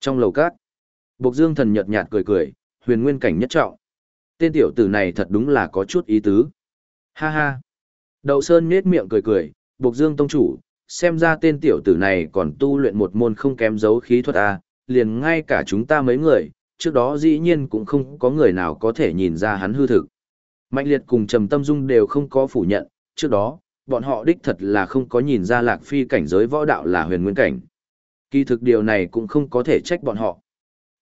Trong lầu cát, Bộc Dương thần nhợt nhạt cười cười, huyền nguyên cảnh nhất trọng. Tên tiểu tử này thật đúng là có chút ý tứ. Ha ha. Đậu Sơn nhếch miệng cười cười, Bộc Dương tông chủ, xem ra tên tiểu tử này còn tu luyện một môn không kém dấu khí thuật a, liền ngay cả chúng ta mấy người, trước đó dĩ nhiên cũng không có người nào có thể nhìn ra hắn hư thực. Mạnh liệt cùng Trầm Tâm Dung đều không có phủ nhận, trước đó, bọn họ đích thật là không có nhìn ra Lạc Phi cảnh giới võ đạo là huyền nguyên cảnh. Kỳ thực điều này cũng không có thể trách bọn họ.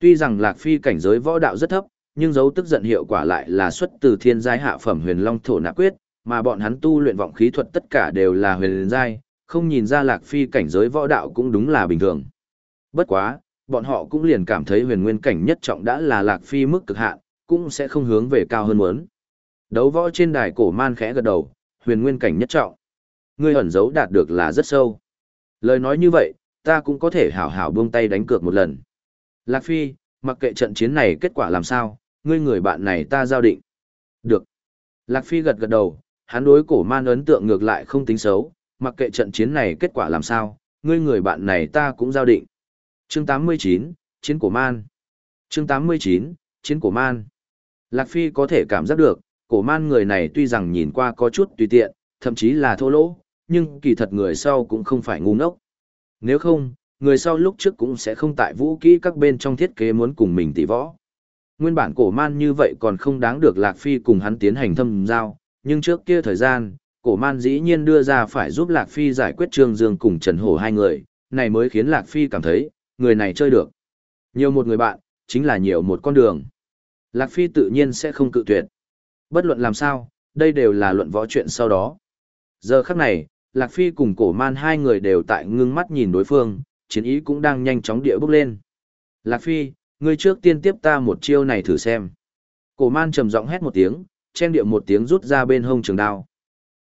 Tuy rằng Lạc Phi cảnh giới võ đạo rất thấp, nhưng dấu tức giận hiệu quả lại là xuất từ thiên giai hạ phẩm huyền long thổ nạp quyết, mà bọn hắn tu luyện vọng khí thuật tất cả đều là huyền giai, không nhìn ra Lạc Phi cảnh giới võ đạo cũng đúng là bình thường. Bất quá, bọn họ cũng liền cảm thấy huyền nguyên cảnh nhất trọng đã là Lạc Phi mức cực hạn, cũng sẽ không hướng về cao hơn muốn. Đấu võ trên đài cổ man khẽ gật đầu, huyền nguyên cảnh nhất trọng. Ngươi ẩn giấu đạt được là rất sâu. Lời nói như vậy, ta cũng có thể hảo hảo buông tay đánh cược một lần. Lạc Phi, mặc kệ trận chiến này kết quả làm sao, ngươi người bạn này ta giao định. Được. Lạc Phi gật gật đầu, hắn đối cổ man ấn tượng ngược lại không tính xấu, mặc kệ trận chiến này kết quả làm sao, ngươi người bạn này ta cũng giao định. Chương 89, Chiến cổ man. Chương 89, Chiến cổ man. Lạc Phi có thể cảm giác được, cổ man người này tuy rằng nhìn qua có chút tùy tiện, thậm chí là thô lỗ, nhưng kỳ thật người sau cũng không phải ngu ngốc. Nếu không, người sau lúc trước cũng sẽ không tại vũ kỹ các bên trong thiết kế muốn cùng mình tỷ võ. Nguyên bản cổ man như vậy còn không đáng được Lạc Phi cùng hắn tiến hành thâm giao, nhưng trước kia thời gian, cổ man dĩ nhiên đưa ra phải giúp Lạc Phi giải quyết Trương Dương cùng Trần Hổ hai người, này mới khiến Lạc Phi cảm thấy, người này chơi được. Nhiều một người bạn, chính là nhiều một con đường. Lạc Phi tự nhiên sẽ không cự tuyệt. Bất luận làm sao, đây đều là luận võ chuyện sau đó. Giờ khắc này, Lạc Phi cùng cổ man hai người đều tại ngưng mắt nhìn đối phương, chiến ý cũng đang nhanh chóng địa bước lên. Lạc Phi, ngươi trước tiên tiếp ta một chiêu này thử xem. Cổ man trầm giọng hét một tiếng, chen địa một tiếng rút ra bên hông trường đao.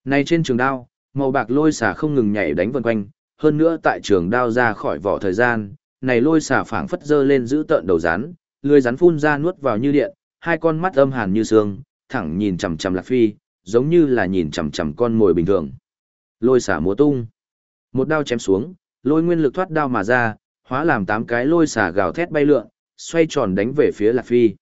Này trên trường đao, màu bạc lôi xả không ngừng nhảy đánh vần quanh, hơn nữa tại trường đao ra khỏi vỏ thời gian, này lôi xả phảng phất dơ lên giữ tợn đầu rắn, lưỡi rắn phun ra nuốt vào như điện, hai con mắt âm hàn như xương, thẳng nhìn chằm chằm Lạc Phi, giống như là nhìn chằm chằm con mồi bình thường. Lôi xả múa tung. Một đao chém xuống, lôi nguyên lực thoát đao mà ra, hóa làm tám cái lôi xả gào thét bay lượn, xoay tròn đánh về phía Lạc Phi.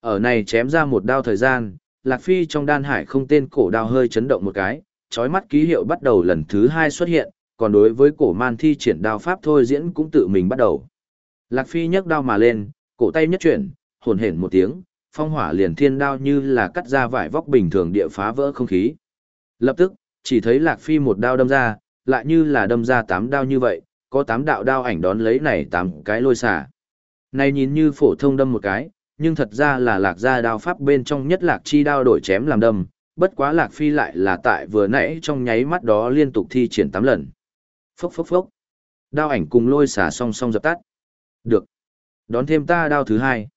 Ở này chém ra một đao thời gian, Lạc Phi trong đan hải không tên cổ đao hơi chấn động một cái, chói mắt ký hiệu bắt đầu lần thứ hai xuất hiện, còn đối với cổ man thi triển đao pháp thôi diễn cũng tự mình bắt đầu. Lạc Phi nhấc đao mà lên, cổ tay nhất chuyển, hồn hển một tiếng, phong hỏa liền thiên đao như là cắt ra vải vóc bình thường địa phá vỡ không khí. Lập tức, chỉ thấy Lạc Phi một đao đâm ra, lại như là đâm ra tám đao như vậy, có tám đạo đao ảnh đón lấy này tám cái lôi xả. Này nhìn như phổ thông đâm một cái, nhưng thật ra là lạc gia đao pháp bên trong nhất lạc chi đao đổi chém làm đâm, bất quá lạc phi lại là tại vừa nãy trong nháy mắt đó liên tục thi triển tám lần. Phốc phốc phốc. Đao ảnh cùng lôi xả song song dập tắt. Được. Đón thêm ta đao thứ hai.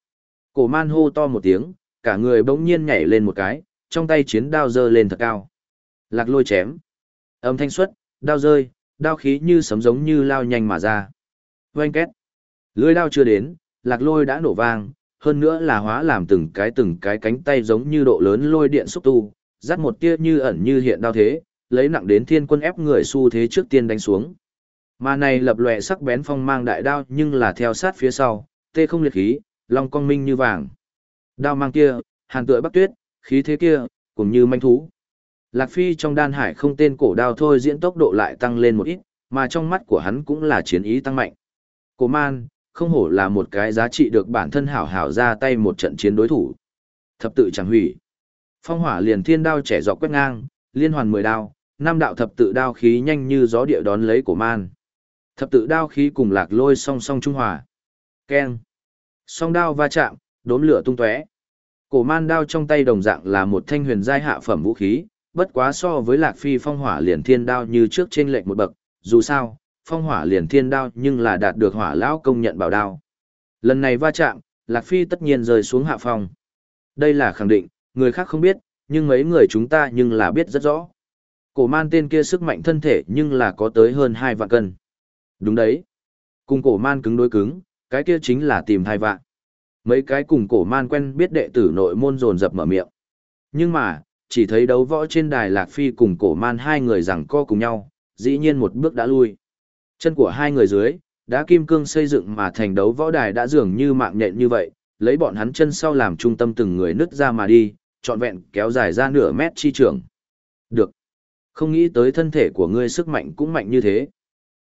Cổ man hô to một tiếng, cả người bỗng nhiên nhảy lên một cái, trong tay chiến đao giơ lên thật cao. Lạc lôi chém. Âm thanh xuất, đao rơi, đao khí như sấm giống như lao nhanh mà ra. Oanh két. Lưỡi đao chưa đến, lạc lôi đã nổ vang, hơn nữa là hóa làm từng cái từng cái cánh tay giống như độ lớn lôi điện xúc tu, dắt một tia như ẩn như hiện đao thế, lấy nặng đến thiên quân ép người xu thế trước tiên đánh xuống. Mà này lập lòe sắc bén phong mang đại đao nhưng là theo sát phía sau, tê không liệt khí, long quang minh như vàng. Đao mang kia, hàn tựa bắc tuyết, khí thế kia, cũng như manh thú. Lạc Phi trong đan hải không tên cổ đao thôi diễn tốc độ lại tăng lên một ít, mà trong mắt của hắn cũng là chiến ý tăng mạnh. Cổ man, không hổ là một cái giá trị được bản thân hảo hảo ra tay một trận chiến đối thủ. Thập tự chẳng hủy. Phong hỏa liền thiên đao trẻ dọc quét ngang, liên hoàn mười đao, năm đạo thập tự đao khí nhanh như gió địa đón lấy cổ man. Thập tự đao khí cùng lạc lôi song song trung hòa. Keng. Song đao va chạm, đốm lửa tung tóe. Cổ man đao trong tay đồng dạng là một thanh huyền giai hạ phẩm vũ khí, bất quá so với lạc phi phong hỏa liền thiên đao như trước trên lệnh một bậc, dù sao, phong hỏa liền thiên đao nhưng là đạt được hỏa lão công nhận bảo đao. Lần này va chạm, Lạc Phi tất nhiên rơi xuống hạ phong. Đây là khẳng định, người khác không biết, nhưng mấy người chúng ta nhưng là biết rất rõ. Cổ man tên kia sức mạnh thân thể nhưng là có tới hơn hai vạn cân. Đúng đấy. Cùng cổ man cứng đối cứng, cái kia chính là tìm hai vạn. Mấy cái cùng cổ man quen biết đệ tử nội môn dồn dập mở miệng. Nhưng mà, chỉ thấy đấu võ trên đài Lạc Phi cùng cổ man hai người rằng co cùng nhau, dĩ nhiên một bước đã lui. Chân của hai người dưới, Đá kim cương xây dựng mà thành đấu võ đài đã dường như mạng nhện như vậy, lấy bọn hắn chân sau làm trung tâm từng người nứt ra mà đi, trọn vẹn kéo dài ra nửa mét chi trường. Được. Không nghĩ tới thân thể của ngươi sức mạnh cũng mạnh như thế.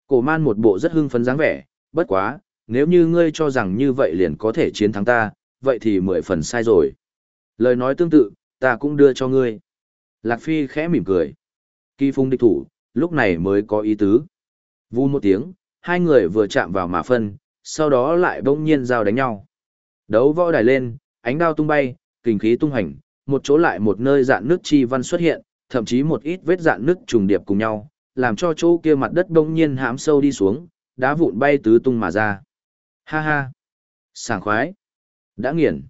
Cổ man một bộ rất hưng phấn dáng vẻ, bất quá, nếu như ngươi cho rằng như vậy liền có thể chiến thắng ta, vậy thì mười phần sai rồi. Lời nói tương tự, ta cũng đưa cho ngươi. Lạc Phi khẽ mỉm cười. Kỳ phung địch thủ, lúc này mới có ý tứ. Vu một tiếng, hai người vừa chạm vào mà phân, sau đó lại bỗng nhiên giao đánh nhau. Đấu võ đài lên, ánh đao tung bay, kinh khí tung hành, một chỗ lại một nơi dạn nước chi văn xuất hiện, thậm chí một ít vết dạn nước trùng điệp cùng nhau, làm cho chỗ kia mặt đất bỗng nhiên hãm sâu đi xuống, đá vụn bay tứ tung mà ra. Ha ha! Sảng khoái! Đã nghiền!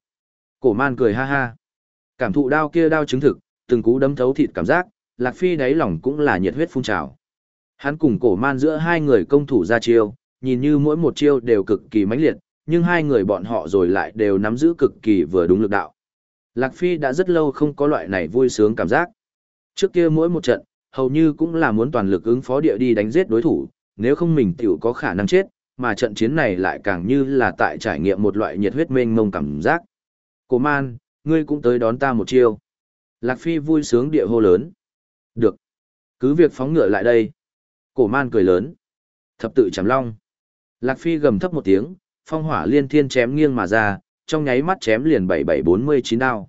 Cổ man cười ha ha! Cảm thụ đao kia đao chứng thực, từng cú đấm thấu thịt cảm giác, Lạc Phi đáy lòng cũng là nhiệt huyết phun trào. Hắn cùng cổ man giữa hai người công thủ ra chiêu, nhìn như mỗi một chiêu đều cực kỳ mãnh liệt, nhưng hai người bọn họ rồi lại đều nắm giữ cực kỳ vừa đúng lực đạo. Lạc Phi đã rất lâu không có loại này vui sướng cảm giác. Trước kia mỗi một trận, hầu như cũng là muốn toàn lực ứng phó địa đi đánh giết đối thủ, nếu không mình tiểu có khả năng chết, mà trận chiến này lại càng như là tại trải nghiệm một loại nhiệt huyết mênh mông cảm giác. Cổ man, ngươi cũng tới đón ta một chiêu. Lạc Phi vui sướng địa hô lớn. Được. Cứ việc phóng ngựa lại đây. Cổ man cười lớn. Thập tự chấm long. Lạc Phi gầm thấp một tiếng, phong hỏa liên thiên chém nghiêng mà ra, trong nháy mắt chém liền 7749 đao.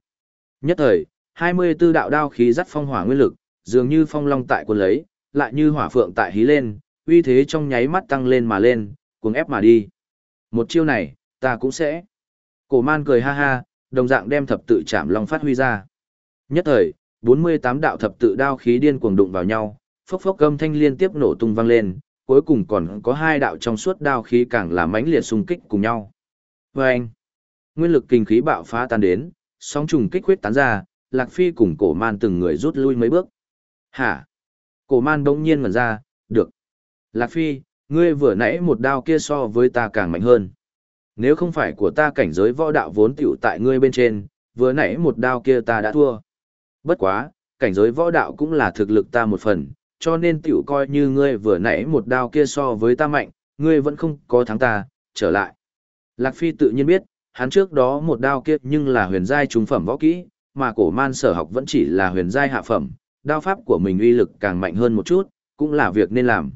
Nhất thời, 24 đạo đao khí dắt phong hỏa nguyên lực, dường như phong long tại quân lấy, lại như hỏa phượng tại hí lên, uy thế trong nháy mắt tăng lên mà lên, cuồng ép mà đi. Một chiêu này, ta cũng sẽ. Cổ man cười ha ha, đồng dạng đem thập tự chạm long phát huy ra. Nhất thời, 48 đạo thập tự đao khí điên cuồng đụng vào nhau, phốc phốc âm thanh liên tiếp nổ tung vang lên, cuối cùng còn có hai đạo trong suốt đao khí càng làm mãnh liệt xung kích cùng nhau. Vâng! Nguyên lực kinh khí bạo phá tan đến, sóng trùng kích huyết tán ra, Lạc Phi cùng cổ man từng người rút lui mấy bước. Hả? Cổ man đông nhiên ngẩn ra, được. Lạc Phi, ngươi vừa nãy một đao kia so với ta càng mạnh hơn. Nếu không phải của ta cảnh giới võ đạo vốn tiểu tại ngươi bên trên, vừa nãy một đao kia ta đã thua. Bất quá, cảnh giới võ đạo cũng là thực lực ta một phần, cho nên tiểu coi như ngươi vừa nãy một đao kia so với ta mạnh, ngươi vẫn không có thắng ta, trở lại. Lạc Phi tự nhiên biết, hắn trước đó một đao kia nhưng là huyền giai trung phẩm võ kỹ, mà cổ man sở học vẫn chỉ là huyền giai hạ phẩm, đao pháp của mình uy lực càng mạnh hơn một chút, cũng là việc nên làm.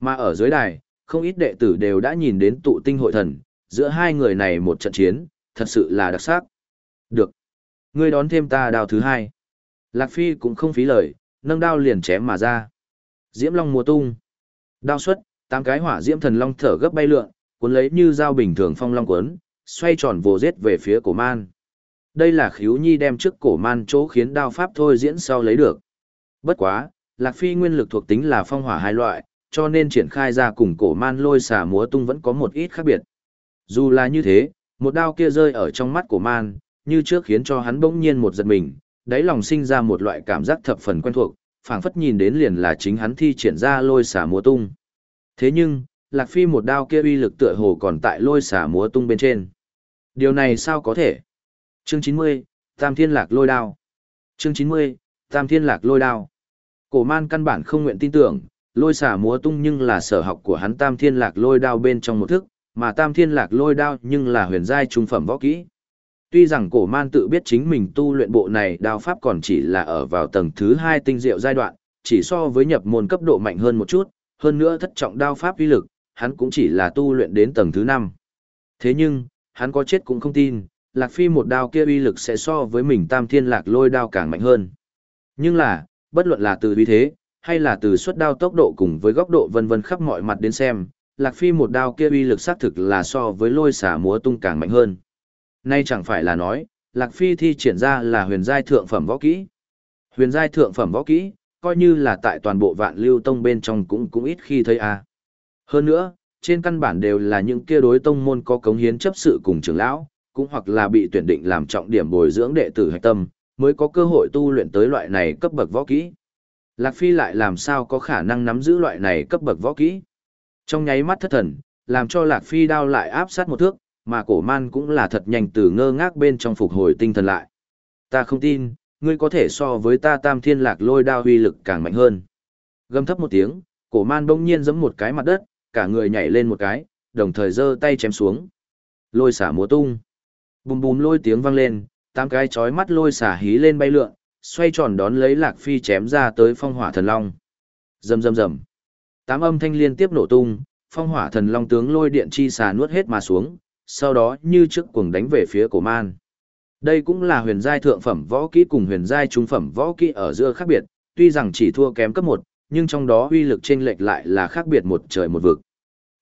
Mà ở dưới đài, không ít đệ tử đều đã nhìn đến tụ tinh hội thần, giữa hai người này một trận chiến, thật sự là đặc sắc. Được. Ngươi đón thêm ta đào thứ hai. Lạc Phi cũng không phí lời, nâng đao liền chém mà ra. Diễm Long mùa tung. Đao xuất, tám cái hỏa diễm thần long thở gấp bay lượn, cuốn lấy như dao bình thường phong long cuốn, xoay tròn vồ giết về phía cổ man. Đây là khiếu nhi đem trước cổ man chỗ khiến đao pháp thôi diễn sau lấy được. Bất quá, Lạc Phi nguyên lực thuộc tính là phong hỏa hai loại, cho nên triển khai ra cùng cổ man lôi xả múa tung vẫn có một ít khác biệt. Dù là như thế, một đao kia rơi ở trong mắt của man, như trước khiến cho hắn bỗng nhiên một giật mình, đáy lòng sinh ra một loại cảm giác thập phần quen thuộc, phảng phất nhìn đến liền là chính hắn thi triển ra lôi xả múa tung. Thế nhưng, Lạc Phi một đao kia uy lực tựa hồ còn tại lôi xả múa tung bên trên. Điều này sao có thể? Chương 90, Tam Thiên Lạc lôi đao. Chương 90, Tam Thiên Lạc lôi đao. Cổ man căn bản không nguyện tin tưởng, lôi xả múa tung nhưng là sở học của hắn Tam Thiên Lạc lôi đao bên trong một thức, mà Tam Thiên Lạc lôi đao nhưng là huyền giai trung phẩm võ kỹ. Tuy rằng cổ man tự biết chính mình tu luyện bộ này đao pháp còn chỉ là ở vào tầng thứ hai tinh diệu giai đoạn, chỉ so với nhập môn cấp độ mạnh hơn một chút, hơn nữa thất trọng đao pháp uy lực, hắn cũng chỉ là tu luyện đến tầng thứ năm. Thế nhưng, hắn có chết cũng không tin, Lạc Phi một đao kia uy lực sẽ so với mình tam thiên lạc lôi đao càng mạnh hơn. Nhưng là, bất luận là từ uy thế, hay là từ suất đao tốc độ cùng với góc độ vân vân khắp mọi mặt đến xem, Lạc Phi một đao kia uy lực xác thực là so với lôi xả múa tung càng mạnh hơn. Nay chẳng phải là nói, Lạc Phi thi triển ra là huyền giai thượng phẩm võ kỹ. Huyền giai thượng phẩm võ kỹ, coi như là tại toàn bộ vạn lưu tông bên trong cũng cũng ít khi thấy a. À. Hơn nữa, trên căn bản đều là những kia đối tông môn có cống hiến chấp sự cùng trưởng lão, cũng hoặc là bị tuyển định làm trọng điểm bồi dưỡng đệ tử hạch tâm, mới có cơ hội tu luyện tới loại này cấp bậc võ kỹ. Lạc Phi lại làm sao có khả năng nắm giữ loại này cấp bậc võ kỹ. Trong nháy mắt thất thần, làm cho Lạc Phi đao lại áp sát một thước, mà cổ man cũng là thật nhanh từ ngơ ngác bên trong phục hồi tinh thần lại. Ta không tin, ngươi có thể so với ta tam thiên lạc lôi đao huy lực càng mạnh hơn. Gầm thấp một tiếng, cổ man bỗng nhiên giẫm một cái mặt đất, cả người nhảy lên một cái, đồng thời giơ tay chém xuống. Lôi xả múa tung. Bùm bùm lôi tiếng vang lên, tám cái chói mắt lôi xả hí lên bay lượn, xoay tròn đón lấy Lạc Phi chém ra tới phong hỏa thần long. Rầm rầm rầm. Tám âm thanh liên tiếp nổ tung, phong hỏa thần long tướng lôi điện chi xà nuốt hết mà xuống, sau đó như trước cuồng đánh về phía cổ man. Đây cũng là huyền giai thượng phẩm võ kỹ cùng huyền giai trung phẩm võ kỹ ở giữa khác biệt, tuy rằng chỉ thua kém cấp một, nhưng trong đó uy lực chênh lệch lại là khác biệt một trời một vực.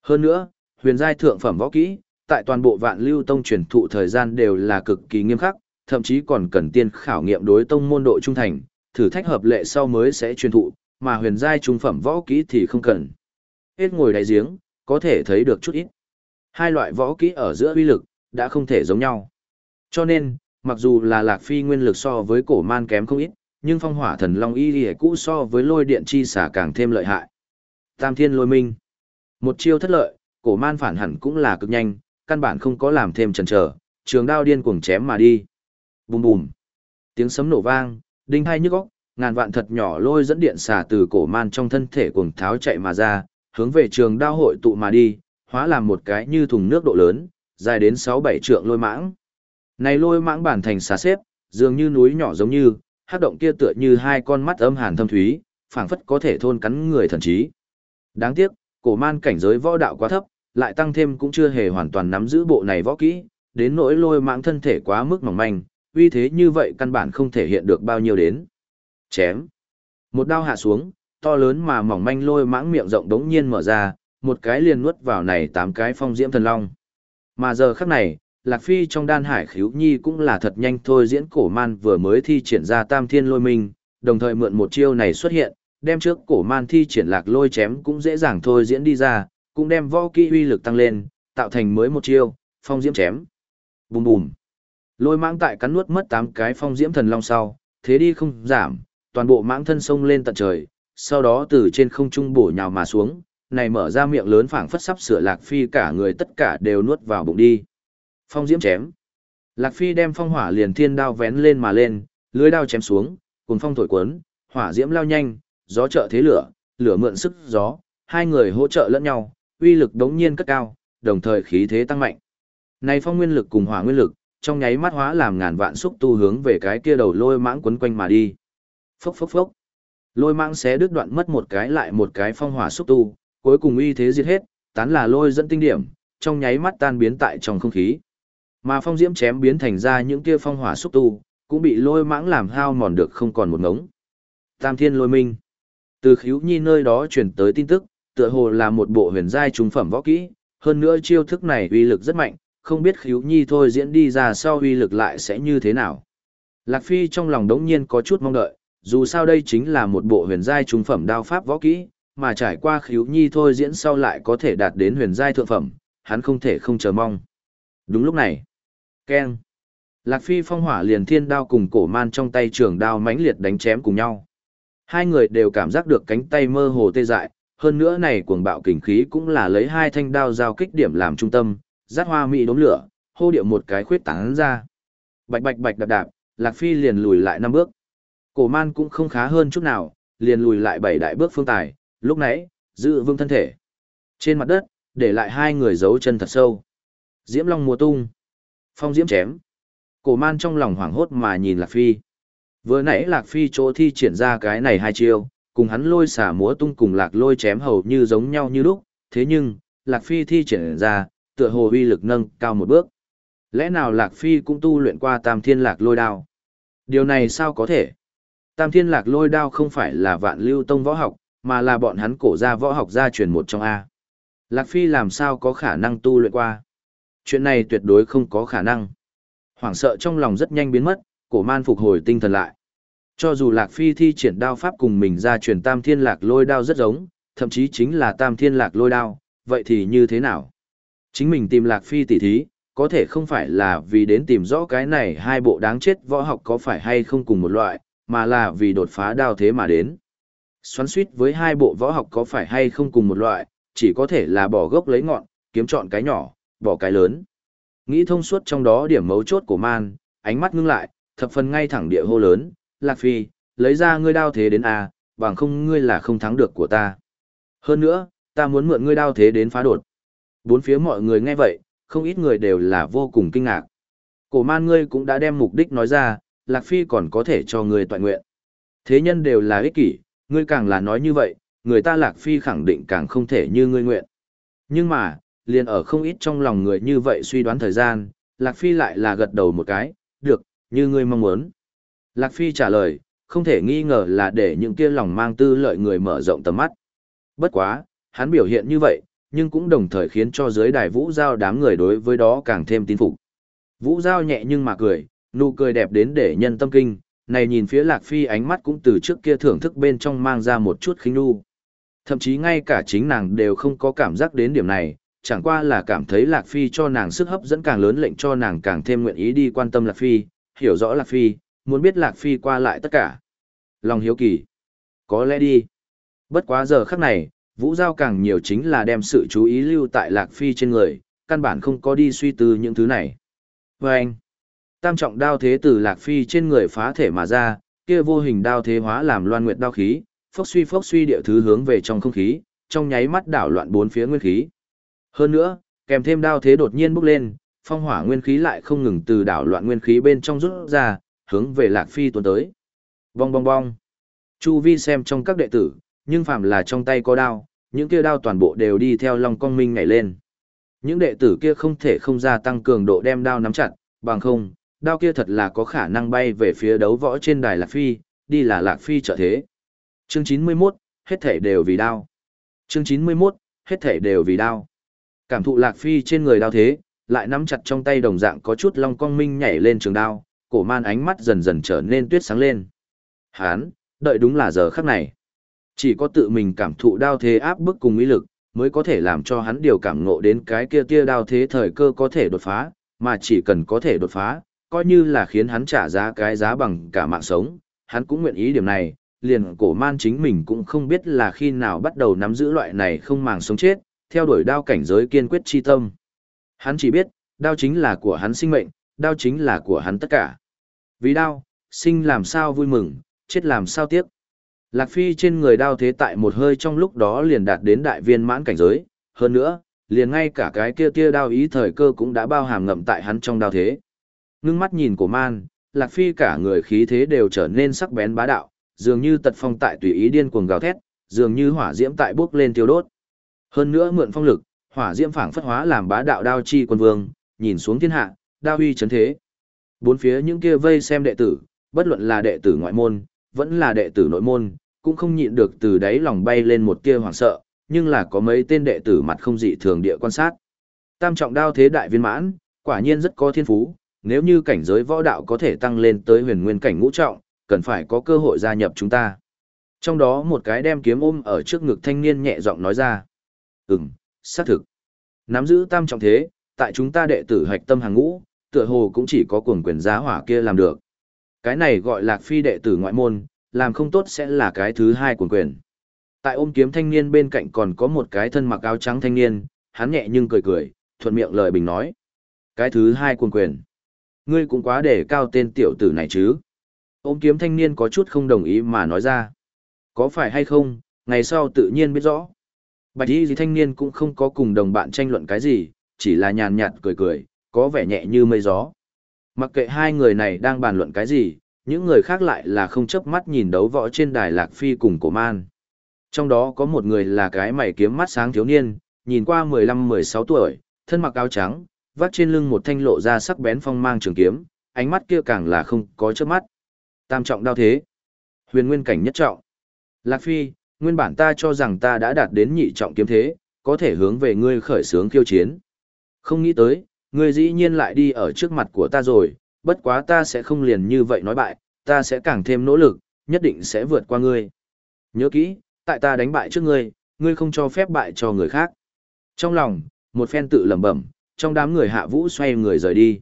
Hơn nữa, huyền giai thượng phẩm võ kỹ, tại toàn bộ Vạn Lưu Tông truyền thụ thời gian đều là cực kỳ nghiêm khắc, thậm chí còn cần tiên khảo nghiệm đối tông môn độ trung thành, thử thách hợp lệ sau mới sẽ truyền thụ, mà huyền giai trung phẩm võ kỹ thì không cần. Hết ngồi đáy giếng, có thể thấy được chút ít. Hai loại võ kỹ ở giữa uy lực đã không thể giống nhau. Cho nên, mặc dù là Lạc Phi nguyên lực so với cổ man kém không ít, nhưng phong hỏa thần long y lìa cũ so với lôi điện chi xả càng thêm lợi hại. Tam thiên lôi minh. Một chiêu thất lợi, cổ man phản hẳn cũng là cực nhanh, căn bản không có làm thêm chần chờ, trường đao điên cuồng chém mà đi. Bùm bùm. Tiếng sấm nổ vang, đinh hai nhức óc, ngàn vạn thật nhỏ lôi dẫn điện xả từ cổ man trong thân thể cuồng tháo chạy mà ra, hướng về trường đao hội tụ mà đi, hóa làm một cái như thùng nước độ lớn, dài đến 6-7 trượng lôi mãng. Này lôi mãng bản thành xà xếp, dường như núi nhỏ giống như, hắc động kia tựa như hai con mắt âm hàn thâm thúy, phảng phất có thể thôn cắn người thần trí. Đáng tiếc, cổ man cảnh giới võ đạo quá thấp, lại tăng thêm cũng chưa hề hoàn toàn nắm giữ bộ này võ kỹ, đến nỗi lôi mãng thân thể quá mức mỏng manh, uy thế như vậy căn bản không thể hiện được bao nhiêu đến. Chém. Một đao hạ xuống, to lớn mà mỏng manh lôi mãng miệng rộng đống nhiên mở ra, một cái liền nuốt vào này tám cái phong diễm thần long. Mà giờ khắc này, Lạc Phi trong đan hải khíu nhi cũng là thật nhanh thôi diễn cổ man vừa mới thi triển ra tam thiên lôi minh, đồng thời mượn một chiêu này xuất hiện, đem trước cổ man thi triển lạc lôi chém cũng dễ dàng thôi diễn đi ra, cũng đem võ kỹ uy lực tăng lên, tạo thành mới một chiêu, phong diễm chém. Bùm bùm. Lôi mãng tại cắn nuốt mất tám cái phong diễm thần long sau, thế đi không giảm, toàn bộ mãng thân sông lên tận trời, sau đó từ trên không trung bổ nhào mà xuống, này mở ra miệng lớn phảng phất sắp sửa Lạc Phi cả người tất cả đều nuốt vào bụng đi. Phong diễm chém. Lạc Phi đem phong hỏa liền thiên đao vén lên mà lên, lưới đao chém xuống, cùng phong thổi cuốn, hỏa diễm lao nhanh, gió trợ thế lửa, lửa mượn sức gió, hai người hỗ trợ lẫn nhau, uy lực đống nhiên cất cao, đồng thời khí thế tăng mạnh. Này phong nguyên lực cùng hỏa nguyên lực, trong nháy mắt hóa làm ngàn vạn xúc tu hướng về cái kia đầu lôi mãng quấn quanh mà đi. Phốc phốc phốc. Lôi mạng xé đứt đoạn mất một cái lại một cái phong hỏa xúc tu, cuối cùng uy thế diệt hết, tán là lôi dẫn tinh điểm, trong nháy mắt tan biến tại trong không khí. Mà phong diễm chém biến thành ra những kia phong hỏa xúc tu, cũng bị lôi mãng làm hao mòn được không còn một ngống. Tam thiên lôi minh. Từ khíu nhi nơi đó truyền tới tin tức, tựa hồ là một bộ huyền giai trung phẩm võ kỹ, hơn nữa chiêu thức này uy lực rất mạnh, không biết khíu nhi thôi diễn đi ra sau uy lực lại sẽ như thế nào. Lạc Phi trong lòng đống nhiên có chút mong đợi, dù sao đây chính là một bộ huyền giai trung phẩm đao pháp võ kỹ, mà trải qua khíu nhi thôi diễn sau lại có thể đạt đến huyền giai thượng phẩm, hắn không thể không chờ mong. Đúng lúc này, keng, Lạc Phi phong hỏa liền thiên đao cùng cổ man trong tay trường đao mãnh liệt đánh chém cùng nhau. Hai người đều cảm giác được cánh tay mơ hồ tê dại, hơn nữa này cuồng bạo kình khí cũng là lấy hai thanh đao giao kích điểm làm trung tâm, rát hoa mỹ đốm lửa, hô điệu một cái khuyết tán ra. Bạch bạch bạch đạp đạp, Lạc Phi liền lùi lại năm bước. Cổ man cũng không khá hơn chút nào, liền lùi lại bảy đại bước phương tài, lúc nãy, giữ vương thân thể. Trên mặt đất, để lại hai người giấu chân thật sâu. Diễm Long mùa tung. Phong diễm chém. Cổ man trong lòng hoảng hốt mà nhìn Lạc Phi. Vừa nãy Lạc Phi chỗ thi triển ra cái này hai chiêu, cùng hắn lôi xả múa tung cùng Lạc lôi chém hầu như giống nhau như lúc, thế nhưng, Lạc Phi thi triển ra, tựa hồ uy lực nâng cao một bước. Lẽ nào Lạc Phi cũng tu luyện qua tam thiên lạc lôi đao? Điều này sao có thể? Tam thiên lạc lôi đao không phải là vạn lưu tông võ học, mà là bọn hắn cổ ra võ học gia truyền một trong A. Lạc Phi làm sao có khả năng tu luyện qua? Chuyện này tuyệt đối không có khả năng. Hoảng sợ trong lòng rất nhanh biến mất, cổ man phục hồi tinh thần lại. Cho dù Lạc Phi thi triển đao pháp cùng mình ra truyền tam thiên lạc lôi đao rất giống, thậm chí chính là tam thiên lạc lôi đao, vậy thì như thế nào? Chính mình tìm Lạc Phi tỉ thí, có thể không phải là vì đến tìm rõ cái này hai bộ đáng chết võ học có phải hay không cùng một loại, mà là vì đột phá đao thế mà đến. Xoắn suýt với hai bộ võ học có phải hay không cùng một loại, chỉ có thể là bỏ gốc lấy ngọn, kiếm chọn cái nhỏ, bỏ cái lớn. Nghĩ thông suốt trong đó điểm mấu chốt của man, ánh mắt ngưng lại, thập phần ngay thẳng địa hô lớn, Lạc Phi, lấy ra ngươi đao thế đến A, bằng không ngươi là không thắng được của ta. Hơn nữa, ta muốn mượn ngươi đao thế đến phá đột. Bốn phía mọi người nghe vậy, không ít người đều là vô cùng kinh ngạc. Cổ man ngươi cũng đã đem mục đích nói ra, Lạc Phi còn có thể cho người toàn nguyện. Thế nhân đều là ích kỷ, ngươi càng là nói như vậy, người ta Lạc Phi khẳng định càng không thể như ngươi nguyện. Nhưng mà, liền ở không ít trong lòng người như vậy suy đoán thời gian, Lạc Phi lại là gật đầu một cái, được, như ngươi mong muốn. Lạc Phi trả lời, không thể nghi ngờ là để những kia lòng mang tư lợi người mở rộng tầm mắt. Bất quá, hắn biểu hiện như vậy, nhưng cũng đồng thời khiến cho giới đài vũ giao đám người đối với đó càng thêm tin phục. Vũ giao nhẹ nhưng mà cười, nụ cười đẹp đến để nhân tâm kinh, này nhìn phía Lạc Phi ánh mắt cũng từ trước kia thưởng thức bên trong mang ra một chút khinh nu. Thậm chí ngay cả chính nàng đều không có cảm giác đến điểm này, chẳng qua là cảm thấy Lạc Phi cho nàng sức hấp dẫn càng lớn lệnh cho nàng càng thêm nguyện ý đi quan tâm Lạc Phi, hiểu rõ Lạc Phi, muốn biết Lạc Phi qua lại tất cả. Lòng hiếu kỳ. Có lẽ đi. Bất quá giờ khắc này, Vũ Giao càng nhiều chính là đem sự chú ý lưu tại Lạc Phi trên người, căn bản không có đi suy tư những thứ này. Và anh, tam trọng đao thế từ Lạc Phi trên người phá thể mà ra, kia vô hình đao thế hóa làm loan nguyệt đao khí, phốc suy phốc suy địa thứ hướng về trong không khí, trong nháy mắt đảo loạn bốn phía nguyên khí. Hơn nữa, kèm thêm đao thế đột nhiên bốc lên, phong hỏa nguyên khí lại không ngừng từ đảo loạn nguyên khí bên trong rút ra, hướng về Lạc Phi tuần tới. Bong bong bong. Chu vi xem trong các đệ tử, nhưng phàm là trong tay có đao, những kia đao toàn bộ đều đi theo Long Công Minh nhảy lên. Những đệ tử kia không thể không gia tăng cường độ đem đao nắm chặt, bằng không, đao kia thật là có khả năng bay về phía đấu võ trên đài Lạc Phi, đi là Lạc Phi trợ thế. Chương 91, hết thể đều vì đao. Chương 91, hết thể đều vì đao. Cảm thụ Lạc Phi trên người đao thế, lại nắm chặt trong tay đồng dạng có chút Long cong Minh nhảy lên trường đao, cổ man ánh mắt dần dần trở nên tuyết sáng lên. Hán, đợi đúng là giờ khắc này. Chỉ có tự mình cảm thụ đao thế áp bức cùng ý lực, mới có thể làm cho hắn điều cảm ngộ đến cái kia tia đao thế thời cơ có thể đột phá, mà chỉ cần có thể đột phá, coi như là khiến hắn trả giá cái giá bằng cả mạng sống, hắn cũng nguyện ý điểm này, liền cổ man chính mình cũng không biết là khi nào bắt đầu nắm giữ loại này không màng sống chết, theo đuổi đao cảnh giới kiên quyết chi tâm. Hắn chỉ biết, đao chính là của hắn sinh mệnh, đao chính là của hắn tất cả. Vì đao, sinh làm sao vui mừng, chết làm sao tiếc. Lạc Phi trên người đao thế tại một hơi trong lúc đó liền đạt đến đại viên mãn cảnh giới, hơn nữa, liền ngay cả cái kia tia đao ý thời cơ cũng đã bao hàm ngậm tại hắn trong đao thế. Ngưng mắt nhìn của man, Lạc Phi cả người khí thế đều trở nên sắc bén bá đạo, dường như tật phong tại tùy ý điên cuồng gào thét, dường như hỏa diễm tại bước lên tiêu đốt. Hơn nữa mượn phong lực, hỏa diễm phảng phất hóa làm bá đạo đao chi quân vương, nhìn xuống thiên hạ, đao uy chấn thế. Bốn phía những kia vây xem đệ tử, bất luận là đệ tử ngoại môn, vẫn là đệ tử nội môn, cũng không nhịn được từ đáy lòng bay lên một tia hoảng sợ, nhưng là có mấy tên đệ tử mặt không dị thường địa quan sát. Tam trọng đao thế đại viên mãn, quả nhiên rất có thiên phú, nếu như cảnh giới võ đạo có thể tăng lên tới huyền nguyên cảnh ngũ trọng, cần phải có cơ hội gia nhập chúng ta. Trong đó một cái đem kiếm ôm ở trước ngực thanh niên nhẹ giọng nói ra. Ừm, xác thực. Nắm giữ tam trọng thế, tại chúng ta đệ tử hạch tâm hàng ngũ, tựa hồ cũng chỉ có cuồng quyền giá hỏa kia làm được. Cái này gọi là phi đệ tử ngoại môn, làm không tốt sẽ là cái thứ hai cuồng quyền. Tại ôm kiếm thanh niên bên cạnh còn có một cái thân mặc áo trắng thanh niên, hắn nhẹ nhưng cười cười, thuận miệng lời bình nói. Cái thứ hai cuồng quyền. Ngươi cũng quá để cao tên tiểu tử này chứ. Ôm kiếm thanh niên có chút không đồng ý mà nói ra. Có phải hay không, ngày sau tự nhiên biết rõ. Bạch y gì thanh niên cũng không có cùng đồng bạn tranh luận cái gì, chỉ là nhàn nhạt cười cười, có vẻ nhẹ như mây gió. Mặc kệ hai người này đang bàn luận cái gì, những người khác lại là không chớp mắt nhìn đấu võ trên đài lạc phi cùng cổ man. Trong đó có một người là cái mày kiếm mắt sáng thiếu niên, nhìn qua 15-16 tuổi, thân mặc áo trắng, vắt trên lưng một thanh lộ ra sắc bén phong mang trường kiếm, ánh mắt kia càng là không có chớp mắt. Tam trọng đao thế. Huyền nguyên cảnh nhất trọng. Lạc Phi, nguyên bản ta cho rằng ta đã đạt đến nhị trọng kiếm thế, có thể hướng về ngươi khởi sướng khiêu chiến. Không nghĩ tới, ngươi dĩ nhiên lại đi ở trước mặt của ta rồi, bất quá ta sẽ không liền như vậy nói bại, ta sẽ càng thêm nỗ lực, nhất định sẽ vượt qua ngươi. Nhớ kỹ, tại ta đánh bại trước ngươi, ngươi không cho phép bại cho người khác. Trong lòng, một phen tự lẩm bẩm, trong đám người hạ vũ xoay người rời đi.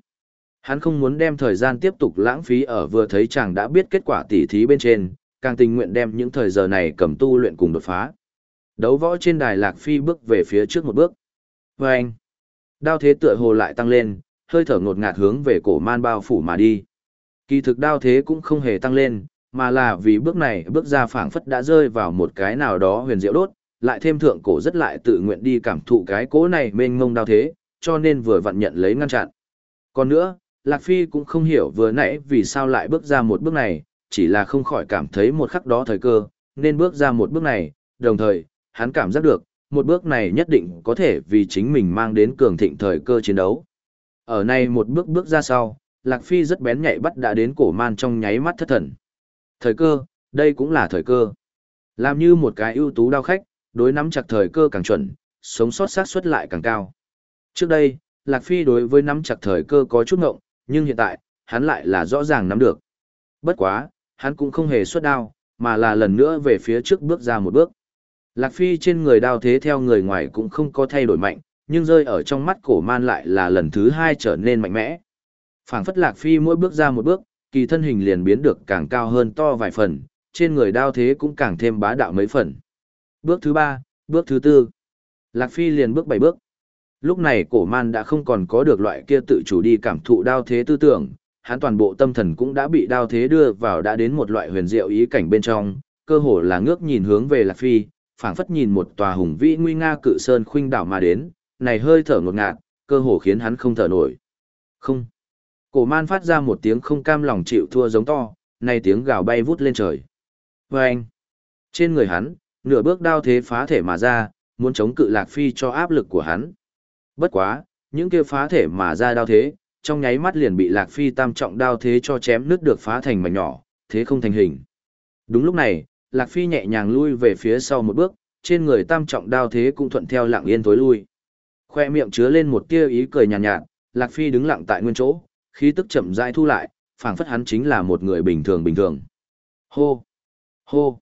Hắn không muốn đem thời gian tiếp tục lãng phí ở vừa thấy chàng đã biết kết quả tỉ thí bên trên, càng tình nguyện đem những thời giờ này cầm tu luyện cùng đột phá. Đấu võ trên đài Lạc Phi bước về phía trước một bước. Và anh, đao thế tựa hồ lại tăng lên, hơi thở ngột ngạt hướng về cổ man bao phủ mà đi. Kỳ thực đao thế cũng không hề tăng lên, mà là vì bước này bước ra phảng phất đã rơi vào một cái nào đó huyền diệu đốt, lại thêm thượng cổ rất lại tự nguyện đi cảm thụ cái cỗ này mênh ngông đao thế, cho nên vừa vặn nhận lấy ngăn chặn. Còn nữa, Lạc Phi cũng không hiểu vừa nãy vì sao lại bước ra một bước này, chỉ là không khỏi cảm thấy một khắc đó thời cơ, nên bước ra một bước này, đồng thời, hắn cảm giác được, một bước này nhất định có thể vì chính mình mang đến cường thịnh thời cơ chiến đấu. Ở này một bước bước ra sau, Lạc Phi rất bén nhạy bắt đã đến cổ man trong nháy mắt thất thần. Thời cơ, đây cũng là thời cơ. Làm như một cái ưu tú đao khách, đối nắm chặt thời cơ càng chuẩn, sống sót xác suất lại càng cao. Trước đây, Lạc Phi đối với nắm chặt thời cơ có chút ngộng, nhưng hiện tại, hắn lại là rõ ràng nắm được. Bất quá, hắn cũng không hề xuất đao, mà là lần nữa về phía trước bước ra một bước. Lạc Phi trên người đao thế theo người ngoài cũng không có thay đổi mạnh, nhưng rơi ở trong mắt cổ man lại là lần thứ hai trở nên mạnh mẽ. phảng phất Lạc Phi mỗi bước ra một bước, kỳ thân hình liền biến được càng cao hơn to vài phần, trên người đao thế cũng càng thêm bá đạo mấy phần. Bước thứ ba, bước thứ tư. Lạc Phi liền bước bảy bước. Lúc này cổ man đã không còn có được loại kia tự chủ đi cảm thụ đao thế tư tưởng, hắn toàn bộ tâm thần cũng đã bị đao thế đưa vào đã đến một loại huyền diệu ý cảnh bên trong, cơ hồ là ngước nhìn hướng về Lạc Phi, phảng phất nhìn một tòa hùng vĩ nguy nga cự sơn khuynh đảo mà đến, này hơi thở ngột ngạt, cơ hồ khiến hắn không thở nổi. Không. Cổ man phát ra một tiếng không cam lòng chịu thua giống to, này tiếng gào bay vút lên trời. Và anh. Trên người hắn, nửa bước đao thế phá thể mà ra, muốn chống cự lạc phi cho áp lực của hắn. Bất quá, những kia phá thể mà ra đao thế, trong nháy mắt liền bị lạc phi tam trọng đao thế cho chém nứt được phá thành mảnh nhỏ, thế không thành hình. Đúng lúc này, lạc phi nhẹ nhàng lui về phía sau một bước, trên người tam trọng đao thế cũng thuận theo lặng yên tối lui. Khoe miệng chứa lên một tia ý cười nhàn nhạt, nhạt, lạc phi đứng lặng tại nguyên chỗ, khí tức chậm rãi thu lại, phảng phất hắn chính là một người bình thường bình thường. Hô! Hô!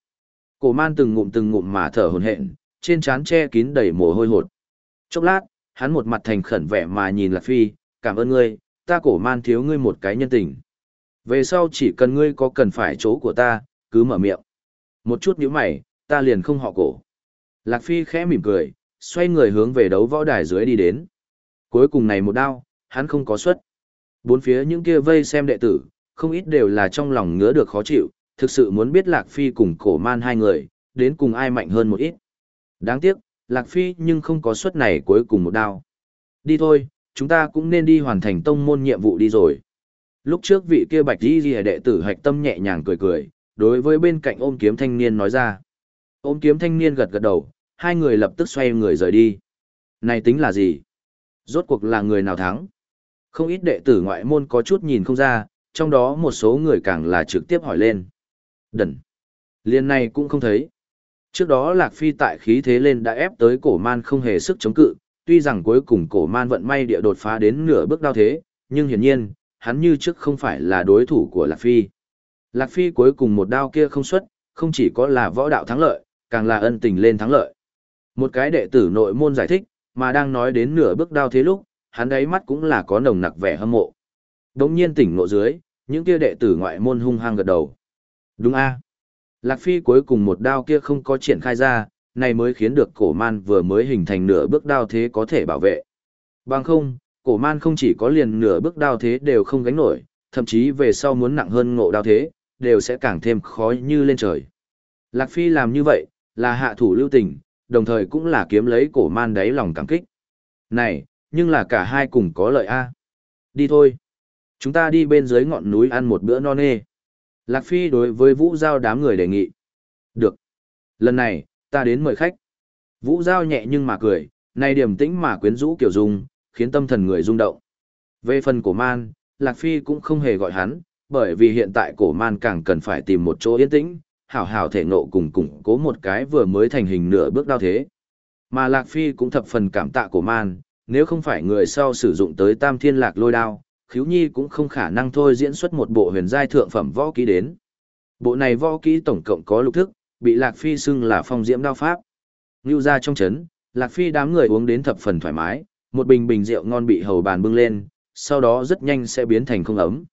Cổ man từng ngụm từng ngụm mà thở hổn hển, trên trán che kín đầy mồ hôi hột. Chốc lát, hắn một mặt thành khẩn vẻ mà nhìn Lạc Phi, cảm ơn ngươi, ta cổ man thiếu ngươi một cái nhân tình. Về sau chỉ cần ngươi có cần phải chỗ của ta, cứ mở miệng. Một chút nhíu mày, ta liền không họ cổ. Lạc Phi khẽ mỉm cười, xoay người hướng về đấu võ đài dưới đi đến. Cuối cùng này một đao, hắn không có suất. Bốn phía những kia vây xem đệ tử, không ít đều là trong lòng ngứa được khó chịu, thực sự muốn biết Lạc Phi cùng cổ man hai người, đến cùng ai mạnh hơn một ít. Đáng tiếc, Lạc Phi nhưng không có suất này cuối cùng một đao. Đi thôi, chúng ta cũng nên đi hoàn thành tông môn nhiệm vụ đi rồi. Lúc trước vị kia bạch đi ghi đệ tử hạch tâm nhẹ nhàng cười cười, đối với bên cạnh ôm kiếm thanh niên nói ra. Ôm kiếm thanh niên gật gật đầu, hai người lập tức xoay người rời đi. Này tính là gì? Rốt cuộc là người nào thắng? Không ít đệ tử ngoại môn có chút nhìn không ra, trong đó một số người càng là trực tiếp hỏi lên. Đần. Liên này cũng không thấy. Trước đó Lạc Phi tại khí thế lên đã ép tới cổ man không hề sức chống cự, tuy rằng cuối cùng cổ man vận may địa đột phá đến nửa bước đao thế, nhưng hiển nhiên, hắn như trước không phải là đối thủ của Lạc Phi. Lạc Phi cuối cùng một đao kia không xuất, không chỉ có là võ đạo thắng lợi, càng là ân tình lên thắng lợi. Một cái đệ tử nội môn giải thích, mà đang nói đến nửa bước đao thế lúc, hắn ấy mắt cũng là có nồng nặc vẻ hâm mộ. Đống nhiên tỉnh ngộ dưới, những kia đệ tử ngoại môn hung hăng gật đầu. Đúng a Lạc Phi cuối cùng một đao kia không có triển khai ra, này mới khiến được cổ man vừa mới hình thành nửa bước đao thế có thể bảo vệ. Bằng không, cổ man không chỉ có liền nửa bước đao thế đều không gánh nổi, thậm chí về sau muốn nặng hơn ngộ đao thế, đều sẽ càng thêm khó như lên trời. Lạc Phi làm như vậy, là hạ thủ lưu tình, đồng thời cũng là kiếm lấy cổ man đáy lòng cảm kích. Này, nhưng là cả hai cùng có lợi a. Đi thôi. Chúng ta đi bên dưới ngọn núi ăn một bữa no nê. Lạc Phi đối với Vũ Giao đám người đề nghị. Được. Lần này, ta đến mời khách. Vũ Giao nhẹ nhưng mà cười, này điểm tĩnh mà quyến rũ kiểu dung, khiến tâm thần người rung động. Về phần cổ man, Lạc Phi cũng không hề gọi hắn, bởi vì hiện tại cổ man càng cần phải tìm một chỗ yên tĩnh, hảo hảo thể nộ cùng củng cố một cái vừa mới thành hình nửa bước đao thế. Mà Lạc Phi cũng thập phần cảm tạ cổ man, nếu không phải người sau sử dụng tới tam thiên lạc lôi đao, khiếu nhi cũng không khả năng thôi diễn xuất một bộ huyền giai thượng phẩm võ kỹ đến. Bộ này võ kỹ tổng cộng có lục thức, bị Lạc Phi xưng là phong diễm đao pháp. Ngưu ra trong chấn, Lạc Phi đám người uống đến thập phần thoải mái, một bình bình rượu ngon bị hầu bàn bưng lên, sau đó rất nhanh sẽ biến thành không ấm.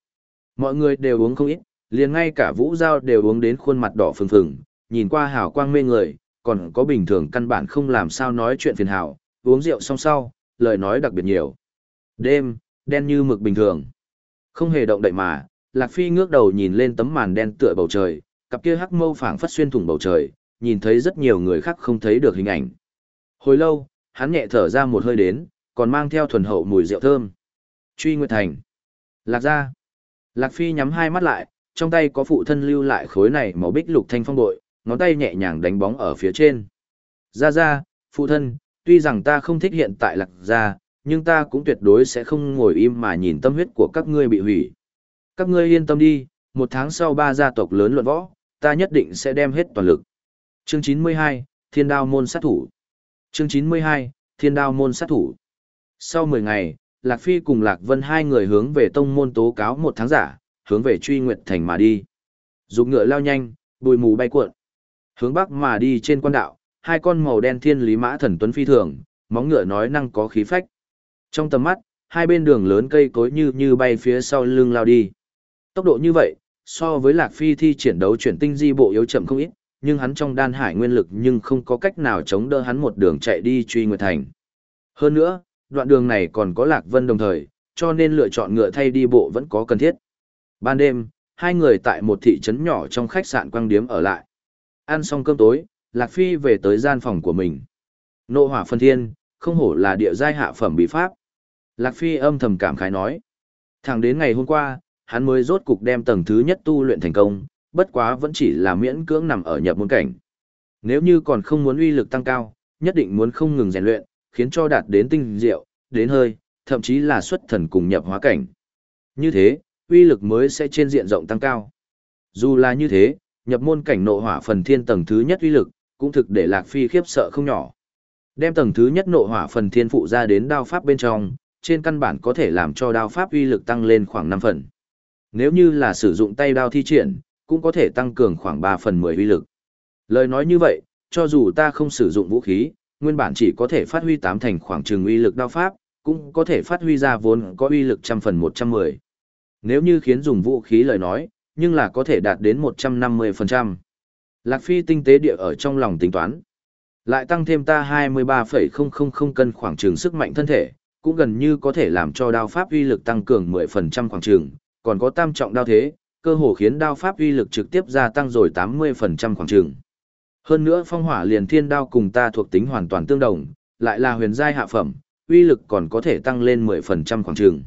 Mọi người đều uống không ít, liền ngay cả Vũ Giao đều uống đến khuôn mặt đỏ phừng phừng, nhìn qua hào quang mê người, còn có bình thường căn bản không làm sao nói chuyện phiền hào, uống rượu xong sau, lời nói đặc biệt nhiều. Đêm, đen như mực bình thường. Không hề động đậy mà, Lạc Phi ngước đầu nhìn lên tấm màn đen tựa bầu trời, cặp kia hắc mâu phảng phất xuyên thủng bầu trời, nhìn thấy rất nhiều người khác không thấy được hình ảnh. Hồi lâu, hắn nhẹ thở ra một hơi đến, còn mang theo thuần hậu mùi rượu thơm. Truy Nguyệt Thành. Lạc ra. Lạc Phi nhắm hai mắt lại, trong tay có phụ thân lưu lại khối này màu bích lục thanh phong bội, ngón tay nhẹ nhàng đánh bóng ở phía trên. Ra ra, phụ thân, tuy rằng ta không thích hiện tại lạc ra, nhưng ta cũng tuyệt đối sẽ không ngồi im mà nhìn tâm huyết của các ngươi bị hủy. Các ngươi yên tâm đi, một tháng sau ba gia tộc lớn luận võ, ta nhất định sẽ đem hết toàn lực. Chương 92, Thiên Đao Môn Sát Thủ Chương 92, Thiên Đao Môn Sát Thủ Sau 10 ngày, Lạc Phi cùng Lạc Vân hai người hướng về tông môn tố cáo một tháng giả, hướng về truy nguyệt thành mà đi. Dục ngựa lao nhanh, bùi mù bay cuộn. Hướng bắc mà đi trên quan đạo, hai con màu đen thiên lý mã thần tuấn phi thường, móng ngựa nói năng có khí phách. Trong tầm mắt, hai bên đường lớn cây cối như như bay phía sau lưng lao đi. Tốc độ như vậy, so với Lạc Phi thi triển đấu chuyển tinh di bộ yếu chậm không ít, nhưng hắn trong đan hải nguyên lực nhưng không có cách nào chống đỡ hắn một đường chạy đi truy nguyệt thành. Hơn nữa, đoạn đường này còn có Lạc Vân đồng thời, cho nên lựa chọn ngựa thay đi bộ vẫn có cần thiết. Ban đêm, hai người tại một thị trấn nhỏ trong khách sạn quang điếm ở lại. Ăn xong cơm tối, Lạc Phi về tới gian phòng của mình. Nộ hỏa phân thiên, không hổ là địa giai hạ phẩm bí pháp. Lạc Phi âm thầm cảm khái nói. Thẳng đến ngày hôm qua, hắn mới rốt cục đem tầng thứ nhất tu luyện thành công, bất quá vẫn chỉ là miễn cưỡng nằm ở nhập môn cảnh. Nếu như còn không muốn uy lực tăng cao, nhất định muốn không ngừng rèn luyện, khiến cho đạt đến tinh diệu, đến hơi, thậm chí là xuất thần cùng nhập hóa cảnh. Như thế, uy lực mới sẽ trên diện rộng tăng cao. Dù là như thế, nhập môn cảnh nộ hỏa phần thiên tầng thứ nhất uy lực, cũng thực để Lạc Phi khiếp sợ không nhỏ. Đem tầng thứ nhất nộ hỏa phần thiên phụ ra đến đao pháp bên trong, trên căn bản có thể làm cho đao pháp uy lực tăng lên khoảng 5 phần. Nếu như là sử dụng tay đao thi triển, cũng có thể tăng cường khoảng 3 phần 10 uy lực. Lời nói như vậy, cho dù ta không sử dụng vũ khí, nguyên bản chỉ có thể phát huy tám thành khoảng trường uy lực đao pháp, cũng có thể phát huy ra vốn có uy lực trăm phần 110. Nếu như khiến dùng vũ khí lời nói, nhưng là có thể đạt đến 150%. Lạc Phi tinh tế địa ở trong lòng tính toán. Lại tăng thêm ta 23,000 cân khoảng trường sức mạnh thân thể, cũng gần như có thể làm cho đao pháp uy lực tăng cường 10% khoảng trường, còn có tam trọng đao thế, cơ hồ khiến đao pháp uy lực trực tiếp gia tăng rồi 80% khoảng trường. Hơn nữa phong hỏa liền thiên đao cùng ta thuộc tính hoàn toàn tương đồng, lại là huyền giai hạ phẩm, uy lực còn có thể tăng lên 10% khoảng trường.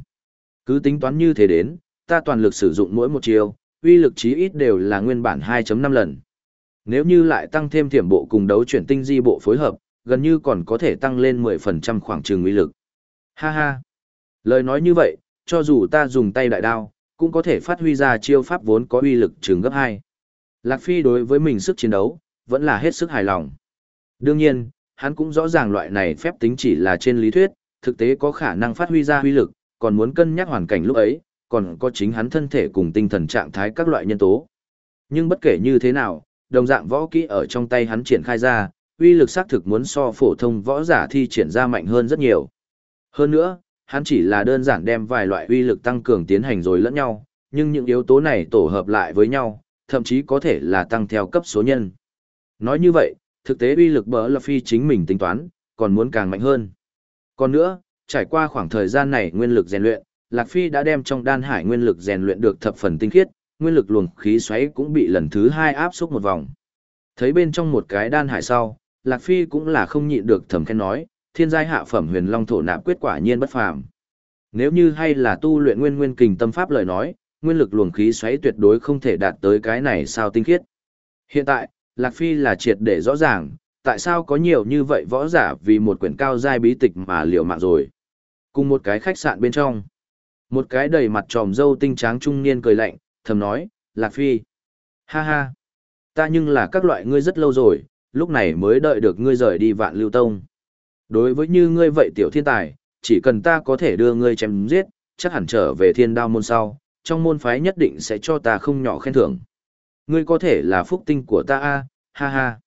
Cứ tính toán như thế đến, ta toàn lực sử dụng mỗi một chiều, uy lực chí ít đều là nguyên bản 2.5 lần. Nếu như lại tăng thêm thiểm bộ cùng đấu chuyển tinh di bộ phối hợp, gần như còn có thể tăng lên 10% khoảng trường uy lực. Ha ha. Lời nói như vậy, cho dù ta dùng tay đại đao, cũng có thể phát huy ra chiêu pháp vốn có uy lực trường gấp 2. Lạc Phi đối với mình sức chiến đấu, vẫn là hết sức hài lòng. Đương nhiên, hắn cũng rõ ràng loại này phép tính chỉ là trên lý thuyết, thực tế có khả năng phát huy ra uy lực, còn muốn cân nhắc hoàn cảnh lúc ấy, còn có chính hắn thân thể cùng tinh thần trạng thái các loại nhân tố. Nhưng bất kể như thế nào, đồng dạng võ kỹ ở trong tay hắn triển khai ra, uy lực xác thực muốn so phổ thông võ giả thi triển ra mạnh hơn rất nhiều. Hơn nữa, hắn chỉ là đơn giản đem vài loại uy lực tăng cường tiến hành rồi lẫn nhau, nhưng những yếu tố này tổ hợp lại với nhau, thậm chí có thể là tăng theo cấp số nhân. Nói như vậy, thực tế uy lực bỡ là phi chính mình tính toán, còn muốn càng mạnh hơn. Còn nữa, trải qua khoảng thời gian này nguyên lực rèn luyện, Lạc Phi đã đem trong đan hải nguyên lực rèn luyện được thập phần tinh khiết, nguyên lực luồng khí xoáy cũng bị lần thứ hai áp xúc một vòng. Thấy bên trong một cái đan hải sau, Lạc Phi cũng là không nhịn được thầm khen nói, thiên giai hạ phẩm huyền long thổ nạp quyết quả nhiên bất phàm. Nếu như hay là tu luyện nguyên nguyên kình tâm pháp lời nói, nguyên lực luồng khí xoáy tuyệt đối không thể đạt tới cái này sao tinh khiết. Hiện tại, Lạc Phi là triệt để rõ ràng, tại sao có nhiều như vậy võ giả vì một quyển cao giai bí tịch mà liều mạng rồi. Cùng một cái khách sạn bên trong, một cái đầy mặt tròm dâu tinh tráng trung niên cười lạnh, thầm nói, Lạc Phi. Ha ha, ta nhưng là các loại ngươi rất lâu rồi, lúc này mới đợi được ngươi rời đi vạn lưu tông. Đối với như ngươi vậy tiểu thiên tài, chỉ cần ta có thể đưa ngươi chém giết, chắc hẳn trở về thiên đao môn sau, trong môn phái nhất định sẽ cho ta không nhỏ khen thưởng. Ngươi có thể là phúc tinh của ta a, ha ha.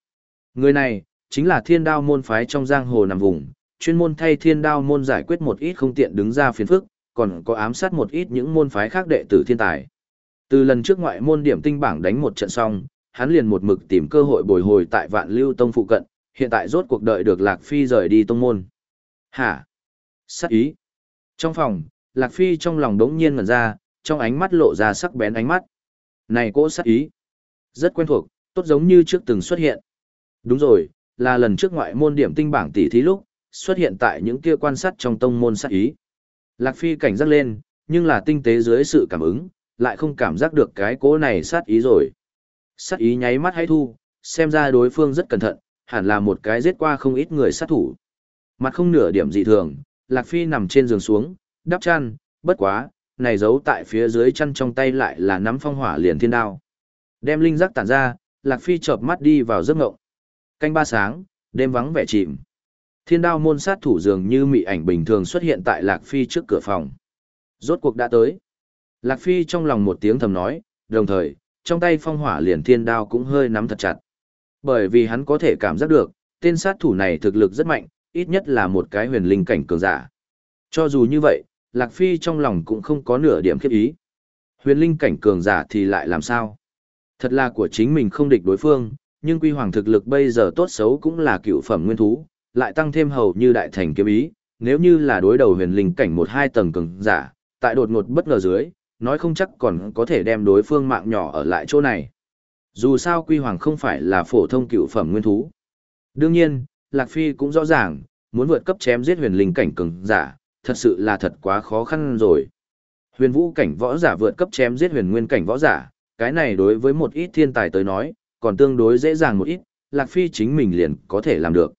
Người này, chính là thiên đao môn phái trong giang hồ nằm vùng, chuyên môn thay thiên đao môn giải quyết một ít không tiện đứng ra phiền phức, còn có ám sát một ít những môn phái khác đệ tử thiên tài. Từ lần trước ngoại môn điểm tinh bảng đánh một trận xong, hắn liền một mực tìm cơ hội bồi hồi tại vạn lưu tông phụ cận, hiện tại rốt cuộc đợi được Lạc Phi rời đi tông môn. Hả? Sắc ý. Trong phòng, Lạc Phi trong lòng đống nhiên ngẩn ra, trong ánh mắt lộ ra sắc bén ánh mắt. Này cỗ sắc ý. Rất quen thuộc, tốt giống như trước từng xuất hiện. Đúng rồi, là lần trước ngoại môn điểm tinh bảng tỷ thí lúc, xuất hiện tại những kia quan sát trong tông môn sát ý. Lạc Phi cảnh giác lên, nhưng là tinh tế dưới sự cảm ứng, lại không cảm giác được cái cố này sát ý rồi. Sát ý nháy mắt hay thu, xem ra đối phương rất cẩn thận, hẳn là một cái giết qua không ít người sát thủ. Mặt không nửa điểm dị thường, Lạc Phi nằm trên giường xuống, đắp chăn, bất quá, này giấu tại phía dưới chăn trong tay lại là nắm phong hỏa liền thiên đao. Đem linh giác tản ra, Lạc Phi chợp mắt đi vào giấc ngộng. Canh ba sáng, đêm vắng vẻ chìm. Thiên đao môn sát thủ dường như mị ảnh bình thường xuất hiện tại Lạc Phi trước cửa phòng. Rốt cuộc đã tới. Lạc Phi trong lòng một tiếng thầm nói, đồng thời, trong tay phong hỏa liền thiên đao cũng hơi nắm thật chặt. Bởi vì hắn có thể cảm giác được, tên sát thủ này thực lực rất mạnh, ít nhất là một cái huyền linh cảnh cường giả. Cho dù như vậy, Lạc Phi trong lòng cũng không có nửa điểm khiếp ý. Huyền linh cảnh cường giả thì lại làm sao? Thật là của chính mình không địch đối phương, nhưng quy hoàng thực lực bây giờ tốt xấu cũng là cựu phẩm nguyên thú, lại tăng thêm hầu như đại thành kiếm ý, nếu như là đối đầu huyền linh cảnh một hai tầng cường giả, tại đột ngột bất ngờ dưới, nói không chắc còn có thể đem đối phương mạng nhỏ ở lại chỗ này. Dù sao quy hoàng không phải là phổ thông cựu phẩm nguyên thú. Đương nhiên, Lạc Phi cũng rõ ràng, muốn vượt cấp chém giết huyền linh cảnh cường giả, thật sự là thật quá khó khăn rồi. Huyền vũ cảnh võ giả vượt cấp chém giết huyền nguyên cảnh võ giả, cái này đối với một ít thiên tài tới nói, còn tương đối dễ dàng một ít, Lạc Phi chính mình liền có thể làm được.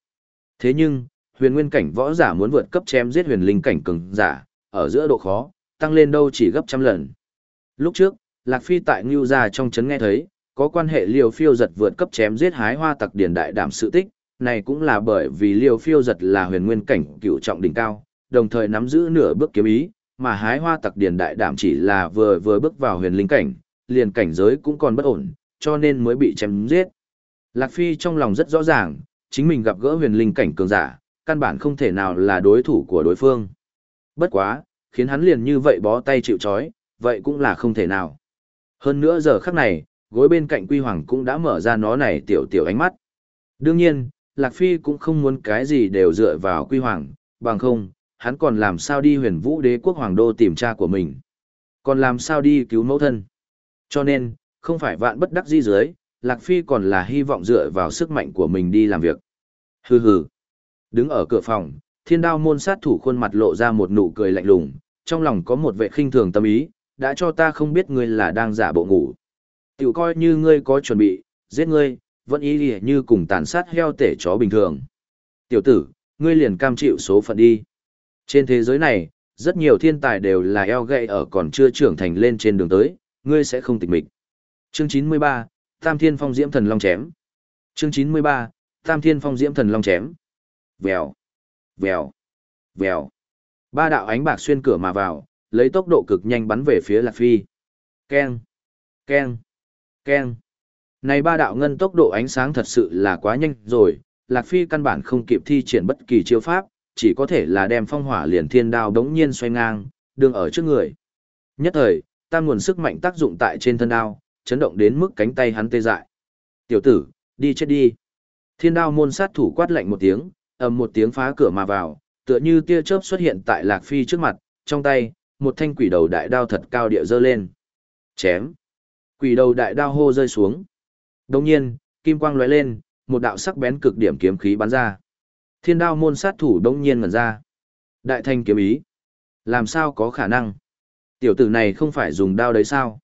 Thế nhưng, huyền nguyên cảnh võ giả muốn vượt cấp chém giết huyền linh cảnh cường giả, ở giữa độ khó, tăng lên đâu chỉ gấp trăm lần. Lúc trước, Lạc Phi tại Ngưu Gia trong chấn nghe thấy, có quan hệ liều phiêu giật vượt cấp chém giết hái hoa tặc điển đại đảm sự tích, này cũng là bởi vì liều phiêu giật là huyền nguyên cảnh cựu trọng đỉnh cao, đồng thời nắm giữ nửa bước kiếm ý, mà hái hoa tặc điển đại đảm chỉ là vừa vừa bước vào huyền linh cảnh, liền cảnh giới cũng còn bất ổn, cho nên mới bị chém giết. Lạc Phi trong lòng rất rõ ràng, chính mình gặp gỡ huyền linh cảnh cường giả, căn bản không thể nào là đối thủ của đối phương. Bất quá, khiến hắn liền như vậy bó tay chịu chói, vậy cũng là không thể nào. Hơn nữa giờ khắc này, gối bên cạnh Quy Hoàng cũng đã mở ra nó này tiểu tiểu ánh mắt. Đương nhiên, Lạc Phi cũng không muốn cái gì đều dựa vào Quy Hoàng, bằng không, hắn còn làm sao đi huyền vũ đế quốc hoàng đô tìm cha của mình. Còn làm sao đi cứu mẫu thân. Cho nên, không phải vạn bất đắc di dưới, Lạc Phi còn là hy vọng dựa vào sức mạnh của mình đi làm việc. Hừ hừ. Đứng ở cửa phòng, thiên đao môn sát thủ khuôn mặt lộ ra một nụ cười lạnh lùng, trong lòng có một vệ khinh thường tâm ý, đã cho ta không biết ngươi là đang giả bộ ngủ. Tiểu coi như ngươi có chuẩn bị, giết ngươi, vẫn ý lìa như cùng tàn sát heo tể chó bình thường. Tiểu tử, ngươi liền cam chịu số phận đi. Trên thế giới này, rất nhiều thiên tài đều là eo gậy ở còn chưa trưởng thành lên trên đường tới, ngươi sẽ không tịch mịch. Chương 93, Tam Thiên Phong Diễm Thần Long chém. Chương 93, Tam Thiên Phong Diễm Thần Long chém. Vèo, vèo, vèo. Ba đạo ánh bạc xuyên cửa mà vào, lấy tốc độ cực nhanh bắn về phía Lạc Phi. Keng, keng, keng. Này ba đạo ngân tốc độ ánh sáng thật sự là quá nhanh rồi, Lạc Phi căn bản không kịp thi triển bất kỳ chiêu pháp, chỉ có thể là đem phong hỏa liền thiên đao đống nhiên xoay ngang, đường ở trước người. Nhất thời, tam nguồn sức mạnh tác dụng tại trên thân đao, chấn động đến mức cánh tay hắn tê dại. Tiểu tử, đi chết đi. Thiên đao môn sát thủ quát lạnh một tiếng, ầm một tiếng phá cửa mà vào, tựa như tia chớp xuất hiện tại Lạc Phi trước mặt, trong tay, một thanh quỷ đầu đại đao thật cao địa dơ lên. Chém. Quỷ đầu đại đao hô rơi xuống. Đồng nhiên, kim quang lóe lên, một đạo sắc bén cực điểm kiếm khí bắn ra. Thiên đao môn sát thủ đông nhiên ngẩn ra. Đại thanh kiếm ý. Làm sao có khả năng? Tiểu tử này không phải dùng đao đấy sao?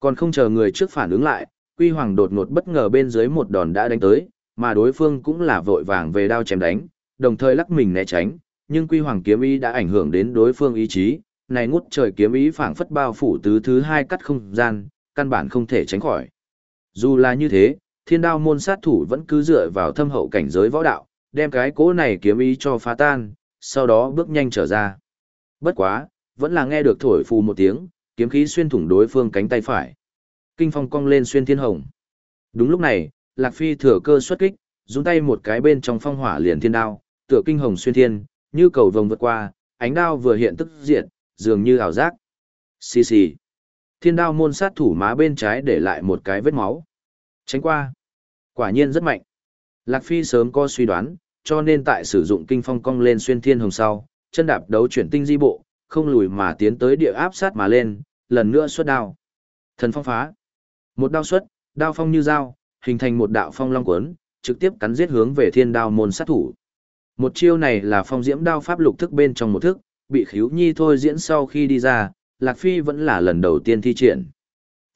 Còn không chờ người trước phản ứng lại, Quy Hoàng đột ngột bất ngờ bên dưới một đòn đã đánh tới, mà đối phương cũng là vội vàng về đao chém đánh, đồng thời lắc mình né tránh, nhưng Quy Hoàng kiếm ý đã ảnh hưởng đến đối phương ý chí, này ngút trời kiếm ý phảng phất bao phủ tứ thứ hai cắt không gian, căn bản không thể tránh khỏi. Dù là như thế, thiên đao môn sát thủ vẫn cứ dựa vào thâm hậu cảnh giới võ đạo, đem cái cố này kiếm ý cho phá tan, sau đó bước nhanh trở ra. Bất quá, vẫn là nghe được thổi phù một tiếng, kiếm khí xuyên thủng đối phương cánh tay phải. Kinh phong cong lên xuyên thiên hồng. Đúng lúc này, Lạc Phi thừa cơ xuất kích, dùng tay một cái bên trong phong hỏa liền thiên đao, tựa kinh hồng xuyên thiên, như cầu vồng vượt qua, ánh đao vừa hiện tức diện, dường như ảo giác. Xì xì. Thiên đao môn sát thủ má bên trái để lại một cái vết máu. Tránh qua. Quả nhiên rất mạnh. Lạc Phi sớm có suy đoán, cho nên tại sử dụng kinh phong cong lên xuyên thiên hồng sau, chân đạp đấu chuyển tinh di bộ, không lùi mà tiến tới địa áp sát mà lên, lần nữa xuất đao. Thần phong phá. Một đao xuất, đao phong như dao, hình thành một đạo phong long cuốn, trực tiếp cắn giết hướng về thiên đao môn sát thủ. Một chiêu này là phong diễm đao pháp lục thức bên trong một thức, bị khiếu nhi thôi diễn sau khi đi ra, Lạc Phi vẫn là lần đầu tiên thi triển.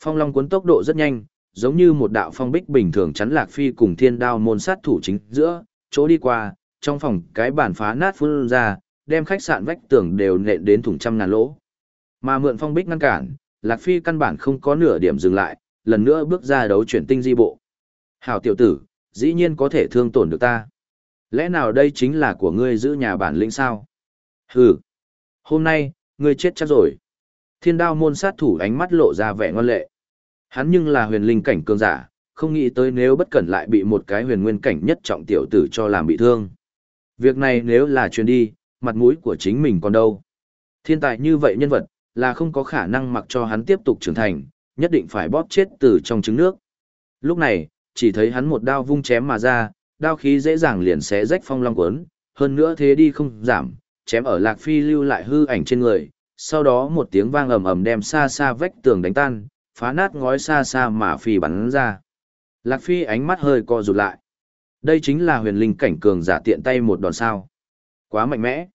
Phong long cuốn tốc độ rất nhanh, giống như một đạo phong bích bình thường chắn Lạc Phi cùng thiên đao môn sát thủ chính giữa, chỗ đi qua, trong phòng cái bản phá nát phun ra, đem khách sạn vách tường đều nện đến thủng trăm ngàn lỗ. Mà mượn phong bích ngăn cản, Lạc Phi căn bản không có nửa điểm dừng lại, lần nữa bước ra đấu chuyển tinh di bộ. Hảo tiểu tử, dĩ nhiên có thể thương tổn được ta. Lẽ nào đây chính là của ngươi giữ nhà bản lĩnh sao? Hừ. Hôm nay, ngươi chết chắc rồi. Thiên đao môn sát thủ ánh mắt lộ ra vẻ ngoan lệ. Hắn nhưng là huyền linh cảnh cường giả, không nghĩ tới nếu bất cẩn lại bị một cái huyền nguyên cảnh nhất trọng tiểu tử cho làm bị thương. Việc này nếu là truyền đi, mặt mũi của chính mình còn đâu. Thiên tài như vậy nhân vật, là không có khả năng mặc cho hắn tiếp tục trưởng thành, nhất định phải bóp chết từ trong trứng nước. Lúc này, chỉ thấy hắn một đao vung chém mà ra, đao khí dễ dàng liền xé rách phong long cuốn, hơn nữa thế đi không giảm, chém ở Lạc Phi lưu lại hư ảnh trên người, sau đó một tiếng vang ầm ầm đem xa xa vách tường đánh tan, phá nát ngói xa xa mà phi bắn ra. Lạc Phi ánh mắt hơi co rụt lại. Đây chính là huyền linh cảnh cường giả tiện tay một đòn sao. Quá mạnh mẽ.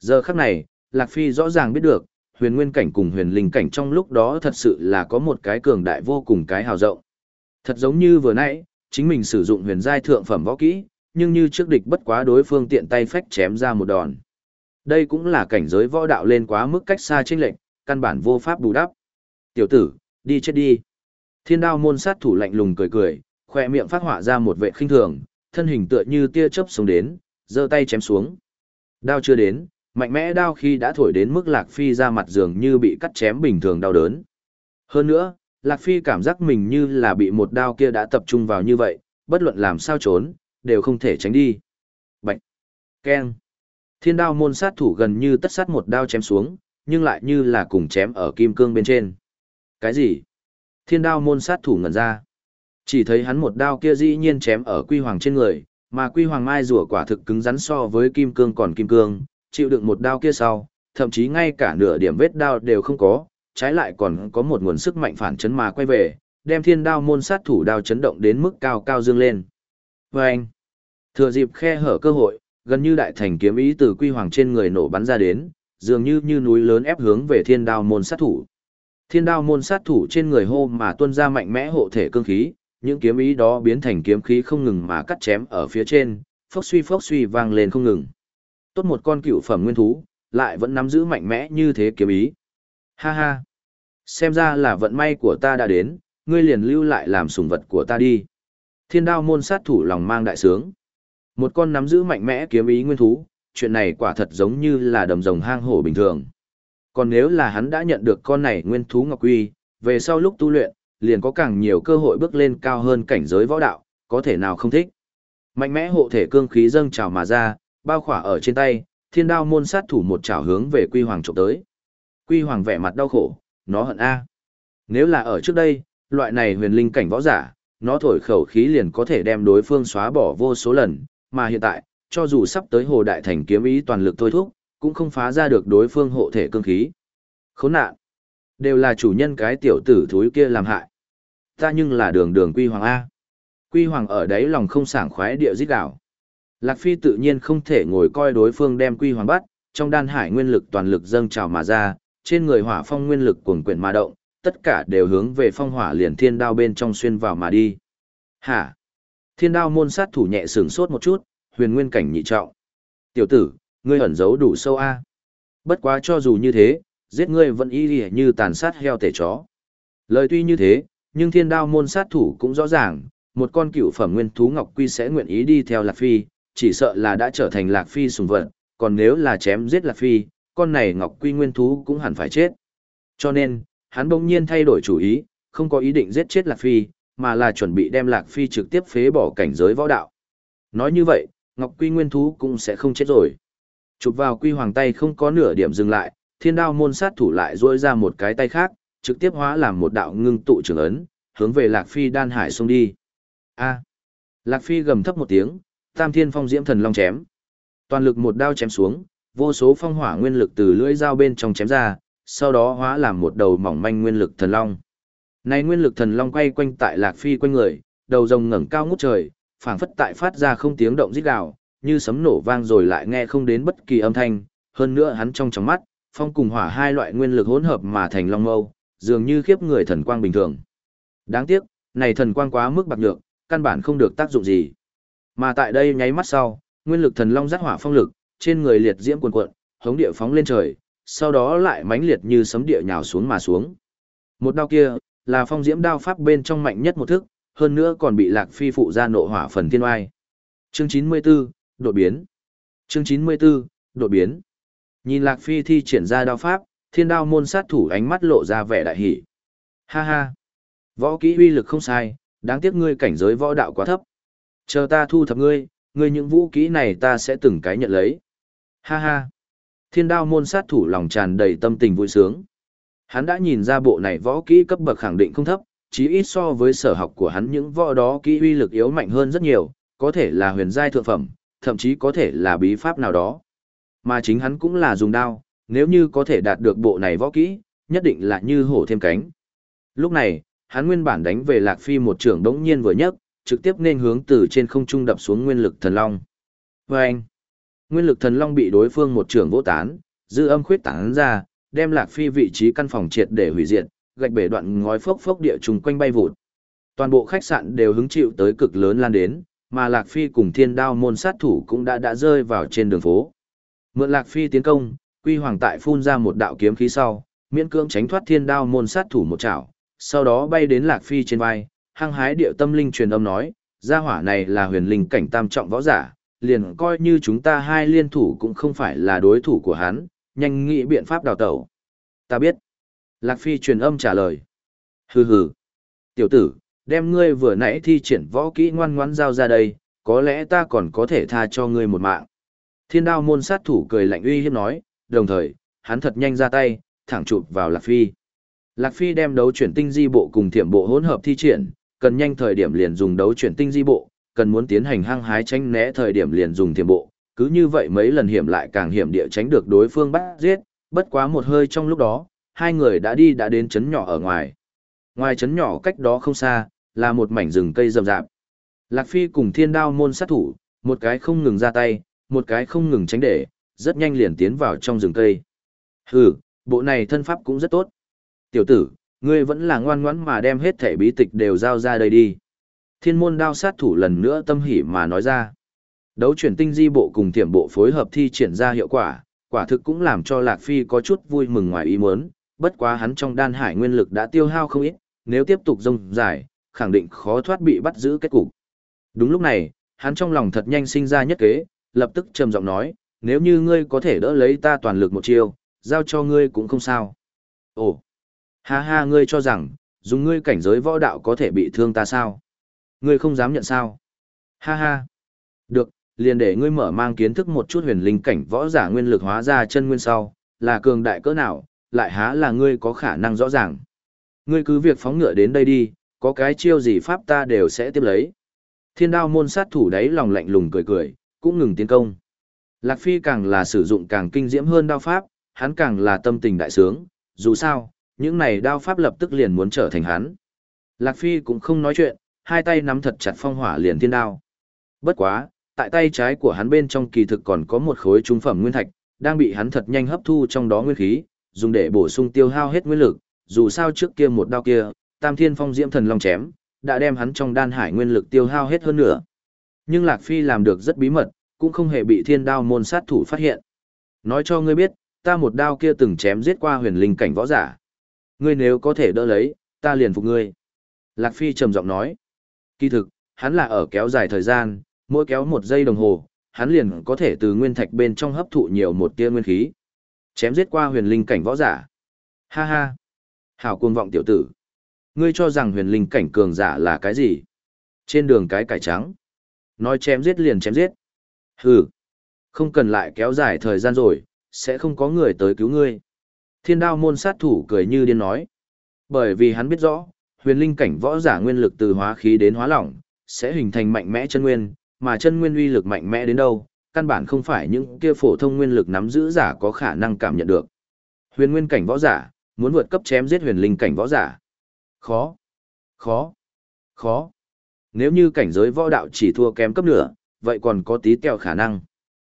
Giờ khắc này, Lạc Phi rõ ràng biết được, huyền nguyên cảnh cùng huyền linh cảnh trong lúc đó thật sự là có một cái cường đại vô cùng cái hào rộng. Thật giống như vừa nãy, chính mình sử dụng huyền giai thượng phẩm võ kỹ, nhưng như trước địch bất quá đối phương tiện tay phách chém ra một đòn. Đây cũng là cảnh giới võ đạo lên quá mức cách xa chênh lệnh, căn bản vô pháp bù đắp. Tiểu tử, đi chết đi. Thiên đao môn sát thủ lạnh lùng cười cười, khoe miệng phát họa ra một vệ khinh thường, thân hình tựa như tia chớp xuống đến, giơ tay chém xuống. Đao chưa đến, mạnh mẽ đao khi đã thổi đến mức Lạc Phi ra mặt giường như bị cắt chém bình thường đau đớn. Hơn nữa, Lạc Phi cảm giác mình như là bị một đao kia đã tập trung vào như vậy, bất luận làm sao trốn, đều không thể tránh đi. Bạch! Keng! Thiên đao môn sát thủ gần như tất sát một đao chém xuống, nhưng lại như là cùng chém ở kim cương bên trên. Cái gì? Thiên đao môn sát thủ ngẩn ra. Chỉ thấy hắn một đao kia dĩ nhiên chém ở quy hoàng trên người, mà quy hoàng mai rùa quả thực cứng rắn so với kim cương còn kim cương, chịu đựng một đao kia sau, thậm chí ngay cả nửa điểm vết đao đều không có, trái lại còn có một nguồn sức mạnh phản chấn mà quay về, đem thiên đao môn sát thủ đao chấn động đến mức cao cao dương lên. Và anh, thừa dịp khe hở cơ hội, gần như đại thành kiếm ý từ quy hoàng trên người nổ bắn ra đến, dường như như núi lớn ép hướng về thiên đao môn sát thủ. Thiên đao môn sát thủ trên người hô mà tuôn ra mạnh mẽ hộ thể cương khí, những kiếm ý đó biến thành kiếm khí không ngừng mà cắt chém ở phía trên, phốc suy phốc suy vang lên không ngừng. Tốt một con cựu phẩm nguyên thú, lại vẫn nắm giữ mạnh mẽ như thế kiếm ý. Ha ha! Xem ra là vận may của ta đã đến, ngươi liền lưu lại làm sùng vật của ta đi. Thiên đao môn sát thủ lòng mang đại sướng. Một con nắm giữ mạnh mẽ kiếm ý nguyên thú, chuyện này quả thật giống như là đầm rồng hang hổ bình thường. Còn nếu là hắn đã nhận được con này nguyên thú ngọc quy, về sau lúc tu luyện, liền có càng nhiều cơ hội bước lên cao hơn cảnh giới võ đạo, có thể nào không thích. Mạnh mẽ hộ thể cương khí dâng trào mà ra, bao khỏa ở trên tay, thiên đao môn sát thủ một trảo hướng về quy hoàng trộm tới. Quy hoàng vẻ mặt đau khổ, nó hận A. Nếu là ở trước đây, loại này huyền linh cảnh võ giả, nó thổi khẩu khí liền có thể đem đối phương xóa bỏ vô số lần, mà hiện tại, cho dù sắp tới hồ đại thành kiếm ý toàn lực thôi thúc, cũng không phá ra được đối phương hộ thể cương khí. Khốn nạn! Đều là chủ nhân cái tiểu tử thúi kia làm hại. Ta nhưng là đường đường quy hoàng A. Quy hoàng ở đấy lòng không sảng khoái địa giết đảo. Lạc Phi tự nhiên không thể ngồi coi đối phương đem quy hoàng bắt, trong đan hải nguyên lực toàn lực dâng trào mà ra, trên người hỏa phong nguyên lực cuồng quyển mà động, tất cả đều hướng về phong hỏa liền thiên đao bên trong xuyên vào mà đi. Hả? Thiên đao môn sát thủ nhẹ sửng sốt một chút, huyền nguyên cảnh nhị trọng. Tiểu tử, ngươi ẩn giấu đủ sâu a. Bất quá cho dù như thế, giết ngươi vẫn y lìa như tàn sát heo tể chó. Lời tuy như thế, nhưng thiên đao môn sát thủ cũng rõ ràng, một con cựu phẩm nguyên thú Ngọc Quy sẽ nguyện ý đi theo Lạc Phi, chỉ sợ là đã trở thành Lạc Phi sùng vật, còn nếu là chém giết Lạc Phi, con này Ngọc Quy nguyên thú cũng hẳn phải chết. Cho nên, hắn bỗng nhiên thay đổi chủ ý, không có ý định giết chết Lạc Phi, mà là chuẩn bị đem Lạc Phi trực tiếp phế bỏ cảnh giới võ đạo. Nói như vậy, Ngọc Quy nguyên thú cũng sẽ không chết rồi. Chụp vào Quy Hoàng tay không có nửa điểm dừng lại, thiên đao môn sát thủ lại duỗi ra một cái tay khác, trực tiếp hóa làm một đạo ngưng tụ trường ấn, hướng về Lạc Phi đan hải xông đi. A. Lạc Phi gầm thấp một tiếng, Tam Thiên Phong Diễm Thần Long chém. Toàn lực một đao chém xuống, vô số phong hỏa nguyên lực từ lưỡi dao bên trong chém ra, sau đó hóa làm một đầu mỏng manh nguyên lực thần long. Này nguyên lực thần long quay quanh tại Lạc Phi quanh người, đầu rồng ngẩng cao ngút trời, phảng phất tại phát ra không tiếng động rít gào, như sấm nổ vang rồi lại nghe không đến bất kỳ âm thanh, hơn nữa hắn trong trong mắt, phong cùng hỏa hai loại nguyên lực hỗn hợp mà thành long mâu, dường như khiếp người thần quang bình thường. Đáng tiếc, này thần quang quá mức bạc nhược, căn bản không được tác dụng gì. Mà tại đây nháy mắt sau, nguyên lực thần long giác hỏa phong lực, trên người liệt diễm cuồn cuộn, hống địa phóng lên trời, sau đó lại mãnh liệt như sấm địa nhào xuống mà xuống. Một đao kia, là phong diễm đao pháp bên trong mạnh nhất một thức, hơn nữa còn bị Lạc Phi phụ ra nộ hỏa phần thiên oai. Chương 94, đột biến. Chương 94, đột biến. Nhìn Lạc Phi thi triển ra đao pháp, thiên đao môn sát thủ ánh mắt lộ ra vẻ đại hỉ. Ha ha. Võ kỹ uy lực không sai, đáng tiếc ngươi cảnh giới võ đạo quá thấp. Chờ ta thu thập ngươi, ngươi những vũ kỹ này ta sẽ từng cái nhận lấy. Ha ha. Thiên đao môn sát thủ lòng tràn đầy tâm tình vui sướng. Hắn đã nhìn ra bộ này võ kỹ cấp bậc khẳng định không thấp, chí ít so với sở học của hắn những võ đó kỹ uy lực yếu mạnh hơn rất nhiều, có thể là huyền giai thượng phẩm, thậm chí có thể là bí pháp nào đó. Mà chính hắn cũng là dùng đao, nếu như có thể đạt được bộ này võ kỹ, nhất định là như hổ thêm cánh. Lúc này, hắn nguyên bản đánh về Lạc Phi một trường đống nhiên vừa nhấc, trực tiếp nên hướng từ trên không trung đập xuống nguyên lực thần long. Và anh, nguyên lực thần long bị đối phương một trường vỗ tán, dư âm khuyết tán ra, đem Lạc Phi vị trí căn phòng triệt để hủy diệt, gạch bể đoạn ngói phốc phốc địa trùng quanh bay vụt. Toàn bộ khách sạn đều hứng chịu tới cực lớn lan đến, mà Lạc Phi cùng thiên đao môn sát thủ cũng đã đã rơi vào trên đường phố. Mượn Lạc Phi tiến công, Quy Hoàng tại phun ra một đạo kiếm khí sau, miễn cưỡng tránh thoát thiên đao môn sát thủ một chảo, sau đó bay đến Lạc Phi trên vai, hăng hái điệu tâm linh truyền âm nói, gia hỏa này là huyền linh cảnh tam trọng võ giả, liền coi như chúng ta hai liên thủ cũng không phải là đối thủ của hắn, nhanh nghĩ biện pháp đào tẩu. Ta biết. Lạc Phi truyền âm trả lời. Hừ hừ. Tiểu tử, đem ngươi vừa nãy thi triển võ kỹ ngoan ngoãn giao ra đây, có lẽ ta còn có thể tha cho ngươi một mạng. Thiên đao môn sát thủ cười lạnh uy hiếp nói, đồng thời, hắn thật nhanh ra tay, thẳng chụp vào Lạc Phi. Lạc Phi đem đấu chuyển tinh di bộ cùng thiểm bộ hỗn hợp thi triển, cần nhanh thời điểm liền dùng đấu chuyển tinh di bộ, cần muốn tiến hành hăng hái tránh né thời điểm liền dùng thiểm bộ, cứ như vậy mấy lần hiểm lại càng hiểm địa tránh được đối phương bắt giết, bất quá một hơi trong lúc đó, hai người đã đi đã đến chấn nhỏ ở ngoài. Ngoài chấn nhỏ cách đó không xa, là một mảnh rừng cây rậm rạp. Lạc Phi cùng thiên đao môn sát thủ, một cái không ngừng ra tay, một cái không ngừng tránh để, rất nhanh liền tiến vào trong rừng cây. Hừ, bộ này thân pháp cũng rất tốt. Tiểu tử, ngươi vẫn là ngoan ngoãn mà đem hết thể bí tịch đều giao ra đây đi. Thiên môn đao sát thủ lần nữa tâm hỉ mà nói ra. Đấu chuyển tinh di bộ cùng thiểm bộ phối hợp thi triển ra hiệu quả, quả thực cũng làm cho Lạc Phi có chút vui mừng ngoài ý muốn, bất quá hắn trong đan hải nguyên lực đã tiêu hao không ít, nếu tiếp tục rông dài, khẳng định khó thoát bị bắt giữ kết cục. Đúng lúc này, hắn trong lòng thật nhanh sinh ra nhất kế, lập tức trầm giọng nói, nếu như ngươi có thể đỡ lấy ta toàn lực một chiêu, giao cho ngươi cũng không sao. Ồ, ha ha ngươi cho rằng, dùng ngươi cảnh giới võ đạo có thể bị thương ta sao? Ngươi không dám nhận sao? Ha ha. Được, liền để ngươi mở mang kiến thức một chút huyền linh cảnh võ giả nguyên lực hóa ra chân nguyên sau, là cường đại cỡ nào, lại há là ngươi có khả năng rõ ràng. Ngươi cứ việc phóng ngựa đến đây đi, có cái chiêu gì pháp ta đều sẽ tiếp lấy. Thiên đao môn sát thủ đấy lòng lạnh lùng cười cười, cũng ngừng tiến công. Lạc Phi càng là sử dụng càng kinh diễm hơn đao pháp, hắn càng là tâm tình đại sướng, dù sao, những này đao pháp lập tức liền muốn trở thành hắn. Lạc Phi cũng không nói chuyện, hai tay nắm thật chặt phong hỏa liền thiên đao. Bất quá, tại tay trái của hắn bên trong kỳ thực còn có một khối trung phẩm nguyên thạch, đang bị hắn thật nhanh hấp thu trong đó nguyên khí, dùng để bổ sung tiêu hao hết nguyên lực, dù sao trước kia một đao kia, Tam Thiên Phong Diễm Thần Long chém, đã đem hắn trong đan hải nguyên lực tiêu hao hết hơn nữa. Nhưng Lạc Phi làm được rất bí mật, cũng không hề bị thiên đao môn sát thủ phát hiện. Nói cho ngươi biết, ta một đao kia từng chém giết qua huyền linh cảnh võ giả. Ngươi nếu có thể đỡ lấy, ta liền phục ngươi. Lạc Phi trầm giọng nói. Kỳ thực, hắn là ở kéo dài thời gian, mỗi kéo một giây đồng hồ, hắn liền có thể từ nguyên thạch bên trong hấp thụ nhiều một tia nguyên khí. Chém giết qua huyền linh cảnh võ giả. Ha ha. Hảo cuồng vọng tiểu tử. Ngươi cho rằng huyền linh cảnh cường giả là cái gì? Trên đường cái cải trắng. Nói chém giết liền chém giết. Hừ. Không cần lại kéo dài thời gian rồi, sẽ không có người tới cứu ngươi. Thiên đao môn sát thủ cười như điên nói. Bởi vì hắn biết rõ, huyền linh cảnh võ giả nguyên lực từ hóa khí đến hóa lỏng, sẽ hình thành mạnh mẽ chân nguyên, mà chân nguyên uy lực mạnh mẽ đến đâu, căn bản không phải những kia phổ thông nguyên lực nắm giữ giả có khả năng cảm nhận được. Huyền nguyên cảnh võ giả, muốn vượt cấp chém giết huyền linh cảnh võ giả. Khó, khó, khó. Nếu như cảnh giới võ đạo chỉ thua kém cấp nửa, vậy còn có tí teo khả năng.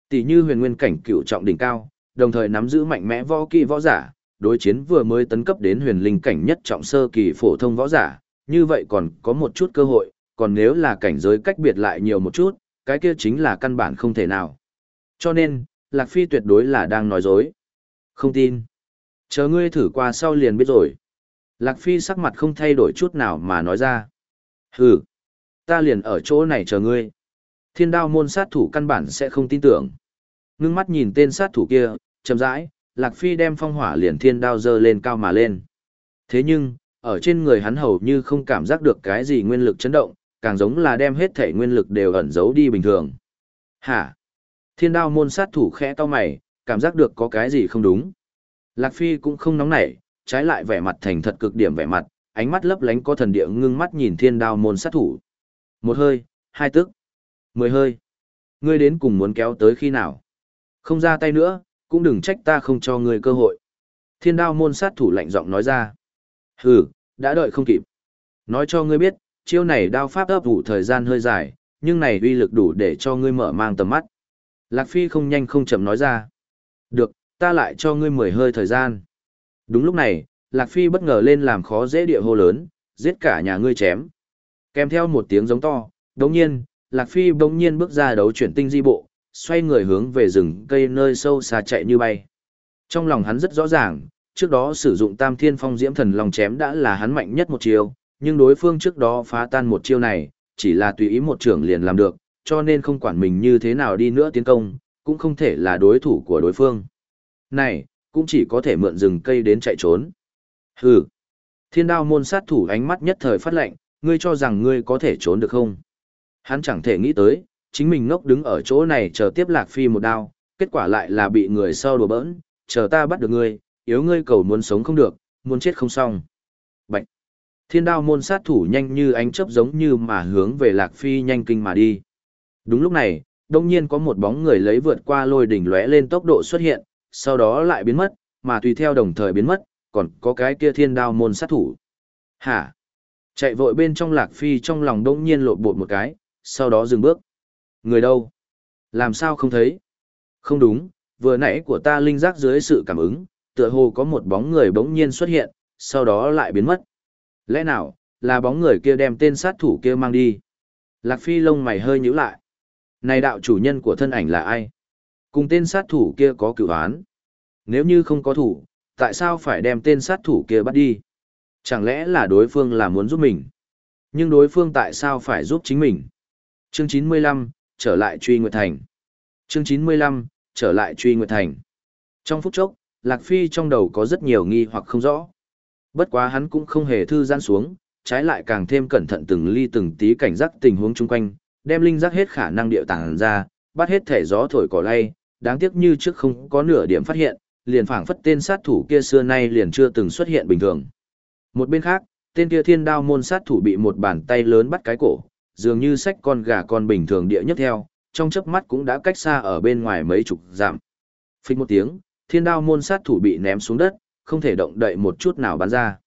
Tỷ như huyền nguyên cảnh cựu trọng đỉnh cao, đồng thời nắm giữ mạnh mẽ võ kỹ võ giả, đối chiến vừa mới tấn cấp đến huyền linh cảnh nhất trọng sơ kỳ phổ thông võ giả, như vậy còn có một chút cơ hội, còn nếu là cảnh giới cách biệt lại nhiều một chút, cái kia chính là căn bản không thể nào. Cho nên, Lạc Phi tuyệt đối là đang nói dối. Không tin. Chờ ngươi thử qua sau liền biết rồi. Lạc Phi sắc mặt không thay đổi chút nào mà nói ra. Hừ, ta liền ở chỗ này chờ ngươi. Thiên đao môn sát thủ căn bản sẽ không tin tưởng. Ngưng mắt nhìn tên sát thủ kia, chậm rãi, Lạc Phi đem phong hỏa liền thiên đao dơ lên cao mà lên. Thế nhưng, ở trên người hắn hầu như không cảm giác được cái gì nguyên lực chấn động, càng giống là đem hết thể nguyên lực đều ẩn giấu đi bình thường. Hả? Thiên đao môn sát thủ khẽ to mày, cảm giác được có cái gì không đúng. Lạc Phi cũng không nóng nảy, trái lại vẻ mặt thành thật cực điểm vẻ mặt, ánh mắt lấp lánh có thần địa ngưng mắt nhìn thiên đao môn sát thủ. Một hơi, hai tức, mười hơi. Ngươi đến cùng muốn kéo tới khi nào? Không ra tay nữa, cũng đừng trách ta không cho ngươi cơ hội. Thiên đao môn sát thủ lạnh giọng nói ra. Hừ, đã đợi không kịp. Nói cho ngươi biết, chiêu này đao pháp ấp ủ thời gian hơi dài, nhưng này uy lực đủ để cho ngươi mở mang tầm mắt. Lạc Phi không nhanh không chậm nói ra. Được, ta lại cho ngươi mười hơi thời gian. Đúng lúc này, Lạc Phi bất ngờ lên làm khó dễ địa hô lớn, giết cả nhà ngươi chém. Kèm theo một tiếng giống to, đồng nhiên, Lạc Phi bỗng nhiên bước ra đấu chuyển tinh di bộ, xoay người hướng về rừng cây nơi sâu xa chạy như bay. Trong lòng hắn rất rõ ràng, trước đó sử dụng tam thiên phong diễm thần lòng chém đã là hắn mạnh nhất một chiêu, nhưng đối phương trước đó phá tan một chiêu này, chỉ là tùy ý một trưởng liền làm được, cho nên không quản mình như thế nào đi nữa tiến công, cũng không thể là đối thủ của đối phương. Này, cũng chỉ có thể mượn rừng cây đến chạy trốn. Hừ. Thiên đao môn sát thủ ánh mắt nhất thời phát lệnh, ngươi cho rằng ngươi có thể trốn được không? Hắn chẳng thể nghĩ tới, chính mình ngốc đứng ở chỗ này chờ tiếp lạc phi một đao, kết quả lại là bị người sau đùa bỡn, chờ ta bắt được ngươi, yếu ngươi cầu muốn sống không được, muốn chết không xong. Bạch! Thiên đao môn sát thủ nhanh như ánh chớp giống như mà hướng về lạc phi nhanh kinh mà đi. Đúng lúc này, đông nhiên có một bóng người lấy vượt qua lôi đỉnh lóe lên tốc độ xuất hiện, sau đó lại biến mất, mà tùy theo đồng thời biến mất, còn có cái kia thiên đao môn sát thủ. Hả? Chạy vội bên trong lạc phi trong lòng đông nhiên lộn bột một cái, sau đó dừng bước. Người đâu? Làm sao không thấy? Không đúng, vừa nãy của ta linh giác dưới sự cảm ứng, tựa hồ có một bóng người bỗng nhiên xuất hiện, sau đó lại biến mất. Lẽ nào, là bóng người kia đem tên sát thủ kia mang đi? Lạc Phi lông mày hơi nhíu lại. Này đạo chủ nhân của thân ảnh là ai? Cùng tên sát thủ kia có cửu án. Nếu như không có thủ, tại sao phải đem tên sát thủ kia bắt đi? Chẳng lẽ là đối phương là muốn giúp mình? Nhưng đối phương tại sao phải giúp chính mình? Chương 95, trở lại truy nguyệt thành. Chương 95, trở lại truy nguyệt thành. Trong phút chốc, Lạc Phi trong đầu có rất nhiều nghi hoặc không rõ. Bất quá hắn cũng không hề thư giãn xuống, trái lại càng thêm cẩn thận từng ly từng tí cảnh giác tình huống chung quanh, đem linh giác hết khả năng điệu tàng ra, bắt hết thể gió thổi cỏ lay, đáng tiếc như trước không có nửa điểm phát hiện, liền phảng phất tên sát thủ kia xưa nay liền chưa từng xuất hiện bình thường. Một bên khác, tên kia thiên đao môn sát thủ bị một bàn tay lớn bắt cái cổ, dường như sách con gà con bình thường địa nhất theo, trong chớp mắt cũng đã cách xa ở bên ngoài mấy chục dặm. Phích một tiếng, thiên đao môn sát thủ bị ném xuống đất, không thể động đậy một chút nào bắn ra.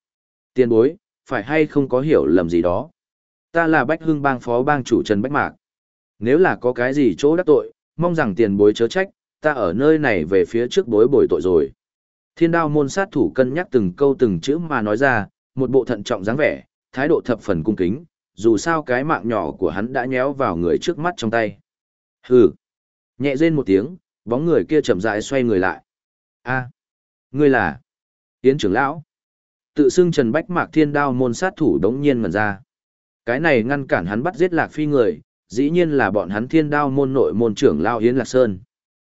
Tiên bối, phải hay không có hiểu lầm gì đó. Ta là Bách Hưng bang phó bang chủ Trần Bách Mạc. Nếu là có cái gì chỗ đắc tội, mong rằng tiền bối chớ trách, ta ở nơi này về phía trước bối bồi tội rồi. Thiên đao môn sát thủ cân nhắc từng câu từng chữ mà nói ra, một bộ thận trọng dáng vẻ, thái độ thập phần cung kính, dù sao cái mạng nhỏ của hắn đã nhéo vào người trước mắt trong tay. Hừ. Nhẹ rên một tiếng, bóng người kia chậm rãi xoay người lại. A, ngươi là Yến trưởng lão. Tự xưng Trần Bách Mạc Thiên Đao môn sát thủ đống nhiên ngẩn ra. Cái này ngăn cản hắn bắt giết Lạc Phi người, dĩ nhiên là bọn hắn Thiên Đao môn nội môn trưởng lão Yến Lạc Sơn.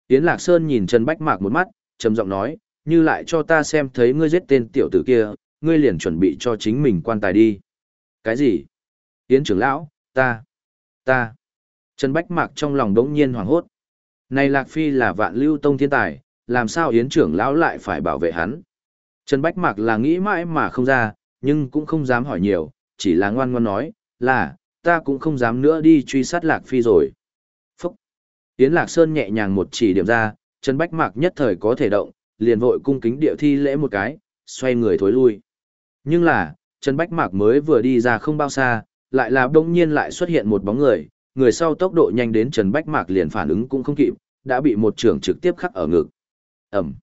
Yến Lạc Sơn nhìn Trần Bách Mạc một mắt, trầm giọng nói, như lại cho ta xem thấy ngươi giết tên tiểu tử kia, ngươi liền chuẩn bị cho chính mình quan tài đi. Cái gì? Yến trưởng lão, ta, ta. Trần Bách Mạc trong lòng đống nhiên hoảng hốt. Này Lạc Phi là vạn lưu tông thiên tài, làm sao Yến trưởng lão lại phải bảo vệ hắn? Trần Bách Mạc là nghĩ mãi mà không ra, nhưng cũng không dám hỏi nhiều, chỉ là ngoan ngoan nói, là, ta cũng không dám nữa đi truy sát Lạc Phi rồi. Phúc! Yến Lạc Sơn nhẹ nhàng một chỉ điểm ra, Trần Bách Mạc nhất thời có thể động, liền vội cung kính địa thi lễ một cái, xoay người thối lui. Nhưng là, Trần Bách Mạc mới vừa đi ra không bao xa, lại là đông nhiên lại xuất hiện một bóng người, người sau tốc độ nhanh đến Trần Bách Mạc liền phản ứng cũng không kịp, đã bị một trường trực tiếp khắc ở ngực. Ẩm.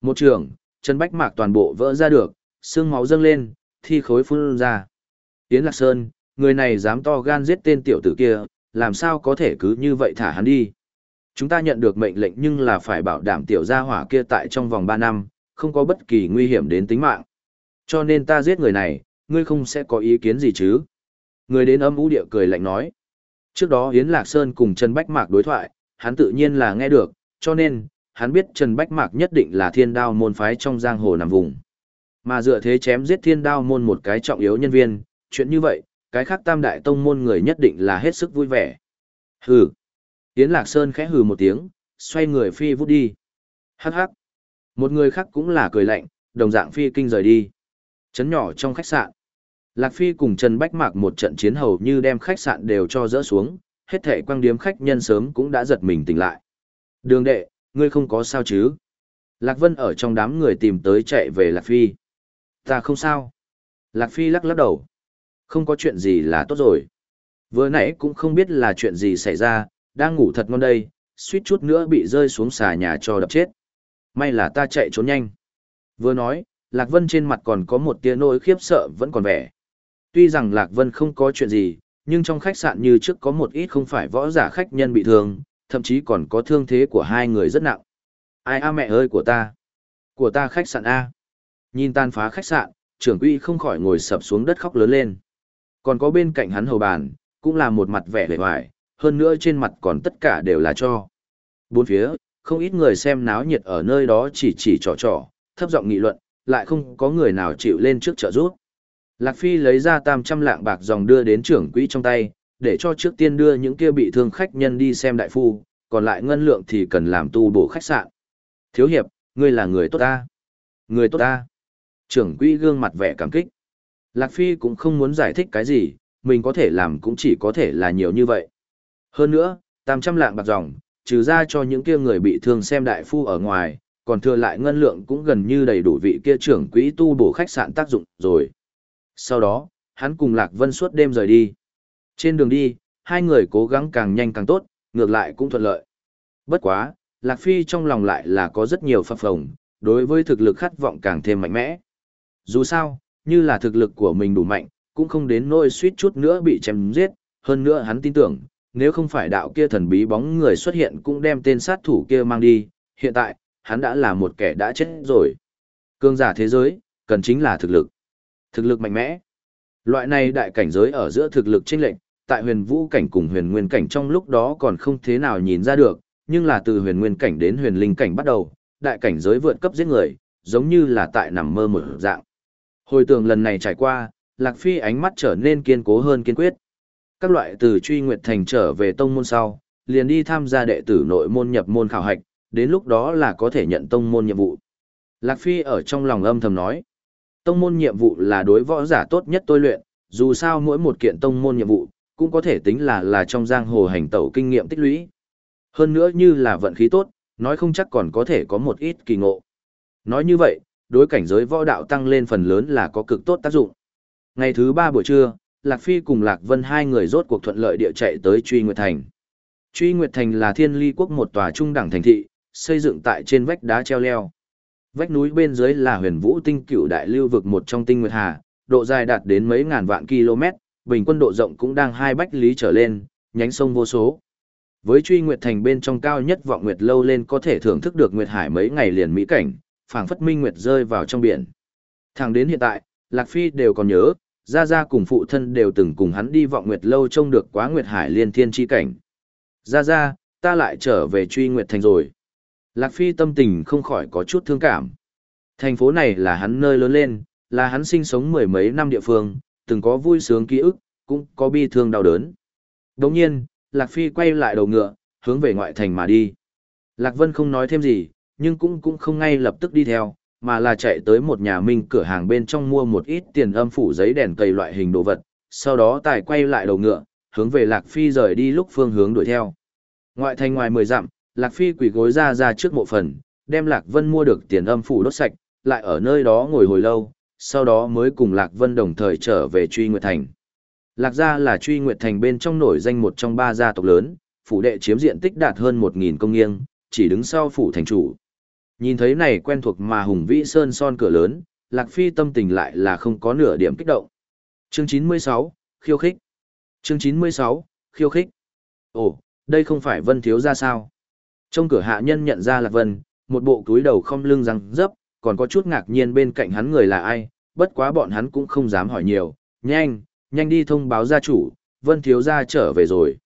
Một trường, Chân Bách Mạc toàn bộ vỡ ra được, xương máu dâng lên, thi khối phun ra. Yến Lạc Sơn, người này dám to gan giết tên tiểu tử kia, làm sao có thể cứ như vậy thả hắn đi. Chúng ta nhận được mệnh lệnh nhưng là phải bảo đảm tiểu gia hỏa kia tại trong vòng 3 năm, không có bất kỳ nguy hiểm đến tính mạng. Cho nên ta giết người này, ngươi không sẽ có ý kiến gì chứ? Người đến âm ú địa cười lạnh nói. Trước đó Yến Lạc Sơn cùng Trần Bách Mạc đối thoại, hắn tự nhiên là nghe được, cho nên, hắn biết Trần Bách Mạc nhất định là thiên đao môn phái trong giang hồ nằm vùng. Mà dựa thế chém giết thiên đao môn một cái trọng yếu nhân viên, chuyện như vậy, cái khác tam đại tông môn người nhất định là hết sức vui vẻ. Hừ. Yến Lạc Sơn khẽ hừ một tiếng, xoay người phi vút đi. Hắc hắc. Một người khác cũng là cười lạnh, đồng dạng phi kinh rời đi. Chấn nhỏ trong khách sạn. Lạc Phi cùng Trần Bách Mạc một trận chiến hầu như đem khách sạn đều cho dỡ xuống, hết thảy quang điếm khách nhân sớm cũng đã giật mình tỉnh lại. Đường đệ, ngươi không có sao chứ? Lạc Vân ở trong đám người tìm tới chạy về Lạc Phi. Ta không sao. Lạc Phi lắc lắc đầu. Không có chuyện gì là tốt rồi. Vừa nãy cũng không biết là chuyện gì xảy ra, đang ngủ thật ngon đây, suýt chút nữa bị rơi xuống xà nhà cho đập chết. May là ta chạy trốn nhanh. Vừa nói, Lạc Vân trên mặt còn có một tia nỗi khiếp sợ vẫn còn vẻ. Tuy rằng Lạc Vân không có chuyện gì, nhưng trong khách sạn như trước có một ít không phải võ giả khách nhân bị thương, thậm chí còn có thương thế của hai người rất nặng. Ai a mẹ ơi của ta? Của ta khách sạn A. Nhìn tan phá khách sạn, trưởng quỹ không khỏi ngồi sập xuống đất khóc lớn lên. Còn có bên cạnh hắn hầu bàn, cũng là một mặt vẻ vẻ hoài, hơn nữa trên mặt còn tất cả đều là cho. Bốn phía, không ít người xem náo nhiệt ở nơi đó chỉ chỉ trò trò, thấp giọng nghị luận, lại không có người nào chịu lên trước trợ giúp. Lạc Phi lấy ra tam trăm lạng bạc dòng đưa đến trưởng quỹ trong tay, để cho trước tiên đưa những kia bị thương khách nhân đi xem đại phu, còn lại ngân lượng thì cần làm tu bổ khách sạn. Thiếu hiệp, ngươi là người tốt ta. Người tốt ta. Trưởng quỹ gương mặt vẻ cảm kích. Lạc Phi cũng không muốn giải thích cái gì, mình có thể làm cũng chỉ có thể là nhiều như vậy. Hơn nữa, tam trăm lạng bạc dòng, trừ ra cho những kia người bị thương xem đại phu ở ngoài, còn thừa lại ngân lượng cũng gần như đầy đủ vị kia trưởng quỹ tu bổ khách sạn tác dụng rồi. Sau đó, hắn cùng Lạc Vân suốt đêm rời đi. Trên đường đi, hai người cố gắng càng nhanh càng tốt, ngược lại cũng thuận lợi. Bất quá, Lạc Phi trong lòng lại là có rất nhiều phập phồng, đối với thực lực khát vọng càng thêm mạnh mẽ. Dù sao, như là thực lực của mình đủ mạnh, cũng không đến nỗi suýt chút nữa bị chém giết, hơn nữa hắn tin tưởng, nếu không phải đạo kia thần bí bóng người xuất hiện cũng đem tên sát thủ kia mang đi, hiện tại, hắn đã là một kẻ đã chết rồi. Cương giả thế giới, cần chính là thực lực. Thực lực mạnh mẽ. Loại này đại cảnh giới ở giữa thực lực chênh lệnh, tại huyền vũ cảnh cùng huyền nguyên cảnh trong lúc đó còn không thế nào nhìn ra được, nhưng là từ huyền nguyên cảnh đến huyền linh cảnh bắt đầu, đại cảnh giới vượt cấp giết người, giống như là tại nằm mơ một dạng. Hồi tưởng lần này trải qua, Lạc Phi ánh mắt trở nên kiên cố hơn kiên quyết. Các loại từ truy nguyệt thành trở về tông môn sau, liền đi tham gia đệ tử nội môn nhập môn khảo hạch, đến lúc đó là có thể nhận tông môn nhiệm vụ. Lạc Phi ở trong lòng âm thầm nói, tông môn nhiệm vụ là đối võ giả tốt nhất tôi luyện, dù sao mỗi một kiện tông môn nhiệm vụ, cũng có thể tính là là trong giang hồ hành tẩu kinh nghiệm tích lũy. Hơn nữa như là vận khí tốt, nói không chắc còn có thể có một ít kỳ ngộ. Nói như vậy, đối cảnh giới võ đạo tăng lên phần lớn là có cực tốt tác dụng. Ngày thứ ba buổi trưa, Lạc Phi cùng Lạc Vân hai người rốt cuộc thuận lợi địa chạy tới Truy Nguyệt Thành. Truy Nguyệt Thành là thiên ly quốc một tòa trung đẳng thành thị, xây dựng tại trên vách đá treo leo. Vách núi bên dưới là huyền vũ tinh cửu đại lưu vực một trong tinh nguyệt hà, độ dài đạt đến mấy ngàn vạn km, bình quân độ rộng cũng đang hai bách lý trở lên, nhánh sông vô số. Với truy nguyệt thành bên trong cao nhất vọng nguyệt lâu lên có thể thưởng thức được nguyệt hải mấy ngày liền mỹ cảnh, phảng phất minh nguyệt rơi vào trong biển. Thẳng đến hiện tại, Lạc Phi đều còn nhớ, Gia Gia cùng phụ thân đều từng cùng hắn đi vọng nguyệt lâu trông được quá nguyệt hải liên thiên chi cảnh. Gia Gia, ta lại trở về truy nguyệt thành rồi. Lạc Phi tâm tình không khỏi có chút thương cảm. Thành phố này là hắn nơi lớn lên, là hắn sinh sống mười mấy năm địa phương, từng có vui sướng ký ức, cũng có bi thương đau đớn. Đồng nhiên, Lạc Phi quay lại đầu ngựa, hướng về ngoại thành mà đi. Lạc Vân không nói thêm gì, nhưng cũng cũng không ngay lập tức đi theo, mà là chạy tới một nhà minh cửa hàng bên trong mua một ít tiền âm phủ giấy đèn cây loại hình đồ vật, sau đó tài quay lại đầu ngựa, hướng về Lạc Phi rời đi lúc phương hướng đuổi theo. Ngoại thành ngoài mười dặm, Lạc Phi quỳ gối ra ra trước mộ phần, đem Lạc Vân mua được tiền âm phủ đốt sạch, lại ở nơi đó ngồi hồi lâu, sau đó mới cùng Lạc Vân đồng thời trở về truy nguyệt thành. Lạc gia là truy nguyệt thành bên trong nổi danh một trong ba gia tộc lớn, phủ đệ chiếm diện tích đạt hơn 1.000 công nghiêng, chỉ đứng sau phủ thành chủ. Nhìn thấy này quen thuộc mà hùng vĩ sơn son cửa lớn, Lạc Phi tâm tình lại là không có nửa điểm kích động. Chương 96, khiêu khích. Chương 96, khiêu khích. Ồ, đây không phải Vân Thiếu gia sao? Trong cửa hạ nhân nhận ra Lạc Vân, một bộ túi đầu không lưng răng dấp, còn có chút ngạc nhiên bên cạnh hắn người là ai, bất quá bọn hắn cũng không dám hỏi nhiều, nhanh, nhanh đi thông báo gia chủ, Vân Thiếu gia trở về rồi.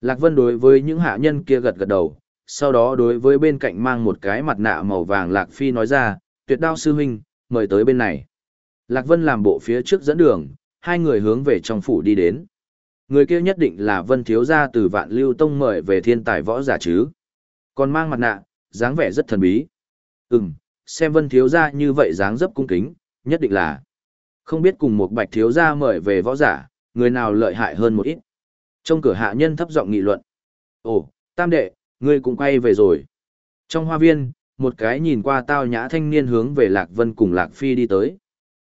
Lạc Vân đối với những hạ nhân kia gật gật đầu, sau đó đối với bên cạnh mang một cái mặt nạ màu vàng Lạc Phi nói ra, tuyệt đao sư huynh, mời tới bên này. Lạc Vân làm bộ phía trước dẫn đường, hai người hướng về trong phủ đi đến. Người kia nhất định là Vân Thiếu Gia từ Vạn Lưu Tông mời về thiên tài võ giả chứ. Còn mang mặt nạ, dáng vẻ rất thần bí. Ừm, xem Vân Thiếu Gia như vậy dáng dấp cung kính, nhất định là. Không biết cùng một bạch thiếu gia mời về võ giả, người nào lợi hại hơn một ít. Trong cửa hạ nhân thấp giọng nghị luận. Ồ, tam đệ, ngươi cũng quay về rồi. Trong hoa viên, một cái nhìn qua tao nhã thanh niên hướng về Lạc Vân cùng Lạc Phi đi tới.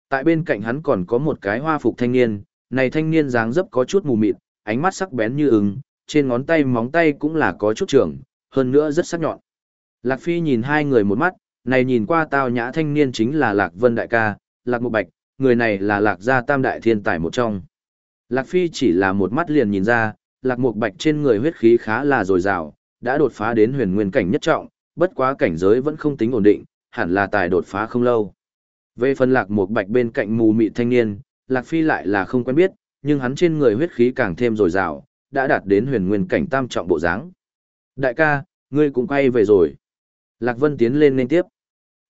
Tại bên cạnh hắn còn có một cái hoa phục thanh niên, này thanh niên dáng dấp có chút mù mịt, ánh mắt sắc bén như ứng, trên ngón tay móng tay cũng là có chút trường, hơn nữa rất sắc nhọn. Lạc Phi nhìn hai người một mắt, này nhìn qua tao nhã thanh niên chính là Lạc Vân đại ca, Lạc Mục Bạch, người này là Lạc gia tam đại thiên tài một trong. Lạc Phi chỉ là một mắt liền nhìn ra, Lạc Mục Bạch trên người huyết khí khá là dồi dào, đã đột phá đến huyền nguyên cảnh nhất trọng, bất quá cảnh giới vẫn không tính ổn định, hẳn là tài đột phá không lâu. Về phần Lạc Mục Bạch bên cạnh mù mị thanh niên, Lạc Phi lại là không quen biết, nhưng hắn trên người huyết khí càng thêm dồi dào, đã đạt đến huyền nguyên cảnh tam trọng bộ dáng. Đại ca, ngươi cũng quay về rồi. Lạc Vân tiến lên lên tiếp.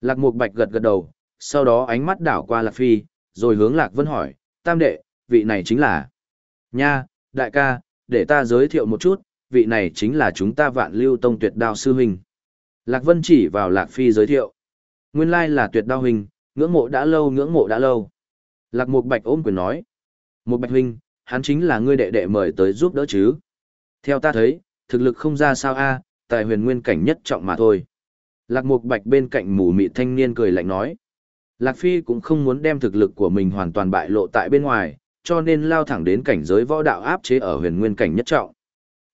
Lạc Mục Bạch gật gật đầu, sau đó ánh mắt đảo qua Lạc Phi, rồi hướng Lạc Vân hỏi, tam đệ, vị này chính là... Nha, đại ca, để ta giới thiệu một chút, vị này chính là chúng ta vạn lưu tông tuyệt đao sư huynh. Lạc Vân chỉ vào Lạc Phi giới thiệu. Nguyên lai là tuyệt đao huynh, ngưỡng mộ đã lâu ngưỡng mộ đã lâu. Lạc Mục Bạch ôm quyền nói. Mục Bạch huynh, hắn chính là ngươi đệ đệ mời tới giúp đỡ chứ. Theo ta thấy, thực lực không ra sao a, tài huyền nguyên cảnh nhất trọng mà thôi. Lạc Mục Bạch bên cạnh mù mị thanh niên cười lạnh nói. Lạc Phi cũng không muốn đem thực lực của mình hoàn toàn bại lộ tại bên ngoài, cho nên lao thẳng đến cảnh giới võ đạo áp chế ở huyền nguyên cảnh nhất trọng.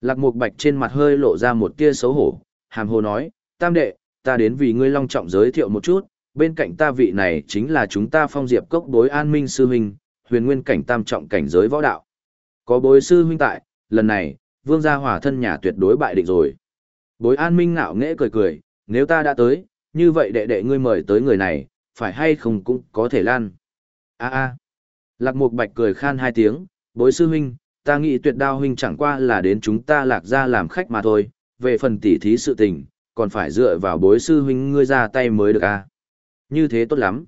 Lạc Mục Bạch trên mặt hơi lộ ra một tia xấu hổ, hàm hồ nói, tam đệ, ta đến vì ngươi long trọng giới thiệu một chút, bên cạnh ta vị này chính là chúng ta phong diệp cốc bối an minh sư huynh, huyền nguyên cảnh tam trọng cảnh giới võ đạo. Có bối sư huynh tại, lần này, vương gia hỏa thân nhà tuyệt đối bại định rồi. Bối an minh ngạo nghễ cười cười, nếu ta đã tới, như vậy đệ đệ ngươi mời tới người này, phải hay không cũng có thể lan. a a Lạc Mục Bạch cười khan hai tiếng, bối sư huynh, ta nghĩ tuyệt đao huynh chẳng qua là đến chúng ta lạc ra làm khách mà thôi, về phần tỉ thí sự tình, còn phải dựa vào bối sư huynh ngươi ra tay mới được a. Như thế tốt lắm.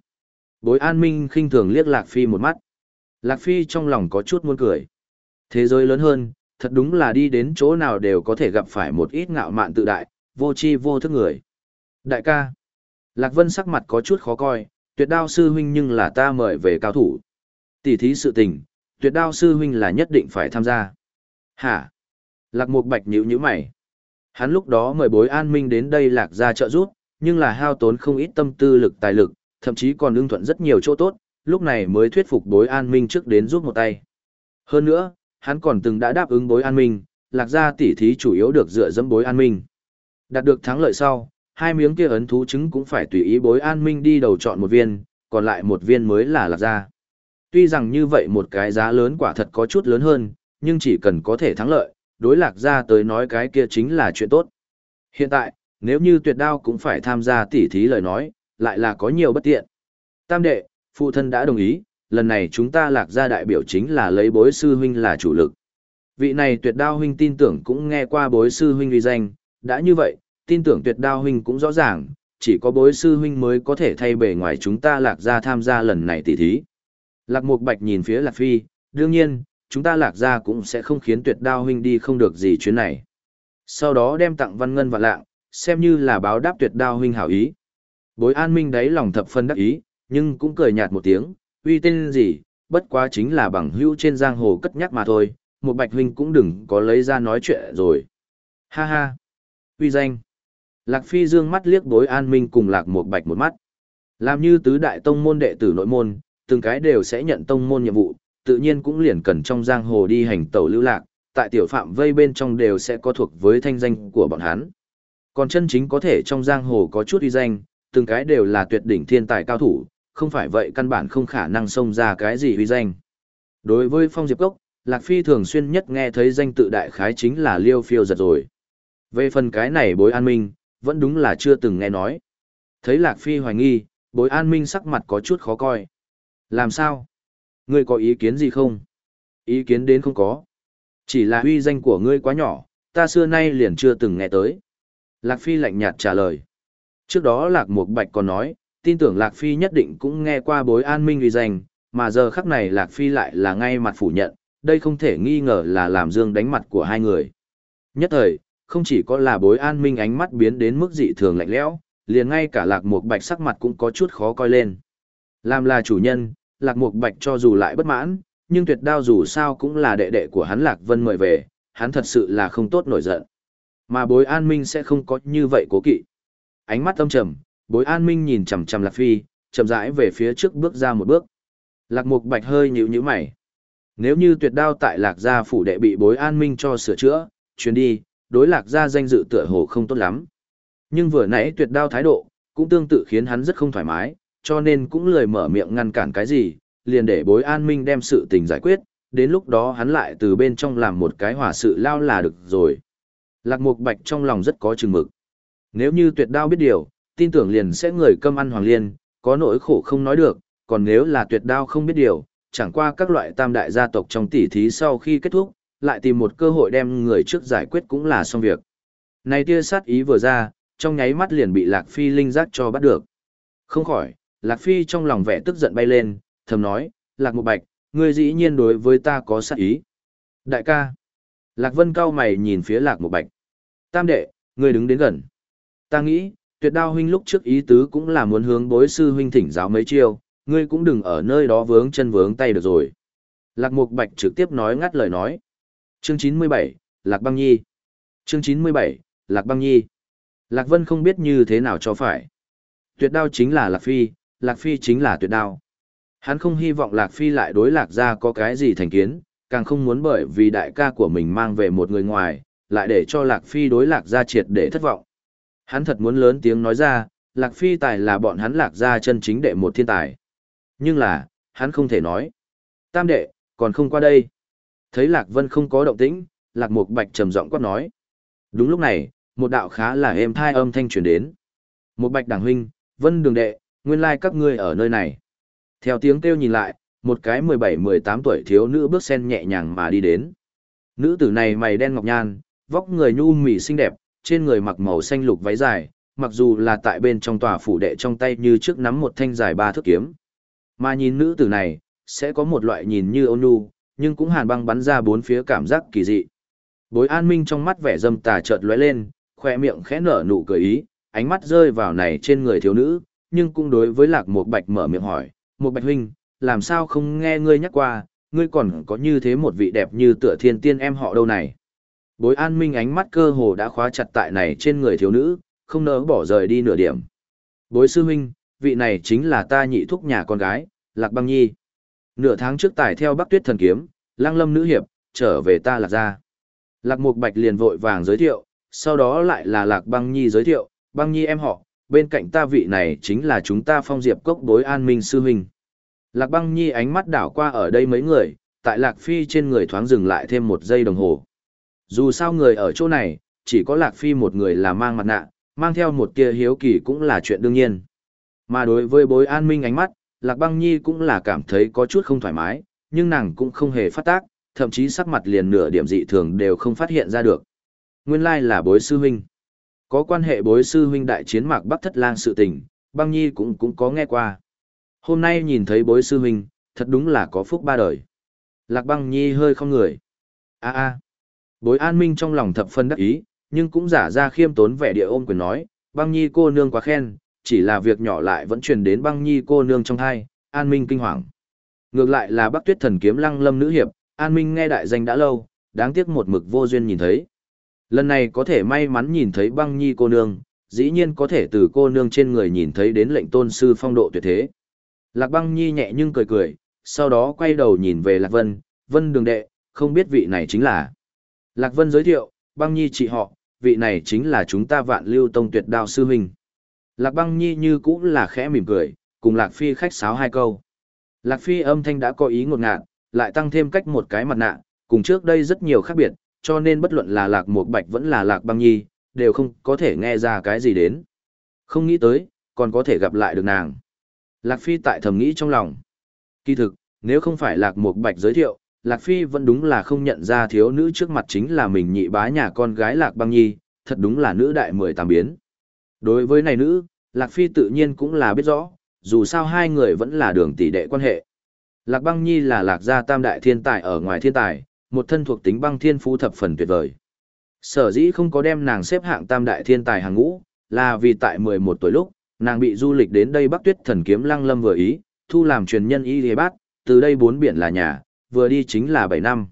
Bối an minh khinh thường liếc Lạc Phi một mắt. Lạc Phi trong lòng có chút muốn cười. Thế giới lớn hơn, thật đúng là đi đến chỗ nào đều có thể gặp phải một ít ngạo mạn tự đại, vô chi vô thức người. Đại ca. Lạc Vân sắc mặt có chút khó coi, tuyệt đao sư huynh nhưng là ta mời về cao thủ. Tỷ thí sự tình, tuyệt đao sư huynh là nhất định phải tham gia. Hả? Lạc Mục Bạch nhíu nhíu mày. Hắn lúc đó mời bối an minh đến đây lạc ra trợ giúp, nhưng là hao tốn không ít tâm tư lực tài lực, thậm chí còn ưng thuận rất nhiều chỗ tốt, lúc này mới thuyết phục bối an minh trước đến giúp một tay. Hơn nữa, hắn còn từng đã đáp ứng bối an minh, lạc gia tỉ thí chủ yếu được dựa dẫm bối an minh. Đạt được thắng lợi sau, hai miếng kia ấn thú trứng cũng phải tùy ý bối an minh đi đầu chọn một viên, còn lại một viên mới là lạc gia. Tuy rằng như vậy một cái giá lớn quả thật có chút lớn hơn, nhưng chỉ cần có thể thắng lợi, đối lạc gia tới nói cái kia chính là chuyện tốt. Hiện tại, nếu như tuyệt đao cũng phải tham gia tỉ thí lời nói, lại là có nhiều bất tiện. Tam đệ, phụ thân đã đồng ý, lần này chúng ta lạc ra đại biểu chính là lấy bối sư huynh là chủ lực. Vị này tuyệt đao huynh tin tưởng cũng nghe qua bối sư huynh uy danh, đã như vậy, tin tưởng tuyệt đao huynh cũng rõ ràng, chỉ có bối sư huynh mới có thể thay bề ngoài chúng ta lạc ra tham gia lần này tỷ thí. Lạc Mục Bạch nhìn phía Lạc Phi, đương nhiên, chúng ta lạc ra cũng sẽ không khiến tuyệt đao huynh đi không được gì chuyến này. Sau đó đem tặng văn ngân và lạng, xem như là báo đáp tuyệt đao huynh hảo ý. Bối an minh đấy lòng thập phân đắc ý, nhưng cũng cười nhạt một tiếng, uy tên gì, bất quá chính là bằng hữu trên giang hồ cất nhắc mà thôi, một bạch huynh cũng đừng có lấy ra nói chuyện rồi. Ha ha, uy danh. Lạc Phi dương mắt liếc bối an minh cùng lạc một bạch một mắt. Làm như tứ đại tông môn đệ tử nội môn, từng cái đều sẽ nhận tông môn nhiệm vụ, tự nhiên cũng liền cần trong giang hồ đi hành tẩu lưu lạc, tại tiểu phạm vây bên trong đều sẽ có thuộc với thanh danh của bọn hắn. Còn chân chính có thể trong giang hồ có chút uy danh, từng cái đều là tuyệt đỉnh thiên tài cao thủ, không phải vậy căn bản không khả năng xông ra cái gì uy danh. Đối với Phong Diệp Cốc, Lạc Phi thường xuyên nhất nghe thấy danh tự đại khái chính là Liêu Phiêu giật rồi. Về phần cái này bối an minh, vẫn đúng là chưa từng nghe nói. Thấy Lạc Phi hoài nghi, bối an minh sắc mặt có chút khó coi. Làm sao? Ngươi có ý kiến gì không? Ý kiến đến không có. Chỉ là uy danh của ngươi quá nhỏ, ta xưa nay liền chưa từng nghe tới. Lạc Phi lạnh nhạt trả lời. Trước đó Lạc Mục Bạch còn nói, tin tưởng Lạc Phi nhất định cũng nghe qua bối an minh uy danh, mà giờ khắc này Lạc Phi lại là ngay mặt phủ nhận, đây không thể nghi ngờ là làm dương đánh mặt của hai người. Nhất thời, không chỉ có là bối an minh ánh mắt biến đến mức dị thường lạnh lẽo, liền ngay cả Lạc Mục Bạch sắc mặt cũng có chút khó coi lên. Làm là chủ nhân, Lạc Mục Bạch cho dù lại bất mãn, nhưng tuyệt đao dù sao cũng là đệ đệ của hắn Lạc Vân mời về, hắn thật sự là không tốt nổi giận. Mà bối an minh sẽ không có như vậy cố kỵ. Ánh mắt âm trầm, bối an minh nhìn chằm chằm Lạc Phi, chậm rãi về phía trước bước ra một bước. Lạc Mục Bạch hơi nhíu nhíu mày. Nếu như tuyệt đao tại Lạc gia phủ đệ bị bối an minh cho sửa chữa, chuyến đi, đối Lạc gia danh dự tựa hồ không tốt lắm. Nhưng vừa nãy tuyệt đao thái độ, cũng tương tự khiến hắn rất không thoải mái, cho nên cũng lười mở miệng ngăn cản cái gì, liền để bối an minh đem sự tình giải quyết, đến lúc đó hắn lại từ bên trong làm một cái hỏa sự lao là được rồi. Lạc Mục Bạch trong lòng rất có chừng mực. Nếu như tuyệt đao biết điều, tin tưởng liền sẽ người câm ăn hoàng liên, có nỗi khổ không nói được, còn nếu là tuyệt đao không biết điều, chẳng qua các loại tam đại gia tộc trong tỉ thí sau khi kết thúc, lại tìm một cơ hội đem người trước giải quyết cũng là xong việc. Này tia sát ý vừa ra, trong nháy mắt liền bị Lạc Phi linh giác cho bắt được. Không khỏi, Lạc Phi trong lòng vẻ tức giận bay lên, thầm nói, Lạc Mục Bạch, ngươi dĩ nhiên đối với ta có sát ý. Đại ca. Lạc Vân cao mày nhìn phía Lạc Mục Bạch. Tam đệ, ngươi đứng đến gần. Ta nghĩ, tuyệt đao huynh lúc trước ý tứ cũng là muốn hướng bối sư huynh thỉnh giáo mấy chiêu, ngươi cũng đừng ở nơi đó vướng chân vướng tay được rồi. Lạc Mục Bạch trực tiếp nói ngắt lời nói. Chương 97, Lạc Băng Nhi. Chương 97, Lạc Băng Nhi. Lạc Vân không biết như thế nào cho phải. Tuyệt đao chính là Lạc Phi, Lạc Phi chính là tuyệt đao. Hắn không hy vọng Lạc Phi lại đối Lạc ra có cái gì thành kiến, càng không muốn bởi vì đại ca của mình mang về một người ngoài, lại để cho Lạc Phi đối Lạc ra triệt để thất vọng. Hắn thật muốn lớn tiếng nói ra, Lạc Phi tài là bọn hắn Lạc ra chân chính đệ một thiên tài. Nhưng là, hắn không thể nói. Tam đệ, còn không qua đây. Thấy Lạc Vân không có động tĩnh, Lạc Mục Bạch trầm giọng quát nói. Đúng lúc này, một đạo khá là êm thai âm thanh truyền đến. Một Bạch đảng huynh, Vân đường đệ, nguyên lai các ngươi ở nơi này. Theo tiếng kêu nhìn lại, một cái 17-18 tuổi thiếu nữ bước sen nhẹ nhàng mà đi đến. Nữ tử này mày đen ngọc nhan, vóc người nhu mì xinh đẹp, trên người mặc màu xanh lục váy dài, mặc dù là tại bên trong tòa phủ đệ trong tay như trước nắm một thanh dài ba thước kiếm. Mà nhìn nữ tử này, sẽ có một loại nhìn như ôn nhu, nhưng cũng hàn băng bắn ra bốn phía cảm giác kỳ dị. Bối an minh trong mắt vẻ dâm tà chợt lóe lên, khoe miệng khẽ nở nụ cười ý, ánh mắt rơi vào này trên người thiếu nữ, nhưng cũng đối với lạc một bạch mở miệng hỏi, một bạch huynh, làm sao không nghe ngươi nhắc qua, ngươi còn có như thế một vị đẹp như tựa thiên tiên em họ đâu này. Bối an minh ánh mắt cơ hồ đã khóa chặt tại này trên người thiếu nữ, không nỡ bỏ rời đi nửa điểm. Bối sư huynh, vị này chính là ta nhị thúc nhà con gái, Lạc Băng Nhi. Nửa tháng trước tài theo Bắc Tuyết thần kiếm, Lăng Lâm nữ hiệp, trở về ta Lạc gia. Lạc Mục Bạch liền vội vàng giới thiệu, sau đó lại là Lạc Băng Nhi giới thiệu, Băng Nhi em họ, bên cạnh ta vị này chính là chúng ta phong diệp cốc bối an minh sư huynh. Lạc Băng Nhi ánh mắt đảo qua ở đây mấy người, tại Lạc Phi trên người thoáng dừng lại thêm một giây đồng hồ. Dù sao người ở chỗ này, chỉ có Lạc Phi một người là mang mặt nạ, mang theo một tia hiếu kỳ cũng là chuyện đương nhiên. Mà đối với bối an minh ánh mắt, Lạc Băng Nhi cũng là cảm thấy có chút không thoải mái, nhưng nàng cũng không hề phát tác, thậm chí sắc mặt liền nửa điểm dị thường đều không phát hiện ra được. Nguyên lai là bối sư huynh. Có quan hệ bối sư huynh đại chiến mạc Bắc Thất Lang sự tình, Băng Nhi cũng cũng có nghe qua. Hôm nay nhìn thấy bối sư huynh, thật đúng là có phúc ba đời. Lạc Băng Nhi hơi không người. A a. Bối An Minh trong lòng thập phân đắc ý, nhưng cũng giả ra khiêm tốn vẻ địa ôm quyền nói, Băng Nhi cô nương quá khen, chỉ là việc nhỏ lại vẫn truyền đến băng nhi cô nương trong thai, an minh kinh hoàng. Ngược lại là bắc tuyết thần kiếm lăng lâm nữ hiệp, an minh nghe đại danh đã lâu, đáng tiếc một mực vô duyên nhìn thấy. Lần này có thể may mắn nhìn thấy băng nhi cô nương, dĩ nhiên có thể từ cô nương trên người nhìn thấy đến lệnh tôn sư phong độ tuyệt thế. Lạc băng nhi nhẹ nhưng cười cười, sau đó quay đầu nhìn về Lạc Vân, Vân đường đệ, không biết vị này chính là. Lạc Vân giới thiệu, băng nhi chị họ, vị này chính là chúng ta vạn lưu tông tuyệt đao sư huynh. Lạc băng nhi như cũng là khẽ mỉm cười, cùng Lạc Phi khách sáo hai câu. Lạc Phi âm thanh đã có ý ngột ngạt, lại tăng thêm cách một cái mặt nạ, cùng trước đây rất nhiều khác biệt, cho nên bất luận là Lạc Mục Bạch vẫn là Lạc băng nhi, đều không có thể nghe ra cái gì đến. Không nghĩ tới, còn có thể gặp lại được nàng. Lạc Phi tại thầm nghĩ trong lòng. Kỳ thực, nếu không phải Lạc Mục Bạch giới thiệu, Lạc Phi vẫn đúng là không nhận ra thiếu nữ trước mặt chính là mình nhị bá nhà con gái Lạc Băng Nhi, thật đúng là nữ đại mười tám biến. Đối với này nữ, Lạc Phi tự nhiên cũng là biết rõ, dù sao hai người vẫn là đường tỷ đệ quan hệ. Lạc Băng Nhi là Lạc gia tam đại thiên tài ở ngoài thiên tài, một thân thuộc tính băng thiên phú thập phần tuyệt vời. Sở dĩ không có đem nàng xếp hạng tam đại thiên tài hàng ngũ, là vì tại 11 tuổi lúc, nàng bị du lịch đến đây Bắc Tuyết Thần Kiếm Lăng Lâm vừa ý, thu làm truyền nhân y lý bát, từ đây bốn biển là nhà, vừa đi chính là 7 năm.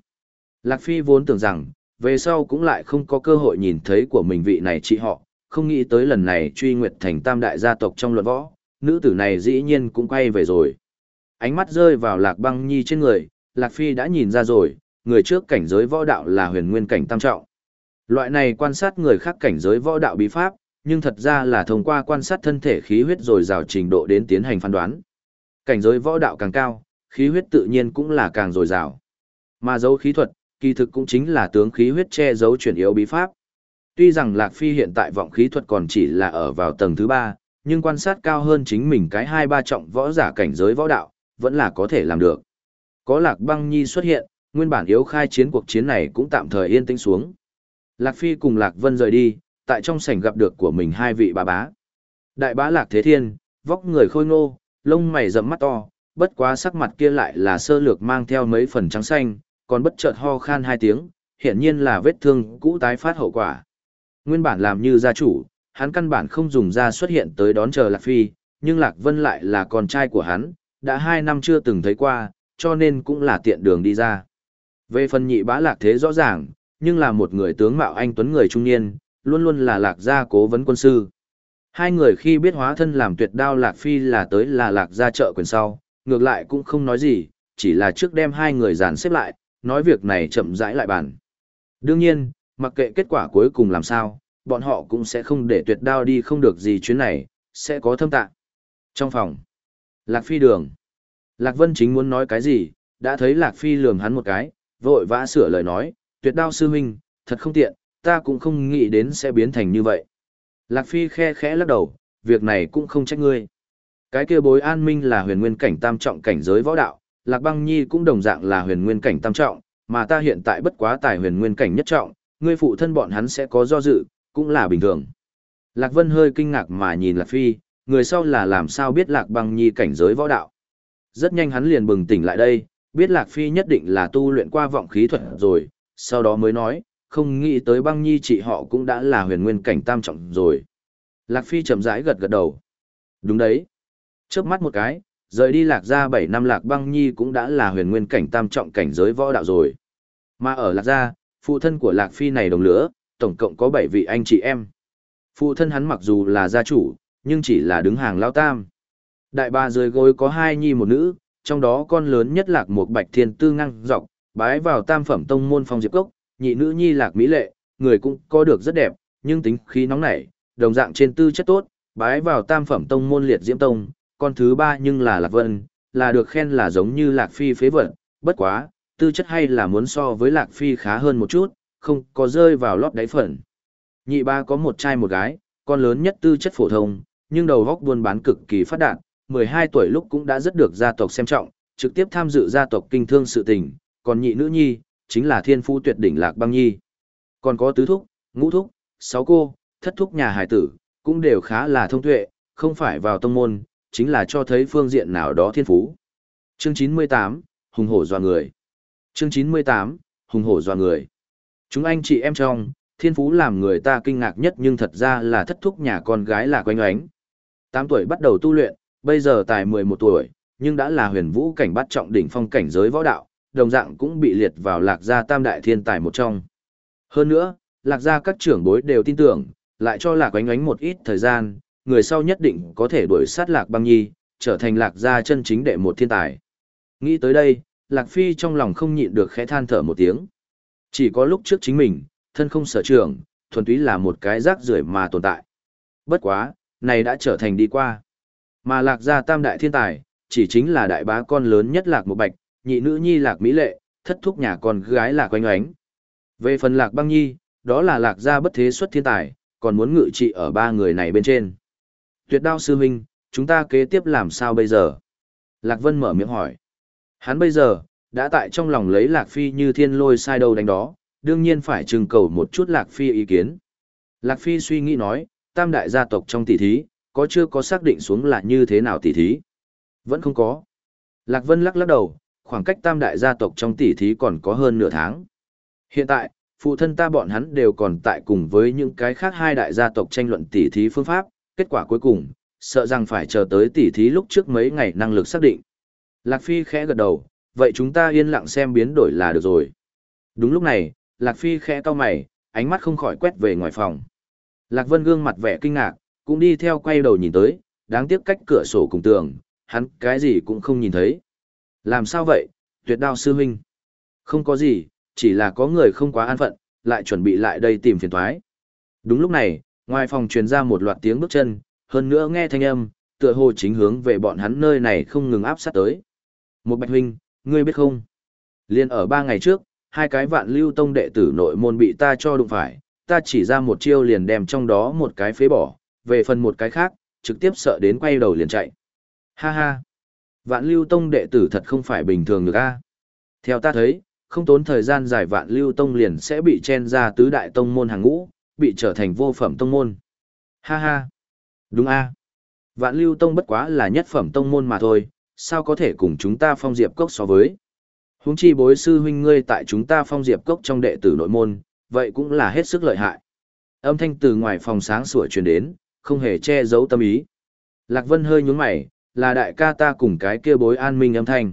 Lạc Phi vốn tưởng rằng, về sau cũng lại không có cơ hội nhìn thấy của mình vị này chị họ, không nghĩ tới lần này truy nguyệt thành tam đại gia tộc trong luận võ, nữ tử này dĩ nhiên cũng quay về rồi. Ánh mắt rơi vào Lạc Băng Nhi trên người, Lạc Phi đã nhìn ra rồi, người trước cảnh giới võ đạo là huyền nguyên cảnh tam trọng. Loại này quan sát người khác cảnh giới võ đạo bí pháp, nhưng thật ra là thông qua quan sát thân thể khí huyết rồi rào trình độ đến tiến hành phán đoán. Cảnh giới võ đạo càng cao, khí huyết tự nhiên cũng là càng dồi dào. Mà dấu khí thuật, kỳ thực cũng chính là tướng khí huyết che giấu chuyển yếu bí pháp. Tuy rằng Lạc Phi hiện tại vọng khí thuật còn chỉ là ở vào tầng thứ ba, nhưng quan sát cao hơn chính mình cái hai ba trọng võ giả cảnh giới võ đạo, vẫn là có thể làm được. Có Lạc Băng Nhi xuất hiện, nguyên bản yếu khai chiến cuộc chiến này cũng tạm thời yên tĩnh xuống. Lạc Phi cùng Lạc Vân rời đi, tại trong sảnh gặp được của mình hai vị bà bá. Đại bá Lạc Thế Thiên, vóc người khôi ngô, lông mày rậm mắt to, bất quá sắc mặt kia lại là sơ lược mang theo mấy phần trắng xanh, còn bất chợt ho khan hai tiếng, hiển nhiên là vết thương cũ tái phát hậu quả. Nguyên bản làm như gia chủ, hắn căn bản không dùng ra xuất hiện tới đón chờ Lạc Phi, nhưng Lạc Vân lại là con trai của hắn, đã hai năm chưa từng thấy qua, cho nên cũng là tiện đường đi ra. Về phần nhị bá Lạc Thế rõ ràng, nhưng là một người tướng mạo anh tuấn người trung niên, luôn luôn là Lạc gia cố vấn quân sư. Hai người khi biết hóa thân làm tuyệt đao Lạc Phi là tới là Lạc gia trợ quyền sau, ngược lại cũng không nói gì, chỉ là trước đem hai người dàn xếp lại, nói việc này chậm rãi lại bàn. Đương nhiên, mặc kệ kết quả cuối cùng làm sao, bọn họ cũng sẽ không để tuyệt đao đi không được gì chuyến này, sẽ có thâm tạng. Trong phòng, Lạc Phi đường. Lạc Vân chính muốn nói cái gì, đã thấy Lạc Phi lường hắn một cái, vội vã sửa lời nói, tuyệt đao sư huynh, thật không tiện, ta cũng không nghĩ đến sẽ biến thành như vậy. Lạc Phi khe khẽ lắc đầu, việc này cũng không trách ngươi. Cái kia bối an minh là huyền nguyên cảnh tam trọng cảnh giới võ đạo, Lạc Băng Nhi cũng đồng dạng là huyền nguyên cảnh tam trọng, mà ta hiện tại bất quá tài huyền nguyên cảnh nhất trọng, ngươi phụ thân bọn hắn sẽ có do dự, cũng là bình thường. Lạc Vân hơi kinh ngạc mà nhìn Lạc Phi, người sau là làm sao biết Lạc Băng Nhi cảnh giới võ đạo. Rất nhanh hắn liền bừng tỉnh lại đây, biết Lạc Phi nhất định là tu luyện qua vọng khí thuật rồi, sau đó mới nói, không nghĩ tới Băng Nhi chị họ cũng đã là huyền nguyên cảnh tam trọng rồi. Lạc Phi chậm rãi gật gật đầu. Đúng đấy. Chớp mắt một cái, rời đi lạc gia 7 năm lạc băng nhi cũng đã là huyền nguyên cảnh tam trọng cảnh giới võ đạo rồi. Mà ở lạc gia, phụ thân của lạc phi này đồng lửa, tổng cộng có 7 vị anh chị em. Phụ thân hắn mặc dù là gia chủ, nhưng chỉ là đứng hàng lao tam. Đại ba dưới gối có hai nhi một nữ, trong đó con lớn nhất lạc một bạch thiên tư ngang dọc, bái vào tam phẩm tông môn phong diệp cốc, nhị nữ nhi lạc mỹ lệ, người cũng có được rất đẹp, nhưng tính khí nóng nảy, đồng dạng trên tư chất tốt, bái vào tam phẩm tông môn liệt diễm tông, con thứ ba nhưng là Lạc Vân, là được khen là giống như Lạc Phi phế vật, bất quá, tư chất hay là muốn so với Lạc Phi khá hơn một chút, không có rơi vào lót đáy phần. Nhị ba có một trai một gái, con lớn nhất tư chất phổ thông, nhưng đầu góc buôn bán cực kỳ phát đạt, 12 tuổi lúc cũng đã rất được gia tộc xem trọng, trực tiếp tham dự gia tộc kinh thương sự tình, còn nhị nữ nhi, chính là thiên phu tuyệt đỉnh Lạc Băng Nhi. Còn có tứ thúc, ngũ thúc, sáu cô, thất thúc nhà hải tử, cũng đều khá là thông tuệ, không phải vào tông môn, chính là cho thấy phương diện nào đó thiên phú. Chương 98, hùng hổ doa người. Chương 98, hùng hổ doa người. Chúng anh chị em trong, thiên phú làm người ta kinh ngạc nhất nhưng thật ra là thất thúc nhà con gái là quanh oánh. 8 tuổi bắt đầu tu luyện, bây giờ tài 11 tuổi, nhưng đã là huyền vũ cảnh bắt trọng đỉnh phong cảnh giới võ đạo, đồng dạng cũng bị liệt vào lạc gia tam đại thiên tài một trong. Hơn nữa, lạc gia các trưởng bối đều tin tưởng, lại cho lạc oánh oánh một ít thời gian, người sau nhất định có thể đuổi sát lạc băng nhi, trở thành lạc gia chân chính đệ một thiên tài. Nghĩ tới đây, Lạc Phi trong lòng không nhịn được khẽ than thở một tiếng. Chỉ có lúc trước chính mình, thân không sở trường, thuần túy là một cái rác rưởi mà tồn tại. Bất quá, này đã trở thành đi qua. Mà Lạc gia tam đại thiên tài, chỉ chính là đại bá con lớn nhất Lạc một Bạch, nhị nữ nhi Lạc Mỹ Lệ, thất thúc nhà con gái Lạc Oanh Oánh. Về phần Lạc Băng Nhi, đó là Lạc gia bất thế xuất thiên tài, còn muốn ngự trị ở ba người này bên trên. Tuyệt đao sư huynh, chúng ta kế tiếp làm sao bây giờ? Lạc Vân mở miệng hỏi. Hắn bây giờ, đã tại trong lòng lấy Lạc Phi như thiên lôi sai đầu đánh đó, đương nhiên phải trưng cầu một chút Lạc Phi ý kiến. Lạc Phi suy nghĩ nói, tam đại gia tộc trong tỷ thí, có chưa có xác định xuống là như thế nào tỷ thí? Vẫn không có. Lạc Vân lắc lắc đầu, khoảng cách tam đại gia tộc trong tỷ thí còn có hơn nửa tháng. Hiện tại, phụ thân ta bọn hắn đều còn tại cùng với những cái khác hai đại gia tộc tranh luận tỷ thí phương pháp, kết quả cuối cùng, sợ rằng phải chờ tới tỷ thí lúc trước mấy ngày năng lực xác định. Lạc Phi khẽ gật đầu, vậy chúng ta yên lặng xem biến đổi là được rồi. Đúng lúc này, Lạc Phi khẽ cau mày, ánh mắt không khỏi quét về ngoài phòng. Lạc Vân gương mặt vẻ kinh ngạc, cũng đi theo quay đầu nhìn tới, đáng tiếc cách cửa sổ cùng tường, hắn cái gì cũng không nhìn thấy. Làm sao vậy, tuyệt đao sư huynh? Không có gì, chỉ là có người không quá an phận, lại chuẩn bị lại đây tìm phiền thoái. Đúng lúc này, ngoài phòng truyền ra một loạt tiếng bước chân, hơn nữa nghe thanh âm, tựa hồ chính hướng về bọn hắn nơi này không ngừng áp sát tới. Một bạch huynh, ngươi biết không? Liên ở ba ngày trước, hai cái vạn lưu tông đệ tử nội môn bị ta cho đụng phải, ta chỉ ra một chiêu liền đem trong đó một cái phế bỏ, về phần một cái khác, trực tiếp sợ đến quay đầu liền chạy. Ha ha! Vạn lưu tông đệ tử thật không phải bình thường được a. Theo ta thấy, không tốn thời gian dài vạn lưu tông liền sẽ bị chen ra tứ đại tông môn hàng ngũ, bị trở thành vô phẩm tông môn. Ha ha! Đúng a. Vạn lưu tông bất quá là nhất phẩm tông môn mà thôi, sao có thể cùng chúng ta phong diệp cốc so với. Huống chi bối sư huynh ngươi tại chúng ta phong diệp cốc trong đệ tử nội môn, vậy cũng là hết sức lợi hại. Âm thanh từ ngoài phòng sáng sủa truyền đến, không hề che giấu tâm ý. Lạc Vân hơi nhún mày, là đại ca ta cùng cái kia bối an minh âm thanh.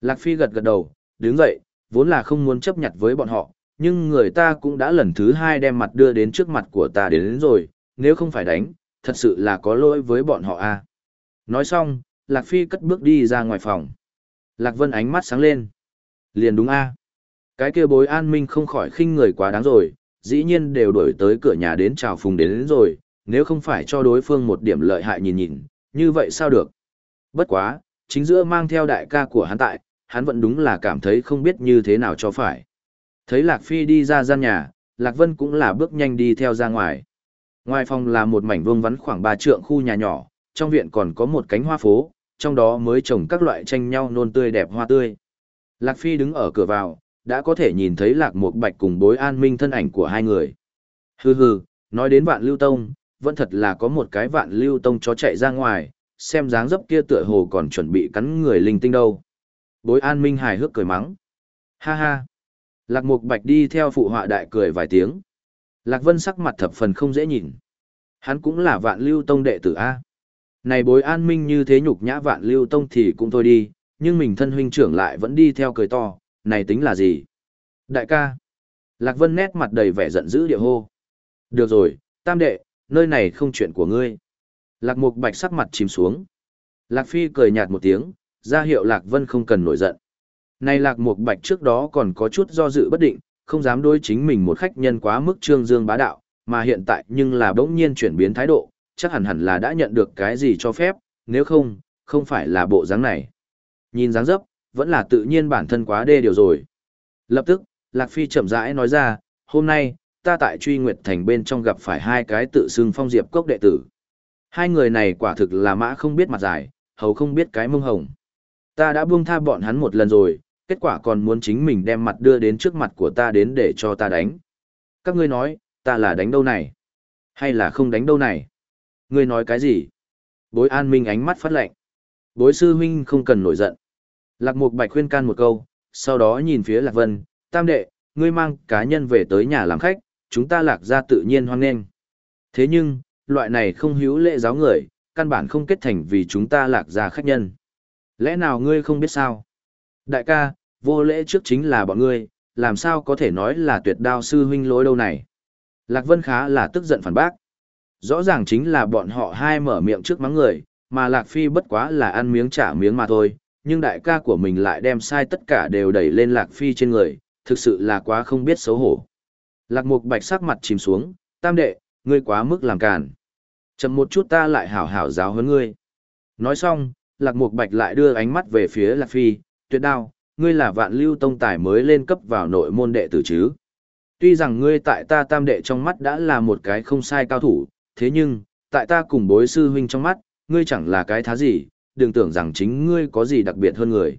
Lạc Phi gật gật đầu, đứng dậy, vốn là không muốn chấp nhận với bọn họ, nhưng người ta cũng đã lần thứ hai đem mặt đưa đến trước mặt của ta đến, đến rồi, nếu không phải đánh, thật sự là có lỗi với bọn họ a. À. Nói xong, Lạc Phi cất bước đi ra ngoài phòng. Lạc Vân ánh mắt sáng lên. Liền đúng a. Cái kia bối an minh không khỏi khinh người quá đáng rồi, dĩ nhiên đều đổi tới cửa nhà đến chào phùng đến, đến rồi, nếu không phải cho đối phương một điểm lợi hại nhìn nhìn, như vậy sao được. Bất quá, chính giữa mang theo đại ca của hắn tại, hắn vẫn đúng là cảm thấy không biết như thế nào cho phải. Thấy Lạc Phi đi ra gian nhà, Lạc Vân cũng là bước nhanh đi theo ra ngoài. Ngoài phòng là một mảnh vuông vắn khoảng 3 trượng khu nhà nhỏ, trong viện còn có một cánh hoa phố, trong đó mới trồng các loại tranh nhau nôn tươi đẹp hoa tươi. Lạc Phi đứng ở cửa vào, đã có thể nhìn thấy Lạc Mục Bạch cùng bối an minh thân ảnh của hai người. Hừ hừ, nói đến vạn lưu tông, vẫn thật là có một cái vạn lưu tông chó chạy ra ngoài, xem dáng dấp kia tựa hồ còn chuẩn bị cắn người linh tinh đâu. Bối an minh hài hước cười mắng. Ha ha. Lạc Mục Bạch đi theo phụ họa đại cười vài tiếng. Lạc Vân sắc mặt thập phần không dễ nhìn. Hắn cũng là vạn lưu tông đệ tử A. Này bối an minh như thế nhục nhã vạn lưu tông thì cũng thôi đi, nhưng mình thân huynh trưởng lại vẫn đi theo cười to, này tính là gì? Đại ca. Lạc Vân nét mặt đầy vẻ giận dữ địa hô. Được rồi, tam đệ, nơi này không chuyện của ngươi. Lạc Mục Bạch sắc mặt chìm xuống. Lạc Phi cười nhạt một tiếng, ra hiệu Lạc Vân không cần nổi giận. Này Lạc một Bạch trước đó còn có chút do dự bất định, không dám đối chính mình một khách nhân quá mức trương dương bá đạo, mà hiện tại nhưng là bỗng nhiên chuyển biến thái độ, chắc hẳn hẳn là đã nhận được cái gì cho phép, nếu không, không phải là bộ dáng này. Nhìn dáng dấp, vẫn là tự nhiên bản thân quá đê điều rồi. Lập tức, Lạc Phi chậm rãi nói ra, hôm nay, ta tại truy nguyệt thành bên trong gặp phải hai cái tự xưng phong diệp cốc đệ tử. Hai người này quả thực là mã không biết mặt dài, hầu không biết cái mông hồng. Ta đã buông tha bọn hắn một lần rồi, kết quả còn muốn chính mình đem mặt đưa đến trước mặt của ta đến để cho ta đánh. Các ngươi nói, ta là đánh đâu này? Hay là không đánh đâu này? Ngươi nói cái gì? Bối an minh ánh mắt phát lệnh. Bối sư huynh không cần nổi giận. Lạc Mục Bạch khuyên can một câu, sau đó nhìn phía Lạc Vân, tam đệ, ngươi mang cá nhân về tới nhà làm khách, chúng ta lạc ra tự nhiên hoan nghênh. Thế nhưng, loại này không hữu lễ giáo người, căn bản không kết thành vì chúng ta lạc ra khách nhân. Lẽ nào ngươi không biết sao? Đại ca, vô lễ trước chính là bọn ngươi, làm sao có thể nói là tuyệt đao sư huynh lỗi đâu này? Lạc Vân khá là tức giận phản bác. Rõ ràng chính là bọn họ hai mở miệng trước mắng người, mà Lạc Phi bất quá là ăn miếng trả miếng mà thôi, nhưng đại ca của mình lại đem sai tất cả đều đẩy lên Lạc Phi trên người, thực sự là quá không biết xấu hổ. Lạc Mục Bạch sắc mặt chìm xuống, tam đệ, ngươi quá mức làm càn. Chậm một chút ta lại hảo hảo giáo huấn ngươi. Nói xong, Lạc Mục Bạch lại đưa ánh mắt về phía Lạc Phi, tuyệt đao, ngươi là vạn lưu tông tài mới lên cấp vào nội môn đệ tử chứ. Tuy rằng ngươi tại ta tam đệ trong mắt đã là một cái không sai cao thủ, thế nhưng, tại ta cùng bối sư huynh trong mắt, ngươi chẳng là cái thá gì, đừng tưởng rằng chính ngươi có gì đặc biệt hơn người.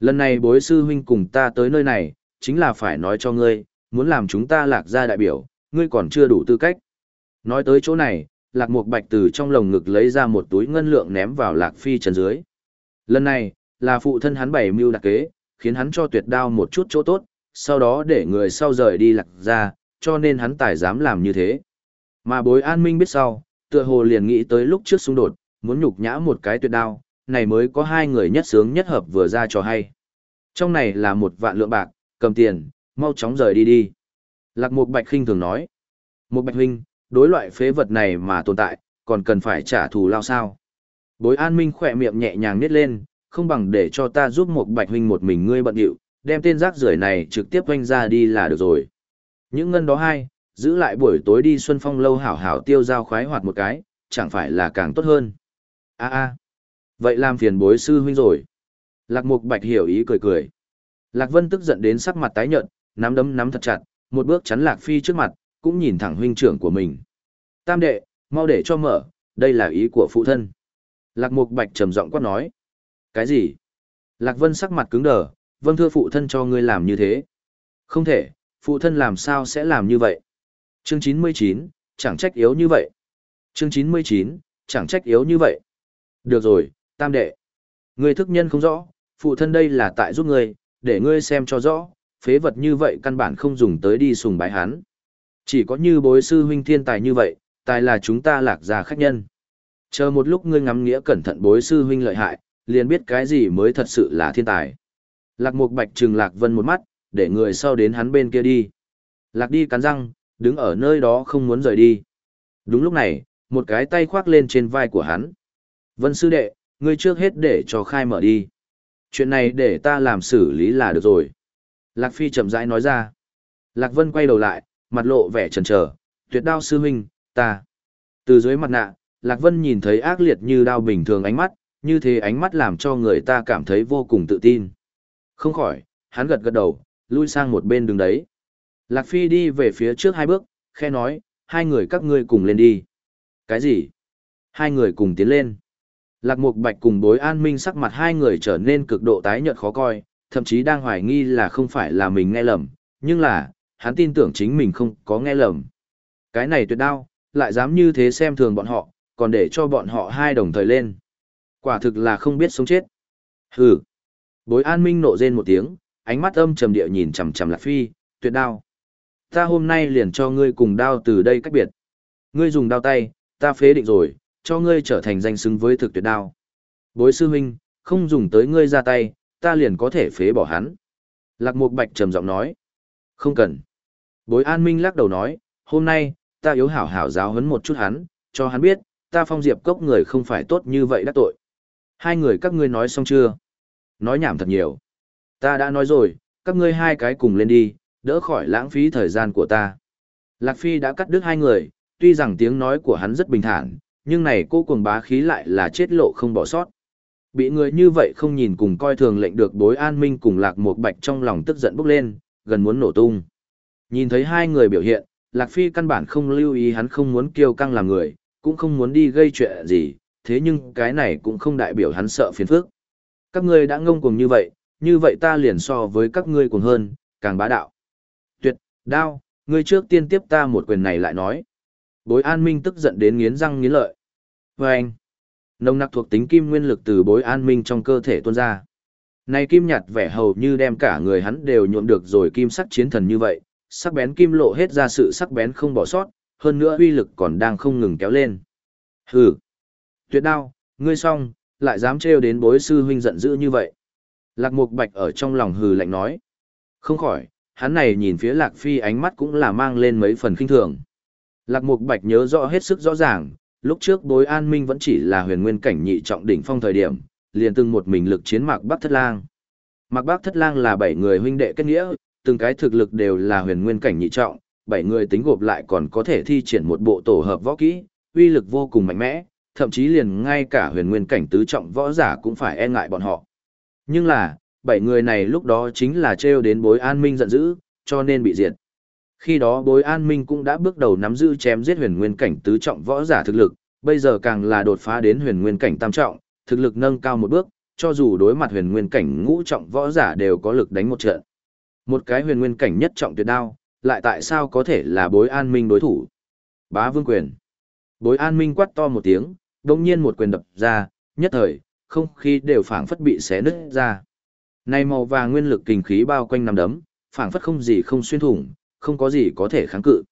Lần này bối sư huynh cùng ta tới nơi này, chính là phải nói cho ngươi, muốn làm chúng ta lạc ra đại biểu, ngươi còn chưa đủ tư cách. Nói tới chỗ này, lạc mục bạch từ trong lồng ngực lấy ra một túi ngân lượng ném vào lạc phi trần dưới. Lần này, là phụ thân hắn bảy mưu đặc kế, khiến hắn cho tuyệt đao một chút chỗ tốt, sau đó để người sau rời đi lạc ra, cho nên hắn tài dám làm như thế. Mà bối an minh biết sau, tựa hồ liền nghĩ tới lúc trước xung đột, muốn nhục nhã một cái tuyệt đao, này mới có hai người nhất sướng nhất hợp vừa ra cho hay. Trong này là một vạn lượng bạc, cầm tiền, mau chóng rời đi đi. Lạc Mục Bạch khinh thường nói. Mục Bạch huynh, đối loại phế vật này mà tồn tại, còn cần phải trả thù lao sao. Bối an minh khỏe miệng nhẹ nhàng nít lên, không bằng để cho ta giúp một Bạch huynh một mình ngươi bận điệu, đem tên rác rưởi này trực tiếp quanh ra đi là được rồi. Những ngân đó hai, giữ lại buổi tối đi Xuân Phong lâu hảo hảo tiêu giao khoái hoạt một cái, chẳng phải là càng tốt hơn. a a vậy làm phiền bối sư huynh rồi. Lạc Mục Bạch hiểu ý cười cười. Lạc Vân tức giận đến sắc mặt tái nhợt, nắm đấm nắm thật chặt, một bước chắn Lạc Phi trước mặt, cũng nhìn thẳng huynh trưởng của mình. Tam đệ, mau để cho mở, đây là ý của phụ thân. Lạc Mục Bạch trầm giọng quát nói. Cái gì? Lạc Vân sắc mặt cứng đờ, vâng thưa phụ thân cho ngươi làm như thế. Không thể, phụ thân làm sao sẽ làm như vậy? Chương 99, chẳng trách yếu như vậy. Chương 99, chẳng trách yếu như vậy. Được rồi, tam đệ. Ngươi thức nhân không rõ, phụ thân đây là tại giúp ngươi, để ngươi xem cho rõ, phế vật như vậy căn bản không dùng tới đi sùng bái hắn. Chỉ có như bối sư huynh thiên tài như vậy, tài là chúng ta lạc gia khách nhân. Chờ một lúc ngươi ngắm nghĩa cẩn thận bối sư huynh lợi hại, liền biết cái gì mới thật sự là thiên tài. Lạc Mục Bạch trừng Lạc Vân một mắt, để người sau đến hắn bên kia đi. Lạc đi cắn răng, đứng ở nơi đó không muốn rời đi. Đúng lúc này, một cái tay khoác lên trên vai của hắn. Vân sư đệ, ngươi trước hết để cho khai mở đi. Chuyện này để ta làm xử lý là được rồi. Lạc Phi chậm rãi nói ra. Lạc Vân quay đầu lại, mặt lộ vẻ chần chờ, tuyệt đao sư huynh, ta. Từ dưới mặt nạ, Lạc Vân nhìn thấy ác liệt như đao bình thường ánh mắt, như thế ánh mắt làm cho người ta cảm thấy vô cùng tự tin. Không khỏi, hắn gật gật đầu, lui sang một bên đứng đấy. Lạc Phi đi về phía trước hai bước, khe nói, hai người các ngươi cùng lên đi. Cái gì? Hai người cùng tiến lên. Lạc Mục Bạch cùng bối an minh sắc mặt hai người trở nên cực độ tái nhợt khó coi, thậm chí đang hoài nghi là không phải là mình nghe lầm, nhưng là, hắn tin tưởng chính mình không có nghe lầm. Cái này tuyệt đau, lại dám như thế xem thường bọn họ, còn để cho bọn họ hai đồng thời lên. Quả thực là không biết sống chết. Hừ. Bối an minh nộ rên một tiếng, ánh mắt âm trầm địa nhìn chằm chằm Lạc Phi, tuyệt đao. Ta hôm nay liền cho ngươi cùng đao từ đây cách biệt. Ngươi dùng đao tay, ta phế định rồi, cho ngươi trở thành danh xứng với thực tuyệt đao. Bối sư huynh, không dùng tới ngươi ra tay, ta liền có thể phế bỏ hắn. Lạc Mục Bạch trầm giọng nói. Không cần. Bối an minh lắc đầu nói, hôm nay, ta yếu hảo hảo giáo huấn một chút hắn, cho hắn biết, ta phong diệp cốc người không phải tốt như vậy đắc tội. Hai người các ngươi nói xong chưa? Nói nhảm thật nhiều. Ta đã nói rồi, các ngươi hai cái cùng lên đi, đỡ khỏi lãng phí thời gian của ta. Lạc Phi đã cắt đứt hai người, tuy rằng tiếng nói của hắn rất bình thản, nhưng này cô cuồng bá khí lại là chết lộ không bỏ sót. Bị người như vậy không nhìn cùng coi thường lệnh được bối an minh cùng lạc một bạch trong lòng tức giận bốc lên, gần muốn nổ tung. Nhìn thấy hai người biểu hiện, lạc phi căn bản không lưu ý hắn không muốn kiêu căng làm người, cũng không muốn đi gây chuyện gì, thế nhưng cái này cũng không đại biểu hắn sợ phiền phức. Các ngươi đã ngông cuồng như vậy, như vậy ta liền so với các ngươi cuồng hơn, càng bá đạo. Tuyệt, đao, ngươi trước tiên tiếp ta một quyền này lại nói. Bối an minh tức giận đến nghiến răng nghiến lợi. Và anh, nồng nặc thuộc tính kim nguyên lực từ bối an minh trong cơ thể tuôn ra. Này kim nhạt vẻ hầu như đem cả người hắn đều nhuộm được rồi kim sắc chiến thần như vậy, sắc bén kim lộ hết ra sự sắc bén không bỏ sót, hơn nữa uy lực còn đang không ngừng kéo lên. Hừ, tuyệt đao, ngươi xong, lại dám trêu đến bối sư huynh giận dữ như vậy. Lạc Mục Bạch ở trong lòng hừ lạnh nói. Không khỏi, hắn này nhìn phía Lạc Phi ánh mắt cũng là mang lên mấy phần kinh thường. Lạc Mục Bạch nhớ rõ hết sức rõ ràng, lúc trước bối an minh vẫn chỉ là huyền nguyên cảnh nhị trọng đỉnh phong thời điểm, liền từng một mình lực chiến Mạc Bắc Thất Lang. Mạc Bắc Thất Lang là bảy người huynh đệ kết nghĩa, từng cái thực lực đều là huyền nguyên cảnh nhị trọng, bảy người tính gộp lại còn có thể thi triển một bộ tổ hợp võ kỹ, uy lực vô cùng mạnh mẽ, thậm chí liền ngay cả huyền nguyên cảnh tứ trọng võ giả cũng phải e ngại bọn họ. Nhưng là, bảy người này lúc đó chính là trêu đến bối an minh giận dữ, cho nên bị diệt. Khi đó bối an minh cũng đã bước đầu nắm giữ chém giết huyền nguyên cảnh tứ trọng võ giả thực lực, bây giờ càng là đột phá đến huyền nguyên cảnh tam trọng, thực lực nâng cao một bước, cho dù đối mặt huyền nguyên cảnh ngũ trọng võ giả đều có lực đánh một trận. Một cái huyền nguyên cảnh nhất trọng tuyệt đao, lại tại sao có thể là bối an minh đối thủ? Bá vương quyền. Bối an minh quát to một tiếng, đồng nhiên một quyền đập ra, nhất thời, không khí đều phảng phất bị xé nứt ra. Này màu vàng nguyên lực kinh khí bao quanh nằm đấm, phảng phất không gì không xuyên thủng, không có gì có thể kháng cự.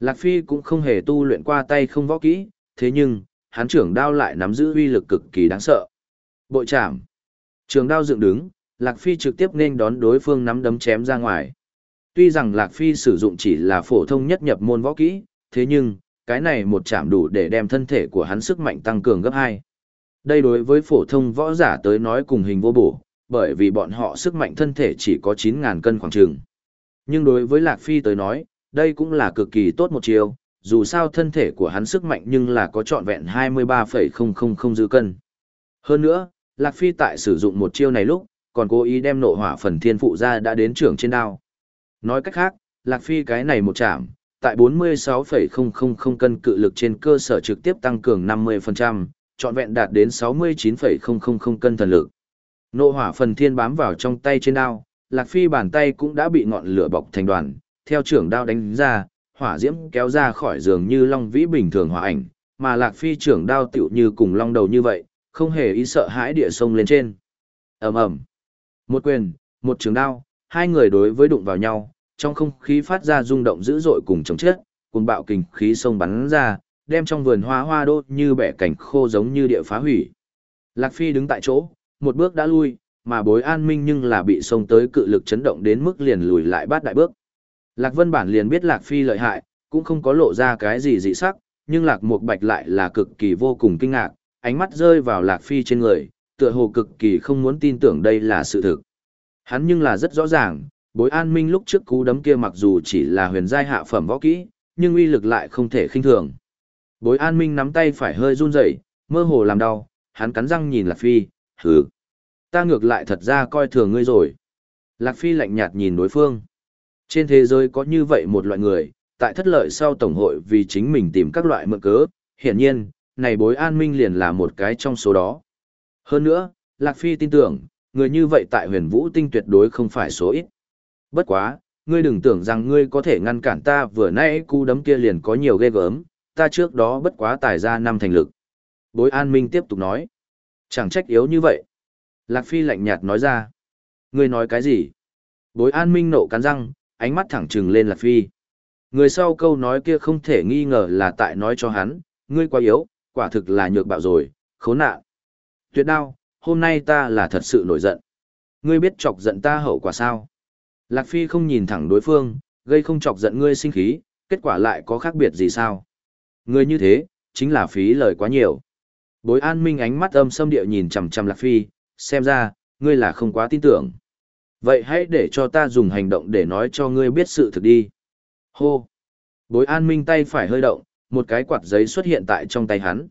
Lạc Phi cũng không hề tu luyện qua tay không võ kỹ, thế nhưng, hắn trưởng đao lại nắm giữ uy lực cực kỳ đáng sợ. Bội chạm. Trường đao dựng đứng, Lạc Phi trực tiếp nên đón đối phương nắm đấm chém ra ngoài. Tuy rằng Lạc Phi sử dụng chỉ là phổ thông nhất nhập môn võ kỹ, thế nhưng, cái này một chạm đủ để đem thân thể của hắn sức mạnh tăng cường gấp 2. Đây đối với phổ thông võ giả tới nói cùng hình vô bổ, bởi vì bọn họ sức mạnh thân thể chỉ có 9.000 cân khoảng trường. Nhưng đối với Lạc Phi tới nói, đây cũng là cực kỳ tốt một chiều, dù sao thân thể của hắn sức mạnh nhưng là có trọn vẹn 23,000 dư cân. Hơn nữa, Lạc Phi tại sử dụng một chiêu này lúc, còn cố ý đem nộ hỏa phần thiên phụ ra đã đến trưởng trên đao. Nói cách khác, Lạc Phi cái này một chạm, tại 46,000 cân cự lực trên cơ sở trực tiếp tăng cường 50%, trọn vẹn đạt đến 69,000 cân thần lực. Nộ hỏa phần thiên bám vào trong tay trên đao, Lạc Phi bàn tay cũng đã bị ngọn lửa bọc thành đoàn, theo trưởng đao đánh ra, hỏa diễm kéo ra khỏi giường như long vĩ bình thường hỏa ảnh, mà Lạc Phi trưởng đao tựu như cùng long đầu như vậy, không hề ý sợ hãi địa sông lên trên. ầm ầm, một quyền, một trường đao, hai người đối với đụng vào nhau, trong không khí phát ra rung động dữ dội cùng chống chết, cùng bạo kình khí sông bắn ra, đem trong vườn hoa hoa đốt như bẻ cảnh khô giống như địa phá hủy. Lạc Phi đứng tại chỗ, một bước đã lui, mà bối an minh nhưng là bị sông tới cự lực chấn động đến mức liền lùi lại bát đại bước. Lạc Vân Bản liền biết Lạc Phi lợi hại, cũng không có lộ ra cái gì dị sắc, nhưng Lạc Mục Bạch lại là cực kỳ vô cùng kinh ngạc, ánh mắt rơi vào Lạc Phi trên người, tựa hồ cực kỳ không muốn tin tưởng đây là sự thực. Hắn nhưng là rất rõ ràng, bối an minh lúc trước cú đấm kia mặc dù chỉ là huyền giai hạ phẩm võ kỹ, nhưng uy lực lại không thể khinh thường. Bối an minh nắm tay phải hơi run rẩy, mơ hồ làm đau, hắn cắn răng nhìn Lạc Phi, hừ. Ta ngược lại thật ra coi thường ngươi rồi. Lạc Phi lạnh nhạt nhìn đối phương. Trên thế giới có như vậy một loại người, tại thất lợi sau Tổng hội vì chính mình tìm các loại mượn cớ, hiển nhiên, này bối an minh liền là một cái trong số đó. Hơn nữa, Lạc Phi tin tưởng, người như vậy tại huyền vũ tinh tuyệt đối không phải số ít. Bất quá, ngươi đừng tưởng rằng ngươi có thể ngăn cản ta vừa nãy cú đấm kia liền có nhiều ghê gớm, ta trước đó bất quá tài ra năm thành lực. Bối an minh tiếp tục nói. Chẳng trách yếu như vậy. Lạc Phi lạnh nhạt nói ra. Ngươi nói cái gì? Bối an minh nộ cắn răng, ánh mắt thẳng trừng lên Lạc Phi. Người sau câu nói kia không thể nghi ngờ là tại nói cho hắn, ngươi quá yếu, quả thực là nhược bạo rồi, khốn nạn. Tuyệt đao, hôm nay ta là thật sự nổi giận. Ngươi biết chọc giận ta hậu quả sao? Lạc Phi không nhìn thẳng đối phương, gây không chọc giận ngươi sinh khí, kết quả lại có khác biệt gì sao? Ngươi như thế, chính là phí lời quá nhiều. Bối an minh ánh mắt âm sâm địa nhìn chằm chằm Lạc Phi, xem ra, ngươi là không quá tin tưởng. Vậy hãy để cho ta dùng hành động để nói cho ngươi biết sự thực đi. Hô! Bối an minh tay phải hơi động, một cái quạt giấy xuất hiện tại trong tay hắn.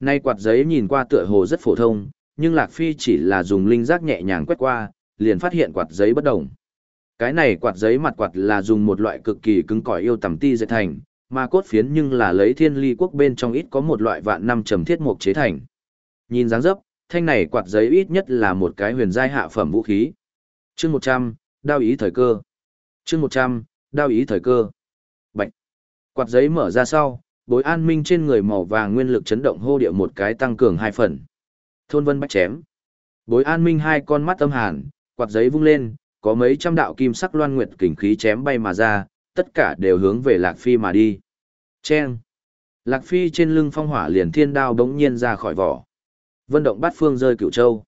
Nay quạt giấy nhìn qua tựa hồ rất phổ thông, nhưng Lạc Phi chỉ là dùng linh giác nhẹ nhàng quét qua, liền phát hiện quạt giấy bất đồng. Cái này quạt giấy mặt quạt là dùng một loại cực kỳ cứng cỏi yêu tầm ti dệt thành, mà cốt phiến nhưng là lấy thiên ly quốc bên trong ít có một loại vạn năm trầm thiết mục chế thành. Nhìn dáng dấp, thanh này quạt giấy ít nhất là một cái huyền giai hạ phẩm vũ khí. Chương 100, đao ý thời cơ. Chương 100, đao ý thời cơ. Bạch. Quạt giấy mở ra sau, bối an minh trên người màu vàng nguyên lực chấn động hô địa một cái tăng cường hai phần. Thôn vân bách chém. Bối an minh hai con mắt âm hàn, quạt giấy vung lên, có mấy trăm đạo kim sắc loan nguyệt kình khí chém bay mà ra, tất cả đều hướng về Lạc Phi mà đi. Chen. Lạc Phi trên lưng phong hỏa liền thiên đao bỗng nhiên ra khỏi vỏ. Vân động bát phương rơi cửu châu.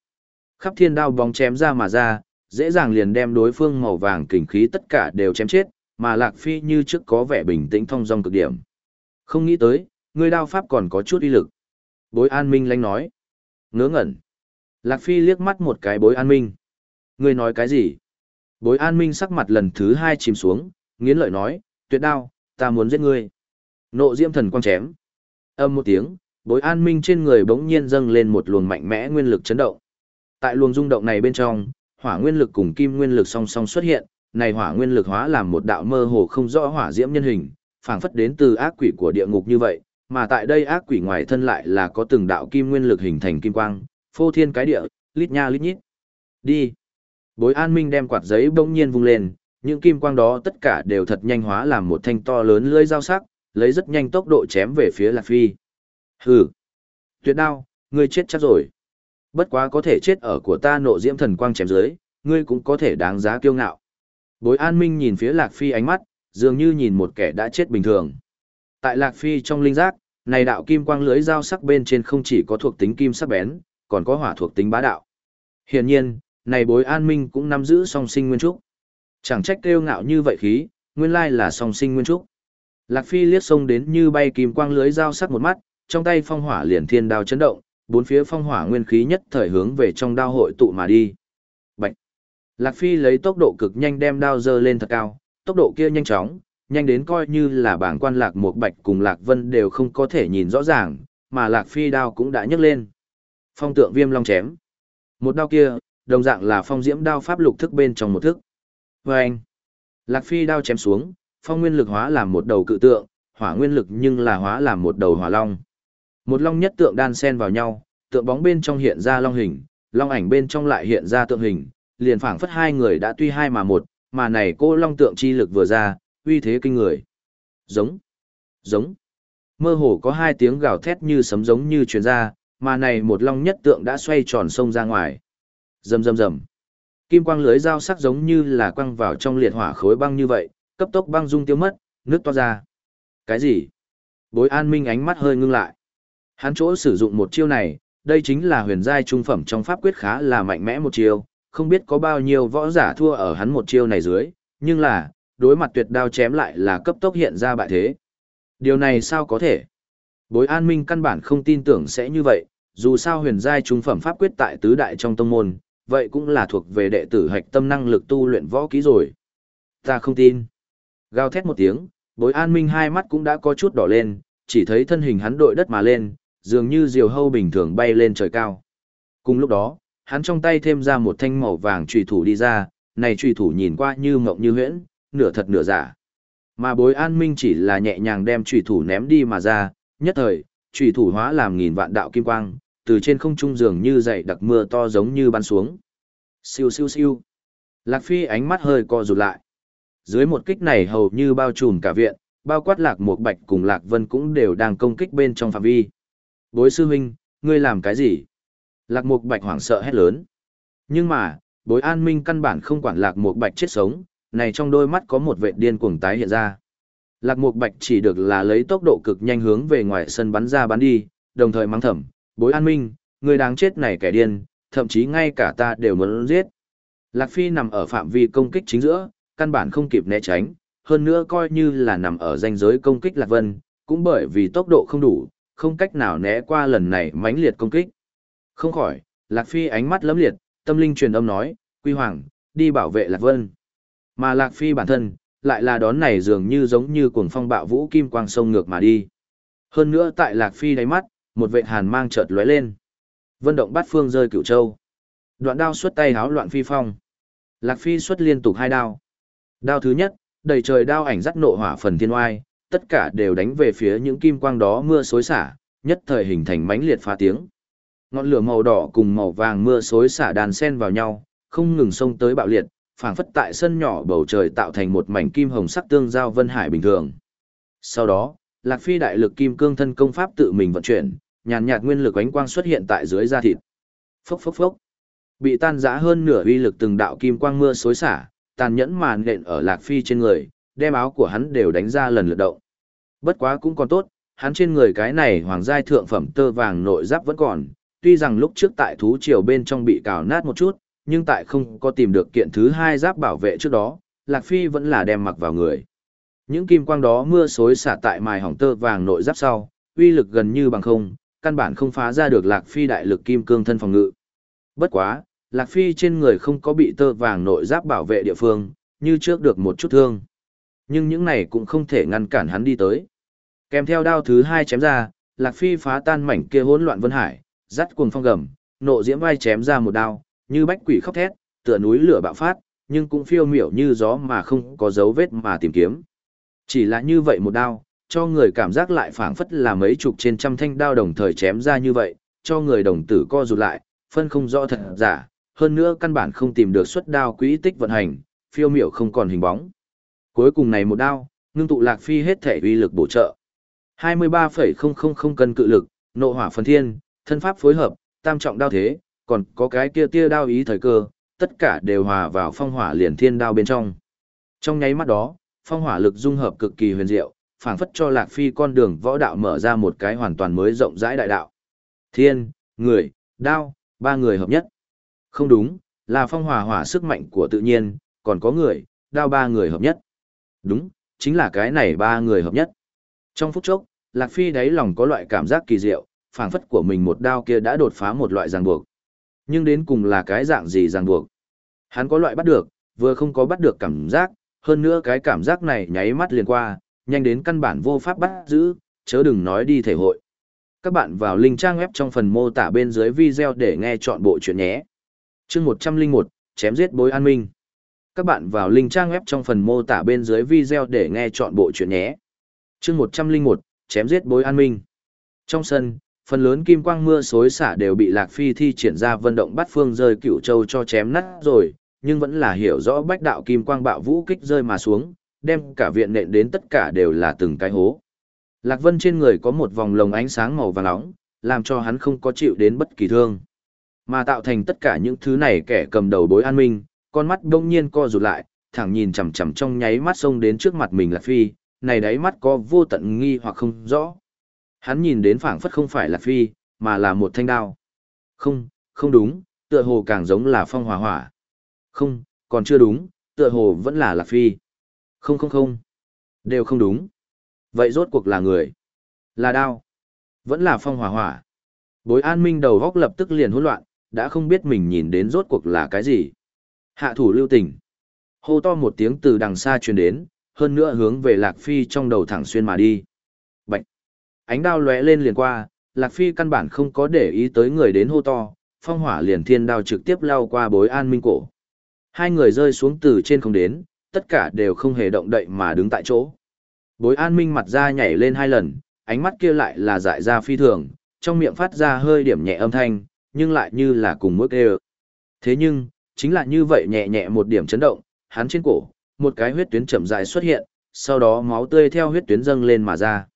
Khắp thiên đao bóng chém ra mà ra, dễ dàng liền đem đối phương màu vàng kình khí tất cả đều chém chết, mà Lạc Phi như trước có vẻ bình tĩnh thông dong cực điểm. Không nghĩ tới, người đao pháp còn có chút uy lực. Bối an minh lánh nói. Ngớ ngẩn. Lạc Phi liếc mắt một cái bối an minh. người nói cái gì? Bối an minh sắc mặt lần thứ hai chìm xuống, nghiến lợi nói, tuyệt đao, ta muốn giết ngươi. Nộ diễm thần quang chém. Âm một tiếng, bối an minh trên người bỗng nhiên dâng lên một luồng mạnh mẽ nguyên lực chấn động. Tại luồng rung động này bên trong, hỏa nguyên lực cùng kim nguyên lực song song xuất hiện, này hỏa nguyên lực hóa làm một đạo mơ hồ không rõ hỏa diễm nhân hình, phảng phất đến từ ác quỷ của địa ngục như vậy, mà tại đây ác quỷ ngoài thân lại là có từng đạo kim nguyên lực hình thành kim quang, phô thiên cái địa, lít nha lít nhít. Đi. Bối an minh đem quạt giấy bỗng nhiên vung lên, những kim quang đó tất cả đều thật nhanh hóa làm một thanh to lớn lưỡi dao sắc, lấy rất nhanh tốc độ chém về phía Lạc Phi. Hừ. Tuyệt đao, ngươi chết chắc rồi. Bất quá có thể chết ở của ta nộ diễm thần quang chém dưới, ngươi cũng có thể đáng giá kiêu ngạo. Bối an minh nhìn phía Lạc Phi ánh mắt, dường như nhìn một kẻ đã chết bình thường. Tại Lạc Phi trong linh giác, này đạo kim quang lưới dao sắc bên trên không chỉ có thuộc tính kim sắc bén, còn có hỏa thuộc tính bá đạo. Hiển nhiên, này bối an minh cũng nắm giữ song sinh nguyên trúc. Chẳng trách kêu ngạo như vậy khí, nguyên lai là song sinh nguyên trúc. Lạc Phi liếc sông đến như bay kim quang lưới dao sắc một mắt, trong tay phong hỏa liền thiên đao chấn động, bốn phía phong hỏa nguyên khí nhất thời hướng về trong đao hội tụ mà đi. Bạch. Lạc Phi lấy tốc độ cực nhanh đem đao dơ lên thật cao, tốc độ kia nhanh chóng, nhanh đến coi như là bảng quan Lạc một Bạch cùng Lạc Vân đều không có thể nhìn rõ ràng, mà Lạc Phi đao cũng đã nhấc lên. Phong tượng viêm long chém. Một đao kia, đồng dạng là phong diễm đao pháp lục thức bên trong một thức. Và anh, Lạc Phi đao chém xuống, phong nguyên lực hóa làm một đầu cự tượng, hỏa nguyên lực nhưng là hóa làm một đầu hỏa long. Một long nhất tượng đan xen vào nhau, tượng bóng bên trong hiện ra long hình, long ảnh bên trong lại hiện ra tượng hình, liền phảng phất hai người đã tuy hai mà một, mà này cô long tượng chi lực vừa ra, uy thế kinh người. Giống, giống. Mơ hồ có hai tiếng gào thét như sấm giống như truyền ra, mà này một long nhất tượng đã xoay tròn sông ra ngoài. Rầm rầm rầm. Kim quang lưới dao sắc giống như là quăng vào trong liệt hỏa khối băng như vậy, cấp tốc băng dung tiêu mất, nước to ra. Cái gì? Bối an minh ánh mắt hơi ngưng lại. Hắn chỗ sử dụng một chiêu này, đây chính là huyền giai trung phẩm trong pháp quyết khá là mạnh mẽ một chiêu, không biết có bao nhiêu võ giả thua ở hắn một chiêu này dưới, nhưng là, đối mặt tuyệt đao chém lại là cấp tốc hiện ra bại thế. Điều này sao có thể? Bối an minh căn bản không tin tưởng sẽ như vậy, dù sao huyền giai trung phẩm pháp quyết tại tứ đại trong tông môn, vậy cũng là thuộc về đệ tử hạch tâm năng lực tu luyện võ kỹ rồi. Ta không tin. Gào thét một tiếng, bối an minh hai mắt cũng đã có chút đỏ lên, chỉ thấy thân hình hắn đội đất mà lên, dường như diều hâu bình thường bay lên trời cao. Cùng lúc đó, hắn trong tay thêm ra một thanh màu vàng trùy thủ đi ra, này trùy thủ nhìn qua như mộng như huyễn, nửa thật nửa giả. Mà bối an minh chỉ là nhẹ nhàng đem trùy thủ ném đi mà ra, nhất thời, trùy thủ hóa làm nghìn vạn đạo kim quang, từ trên không trung dường như dậy đặc mưa to giống như bắn xuống. Siêu siêu siêu. Lạc Phi ánh mắt hơi co rụt lại. Dưới một kích này hầu như bao trùm cả viện, bao quát Lạc mục Bạch cùng Lạc Vân cũng đều đang công kích bên trong phạm vi. Bối sư huynh, ngươi làm cái gì? Lạc Mục Bạch hoảng sợ hét lớn. Nhưng mà, bối an minh căn bản không quản Lạc Mục Bạch chết sống, này trong đôi mắt có một vệ điên cuồng tái hiện ra. Lạc Mục Bạch chỉ được là lấy tốc độ cực nhanh hướng về ngoài sân bắn ra bắn đi, đồng thời mang thầm, bối an minh, người đáng chết này kẻ điên, thậm chí ngay cả ta đều muốn giết. Lạc Phi nằm ở phạm vi công kích chính giữa, căn bản không kịp né tránh, hơn nữa coi như là nằm ở ranh giới công kích Lạc Vân, cũng bởi vì tốc độ không đủ, không cách nào né qua lần này mãnh liệt công kích. Không khỏi, Lạc Phi ánh mắt lấm liệt, tâm linh truyền âm nói, Quy Hoàng, đi bảo vệ Lạc Vân. Mà Lạc Phi bản thân, lại là đón này dường như giống như cuồng phong bạo vũ kim quang sông ngược mà đi. Hơn nữa tại Lạc Phi đáy mắt, một vệ hàn mang chợt lóe lên. Vân động bát phương rơi cửu châu. Đoạn đao xuất tay háo loạn phi phong. Lạc Phi xuất liên tục hai đao. Đao thứ nhất, đầy trời đao ảnh dắt nộ hỏa phần thiên oai, tất cả đều đánh về phía những kim quang đó mưa xối xả, nhất thời hình thành mãnh liệt phá tiếng. Ngọn lửa màu đỏ cùng màu vàng mưa xối xả đàn sen vào nhau, không ngừng xông tới bạo liệt, phảng phất tại sân nhỏ bầu trời tạo thành một mảnh kim hồng sắc tương giao vân hải bình thường. Sau đó, Lạc Phi đại lực kim cương thân công pháp tự mình vận chuyển, nhàn nhạt nguyên lực ánh quang xuất hiện tại dưới da thịt. Phốc phốc phốc. Bị tan rã hơn nửa uy lực từng đạo kim quang mưa xối xả, tàn nhẫn màn nện ở Lạc Phi trên người, đem áo của hắn đều đánh ra lần lượt động. Bất quá cũng còn tốt, hắn trên người cái này hoàng giai thượng phẩm tơ vàng nội giáp vẫn còn, tuy rằng lúc trước tại thú triều bên trong bị cào nát một chút, nhưng tại không có tìm được kiện thứ hai giáp bảo vệ trước đó, Lạc Phi vẫn là đem mặc vào người. Những kim quang đó mưa xối xả tại mài hỏng tơ vàng nội giáp sau, uy lực gần như bằng không, căn bản không phá ra được Lạc Phi đại lực kim cương thân phòng ngự. Bất quá, Lạc Phi trên người không có bị tơ vàng nội giáp bảo vệ địa phương, như trước được một chút thương. Nhưng những này cũng không thể ngăn cản hắn đi tới. Kèm theo đao thứ hai chém ra, Lạc Phi phá tan mảnh kia hỗn loạn vân hải, dắt cuồng phong gầm, nộ diễm vai chém ra một đao, như bách quỷ khóc thét, tựa núi lửa bạo phát, nhưng cũng phiêu miểu như gió mà không có dấu vết mà tìm kiếm. Chỉ là như vậy một đao, cho người cảm giác lại phảng phất là mấy chục trên trăm thanh đao đồng thời chém ra như vậy, cho người đồng tử co rụt lại, phân không rõ thật giả, hơn nữa căn bản không tìm được xuất đao quỹ tích vận hành, phiêu miểu không còn hình bóng. Cuối cùng này một đao, ngưng tụ lạc phi hết thể uy lực bổ trợ. 23,000 cân cự lực, nộ hỏa phần thiên, thân pháp phối hợp, tam trọng đao thế, còn có cái kia tia đao ý thời cơ, tất cả đều hòa vào phong hỏa liền thiên đao bên trong. Trong nháy mắt đó, phong hỏa lực dung hợp cực kỳ huyền diệu, phảng phất cho Lạc Phi con đường võ đạo mở ra một cái hoàn toàn mới rộng rãi đại đạo. Thiên, người, đao, ba người hợp nhất. Không đúng, là phong hòa hỏa sức mạnh của tự nhiên, còn có người, đao ba người hợp nhất. Đúng, chính là cái này ba người hợp nhất. Trong phút chốc, Lạc Phi đáy lòng có loại cảm giác kỳ diệu, phảng phất của mình một đao kia đã đột phá một loại ràng buộc. Nhưng đến cùng là cái dạng gì ràng buộc? Hắn có loại bắt được, vừa không có bắt được cảm giác, hơn nữa cái cảm giác này nháy mắt liền qua, nhanh đến căn bản vô pháp bắt giữ, chớ đừng nói đi thể hội. Các bạn vào link trang web trong phần mô tả bên dưới video để nghe chọn bộ chuyện nhé. chương 101, chém giết bối an minh. Các bạn vào link trang web trong phần mô tả bên dưới video để nghe chọn bộ chuyện nhé. chương 101, chém giết bối an minh. Trong sân, phần lớn kim quang mưa xối xả đều bị Lạc Phi thi triển ra vận động bắt phương rơi cửu châu cho chém nát rồi, nhưng vẫn là hiểu rõ bách đạo kim quang bạo vũ kích rơi mà xuống, đem cả viện nện đến tất cả đều là từng cái hố. Lạc Vân trên người có một vòng lồng ánh sáng màu vàng nóng, làm cho hắn không có chịu đến bất kỳ thương. Mà tạo thành tất cả những thứ này kẻ cầm đầu bối an minh, con mắt đông nhiên co rụt lại, thẳng nhìn chằm chằm trong nháy mắt xông đến trước mặt mình Lạc Phi, này đáy mắt có vô tận nghi hoặc không rõ. Hắn nhìn đến phảng phất không phải là Phi, mà là một thanh đao. Không, không đúng, tựa hồ càng giống là phong hòa hỏa. Không, còn chưa đúng, tựa hồ vẫn là Lạc Phi. Không không không, đều không đúng. Vậy rốt cuộc là người? Là đao? Vẫn là phong hỏa hỏa? Bối an minh đầu góc lập tức liền hỗn loạn, đã không biết mình nhìn đến rốt cuộc là cái gì. Hạ thủ lưu tình. Hô to một tiếng từ đằng xa truyền đến, hơn nữa hướng về Lạc Phi trong đầu thẳng xuyên mà đi. Bạch! Ánh đao lóe lên liền qua, Lạc Phi căn bản không có để ý tới người đến hô to, phong hỏa liền thiên đao trực tiếp lao qua bối an minh cổ. Hai người rơi xuống từ trên không đến, tất cả đều không hề động đậy mà đứng tại chỗ. Bối an minh mặt ra nhảy lên hai lần, ánh mắt kia lại là dại ra phi thường, trong miệng phát ra hơi điểm nhẹ âm thanh, nhưng lại như là cùng mức đều. Thế nhưng, chính là như vậy nhẹ nhẹ một điểm chấn động, hắn trên cổ, một cái huyết tuyến chậm dài xuất hiện, sau đó máu tươi theo huyết tuyến dâng lên mà ra.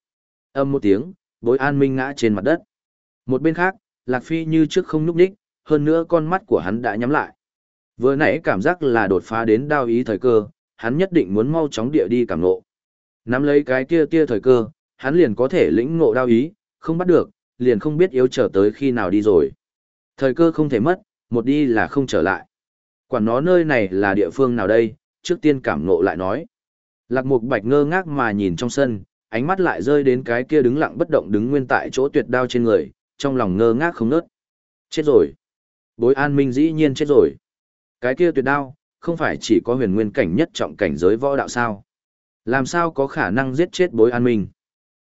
Âm một tiếng, bối an minh ngã trên mặt đất. Một bên khác, Lạc Phi như trước không nhúc đích, hơn nữa con mắt của hắn đã nhắm lại. Vừa nãy cảm giác là đột phá đến đao ý thời cơ, hắn nhất định muốn mau chóng địa đi cảm ngộ. Nắm lấy cái kia tia thời cơ, hắn liền có thể lĩnh ngộ đao ý, không bắt được, liền không biết yếu trở tới khi nào đi rồi. Thời cơ không thể mất, một đi là không trở lại. Quản nó nơi này là địa phương nào đây, trước tiên cảm ngộ lại nói. Lạc Mục Bạch ngơ ngác mà nhìn trong sân, ánh mắt lại rơi đến cái kia đứng lặng bất động đứng nguyên tại chỗ tuyệt đao trên người, trong lòng ngơ ngác không nớt. Chết rồi. Bối an minh dĩ nhiên chết rồi. Cái kia tuyệt đao, không phải chỉ có huyền nguyên cảnh nhất trọng cảnh giới võ đạo sao. Làm sao có khả năng giết chết bối an minh?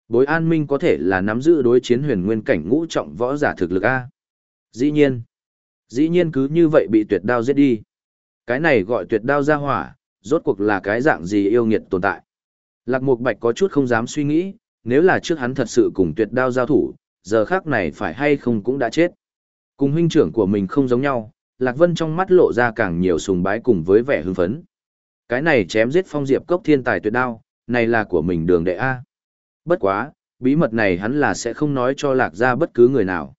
Bối an minh có thể là nắm giữ đối chiến huyền nguyên cảnh ngũ trọng võ giả thực lực A. Dĩ nhiên. Dĩ nhiên cứ như vậy bị tuyệt đao giết đi. Cái này gọi tuyệt đao ra hỏa, rốt cuộc là cái dạng gì yêu nghiệt tồn tại. Lạc Mục Bạch có chút không dám suy nghĩ, nếu là trước hắn thật sự cùng tuyệt đao giao thủ, giờ khác này phải hay không cũng đã chết. Cùng huynh trưởng của mình không giống nhau, Lạc Vân trong mắt lộ ra càng nhiều sùng bái cùng với vẻ hưng phấn. Cái này chém giết phong diệp cốc thiên tài tuyệt đao, này là của mình đường đệ A. Bất quá, bí mật này hắn là sẽ không nói cho Lạc ra bất cứ người nào.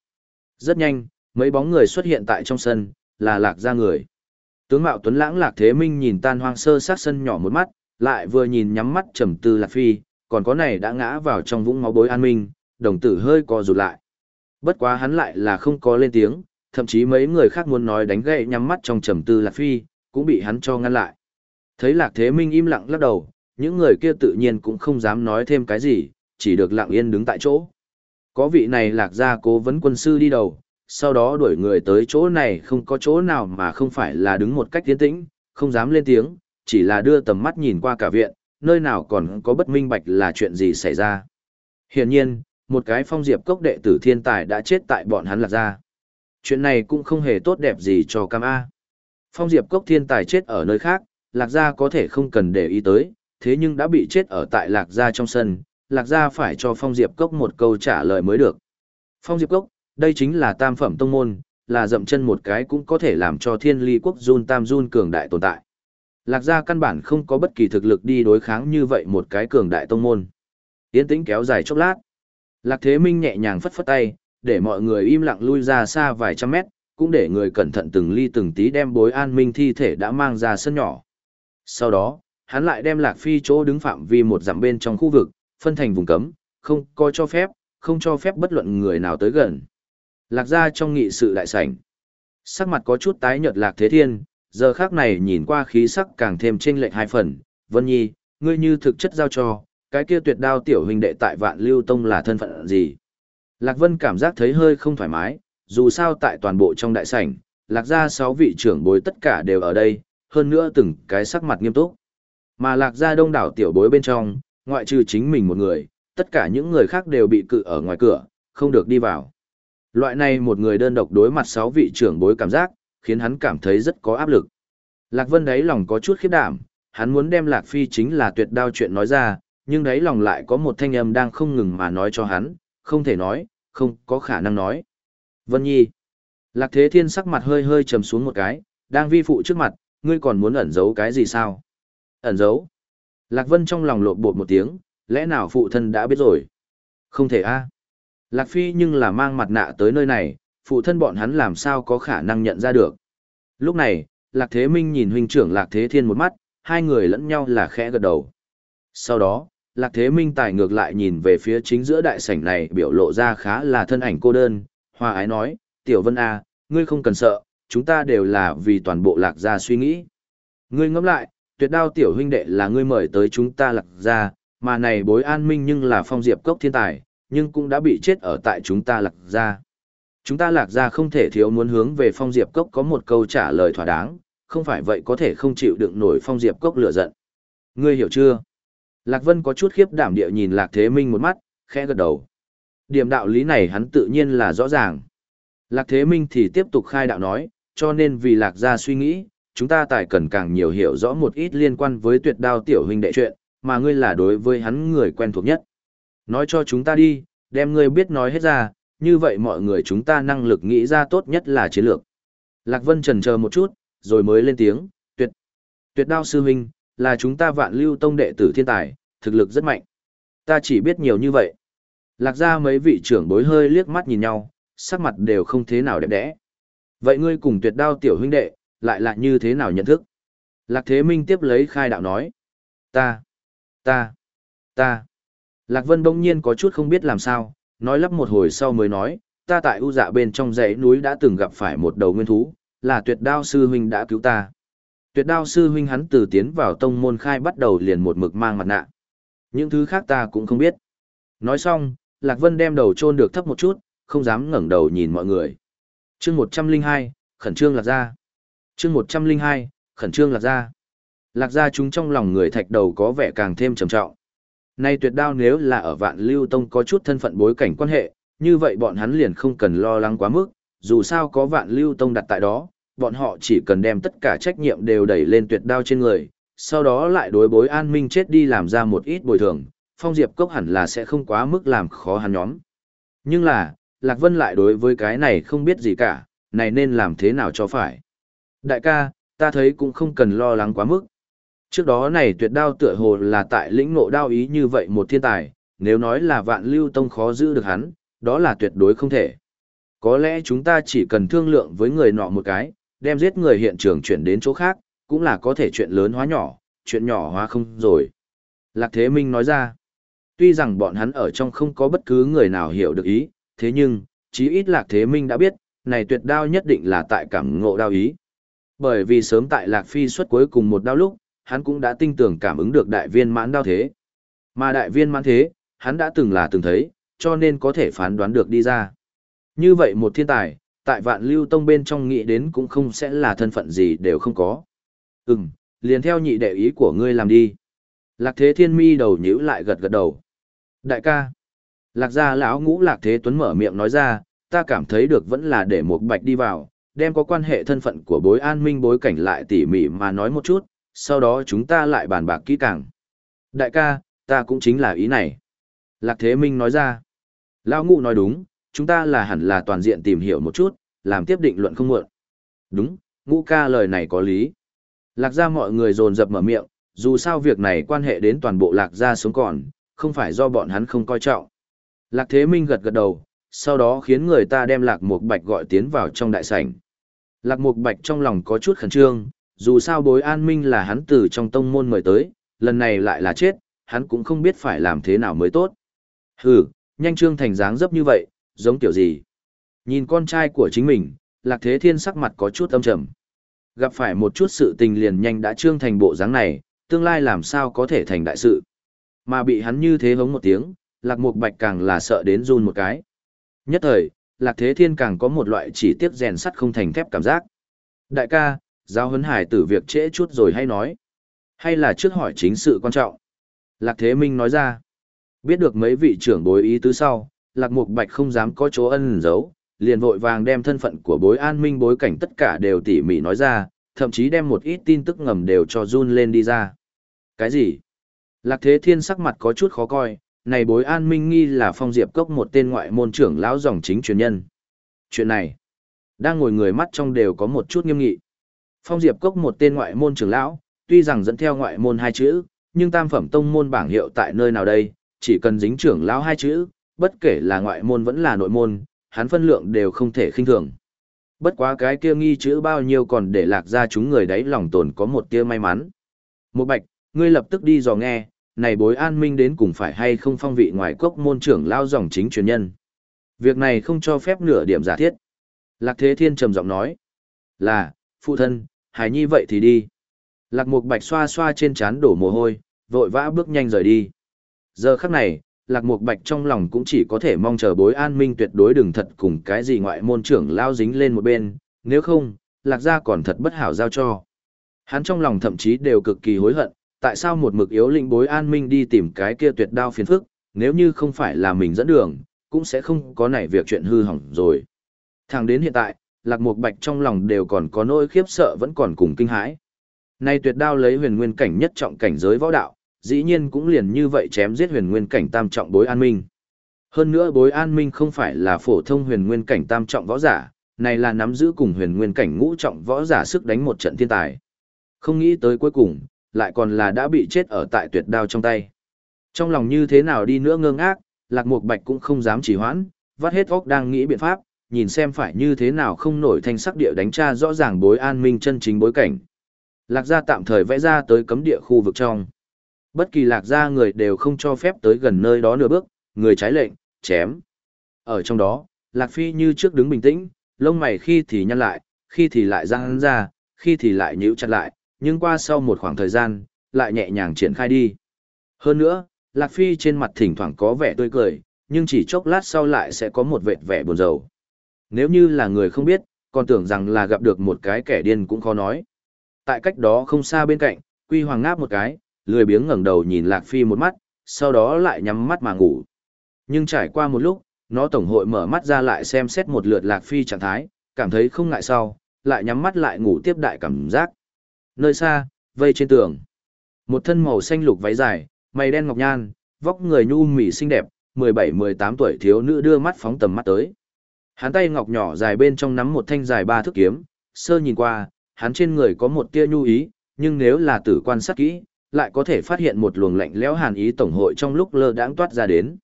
Rất nhanh, mấy bóng người xuất hiện tại trong sân, là Lạc ra người. Tướng mạo tuấn lãng Lạc Thế Minh nhìn tan hoang sơ sát sân nhỏ một mắt, lại vừa nhìn nhắm mắt trầm tư Lạc Phi, còn có này đã ngã vào trong vũng máu bối an minh, đồng tử hơi co rụt lại. Bất quá hắn lại là không có lên tiếng, thậm chí mấy người khác muốn nói đánh gậy nhắm mắt trong trầm tư Lạc Phi, cũng bị hắn cho ngăn lại. Thấy Lạc Thế Minh im lặng lắc đầu, những người kia tự nhiên cũng không dám nói thêm cái gì, chỉ được lặng yên đứng tại chỗ. Có vị này Lạc gia cố vấn quân sư đi đầu, sau đó đuổi người tới chỗ này không có chỗ nào mà không phải là đứng một cách tiến tĩnh, không dám lên tiếng, chỉ là đưa tầm mắt nhìn qua cả viện, nơi nào còn có bất minh bạch là chuyện gì xảy ra. Hiển nhiên, một cái phong diệp cốc đệ tử thiên tài đã chết tại bọn hắn lạc gia. Chuyện này cũng không hề tốt đẹp gì cho Cam A. Phong diệp cốc thiên tài chết ở nơi khác, lạc gia có thể không cần để ý tới, thế nhưng đã bị chết ở tại lạc gia trong sân, lạc gia phải cho phong diệp cốc một câu trả lời mới được. Phong diệp cốc, đây chính là tam phẩm tông môn, là dậm chân một cái cũng có thể làm cho thiên ly quốc run tam run cường đại tồn tại. Lạc gia căn bản không có bất kỳ thực lực đi đối kháng như vậy một cái cường đại tông môn. Tiến tĩnh kéo dài chốc lát. Lạc Thế Minh nhẹ nhàng phất phất tay, để mọi người im lặng lui ra xa vài trăm mét, cũng để người cẩn thận từng ly từng tí đem bối an minh thi thể đã mang ra sân nhỏ. Sau đó, hắn lại đem Lạc Phi chỗ đứng phạm vi một dặm bên trong khu vực, phân thành vùng cấm, không có cho phép, không cho phép bất luận người nào tới gần. Lạc ra trong nghị sự đại sảnh. Sắc mặt có chút tái nhợt Lạc Thế Thiên, giờ khác này nhìn qua khí sắc càng thêm chênh lệch hai phần, Vân Nhi, ngươi như thực chất giao cho, cái kia tuyệt đao tiểu huynh đệ tại vạn lưu tông là thân phận gì. Lạc Vân cảm giác thấy hơi không thoải mái, dù sao tại toàn bộ trong đại sảnh, lạc gia sáu vị trưởng bối tất cả đều ở đây, hơn nữa từng cái sắc mặt nghiêm túc. Mà lạc gia đông đảo tiểu bối bên trong, ngoại trừ chính mình một người, tất cả những người khác đều bị cự ở ngoài cửa, không được đi vào. Loại này một người đơn độc đối mặt sáu vị trưởng bối cảm giác, khiến hắn cảm thấy rất có áp lực. Lạc Vân đấy lòng có chút khiếp đảm, hắn muốn đem Lạc Phi chính là tuyệt đao chuyện nói ra, nhưng đấy lòng lại có một thanh âm đang không ngừng mà nói cho hắn, không thể nói, không có khả năng nói. Vân Nhi. Lạc Thế Thiên sắc mặt hơi hơi trầm xuống một cái, đang vi phụ trước mặt, ngươi còn muốn ẩn giấu cái gì sao? Ẩn giấu? Lạc Vân trong lòng lột bột một tiếng, lẽ nào phụ thân đã biết rồi? Không thể a. Lạc Phi nhưng là mang mặt nạ tới nơi này, phụ thân bọn hắn làm sao có khả năng nhận ra được. Lúc này, Lạc Thế Minh nhìn huynh trưởng Lạc Thế Thiên một mắt, hai người lẫn nhau là khẽ gật đầu. Sau đó, Lạc Thế Minh tài ngược lại nhìn về phía chính giữa đại sảnh này biểu lộ ra khá là thân ảnh cô đơn, hoa ái nói, Tiểu Vân A, ngươi không cần sợ, chúng ta đều là vì toàn bộ lạc gia suy nghĩ. Ngươi ngẫm lại, tuyệt đao tiểu huynh đệ là ngươi mời tới chúng ta lạc gia, mà này bối an minh nhưng là phong diệp cốc thiên tài, nhưng cũng đã bị chết ở tại chúng ta lạc gia. Chúng ta lạc gia không thể thiếu muốn hướng về phong diệp cốc có một câu trả lời thỏa đáng, không phải vậy có thể không chịu đựng nổi phong diệp cốc lửa giận. Ngươi hiểu chưa? Lạc Vân có chút khiếp đảm địa nhìn Lạc Thế Minh một mắt, khẽ gật đầu. Điểm đạo lý này hắn tự nhiên là rõ ràng. Lạc Thế Minh thì tiếp tục khai đạo nói, cho nên vì Lạc gia suy nghĩ, chúng ta tài cần càng nhiều hiểu rõ một ít liên quan với tuyệt đao tiểu huynh đệ chuyện, mà ngươi là đối với hắn người quen thuộc nhất. Nói cho chúng ta đi, đem ngươi biết nói hết ra, như vậy mọi người chúng ta năng lực nghĩ ra tốt nhất là chiến lược. Lạc Vân trần chờ một chút, rồi mới lên tiếng, tuyệt, tuyệt đao sư huynh, là chúng ta vạn lưu tông đệ tử thiên tài, thực lực rất mạnh. Ta chỉ biết nhiều như vậy. Lạc ra mấy vị trưởng bối hơi liếc mắt nhìn nhau, sắc mặt đều không thế nào đẹp đẽ. Vậy ngươi cùng tuyệt đao tiểu huynh đệ, lại là như thế nào nhận thức? Lạc Thế Minh tiếp lấy khai đạo nói. Ta, ta, ta. Lạc Vân đông nhiên có chút không biết làm sao, nói lắp một hồi sau mới nói, ta tại ưu dạ bên trong dãy núi đã từng gặp phải một đầu nguyên thú, là tuyệt đao sư huynh đã cứu ta. Tuyệt đao sư huynh hắn từ tiến vào tông môn khai bắt đầu liền một mực mang mặt nạ. Những thứ khác ta cũng không biết. Nói xong, Lạc Vân đem đầu chôn được thấp một chút, không dám ngẩng đầu nhìn mọi người. Chương 102, khẩn trương lạc ra. Chương 102, khẩn trương lạc ra. Lạc ra chúng trong lòng người thạch đầu có vẻ càng thêm trầm trọng. Nay tuyệt đao nếu là ở vạn lưu tông có chút thân phận bối cảnh quan hệ, như vậy bọn hắn liền không cần lo lắng quá mức, dù sao có vạn lưu tông đặt tại đó, bọn họ chỉ cần đem tất cả trách nhiệm đều đẩy lên tuyệt đao trên người, sau đó lại đối bối an minh chết đi làm ra một ít bồi thường, phong diệp cốc hẳn là sẽ không quá mức làm khó hắn nhóm. Nhưng là, Lạc Vân lại đối với cái này không biết gì cả, này nên làm thế nào cho phải. Đại ca, ta thấy cũng không cần lo lắng quá mức. Trước đó này tuyệt đao tựa hồ là tại lĩnh ngộ đao ý như vậy một thiên tài, nếu nói là vạn lưu tông khó giữ được hắn, đó là tuyệt đối không thể. Có lẽ chúng ta chỉ cần thương lượng với người nọ một cái, đem giết người hiện trường chuyển đến chỗ khác, cũng là có thể chuyện lớn hóa nhỏ, chuyện nhỏ hóa không rồi. Lạc Thế Minh nói ra, tuy rằng bọn hắn ở trong không có bất cứ người nào hiểu được ý, thế nhưng, chí ít Lạc Thế Minh đã biết, này tuyệt đao nhất định là tại cảm ngộ đao ý. Bởi vì sớm tại Lạc Phi xuất cuối cùng một đao lúc, hắn cũng đã tinh tưởng cảm ứng được đại viên mãn đao thế. Mà đại viên mãn thế, hắn đã từng là từng thấy, cho nên có thể phán đoán được đi ra. Như vậy một thiên tài, tại vạn lưu tông bên trong nghĩ đến cũng không sẽ là thân phận gì đều không có. Ừm, liền theo nhị đệ ý của ngươi làm đi. Lạc thế thiên mi đầu nhíu lại gật gật đầu. Đại ca. Lạc gia lão ngũ lạc thế tuấn mở miệng nói ra, ta cảm thấy được vẫn là để một bạch đi vào, đem có quan hệ thân phận của bối an minh bối cảnh lại tỉ mỉ mà nói một chút, sau đó chúng ta lại bàn bạc kỹ càng. Đại ca, ta cũng chính là ý này. Lạc thế minh nói ra. Lão ngũ nói đúng, chúng ta là hẳn là toàn diện tìm hiểu một chút, làm tiếp định luận không muộn. Đúng, ngũ ca lời này có lý. Lạc gia mọi người dồn dập mở miệng, dù sao việc này quan hệ đến toàn bộ lạc gia sống còn, không phải do bọn hắn không coi trọng. Lạc Thế Minh gật gật đầu, sau đó khiến người ta đem Lạc Mục Bạch gọi tiến vào trong đại sảnh. Lạc Mục Bạch trong lòng có chút khẩn trương, dù sao bối an minh là hắn từ trong tông môn mời tới, lần này lại là chết, hắn cũng không biết phải làm thế nào mới tốt. Hừ, nhanh trương thành dáng dấp như vậy, giống kiểu gì? Nhìn con trai của chính mình, Lạc Thế Thiên sắc mặt có chút âm trầm. Gặp phải một chút sự tình liền nhanh đã trương thành bộ dáng này, tương lai làm sao có thể thành đại sự. Mà bị hắn như thế hống một tiếng, Lạc Mục Bạch càng là sợ đến run một cái. Nhất thời, Lạc Thế Thiên càng có một loại chỉ tiếc rèn sắt không thành thép cảm giác. Đại ca, giao huấn hải tử việc trễ chút rồi hay nói. Hay là trước hỏi chính sự quan trọng. Lạc Thế Minh nói ra. Biết được mấy vị trưởng bối ý tứ sau, Lạc Mục Bạch không dám có chỗ ân giấu, liền vội vàng đem thân phận của bối an minh bối cảnh tất cả đều tỉ mỉ nói ra, thậm chí đem một ít tin tức ngầm đều cho run lên đi ra. Cái gì? Lạc Thế Thiên sắc mặt có chút khó coi, này bối an minh nghi là phong diệp cốc một tên ngoại môn trưởng lão dòng chính truyền nhân. Chuyện này, đang ngồi người mắt trong đều có một chút nghiêm nghị. Phong diệp cốc một tên ngoại môn trưởng lão, tuy rằng dẫn theo ngoại môn hai chữ, nhưng tam phẩm tông môn bảng hiệu tại nơi nào đây, chỉ cần dính trưởng lão hai chữ, bất kể là ngoại môn vẫn là nội môn, hắn phân lượng đều không thể khinh thường. Bất quá cái kia nghi chữ bao nhiêu còn để lạc ra chúng người đấy lòng tồn có một tia may mắn. Một bạch, ngươi lập tức đi dò nghe, này bối an minh đến cùng phải hay không phong vị ngoài cốc môn trưởng lao dòng chính truyền nhân. Việc này không cho phép nửa điểm giả thiết. Lạc Thế Thiên trầm giọng nói. Là, phụ thân, hài nhi vậy thì đi. Lạc Mục Bạch xoa xoa trên trán đổ mồ hôi, vội vã bước nhanh rời đi. Giờ khắc này, Lạc Mục Bạch trong lòng cũng chỉ có thể mong chờ bối an minh tuyệt đối đừng thật cùng cái gì ngoại môn trưởng lao dính lên một bên, nếu không, Lạc gia còn thật bất hảo giao cho. Hắn trong lòng thậm chí đều cực kỳ hối hận, tại sao một mực yếu lĩnh bối an minh đi tìm cái kia tuyệt đao phiền phức, nếu như không phải là mình dẫn đường, cũng sẽ không có nảy việc chuyện hư hỏng rồi. Thẳng đến hiện tại, Lạc Mục Bạch trong lòng đều còn có nỗi khiếp sợ vẫn còn cùng kinh hãi. Nay tuyệt đao lấy huyền nguyên cảnh nhất trọng cảnh giới võ đạo, dĩ nhiên cũng liền như vậy chém giết huyền nguyên cảnh tam trọng bối an minh. Hơn nữa bối an minh không phải là phổ thông huyền nguyên cảnh tam trọng võ giả, này là nắm giữ cùng huyền nguyên cảnh ngũ trọng võ giả sức đánh một trận thiên tài. Không nghĩ tới cuối cùng, lại còn là đã bị chết ở tại tuyệt đao trong tay. Trong lòng như thế nào đi nữa ngơ ngác, Lạc Mục Bạch cũng không dám chỉ hoãn, vắt hết óc đang nghĩ biện pháp, nhìn xem phải như thế nào không nổi thanh sắc địa đánh tra rõ ràng bối an minh chân chính bối cảnh. Lạc gia tạm thời vẽ ra tới cấm địa khu vực trong. Bất kỳ lạc gia người đều không cho phép tới gần nơi đó nửa bước, người trái lệnh, chém. Ở trong đó, Lạc Phi như trước đứng bình tĩnh, lông mày khi thì nhăn lại, khi thì lại răng ra, khi thì lại nhíu chặt lại, nhưng qua sau một khoảng thời gian, lại nhẹ nhàng triển khai đi. Hơn nữa, Lạc Phi trên mặt thỉnh thoảng có vẻ tươi cười, nhưng chỉ chốc lát sau lại sẽ có một vệt vẻ buồn rầu. Nếu như là người không biết, còn tưởng rằng là gặp được một cái kẻ điên cũng khó nói. Tại cách đó không xa bên cạnh, Quy Hoàng ngáp một cái, lười biếng ngẩng đầu nhìn Lạc Phi một mắt, sau đó lại nhắm mắt mà ngủ. Nhưng trải qua một lúc, nó tổng hội mở mắt ra lại xem xét một lượt Lạc Phi trạng thái, cảm thấy không ngại sau, lại nhắm mắt lại ngủ tiếp đại cảm giác. Nơi xa, vây trên tường. Một thân màu xanh lục váy dài, mày đen ngọc nhan, vóc người nhu mì xinh đẹp, 17-18 tuổi thiếu nữ đưa mắt phóng tầm mắt tới. Hắn tay ngọc nhỏ dài bên trong nắm một thanh dài ba thước kiếm, sơ nhìn qua, hắn trên người có một tia nhu ý, nhưng nếu là tử quan sát kỹ, lại có thể phát hiện một luồng lạnh lẽo hàn ý tổng hội trong lúc lơ đãng toát ra đến.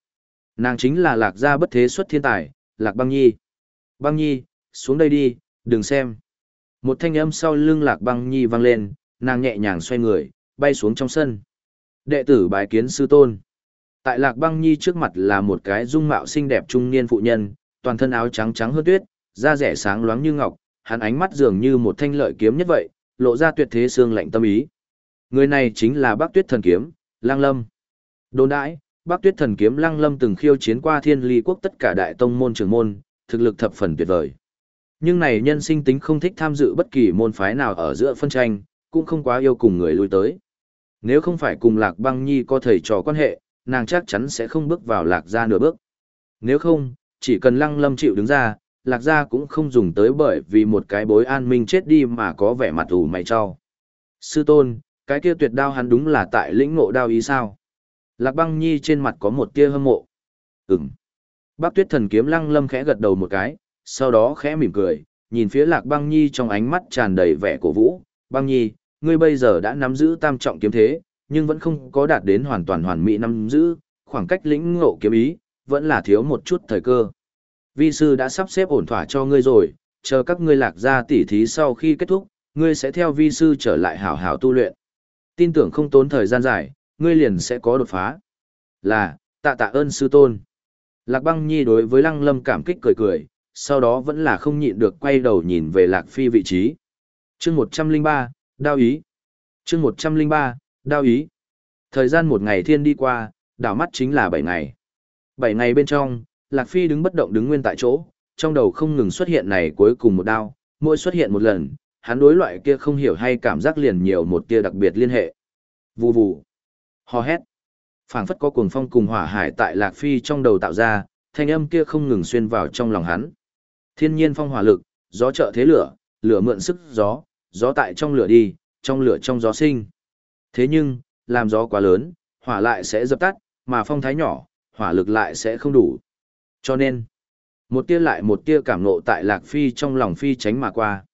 Nàng chính là lạc gia bất thế xuất thiên tài, lạc băng nhi. Băng nhi, xuống đây đi, đừng xem. Một thanh âm sau lưng lạc băng nhi vang lên, nàng nhẹ nhàng xoay người, bay xuống trong sân. Đệ tử bái kiến sư tôn. Tại lạc băng nhi trước mặt là một cái dung mạo xinh đẹp trung niên phụ nhân, toàn thân áo trắng trắng hơn tuyết, da rẻ sáng loáng như ngọc, hắn ánh mắt dường như một thanh lợi kiếm nhất vậy, lộ ra tuyệt thế xương lạnh tâm ý. Người này chính là Bác Tuyết Thần Kiếm, Lăng Lâm. Đồn đãi, Bác Tuyết Thần Kiếm Lăng Lâm từng khiêu chiến qua Thiên Ly Quốc tất cả đại tông môn trưởng môn, thực lực thập phần tuyệt vời. Nhưng này nhân sinh tính không thích tham dự bất kỳ môn phái nào ở giữa phân tranh, cũng không quá yêu cùng người lui tới. Nếu không phải cùng Lạc Băng Nhi có thầy trò quan hệ, nàng chắc chắn sẽ không bước vào Lạc gia nửa bước. Nếu không, chỉ cần Lăng Lâm chịu đứng ra, Lạc gia cũng không dùng tới bởi vì một cái bối an minh chết đi mà có vẻ mặt ủ mày cho. Sư tôn, cái kia tuyệt đao hắn đúng là tại lĩnh ngộ đao ý sao? Lạc Băng Nhi trên mặt có một tia hâm mộ. Ừm. Bác Tuyết Thần kiếm Lăng Lâm khẽ gật đầu một cái, sau đó khẽ mỉm cười, nhìn phía Lạc Băng Nhi trong ánh mắt tràn đầy vẻ cổ vũ. Băng Nhi, ngươi bây giờ đã nắm giữ tam trọng kiếm thế, nhưng vẫn không có đạt đến hoàn toàn hoàn mỹ nắm giữ, khoảng cách lĩnh ngộ kiếm ý, vẫn là thiếu một chút thời cơ. Vi sư đã sắp xếp ổn thỏa cho ngươi rồi, chờ các ngươi lạc ra tỉ thí sau khi kết thúc, ngươi sẽ theo vi sư trở lại hảo hảo tu luyện. Tin tưởng không tốn thời gian dài, ngươi liền sẽ có đột phá. Là, tạ tạ ơn sư tôn. Lạc băng nhi đối với lăng lâm cảm kích cười cười, sau đó vẫn là không nhịn được quay đầu nhìn về lạc phi vị trí. chương 103, đao ý. chương 103, đao ý. Thời gian một ngày thiên đi qua, đảo mắt chính là 7 ngày. 7 ngày bên trong, Lạc Phi đứng bất động đứng nguyên tại chỗ, trong đầu không ngừng xuất hiện này cuối cùng một đao, mỗi xuất hiện một lần, hắn đối loại kia không hiểu hay cảm giác liền nhiều một tia đặc biệt liên hệ. Vù vù. Hò hét. phảng phất có cuồng phong cùng hỏa hải tại Lạc Phi trong đầu tạo ra, thanh âm kia không ngừng xuyên vào trong lòng hắn. Thiên nhiên phong hỏa lực, gió trợ thế lửa, lửa mượn sức gió, gió tại trong lửa đi, trong lửa trong gió sinh. Thế nhưng, làm gió quá lớn, hỏa lại sẽ dập tắt, mà phong thái nhỏ, hỏa lực lại sẽ không đủ. Cho nên, một tia lại một tia cảm nộ tại Lạc Phi trong lòng Phi tránh mà qua.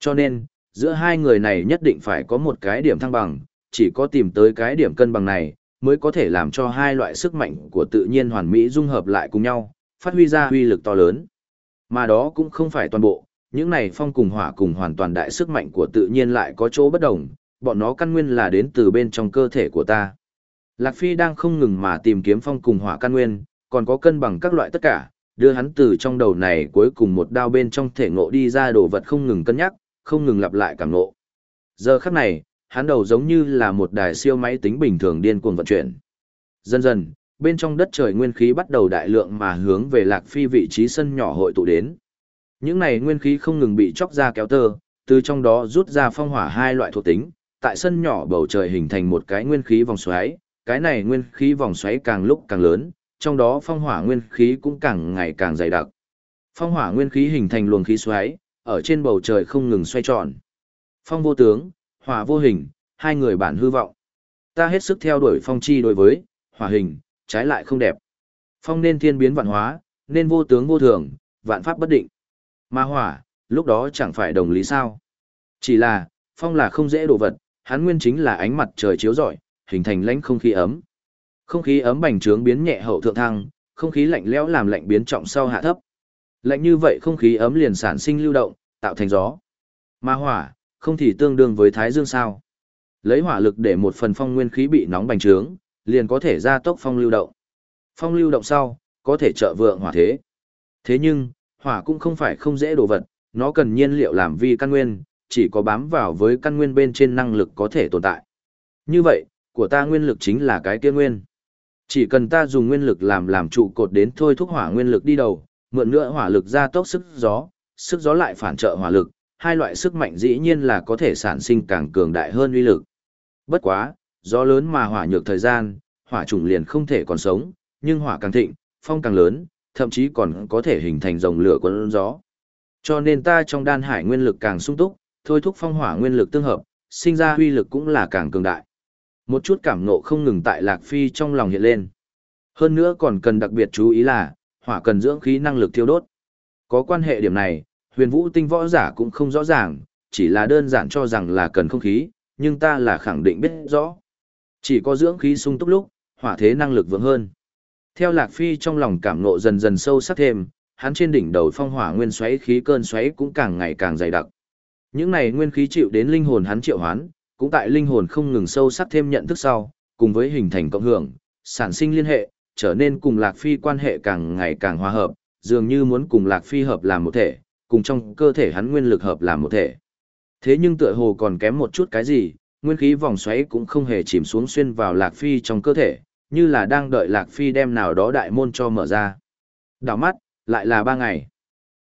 Cho nên, giữa hai người này nhất định phải có một cái điểm thăng bằng, chỉ có tìm tới cái điểm cân bằng này, mới có thể làm cho hai loại sức mạnh của tự nhiên hoàn mỹ dung hợp lại cùng nhau, phát huy ra huy lực to lớn. Mà đó cũng không phải toàn bộ, những này phong cùng hỏa cùng hoàn toàn đại sức mạnh của tự nhiên lại có chỗ bất đồng, bọn nó căn nguyên là đến từ bên trong cơ thể của ta. Lạc Phi đang không ngừng mà tìm kiếm phong cùng hỏa căn nguyên, còn có cân bằng các loại tất cả, đưa hắn từ trong đầu này cuối cùng một đao bên trong thể ngộ đi ra đồ vật không ngừng cân nhắc, không ngừng lặp lại cảm nộ. Giờ khắc này, hắn đầu giống như là một đài siêu máy tính bình thường điên cuồng vận chuyển. Dần dần, bên trong đất trời nguyên khí bắt đầu đại lượng mà hướng về Lạc Phi vị trí sân nhỏ hội tụ đến. Những này nguyên khí không ngừng bị chóc ra kéo tơ, từ trong đó rút ra phong hỏa hai loại thuộc tính, tại sân nhỏ bầu trời hình thành một cái nguyên khí vòng xoáy, cái này nguyên khí vòng xoáy càng lúc càng lớn, trong đó phong hỏa nguyên khí cũng càng ngày càng dày đặc. Phong hỏa nguyên khí hình thành luồng khí xoáy, ở trên bầu trời không ngừng xoay tròn. Phong vô tướng, hỏa vô hình, hai người bản hư vọng. Ta hết sức theo đuổi phong chi đối với, hỏa hình, trái lại không đẹp. Phong nên thiên biến vạn hóa, nên vô tướng vô thường, vạn pháp bất định. Mà hỏa, lúc đó chẳng phải đồng lý sao. Chỉ là, phong là không dễ đổ vật, hắn nguyên chính là ánh mặt trời chiếu rọi, hình thành lãnh không khí ấm. Không khí ấm bành trướng biến nhẹ hậu thượng thăng, không khí lạnh lẽo làm lạnh biến trọng sau hạ thấp. Lạnh như vậy không khí ấm liền sản sinh lưu động, tạo thành gió. Ma hỏa, không thì tương đương với thái dương sao? Lấy hỏa lực để một phần phong nguyên khí bị nóng bành trướng, liền có thể gia tốc phong lưu động. Phong lưu động sau, có thể trợ vượng hỏa thế. Thế nhưng, hỏa cũng không phải không dễ đồ vật, nó cần nhiên liệu làm vi căn nguyên, chỉ có bám vào với căn nguyên bên trên năng lực có thể tồn tại. Như vậy, của ta nguyên lực chính là cái kia nguyên. Chỉ cần ta dùng nguyên lực làm làm trụ cột đến thôi thúc hỏa nguyên lực đi đầu, mượn nữa hỏa lực ra tốc sức gió, sức gió lại phản trợ hỏa lực, hai loại sức mạnh dĩ nhiên là có thể sản sinh càng cường đại hơn uy lực. Bất quá, gió lớn mà hỏa nhược thời gian, hỏa trùng liền không thể còn sống, nhưng hỏa càng thịnh, phong càng lớn, thậm chí còn có thể hình thành dòng lửa cuốn gió. Cho nên ta trong đan hải nguyên lực càng sung túc, thôi thúc phong hỏa nguyên lực tương hợp, sinh ra uy lực cũng là càng cường đại. Một chút cảm nộ không ngừng tại Lạc Phi trong lòng hiện lên. Hơn nữa còn cần đặc biệt chú ý là, hỏa cần dưỡng khí năng lực thiêu đốt. Có quan hệ điểm này, huyền vũ tinh võ giả cũng không rõ ràng, chỉ là đơn giản cho rằng là cần không khí, nhưng ta là khẳng định biết rõ. Chỉ có dưỡng khí sung túc lúc, hỏa thế năng lực vượng hơn. Theo Lạc Phi trong lòng cảm nộ dần dần sâu sắc thêm, hắn trên đỉnh đầu phong hỏa nguyên xoáy khí cơn xoáy cũng càng ngày càng dày đặc. Những này nguyên khí chịu đến linh hồn hắn triệu hoán, cũng tại linh hồn không ngừng sâu sắc thêm nhận thức sau, cùng với hình thành cộng hưởng, sản sinh liên hệ, trở nên cùng Lạc Phi quan hệ càng ngày càng hòa hợp, dường như muốn cùng Lạc Phi hợp làm một thể, cùng trong cơ thể hắn nguyên lực hợp làm một thể. Thế nhưng tựa hồ còn kém một chút cái gì, nguyên khí vòng xoáy cũng không hề chìm xuống xuyên vào Lạc Phi trong cơ thể, như là đang đợi Lạc Phi đem nào đó đại môn cho mở ra. Đảo mắt, lại là ba ngày.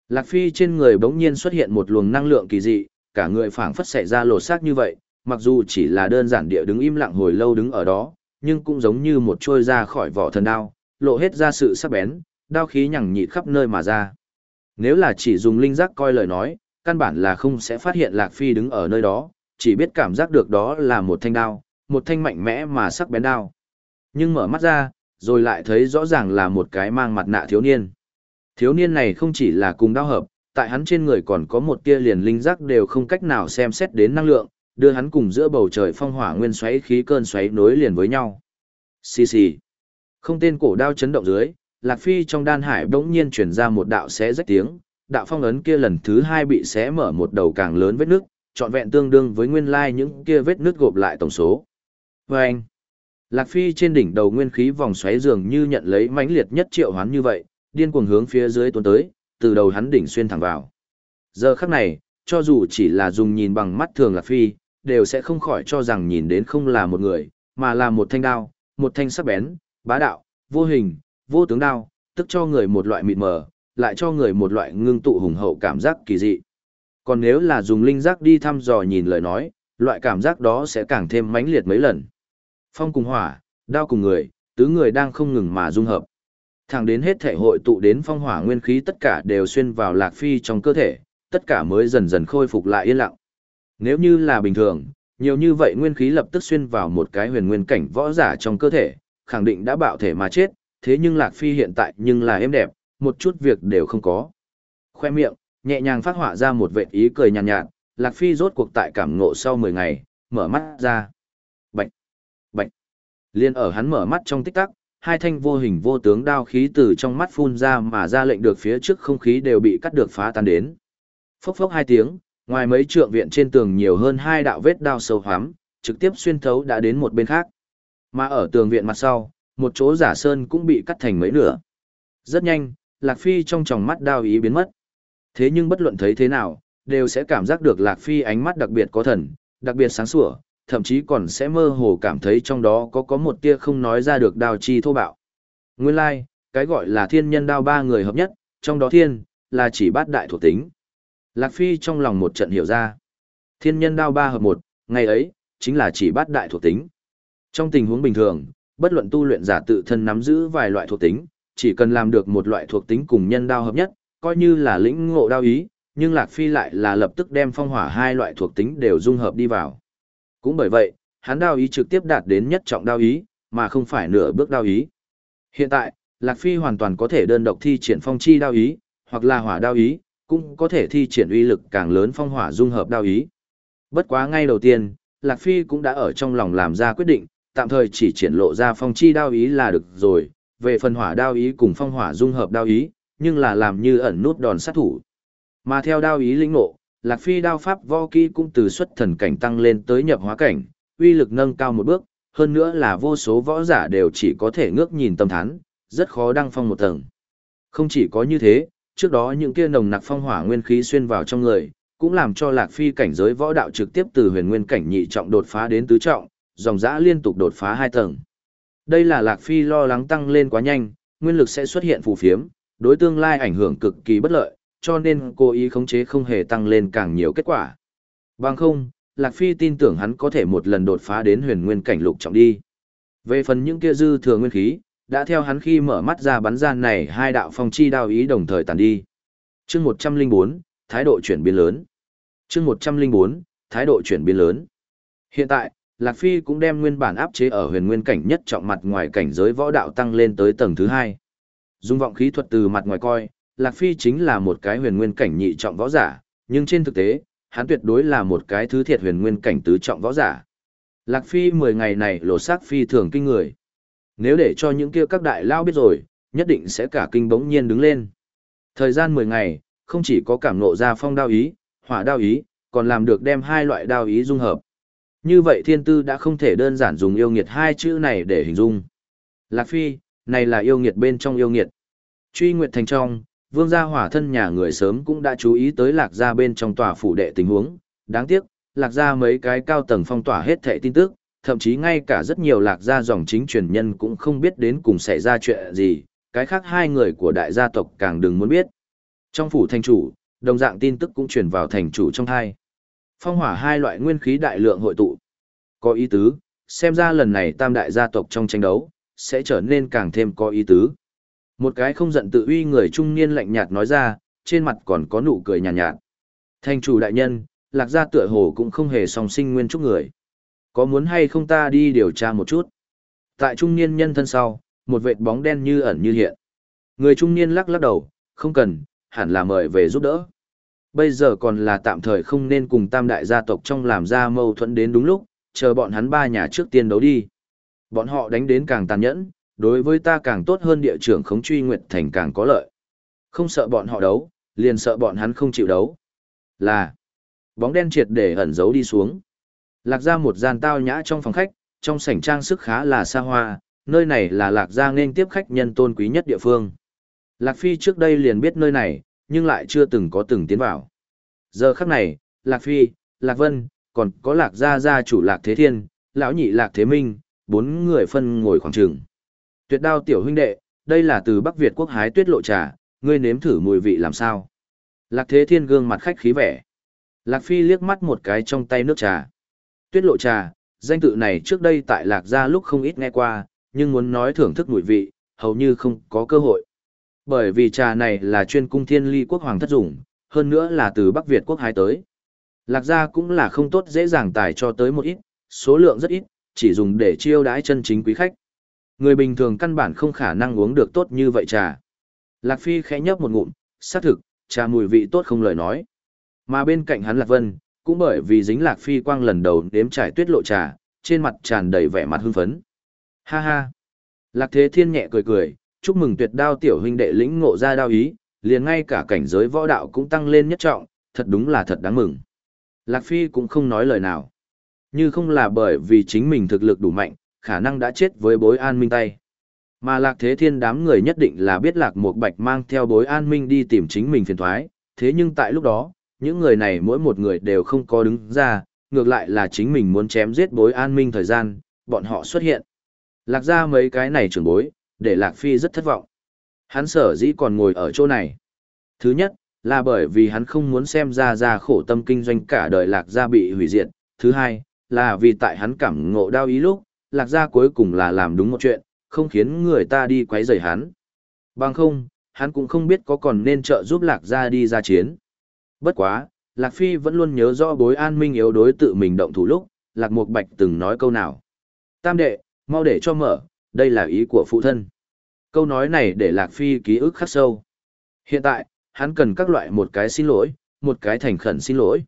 Lạc Phi trên người bỗng nhiên xuất hiện một luồng năng lượng kỳ dị, cả người phảng phất xảy ra lột xác như vậy, mặc dù chỉ là đơn giản địa đứng im lặng hồi lâu đứng ở đó, nhưng cũng giống như một trôi ra khỏi vỏ thần đao, lộ hết ra sự sắc bén, đao khí nhằng nhịt khắp nơi mà ra. Nếu là chỉ dùng linh giác coi lời nói, căn bản là không sẽ phát hiện Lạc Phi đứng ở nơi đó, chỉ biết cảm giác được đó là một thanh đao, một thanh mạnh mẽ mà sắc bén đao. Nhưng mở mắt ra, rồi lại thấy rõ ràng là một cái mang mặt nạ thiếu niên. Thiếu niên này không chỉ là cùng đao hợp, tại hắn trên người còn có một tia liền linh giác đều không cách nào xem xét đến năng lượng, đưa hắn cùng giữa bầu trời phong hỏa nguyên xoáy khí cơn xoáy nối liền với nhau. Xì xì. Không tên cổ đao chấn động dưới, Lạc Phi trong đan hải bỗng nhiên chuyển ra một đạo xé rách tiếng, đạo phong ấn kia lần thứ hai bị xé mở một đầu càng lớn vết nước, trọn vẹn tương đương với nguyên lai những kia vết nước gộp lại tổng số. Và anh, Lạc Phi trên đỉnh đầu nguyên khí vòng xoáy dường như nhận lấy mãnh liệt nhất triệu hoán như vậy, điên cuồng hướng phía dưới tuôn tới, từ đầu hắn đỉnh xuyên thẳng vào. Giờ khắc này, cho dù chỉ là dùng nhìn bằng mắt thường Lạc Phi, đều sẽ không khỏi cho rằng nhìn đến không là một người, mà là một thanh đao, một thanh sắc bén, bá đạo, vô hình, vô tướng đao, tức cho người một loại mịt mờ, lại cho người một loại ngưng tụ hùng hậu cảm giác kỳ dị. Còn nếu là dùng linh giác đi thăm dò nhìn lời nói, loại cảm giác đó sẽ càng thêm mãnh liệt mấy lần. Phong cùng hỏa, đao cùng người, tứ người đang không ngừng mà dung hợp. Thẳng đến hết thể hội tụ đến phong hỏa nguyên khí tất cả đều xuyên vào lạc phi trong cơ thể, tất cả mới dần dần khôi phục lại yên lặng. Nếu như là bình thường, nhiều như vậy nguyên khí lập tức xuyên vào một cái huyền nguyên cảnh võ giả trong cơ thể, khẳng định đã bạo thể mà chết, thế nhưng lạc phi hiện tại nhưng là êm đẹp, một chút việc đều không có. Khoe miệng, nhẹ nhàng phát họa ra một vệt ý cười nhàn nhạt, nhạt, Lạc Phi rốt cuộc tại cảm ngộ sau 10 ngày, mở mắt ra. bệnh, bệnh, Liên ở hắn mở mắt trong tích tắc, hai thanh vô hình vô tướng đao khí từ trong mắt phun ra mà ra lệnh được phía trước không khí đều bị cắt được phá tan đến. Phốc phốc hai tiếng, ngoài mấy trượng viện trên tường nhiều hơn hai đạo vết đao sâu hoắm, trực tiếp xuyên thấu đã đến một bên khác. Mà ở tường viện mặt sau, một chỗ giả sơn cũng bị cắt thành mấy nửa. Rất nhanh, Lạc Phi trong tròng mắt đao ý biến mất. Thế nhưng bất luận thấy thế nào, đều sẽ cảm giác được Lạc Phi ánh mắt đặc biệt có thần, đặc biệt sáng sủa, thậm chí còn sẽ mơ hồ cảm thấy trong đó có có một tia không nói ra được đao chi thô bạo. Nguyên lai, like, cái gọi là thiên nhân đao ba người hợp nhất, trong đó thiên, là chỉ bát đại thuộc tính. Lạc Phi trong lòng một trận hiểu ra. Thiên nhân đao ba hợp một, ngày ấy, chính là chỉ bát đại thuộc tính. Trong tình huống bình thường, bất luận tu luyện giả tự thân nắm giữ vài loại thuộc tính, chỉ cần làm được một loại thuộc tính cùng nhân đao hợp nhất, coi như là lĩnh ngộ đao ý, nhưng Lạc Phi lại là lập tức đem phong hỏa hai loại thuộc tính đều dung hợp đi vào. Cũng bởi vậy, hắn đao ý trực tiếp đạt đến nhất trọng đao ý, mà không phải nửa bước đao ý. Hiện tại, Lạc Phi hoàn toàn có thể đơn độc thi triển phong chi đao ý, hoặc là hỏa đao ý, cũng có thể thi triển uy lực càng lớn phong hỏa dung hợp đao ý. Bất quá ngay đầu tiên, Lạc Phi cũng đã ở trong lòng làm ra quyết định, tạm thời chỉ triển lộ ra phong chi đao ý là được rồi, về phần hỏa đao ý cùng phong hỏa dung hợp đao ý, nhưng là làm như ẩn nút đòn sát thủ. Mà theo đao ý linh ngộ, Lạc Phi đao pháp võ kỹ cũng từ xuất thần cảnh tăng lên tới nhập hóa cảnh, uy lực nâng cao một bước, hơn nữa là vô số võ giả đều chỉ có thể ngước nhìn tâm thán, rất khó đăng phong một tầng. Không chỉ có như thế, trước đó những kia nồng nặc phong hỏa nguyên khí xuyên vào trong người, cũng làm cho Lạc Phi cảnh giới võ đạo trực tiếp từ huyền nguyên cảnh nhị trọng đột phá đến tứ trọng, dòng dã liên tục đột phá hai tầng. Đây là Lạc Phi lo lắng tăng lên quá nhanh, nguyên lực sẽ xuất hiện phù phiếm, đối tương lai ảnh hưởng cực kỳ bất lợi, cho nên cố ý khống chế không hề tăng lên càng nhiều kết quả. Bằng không, Lạc Phi tin tưởng hắn có thể một lần đột phá đến huyền nguyên cảnh lục trọng đi. Về phần những kia dư thừa nguyên khí, đã theo hắn khi mở mắt ra bắn ra này hai đạo phong chi đao ý đồng thời tàn đi. Chương 104, thái độ chuyển biến lớn. Chương 104, thái độ chuyển biến lớn. Hiện tại, Lạc Phi cũng đem nguyên bản áp chế ở huyền nguyên cảnh nhất trọng mặt ngoài cảnh giới võ đạo tăng lên tới tầng thứ hai. Dung vọng khí thuật từ mặt ngoài coi, Lạc Phi chính là một cái huyền nguyên cảnh nhị trọng võ giả, nhưng trên thực tế, hắn tuyệt đối là một cái thứ thiệt huyền nguyên cảnh tứ trọng võ giả. Lạc Phi 10 ngày này lộ sắc phi thường kinh người. Nếu để cho những kia các đại lao biết rồi, nhất định sẽ cả kinh bỗng nhiên đứng lên. Thời gian 10 ngày, không chỉ có cảm ngộ ra phong đao ý, hỏa đao ý, còn làm được đem hai loại đao ý dung hợp. Như vậy thiên tư đã không thể đơn giản dùng yêu nghiệt hai chữ này để hình dung. Lạc Phi, này là yêu nghiệt bên trong yêu nghiệt. Truy nguyệt thành trong, vương gia hỏa thân nhà người sớm cũng đã chú ý tới lạc gia bên trong tòa phủ đệ tình huống. Đáng tiếc, lạc gia mấy cái cao tầng phong tỏa hết thệ tin tức, thậm chí ngay cả rất nhiều lạc gia dòng chính truyền nhân cũng không biết đến cùng xảy ra chuyện gì, cái khác hai người của đại gia tộc càng đừng muốn biết. Trong phủ thành chủ, đồng dạng tin tức cũng truyền vào thành chủ trong hai. Phong hỏa hai loại nguyên khí đại lượng hội tụ. Có ý tứ, xem ra lần này tam đại gia tộc trong tranh đấu, sẽ trở nên càng thêm có ý tứ. Một cái không giận tự uy người trung niên lạnh nhạt nói ra, trên mặt còn có nụ cười nhàn nhạt, nhạt. Thành chủ đại nhân, lạc gia tựa hồ cũng không hề song sinh nguyên trúc người. Có muốn hay không ta đi điều tra một chút? Tại trung niên nhân thân sau, một vệt bóng đen như ẩn như hiện. Người trung niên lắc lắc đầu, không cần, hẳn là mời về giúp đỡ. Bây giờ còn là tạm thời không nên cùng tam đại gia tộc trong làm ra mâu thuẫn đến đúng lúc, chờ bọn hắn ba nhà trước tiên đấu đi. Bọn họ đánh đến càng tàn nhẫn, đối với ta càng tốt hơn địa trưởng khống truy nguyệt thành càng có lợi. Không sợ bọn họ đấu, liền sợ bọn hắn không chịu đấu. Là, bóng đen triệt để ẩn giấu đi xuống. Lạc ra một gian tao nhã trong phòng khách, trong sảnh trang sức khá là xa hoa, nơi này là Lạc gia nên tiếp khách nhân tôn quý nhất địa phương. Lạc Phi trước đây liền biết nơi này, nhưng lại chưa từng có từng tiến vào. Giờ khắc này, Lạc Phi, Lạc Vân, còn có Lạc gia gia chủ Lạc Thế Thiên, lão nhị Lạc Thế Minh, bốn người phân ngồi khoảng trường. Tuyệt đao tiểu huynh đệ, đây là từ Bắc Việt quốc hái tuyết lộ trà, ngươi nếm thử mùi vị làm sao. Lạc Thế Thiên gương mặt khách khí vẻ. Lạc Phi liếc mắt một cái trong tay nước trà. Tuyết lộ trà, danh tự này trước đây tại Lạc gia lúc không ít nghe qua, nhưng muốn nói thưởng thức mùi vị, hầu như không có cơ hội. Bởi vì trà này là chuyên cung thiên ly quốc hoàng thất dùng, hơn nữa là từ Bắc Việt quốc hái tới. Lạc gia cũng là không tốt dễ dàng tài cho tới một ít, số lượng rất ít, chỉ dùng để chiêu đãi chân chính quý khách. Người bình thường căn bản không khả năng uống được tốt như vậy trà. Lạc Phi khẽ nhấp một ngụm, xác thực, trà mùi vị tốt không lời nói. Mà bên cạnh hắn Lạc Vân, cũng bởi vì dính Lạc Phi quang lần đầu đếm trải tuyết lộ trà, trên mặt tràn đầy vẻ mặt hưng phấn. Ha ha! Lạc Thế Thiên nhẹ cười cười, chúc mừng tuyệt đao tiểu huynh đệ lĩnh ngộ ra đao ý, liền ngay cả cảnh giới võ đạo cũng tăng lên nhất trọng, thật đúng là thật đáng mừng. Lạc Phi cũng không nói lời nào. Như không là bởi vì chính mình thực lực đủ mạnh, khả năng đã chết với bối an minh tay. Mà Lạc Thế Thiên đám người nhất định là biết Lạc Một Bạch mang theo bối an minh đi tìm chính mình phiền thoái, thế nhưng tại lúc đó, những người này mỗi một người đều không có đứng ra, ngược lại là chính mình muốn chém giết bối an minh thời gian, bọn họ xuất hiện. Lạc ra mấy cái này trưởng bối, để Lạc Phi rất thất vọng. Hắn sở dĩ còn ngồi ở chỗ này. Thứ nhất, là bởi vì hắn không muốn xem ra ra khổ tâm kinh doanh cả đời Lạc gia bị hủy diệt. Thứ hai, là vì tại hắn cảm ngộ đau ý lúc, Lạc gia cuối cùng là làm đúng một chuyện, không khiến người ta đi quấy rầy hắn. Bằng không, hắn cũng không biết có còn nên trợ giúp Lạc gia đi ra chiến. Bất quá, Lạc Phi vẫn luôn nhớ rõ bối an minh yếu đối tự mình động thủ lúc, Lạc Mục Bạch từng nói câu nào. Tam đệ, mau để cho mở, đây là ý của phụ thân. Câu nói này để Lạc Phi ký ức khắc sâu. Hiện tại, hắn cần các loại một cái xin lỗi, một cái thành khẩn xin lỗi.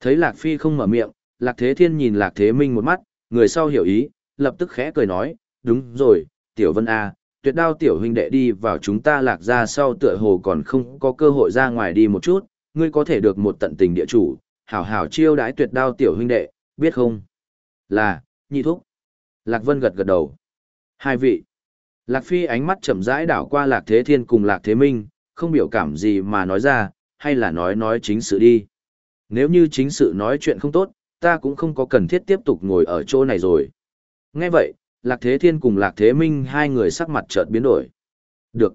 Thấy Lạc Phi không mở miệng, Lạc Thế Thiên nhìn Lạc Thế Minh một mắt, người sau hiểu ý, lập tức khẽ cười nói, đúng rồi, Tiểu Vân A, tuyệt đao Tiểu huynh đệ đi vào chúng ta lạc ra sau tựa hồ còn không có cơ hội ra ngoài đi một chút, ngươi có thể được một tận tình địa chủ, hảo hảo chiêu đãi tuyệt đao Tiểu huynh đệ, biết không? Là, nhị thúc. Lạc Vân gật gật đầu. Hai vị. Lạc Phi ánh mắt chậm rãi đảo qua Lạc Thế Thiên cùng Lạc Thế Minh, không biểu cảm gì mà nói ra, hay là nói nói chính sự đi. Nếu như chính sự nói chuyện không tốt, ta cũng không có cần thiết tiếp tục ngồi ở chỗ này rồi. Nghe vậy, Lạc Thế Thiên cùng Lạc Thế Minh hai người sắc mặt chợt biến đổi. Được.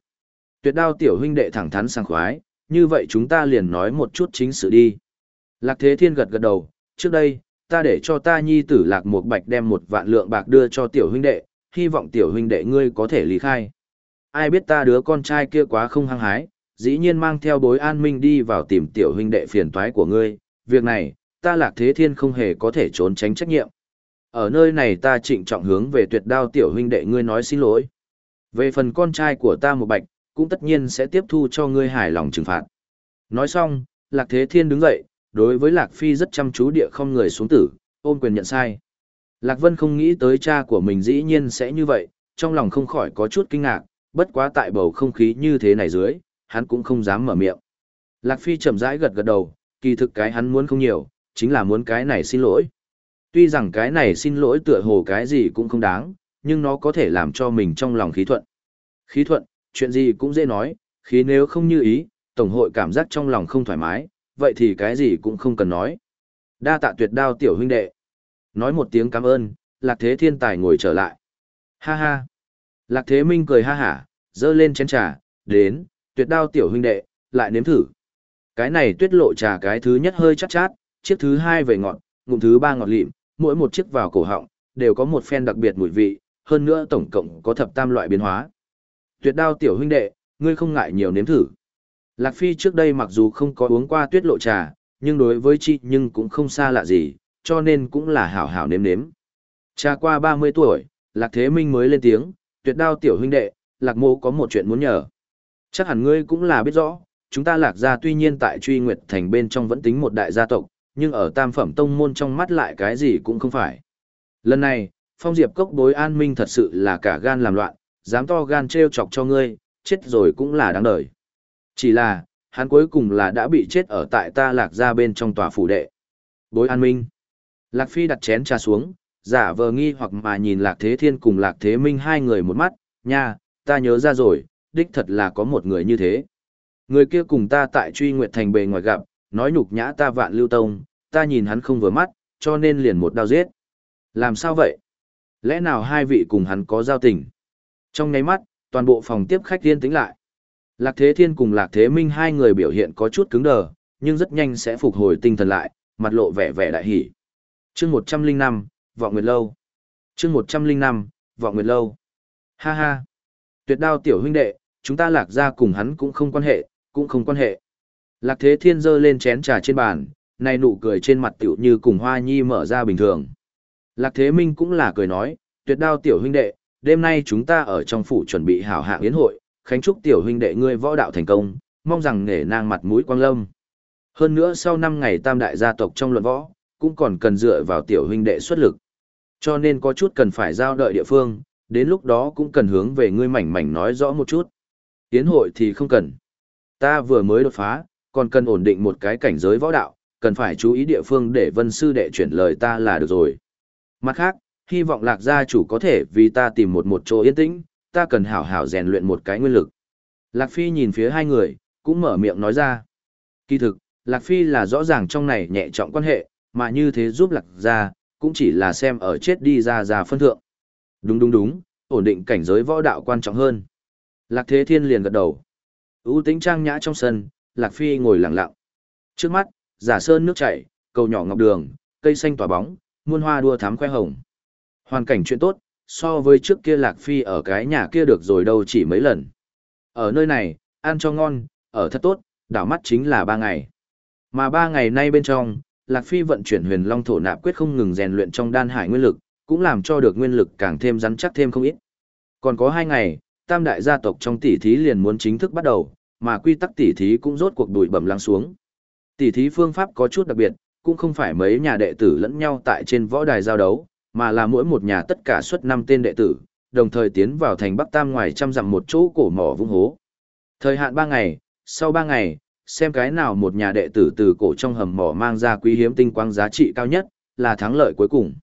Tuyệt đao tiểu huynh đệ thẳng thắn sang khoái, như vậy chúng ta liền nói một chút chính sự đi. Lạc Thế Thiên gật gật đầu, trước đây, ta để cho ta nhi tử Lạc Mục Bạch đem một vạn lượng bạc đưa cho tiểu huynh đệ, hy vọng tiểu huynh đệ ngươi có thể lý khai. Ai biết ta đứa con trai kia quá không hăng hái, dĩ nhiên mang theo bối an minh đi vào tìm tiểu huynh đệ phiền toái của ngươi, việc này, ta lạc thế thiên không hề có thể trốn tránh trách nhiệm. Ở nơi này ta trịnh trọng hướng về tuyệt đao tiểu huynh đệ ngươi nói xin lỗi. Về phần con trai của ta một bạch, cũng tất nhiên sẽ tiếp thu cho ngươi hài lòng trừng phạt. Nói xong, lạc thế thiên đứng dậy, đối với lạc phi rất chăm chú địa không người xuống tử, ôm quyền nhận sai. Lạc Vân không nghĩ tới cha của mình dĩ nhiên sẽ như vậy, trong lòng không khỏi có chút kinh ngạc, bất quá tại bầu không khí như thế này dưới, hắn cũng không dám mở miệng. Lạc Phi chậm rãi gật gật đầu, kỳ thực cái hắn muốn không nhiều, chính là muốn cái này xin lỗi. Tuy rằng cái này xin lỗi tựa hồ cái gì cũng không đáng, nhưng nó có thể làm cho mình trong lòng khí thuận. Khí thuận, chuyện gì cũng dễ nói, khí nếu không như ý, Tổng hội cảm giác trong lòng không thoải mái, vậy thì cái gì cũng không cần nói. Đa tạ tuyệt đao tiểu huynh đệ. Nói một tiếng cảm ơn, Lạc Thế Thiên Tài ngồi trở lại. Ha ha. Lạc Thế Minh cười ha hả, dơ lên chén trà, đến, tuyệt đao tiểu huynh đệ, lại nếm thử. Cái này tuyết lộ trà cái thứ nhất hơi chát chát, chiếc thứ hai về ngọt, ngụm thứ ba ngọt lịm, mỗi một chiếc vào cổ họng, đều có một phen đặc biệt mùi vị, hơn nữa tổng cộng có thập tam loại biến hóa. Tuyệt đao tiểu huynh đệ, ngươi không ngại nhiều nếm thử. Lạc Phi trước đây mặc dù không có uống qua tuyết lộ trà, nhưng đối với chị nhưng cũng không xa lạ gì, cho nên cũng là hảo hảo nếm nếm. Trà qua 30 tuổi, Lạc Thế Minh mới lên tiếng, tuyệt đao tiểu huynh đệ, Lạc mô có một chuyện muốn nhờ. Chắc hẳn ngươi cũng là biết rõ, chúng ta Lạc gia tuy nhiên tại truy nguyệt thành bên trong vẫn tính một đại gia tộc, nhưng ở tam phẩm tông môn trong mắt lại cái gì cũng không phải. Lần này, Phong Diệp Cốc đối an minh thật sự là cả gan làm loạn, dám to gan trêu chọc cho ngươi, chết rồi cũng là đáng đời. Chỉ là, hắn cuối cùng là đã bị chết ở tại ta lạc ra bên trong tòa phủ đệ. Bối an minh. Lạc Phi đặt chén trà xuống, giả vờ nghi hoặc mà nhìn Lạc Thế Thiên cùng Lạc Thế Minh hai người một mắt, nha, ta nhớ ra rồi, đích thật là có một người như thế. Người kia cùng ta tại truy nguyện thành bề ngoài gặp, nói nhục nhã ta vạn lưu tông, ta nhìn hắn không vừa mắt, cho nên liền một đao giết. Làm sao vậy? Lẽ nào hai vị cùng hắn có giao tình? Trong nháy mắt, toàn bộ phòng tiếp khách tiên tính lại. Lạc Thế Thiên cùng Lạc Thế Minh hai người biểu hiện có chút cứng đờ, nhưng rất nhanh sẽ phục hồi tinh thần lại, mặt lộ vẻ vẻ đại hỉ. Chương 105, Vọng Nguyệt Lâu. Chương 105, Vọng Nguyệt Lâu. Ha ha. Tuyệt đao tiểu huynh đệ, chúng ta lạc ra cùng hắn cũng không quan hệ, cũng không quan hệ. Lạc Thế Thiên giơ lên chén trà trên bàn, này nụ cười trên mặt tiểu như cùng hoa nhi mở ra bình thường. Lạc Thế Minh cũng là cười nói, tuyệt đao tiểu huynh đệ, đêm nay chúng ta ở trong phủ chuẩn bị hảo hạng yến hội, khánh chúc tiểu huynh đệ ngươi võ đạo thành công, mong rằng nghề nang mặt mũi quang lâm. Hơn nữa sau 5 ngày tam đại gia tộc trong luận võ, cũng còn cần dựa vào tiểu huynh đệ xuất lực. Cho nên có chút cần phải giao đợi địa phương, đến lúc đó cũng cần hướng về ngươi mảnh mảnh nói rõ một chút. Yến hội thì không cần. Ta vừa mới đột phá, còn cần ổn định một cái cảnh giới võ đạo, cần phải chú ý địa phương để vân sư đệ chuyển lời ta là được rồi. Mặt khác, hy vọng lạc gia chủ có thể vì ta tìm một một chỗ yên tĩnh, ta cần hảo hảo rèn luyện một cái nguyên lực. Lạc Phi nhìn phía hai người, cũng mở miệng nói ra. Kỳ thực, Lạc Phi là rõ ràng trong này nhẹ trọng quan hệ, mà như thế giúp Lạc gia, cũng chỉ là xem ở chết đi ra ra phân thượng. Đúng đúng đúng, ổn định cảnh giới võ đạo quan trọng hơn. Lạc Thế Thiên liền gật đầu. ưu tính trang nhã trong sân, Lạc Phi ngồi lặng lặng. Trước mắt, giả sơn nước chảy, cầu nhỏ ngọc đường, cây xanh tỏa bóng, muôn hoa đua thám khoe hồng. Hoàn cảnh chuyện tốt, so với trước kia Lạc Phi ở cái nhà kia được rồi đâu chỉ mấy lần. Ở nơi này, ăn cho ngon, ở thật tốt, đảo mắt chính là ba ngày. Mà ba ngày nay bên trong, Lạc Phi vận chuyển huyền long thổ nạp quyết không ngừng rèn luyện trong đan hải nguyên lực, cũng làm cho được nguyên lực càng thêm rắn chắc thêm không ít. Còn có hai ngày, tam đại gia tộc trong tỷ thí liền muốn chính thức bắt đầu, mà quy tắc tỷ thí cũng rốt cuộc đuổi bẩm lắng xuống. Tỷ thí phương pháp có chút đặc biệt, cũng không phải mấy nhà đệ tử lẫn nhau tại trên võ đài giao đấu, mà là mỗi một nhà tất cả xuất năm tên đệ tử, đồng thời tiến vào thành Bắc Tam ngoài trăm dặm một chỗ cổ mỏ vung hố. Thời hạn 3 ngày, sau 3 ngày, xem cái nào một nhà đệ tử từ cổ trong hầm mỏ mang ra quý hiếm tinh quang giá trị cao nhất, là thắng lợi cuối cùng.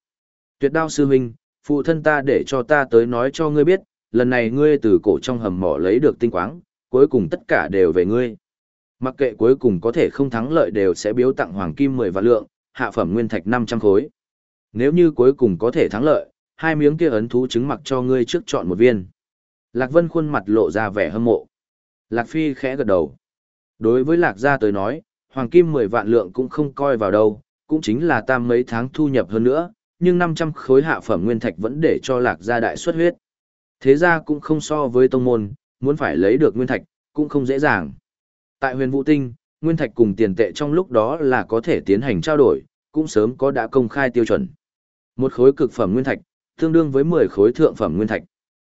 Tuyệt đao sư huynh, phụ thân ta để cho ta tới nói cho ngươi biết, lần này ngươi từ cổ trong hầm mỏ lấy được tinh quang, cuối cùng tất cả đều về ngươi. Mặc kệ cuối cùng có thể không thắng lợi đều sẽ biếu tặng hoàng kim 10 vạn lượng, hạ phẩm nguyên thạch 500 khối. Nếu như cuối cùng có thể thắng lợi, hai miếng kia ấn thú trứng mặc cho ngươi trước chọn một viên. Lạc Vân khuôn mặt lộ ra vẻ hâm mộ. Lạc Phi khẽ gật đầu. Đối với Lạc gia tới nói, hoàng kim 10 vạn lượng cũng không coi vào đâu, cũng chính là tam mấy tháng thu nhập hơn nữa, nhưng 500 khối hạ phẩm nguyên thạch vẫn để cho Lạc gia đại xuất huyết. Thế ra cũng không so với tông môn, muốn phải lấy được nguyên thạch, cũng không dễ dàng. Tại huyền vũ tinh, nguyên thạch cùng tiền tệ trong lúc đó là có thể tiến hành trao đổi, cũng sớm có đã công khai tiêu chuẩn. Một khối cực phẩm nguyên thạch, tương đương với 10 khối thượng phẩm nguyên thạch.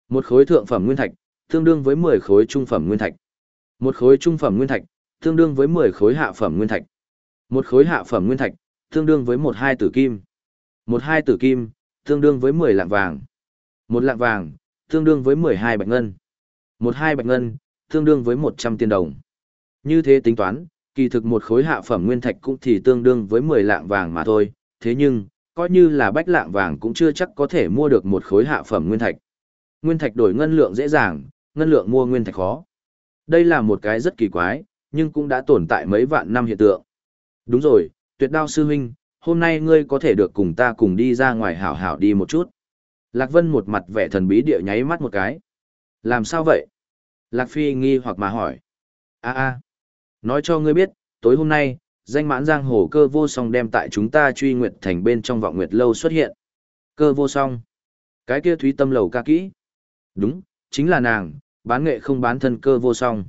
Một khối thượng phẩm nguyên thạch, tương đương với 10 khối trung phẩm nguyên thạch. Một khối trung phẩm nguyên thạch, tương đương với 10 khối hạ phẩm nguyên thạch. Một khối hạ phẩm nguyên thạch, tương đương với một hai tử kim. Một hai tử kim, tương đương với 10 lạng vàng. Một lạng vàng, tương đương với 12 bạch ngân. Một hai bạch ngân, tương đương với 100 tiền đồng. Như thế tính toán, kỳ thực một khối hạ phẩm nguyên thạch cũng thì tương đương với 10 lạng vàng mà thôi, thế nhưng, coi như là bách lạng vàng cũng chưa chắc có thể mua được một khối hạ phẩm nguyên thạch. Nguyên thạch đổi ngân lượng dễ dàng, ngân lượng mua nguyên thạch khó. Đây là một cái rất kỳ quái, nhưng cũng đã tồn tại mấy vạn năm hiện tượng. Đúng rồi, tuyệt đao sư huynh, hôm nay ngươi có thể được cùng ta cùng đi ra ngoài hảo hảo đi một chút. Lạc Vân một mặt vẻ thần bí địa nháy mắt một cái. Làm sao vậy? Lạc Phi nghi hoặc mà hỏi. a a Nói cho ngươi biết, tối hôm nay, danh mãn giang hồ cơ vô song đem tại chúng ta truy nguyệt thành bên trong vọng nguyệt lâu xuất hiện. Cơ vô song. Cái kia thúy tâm lầu ca kỹ. Đúng, chính là nàng, bán nghệ không bán thân cơ vô song.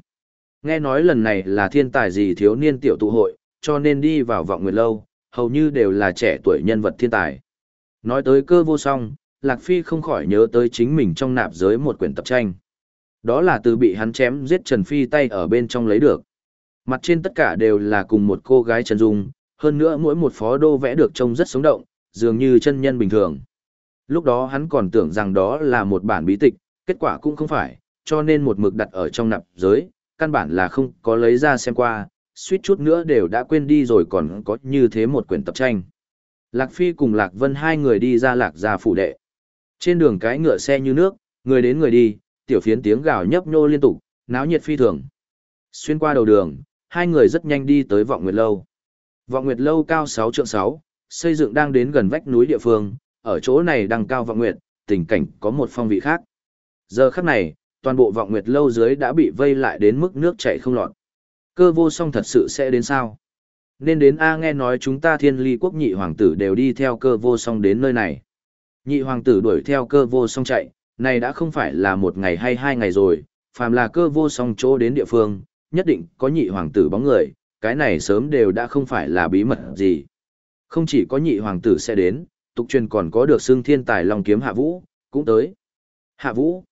Nghe nói lần này là thiên tài gì thiếu niên tiểu tụ hội, cho nên đi vào vọng nguyệt lâu, hầu như đều là trẻ tuổi nhân vật thiên tài. Nói tới cơ vô song, Lạc Phi không khỏi nhớ tới chính mình trong nạp giới một quyển tập tranh. Đó là từ bị hắn chém giết Trần Phi tay ở bên trong lấy được. Mặt trên tất cả đều là cùng một cô gái chân Dung, hơn nữa mỗi một phó đô vẽ được trông rất sống động, dường như chân nhân bình thường. Lúc đó hắn còn tưởng rằng đó là một bản bí tịch, kết quả cũng không phải, cho nên một mực đặt ở trong nạp giới, căn bản là không có lấy ra xem qua, suýt chút nữa đều đã quên đi rồi còn có như thế một quyển tập tranh. Lạc Phi cùng Lạc Vân hai người đi ra Lạc gia phủ đệ. Trên đường cái ngựa xe như nước, người đến người đi, tiểu phiến tiếng gào nhấp nhô liên tục, náo nhiệt phi thường. Xuyên qua đầu đường, hai người rất nhanh đi tới Vọng Nguyệt Lâu. Vọng Nguyệt Lâu cao 6 trượng 6, xây dựng đang đến gần vách núi địa phương, ở chỗ này đang cao Vọng Nguyệt, tình cảnh có một phong vị khác. Giờ khắc này, toàn bộ Vọng Nguyệt Lâu dưới đã bị vây lại đến mức nước chảy không lọt. Cơ vô song thật sự sẽ đến sao? Nên đến A nghe nói chúng ta thiên ly quốc nhị hoàng tử đều đi theo cơ vô song đến nơi này. Nhị hoàng tử đuổi theo cơ vô song chạy, này đã không phải là một ngày hay hai ngày rồi, phàm là cơ vô song chỗ đến địa phương, nhất định có nhị hoàng tử bóng người, cái này sớm đều đã không phải là bí mật gì. Không chỉ có nhị hoàng tử sẽ đến, tục truyền còn có được xương thiên tài long kiếm hạ vũ, cũng tới. Hạ vũ.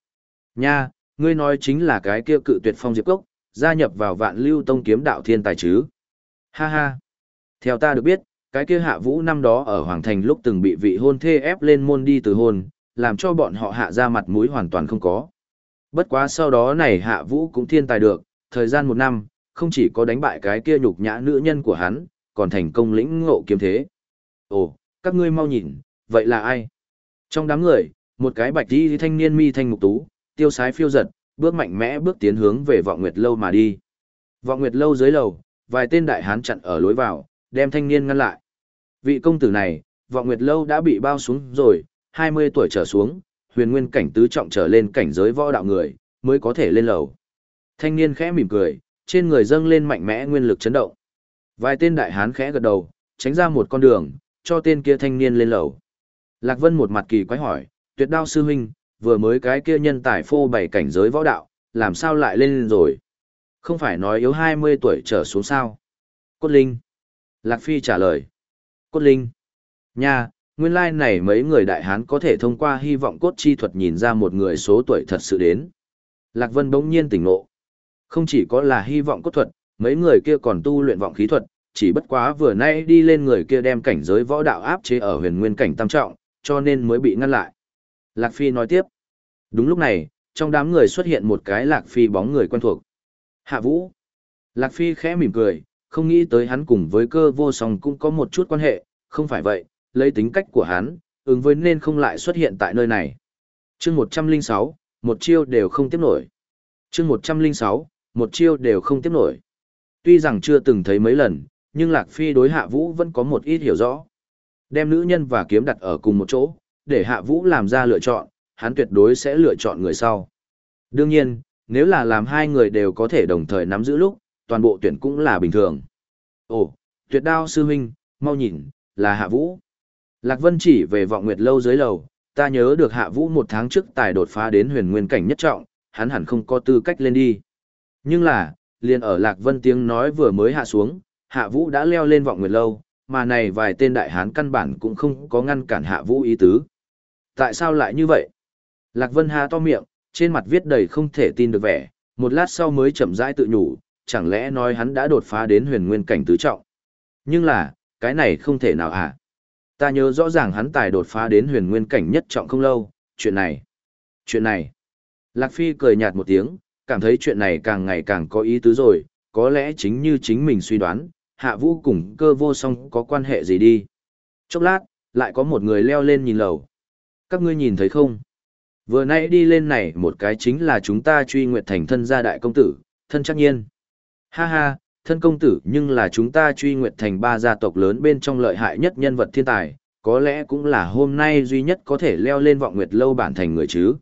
Nha, ngươi nói chính là cái kia cự tuyệt phong diệp cốc, gia nhập vào vạn lưu tông kiếm đạo thiên tài chứ. Ha ha. Theo ta được biết, cái kia hạ vũ năm đó ở Hoàng Thành lúc từng bị vị hôn thê ép lên môn đi từ hôn, làm cho bọn họ hạ ra mặt mũi hoàn toàn không có. Bất quá sau đó này hạ vũ cũng thiên tài được, thời gian một năm, không chỉ có đánh bại cái kia nhục nhã nữ nhân của hắn, còn thành công lĩnh ngộ kiếm thế. Ồ, các ngươi mau nhìn, vậy là ai? Trong đám người, một cái bạch đi thanh niên mi thanh mục tú, tiêu sái phiêu giật, bước mạnh mẽ bước tiến hướng về vọng nguyệt lâu mà đi. Vọng nguyệt lâu dưới lầu, vài tên đại hán chặn ở lối vào, đem thanh niên ngăn lại. Vị công tử này, vọng nguyệt lâu đã bị bao xuống rồi, 20 tuổi trở xuống, huyền nguyên cảnh tứ trọng trở lên cảnh giới võ đạo người, mới có thể lên lầu. Thanh niên khẽ mỉm cười, trên người dâng lên mạnh mẽ nguyên lực chấn động. Vài tên đại hán khẽ gật đầu, tránh ra một con đường, cho tên kia thanh niên lên lầu. Lạc Vân một mặt kỳ quái hỏi, tuyệt đao sư huynh, vừa mới cái kia nhân tài phô bày cảnh giới võ đạo, làm sao lại lên rồi? Không phải nói yếu 20 tuổi trở xuống sao? Cốt Linh. Lạc Phi trả lời. Cốt Linh. Nha, nguyên lai like này mấy người đại hán có thể thông qua hy vọng cốt chi thuật nhìn ra một người số tuổi thật sự đến. Lạc Vân bỗng nhiên tỉnh ngộ. Không chỉ có là hy vọng cốt thuật, mấy người kia còn tu luyện vọng khí thuật, chỉ bất quá vừa nay đi lên người kia đem cảnh giới võ đạo áp chế ở huyền nguyên cảnh tam trọng, cho nên mới bị ngăn lại. Lạc Phi nói tiếp. Đúng lúc này, trong đám người xuất hiện một cái Lạc Phi bóng người quen thuộc. Hạ Vũ. Lạc Phi khẽ mỉm cười, không nghĩ tới hắn cùng với cơ vô song cũng có một chút quan hệ, không phải vậy, lấy tính cách của hắn, ứng với nên không lại xuất hiện tại nơi này. chương 106, một chiêu đều không tiếp nổi. chương 106, một chiêu đều không tiếp nổi. Tuy rằng chưa từng thấy mấy lần, nhưng Lạc Phi đối Hạ Vũ vẫn có một ít hiểu rõ. Đem nữ nhân và kiếm đặt ở cùng một chỗ, để Hạ Vũ làm ra lựa chọn, hắn tuyệt đối sẽ lựa chọn người sau. Đương nhiên, nếu là làm hai người đều có thể đồng thời nắm giữ lúc, toàn bộ tuyển cũng là bình thường. Ồ, tuyệt đao sư huynh, mau nhìn, là Hạ Vũ. Lạc Vân chỉ về vọng nguyệt lâu dưới lầu, ta nhớ được Hạ Vũ một tháng trước tài đột phá đến huyền nguyên cảnh nhất trọng, hắn hẳn không có tư cách lên đi. Nhưng là, liền ở Lạc Vân tiếng nói vừa mới hạ xuống, Hạ Vũ đã leo lên vọng nguyệt lâu, mà này vài tên đại hán căn bản cũng không có ngăn cản Hạ Vũ ý tứ. Tại sao lại như vậy? Lạc Vân há to miệng, trên mặt viết đầy không thể tin được vẻ, một lát sau mới chậm rãi tự nhủ, chẳng lẽ nói hắn đã đột phá đến huyền nguyên cảnh tứ trọng. Nhưng là, cái này không thể nào à? Ta nhớ rõ ràng hắn tài đột phá đến huyền nguyên cảnh nhất trọng không lâu, chuyện này. Chuyện này. Lạc Phi cười nhạt một tiếng, cảm thấy chuyện này càng ngày càng có ý tứ rồi, có lẽ chính như chính mình suy đoán, hạ vũ cùng cơ vô song có quan hệ gì đi. Chốc lát, lại có một người leo lên nhìn lầu. Các ngươi nhìn thấy không? Vừa nãy đi lên này một cái chính là chúng ta truy nguyệt thành thân gia đại công tử, thân chắc nhiên. Ha ha, thân công tử nhưng là chúng ta truy nguyệt thành ba gia tộc lớn bên trong lợi hại nhất nhân vật thiên tài, có lẽ cũng là hôm nay duy nhất có thể leo lên vọng nguyệt lâu bản thành người chứ.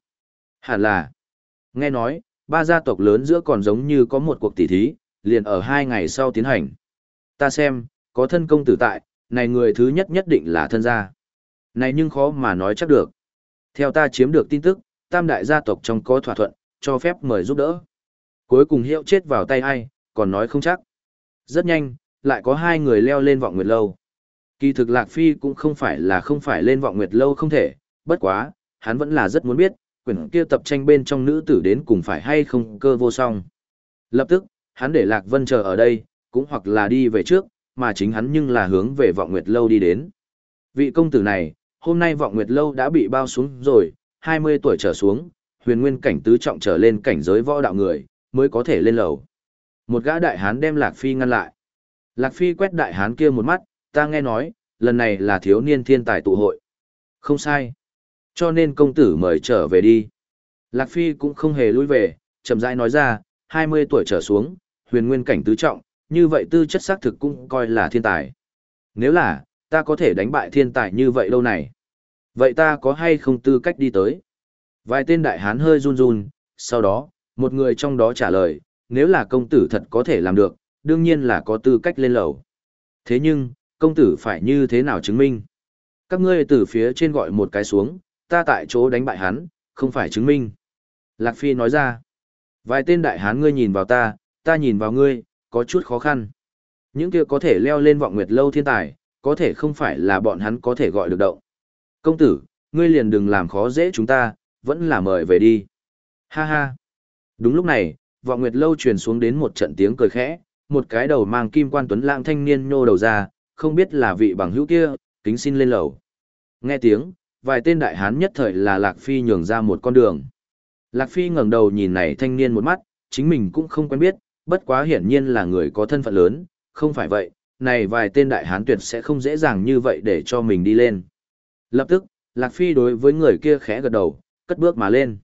Hẳn là, nghe nói, ba gia tộc lớn giữa còn giống như có một cuộc tỉ thí, liền ở hai ngày sau tiến hành. Ta xem, có thân công tử tại, này người thứ nhất nhất định là thân gia. Này nhưng khó mà nói chắc được. Theo ta chiếm được tin tức, tam đại gia tộc trong có thỏa thuận, cho phép mời giúp đỡ. Cuối cùng hiệu chết vào tay ai, còn nói không chắc. Rất nhanh, lại có hai người leo lên vọng nguyệt lâu. Kỳ thực Lạc Phi cũng không phải là không phải lên vọng nguyệt lâu không thể, bất quá, hắn vẫn là rất muốn biết, quyển kia tập tranh bên trong nữ tử đến cùng phải hay không cơ vô song. Lập tức, hắn để Lạc Vân chờ ở đây, cũng hoặc là đi về trước, mà chính hắn nhưng là hướng về vọng nguyệt lâu đi đến. Vị công tử này, hôm nay vọng nguyệt lâu đã bị bao xuống rồi, 20 tuổi trở xuống, huyền nguyên cảnh tứ trọng trở lên cảnh giới võ đạo người, mới có thể lên lầu. Một gã đại hán đem Lạc Phi ngăn lại. Lạc Phi quét đại hán kia một mắt, ta nghe nói, lần này là thiếu niên thiên tài tụ hội. Không sai. Cho nên công tử mời trở về đi. Lạc Phi cũng không hề lui về, chậm rãi nói ra, 20 tuổi trở xuống, huyền nguyên cảnh tứ trọng, như vậy tư chất xác thực cũng coi là thiên tài. Nếu là, ta có thể đánh bại thiên tài như vậy lâu này. Vậy ta có hay không tư cách đi tới? Vài tên đại hán hơi run run, sau đó, một người trong đó trả lời, nếu là công tử thật có thể làm được, đương nhiên là có tư cách lên lầu. Thế nhưng, công tử phải như thế nào chứng minh? Các ngươi từ phía trên gọi một cái xuống, ta tại chỗ đánh bại hắn, không phải chứng minh. Lạc Phi nói ra, vài tên đại hán ngươi nhìn vào ta, ta nhìn vào ngươi, có chút khó khăn. Những kia có thể leo lên vọng nguyệt lâu thiên tài, có thể không phải là bọn hắn có thể gọi được động. Công tử, ngươi liền đừng làm khó dễ chúng ta, vẫn là mời về đi. Ha ha. Đúng lúc này, vọng nguyệt lâu truyền xuống đến một trận tiếng cười khẽ, một cái đầu mang kim quan tuấn lãng thanh niên nhô đầu ra, không biết là vị bằng hữu kia, kính xin lên lầu. Nghe tiếng, vài tên đại hán nhất thời là Lạc Phi nhường ra một con đường. Lạc Phi ngẩng đầu nhìn này thanh niên một mắt, chính mình cũng không quen biết, bất quá hiển nhiên là người có thân phận lớn, không phải vậy, này vài tên đại hán tuyệt sẽ không dễ dàng như vậy để cho mình đi lên. Lập tức, Lạc Phi đối với người kia khẽ gật đầu, cất bước mà lên.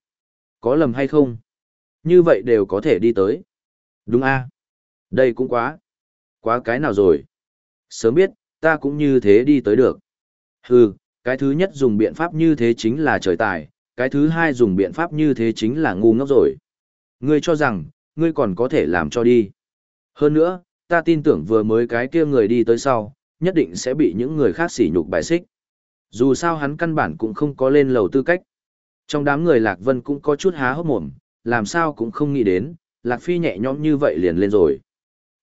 Có lầm hay không? Như vậy đều có thể đi tới. Đúng a Đây cũng quá. Quá cái nào rồi? Sớm biết, ta cũng như thế đi tới được. Hừ, cái thứ nhất dùng biện pháp như thế chính là trời tài, cái thứ hai dùng biện pháp như thế chính là ngu ngốc rồi. Ngươi cho rằng, ngươi còn có thể làm cho đi. Hơn nữa, ta tin tưởng vừa mới cái kia người đi tới sau, nhất định sẽ bị những người khác sỉ nhục bài xích. Dù sao hắn căn bản cũng không có lên lầu tư cách. Trong đám người Lạc Vân cũng có chút há hốc mồm, làm sao cũng không nghĩ đến, Lạc Phi nhẹ nhõm như vậy liền lên rồi.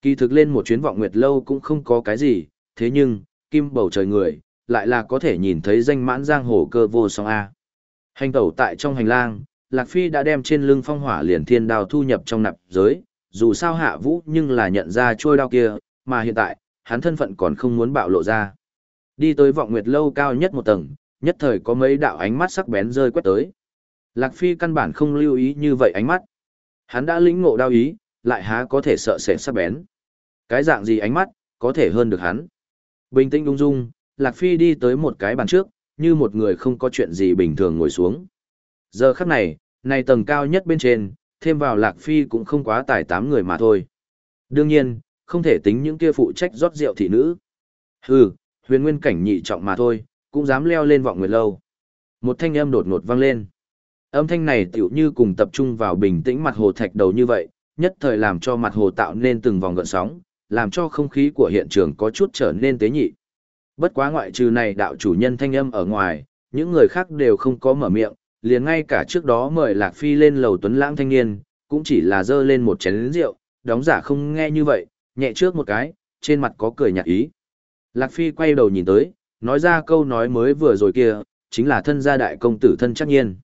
Kỳ thực lên một chuyến vọng nguyệt lâu cũng không có cái gì, thế nhưng, kim bầu trời người, lại là có thể nhìn thấy danh mãn giang hồ cơ vô song A. Hành tẩu tại trong hành lang, Lạc Phi đã đem trên lưng phong hỏa liền thiên đao thu nhập trong nạp giới, dù sao hạ vũ nhưng là nhận ra trôi đao kia, mà hiện tại, hắn thân phận còn không muốn bạo lộ ra. Đi tới vọng nguyệt lâu cao nhất một tầng, nhất thời có mấy đạo ánh mắt sắc bén rơi quét tới. Lạc Phi căn bản không lưu ý như vậy ánh mắt. Hắn đã lĩnh ngộ đao ý, lại há có thể sợ sệt sắc bén. Cái dạng gì ánh mắt, có thể hơn được hắn. Bình tĩnh đung dung, Lạc Phi đi tới một cái bàn trước, như một người không có chuyện gì bình thường ngồi xuống. Giờ khắc này, này tầng cao nhất bên trên, thêm vào Lạc Phi cũng không quá tải tám người mà thôi. Đương nhiên, không thể tính những kia phụ trách rót rượu thị nữ. Hừ, huyền nguyên cảnh nhị trọng mà thôi, cũng dám leo lên vọng nguyệt lâu. Một thanh âm đột ngột vang lên. Âm thanh này tiểu như cùng tập trung vào bình tĩnh mặt hồ thạch đầu như vậy, nhất thời làm cho mặt hồ tạo nên từng vòng gợn sóng, làm cho không khí của hiện trường có chút trở nên tế nhị. Bất quá ngoại trừ này đạo chủ nhân thanh âm ở ngoài, những người khác đều không có mở miệng, liền ngay cả trước đó mời Lạc Phi lên lầu tuấn lãng thanh niên, cũng chỉ là dơ lên một chén rượu, đóng giả không nghe như vậy, nhẹ trước một cái, trên mặt có cười nhạt ý. Lạc Phi quay đầu nhìn tới, nói ra câu nói mới vừa rồi kia, chính là thân gia đại công tử thân chắc nhiên.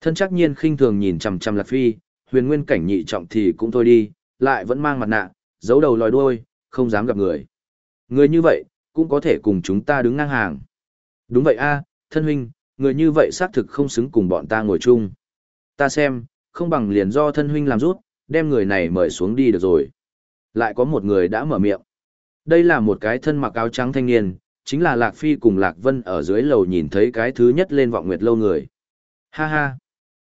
Thân chắc nhiên khinh thường nhìn chằm chằm Lạc Phi, huyền nguyên cảnh nhị trọng thì cũng thôi đi, lại vẫn mang mặt nạ, giấu đầu lòi đuôi, không dám gặp người. Người như vậy, cũng có thể cùng chúng ta đứng ngang hàng. Đúng vậy a, thân huynh, người như vậy xác thực không xứng cùng bọn ta ngồi chung. Ta xem, không bằng liền do thân huynh làm rút, đem người này mời xuống đi được rồi. Lại có một người đã mở miệng. Đây là một cái thân mặc áo trắng thanh niên, chính là Lạc Phi cùng Lạc Vân ở dưới lầu nhìn thấy cái thứ nhất lên vọng nguyệt lâu người. Ha ha!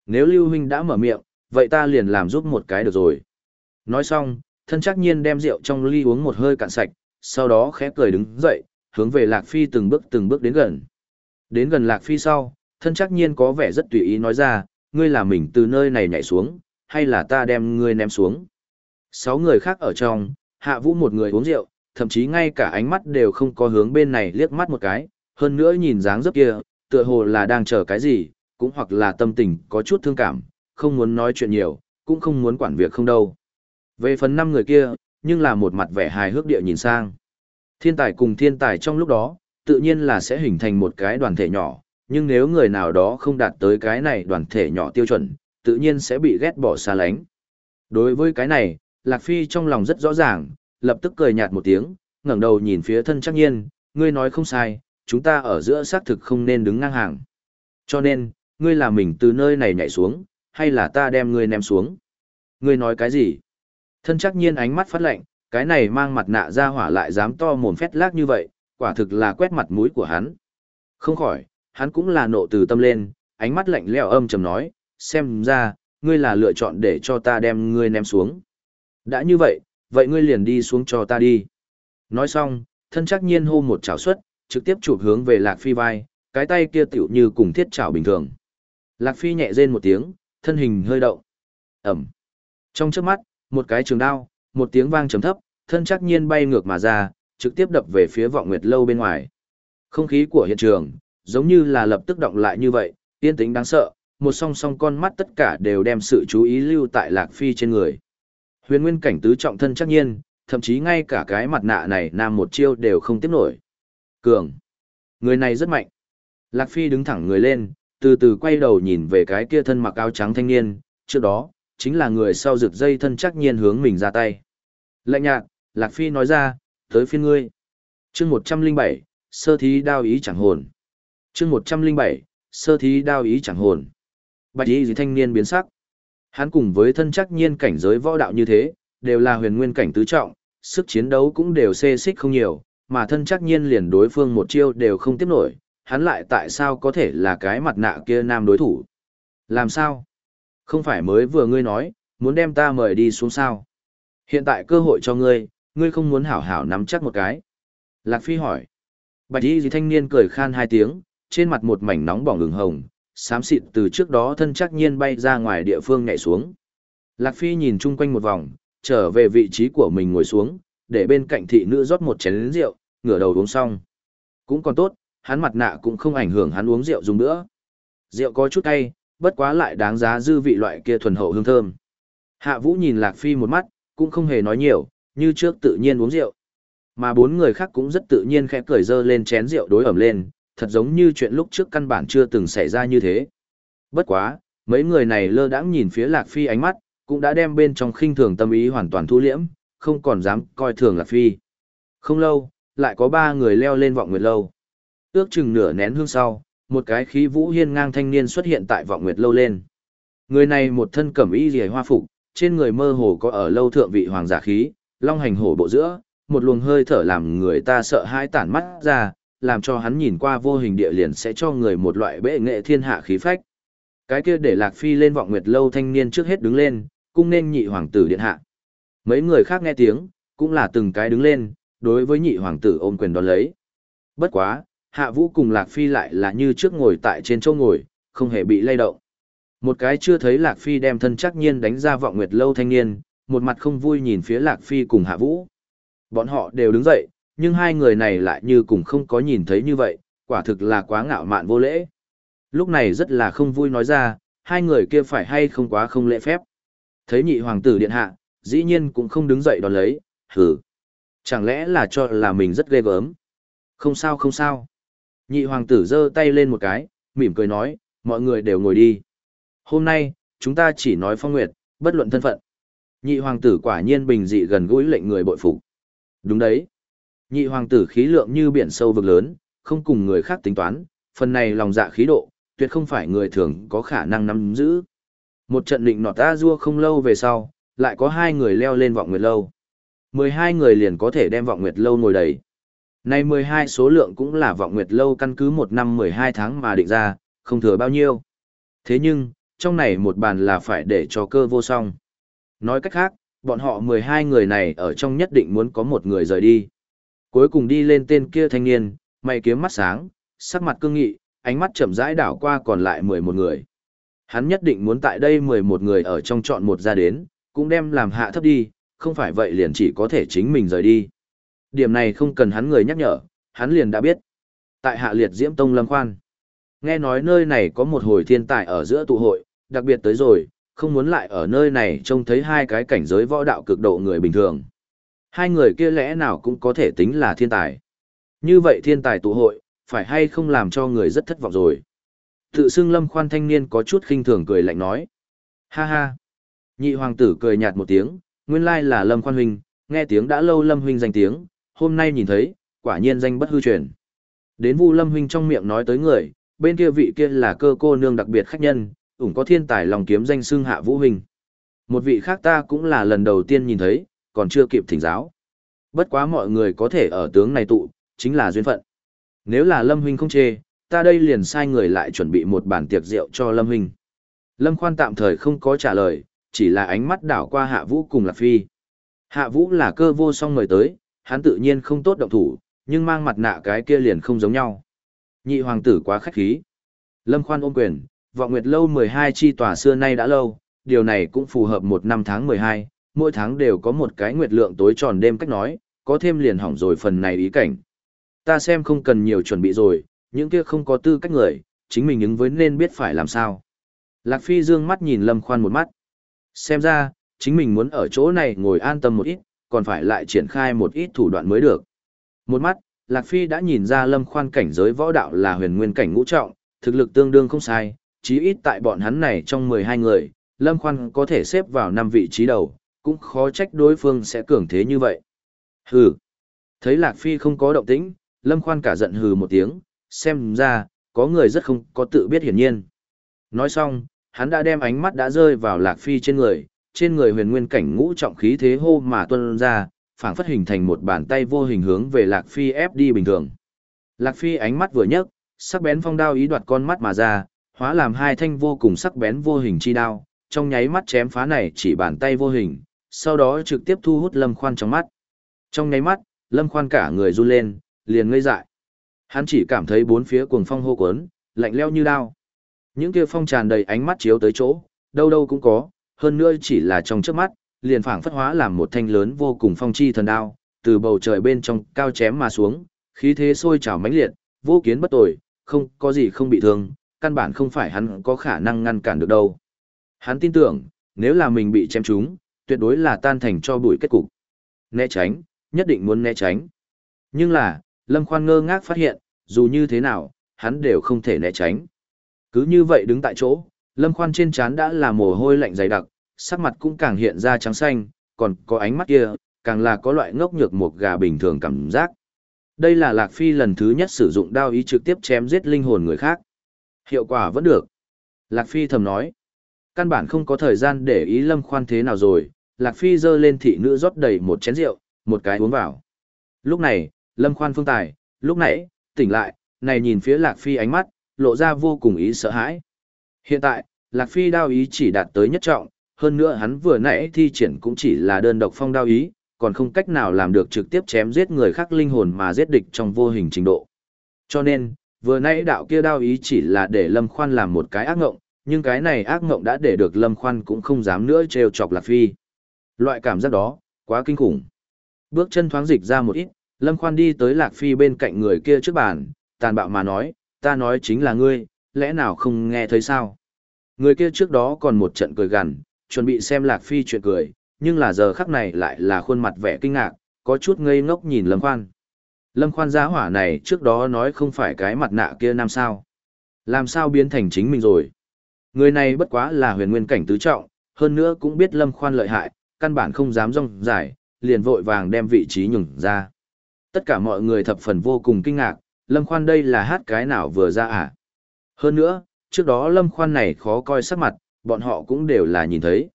Nếu Lưu Huynh đã mở miệng, vậy ta liền làm giúp một cái được rồi. Nói xong, thân chắc nhiên đem rượu trong ly uống một hơi cạn sạch, sau đó khẽ cười đứng dậy, hướng về Lạc Phi từng bước từng bước đến gần. Đến gần Lạc Phi sau, thân chắc nhiên có vẻ rất tùy ý nói ra, ngươi là mình từ nơi này nhảy xuống, hay là ta đem ngươi ném xuống. Sáu người khác ở trong, hạ vũ một người uống rượu, thậm chí ngay cả ánh mắt đều không có hướng bên này liếc mắt một cái, hơn nữa nhìn dáng dấp kia, tựa hồ là đang chờ cái gì, cũng hoặc là tâm tình có chút thương cảm, không muốn nói chuyện nhiều, cũng không muốn quản việc không đâu. Về phần năm người kia, nhưng là một mặt vẻ hài hước địa nhìn sang. Thiên tài cùng thiên tài trong lúc đó, tự nhiên là sẽ hình thành một cái đoàn thể nhỏ, nhưng nếu người nào đó không đạt tới cái này đoàn thể nhỏ tiêu chuẩn, tự nhiên sẽ bị ghét bỏ xa lánh. Đối với cái này, Lạc Phi trong lòng rất rõ ràng, lập tức cười nhạt một tiếng, ngẩng đầu nhìn phía thân chắc nhiên, ngươi nói không sai, chúng ta ở giữa xác thực không nên đứng ngang hàng. Cho nên, ngươi là mình từ nơi này nhảy xuống, hay là ta đem ngươi ném xuống? Ngươi nói cái gì? Thân chắc nhiên ánh mắt phát lạnh, cái này mang mặt nạ ra hỏa lại dám to mồm phét lác như vậy, quả thực là quét mặt mũi của hắn. Không khỏi, hắn cũng là nộ từ tâm lên, ánh mắt lạnh lẽo âm trầm nói, xem ra, ngươi là lựa chọn để cho ta đem ngươi ném xuống. Đã như vậy, vậy ngươi liền đi xuống cho ta đi. Nói xong, thân chắc nhiên hô một chảo xuất, trực tiếp chụp hướng về Lạc Phi vai, cái tay kia tiểu như cùng thiết chảo bình thường. Lạc Phi nhẹ rên một tiếng, thân hình hơi động. Ẩm. Trong trước mắt, một cái trường đao, một tiếng vang trầm thấp, thân chắc nhiên bay ngược mà ra, trực tiếp đập về phía vọng nguyệt lâu bên ngoài. Không khí của hiện trường, giống như là lập tức động lại như vậy, yên tĩnh đáng sợ, một song song con mắt tất cả đều đem sự chú ý lưu tại Lạc Phi trên người. Huyền nguyên cảnh tứ trọng thân chắc nhiên, thậm chí ngay cả cái mặt nạ này nam một chiêu đều không tiếp nổi. Cường. Người này rất mạnh. Lạc Phi đứng thẳng người lên, từ từ quay đầu nhìn về cái kia thân mặc áo trắng thanh niên, trước đó, chính là người sau rực dây thân chắc nhiên hướng mình ra tay. Lạnh nhạt, Lạc Phi nói ra, tới phiên ngươi. chương 107, sơ thí đao ý chẳng hồn. chương 107, sơ thí đao ý chẳng hồn. Bạch y gì thanh niên biến sắc. Hắn cùng với thân chắc nhiên cảnh giới võ đạo như thế, đều là huyền nguyên cảnh tứ trọng, sức chiến đấu cũng đều xê xích không nhiều, mà thân chắc nhiên liền đối phương một chiêu đều không tiếp nổi, hắn lại tại sao có thể là cái mặt nạ kia nam đối thủ. Làm sao? Không phải mới vừa ngươi nói, muốn đem ta mời đi xuống sao? Hiện tại cơ hội cho ngươi, ngươi không muốn hảo hảo nắm chắc một cái. Lạc Phi hỏi. Bạch y gì thanh niên cười khan hai tiếng, trên mặt một mảnh nóng bỏng lửng hồng, xám xịt từ trước đó thân chắc nhiên bay ra ngoài địa phương nhảy xuống. Lạc Phi nhìn chung quanh một vòng, trở về vị trí của mình ngồi xuống, để bên cạnh thị nữ rót một chén rượu, ngửa đầu uống xong. Cũng còn tốt, hắn mặt nạ cũng không ảnh hưởng hắn uống rượu dùng nữa. Rượu có chút cay, bất quá lại đáng giá dư vị loại kia thuần hậu hương thơm. Hạ Vũ nhìn Lạc Phi một mắt, cũng không hề nói nhiều, như trước tự nhiên uống rượu. Mà bốn người khác cũng rất tự nhiên khẽ cười dơ lên chén rượu đối ẩm lên, thật giống như chuyện lúc trước căn bản chưa từng xảy ra như thế. Bất quá, mấy người này lơ đãng nhìn phía Lạc Phi ánh mắt, cũng đã đem bên trong khinh thường tâm ý hoàn toàn thu liễm, không còn dám coi thường Lạc Phi. Không lâu, lại có ba người leo lên vọng nguyệt lâu. Ước chừng nửa nén hương sau, một cái khí vũ hiên ngang thanh niên xuất hiện tại vọng nguyệt lâu lên. Người này một thân cẩm y rìa hoa phục, trên người mơ hồ có ở lâu thượng vị hoàng giả khí, long hành hổ bộ giữa, một luồng hơi thở làm người ta sợ hãi tản mắt ra, làm cho hắn nhìn qua vô hình địa liền sẽ cho người một loại bệ nghệ thiên hạ khí phách. Cái kia để Lạc Phi lên vọng nguyệt lâu thanh niên trước hết đứng lên, cung nên nhị hoàng tử điện hạ. Mấy người khác nghe tiếng, cũng là từng cái đứng lên, đối với nhị hoàng tử ôm quyền đón lấy. Bất quá, hạ vũ cùng Lạc Phi lại là như trước ngồi tại trên chỗ ngồi, không hề bị lay động. Một cái chưa thấy Lạc Phi đem thân chắc nhiên đánh ra vọng nguyệt lâu thanh niên, một mặt không vui nhìn phía Lạc Phi cùng hạ vũ. Bọn họ đều đứng dậy, nhưng hai người này lại như cùng không có nhìn thấy như vậy, quả thực là quá ngạo mạn vô lễ. Lúc này rất là không vui nói ra, hai người kia phải hay không quá không lễ phép. Thấy nhị hoàng tử điện hạ, dĩ nhiên cũng không đứng dậy đón lấy, hử. Chẳng lẽ là cho là mình rất ghê gớm? Không sao không sao. Nhị hoàng tử giơ tay lên một cái, mỉm cười nói, mọi người đều ngồi đi. Hôm nay, chúng ta chỉ nói phong nguyệt, bất luận thân phận. Nhị hoàng tử quả nhiên bình dị gần gũi lệnh người bội phục. Đúng đấy. Nhị hoàng tử khí lượng như biển sâu vực lớn, không cùng người khác tính toán, phần này lòng dạ khí độ, tuyệt không phải người thường có khả năng nắm giữ. Một trận định nọt ta rua không lâu về sau, lại có hai người leo lên vọng nguyệt lâu. 12 người liền có thể đem vọng nguyệt lâu ngồi đầy. Nay 12 số lượng cũng là vọng nguyệt lâu căn cứ một năm 12 tháng mà định ra, không thừa bao nhiêu. Thế nhưng, trong này một bàn là phải để cho cơ vô song. Nói cách khác, bọn họ 12 người này ở trong nhất định muốn có một người rời đi. Cuối cùng đi lên tên kia thanh niên, mày kiếm mắt sáng, sắc mặt cương nghị, ánh mắt chậm rãi đảo qua còn lại 11 người. Hắn nhất định muốn tại đây 11 người ở trong chọn một ra đến, cũng đem làm hạ thấp đi, không phải vậy liền chỉ có thể chính mình rời đi. Điểm này không cần hắn người nhắc nhở, hắn liền đã biết. Tại hạ liệt diễm tông lâm khoan. Nghe nói nơi này có một hồi thiên tài ở giữa tụ hội, đặc biệt tới rồi, không muốn lại ở nơi này trông thấy hai cái cảnh giới võ đạo cực độ người bình thường. Hai người kia lẽ nào cũng có thể tính là thiên tài. Như vậy thiên tài tụ hội, phải hay không làm cho người rất thất vọng rồi. Tự xưng lâm khoan thanh niên có chút khinh thường cười lạnh nói. Ha ha. Nhị hoàng tử cười nhạt một tiếng, nguyên lai là lâm khoan huynh, nghe tiếng đã lâu lâm huynh danh tiếng, hôm nay nhìn thấy, quả nhiên danh bất hư truyền. Đến vu lâm huynh trong miệng nói tới người, bên kia vị kia là cơ cô nương đặc biệt khách nhân, ủng có thiên tài lòng kiếm danh xưng hạ vũ huynh. Một vị khác ta cũng là lần đầu tiên nhìn thấy, còn chưa kịp thỉnh giáo. Bất quá mọi người có thể ở tướng này tụ, chính là duyên phận. Nếu là Lâm huynh không chê, ta đây liền sai người lại chuẩn bị một bản tiệc rượu cho Lâm huynh. Lâm Khoan tạm thời không có trả lời, chỉ là ánh mắt đảo qua Hạ Vũ cùng Lạc Phi. Hạ Vũ là cơ vô song mời tới, hắn tự nhiên không tốt động thủ, nhưng mang mặt nạ cái kia liền không giống nhau. Nhị hoàng tử quá khách khí. Lâm Khoan ôm quyền, vọng nguyệt lâu 12 chi tòa xưa nay đã lâu, điều này cũng phù hợp một năm tháng 12, mỗi tháng đều có một cái nguyệt lượng tối tròn đêm cách nói, có thêm liền hỏng rồi phần này ý cảnh. Ta xem không cần nhiều chuẩn bị rồi, những kia không có tư cách người, chính mình ứng với nên biết phải làm sao. Lạc Phi dương mắt nhìn Lâm Khoan một mắt. Xem ra, chính mình muốn ở chỗ này ngồi an tâm một ít, còn phải lại triển khai một ít thủ đoạn mới được. Một mắt, Lạc Phi đã nhìn ra Lâm Khoan cảnh giới võ đạo là huyền nguyên cảnh ngũ trọng, thực lực tương đương không sai, chí ít tại bọn hắn này trong 12 người, Lâm Khoan có thể xếp vào 5 vị trí đầu, cũng khó trách đối phương sẽ cường thế như vậy. Hừ. Thấy Lạc Phi không có động tĩnh, Lâm Khoan cả giận hừ một tiếng, xem ra, có người rất không có tự biết hiển nhiên. Nói xong, hắn đã đem ánh mắt đã rơi vào Lạc Phi trên người, trên người huyền nguyên cảnh ngũ trọng khí thế hô mà tuân ra, phảng phất hình thành một bàn tay vô hình hướng về Lạc Phi ép đi bình thường. Lạc Phi ánh mắt vừa nhấc, sắc bén phong đao ý đoạt con mắt mà ra, hóa làm hai thanh vô cùng sắc bén vô hình chi đao, trong nháy mắt chém phá này chỉ bàn tay vô hình, sau đó trực tiếp thu hút Lâm Khoan trong mắt. Trong nháy mắt, Lâm Khoan cả người run lên, liền ngây dại. Hắn chỉ cảm thấy bốn phía cuồng phong hô cuốn, lạnh leo như đao. Những kia phong tràn đầy ánh mắt chiếu tới chỗ, đâu đâu cũng có, hơn nữa chỉ là trong trước mắt, liền phảng phất hóa làm một thanh lớn vô cùng phong chi thần đao, từ bầu trời bên trong cao chém mà xuống, khí thế sôi trào mãnh liệt, vô kiến bất tồi, không có gì không bị thương, căn bản không phải hắn có khả năng ngăn cản được đâu. Hắn tin tưởng, nếu là mình bị chém trúng, tuyệt đối là tan thành cho bụi kết cục. Né tránh, nhất định muốn né tránh. Nhưng là, Lâm Khoan ngơ ngác phát hiện, dù như thế nào, hắn đều không thể né tránh. Cứ như vậy đứng tại chỗ, Lâm Khoan trên trán đã là mồ hôi lạnh dày đặc, sắc mặt cũng càng hiện ra trắng xanh, còn có ánh mắt kia, càng là có loại ngốc nhược một gà bình thường cảm giác. Đây là Lạc Phi lần thứ nhất sử dụng đao ý trực tiếp chém giết linh hồn người khác. Hiệu quả vẫn được. Lạc Phi thầm nói. Căn bản không có thời gian để ý Lâm Khoan thế nào rồi, Lạc Phi dơ lên thị nữ rót đầy một chén rượu, một cái uống vào. Lúc này, Lâm Khoan phương tài, lúc nãy, tỉnh lại, này nhìn phía Lạc Phi ánh mắt, lộ ra vô cùng ý sợ hãi. Hiện tại, Lạc Phi đao ý chỉ đạt tới nhất trọng, hơn nữa hắn vừa nãy thi triển cũng chỉ là đơn độc phong đao ý, còn không cách nào làm được trực tiếp chém giết người khác linh hồn mà giết địch trong vô hình trình độ. Cho nên, vừa nãy đạo kia đao ý chỉ là để Lâm Khoan làm một cái ác ngộng, nhưng cái này ác ngộng đã để được Lâm Khoan cũng không dám nữa trêu chọc Lạc Phi. Loại cảm giác đó, quá kinh khủng. Bước chân thoáng dịch ra một ít, Lâm Khoan đi tới Lạc Phi bên cạnh người kia trước bàn, tàn bạo mà nói, ta nói chính là ngươi, lẽ nào không nghe thấy sao? Người kia trước đó còn một trận cười gằn, chuẩn bị xem Lạc Phi chuyện cười, nhưng là giờ khắc này lại là khuôn mặt vẻ kinh ngạc, có chút ngây ngốc nhìn Lâm Khoan. Lâm Khoan giá hỏa này trước đó nói không phải cái mặt nạ kia nam sao. Làm sao biến thành chính mình rồi? Người này bất quá là huyền nguyên cảnh tứ trọng, hơn nữa cũng biết Lâm Khoan lợi hại, căn bản không dám rong giải, liền vội vàng đem vị trí nhường ra. Tất cả mọi người thập phần vô cùng kinh ngạc, Lâm Khoan đây là hát cái nào vừa ra à? Hơn nữa, trước đó Lâm Khoan này khó coi sắc mặt, bọn họ cũng đều là nhìn thấy.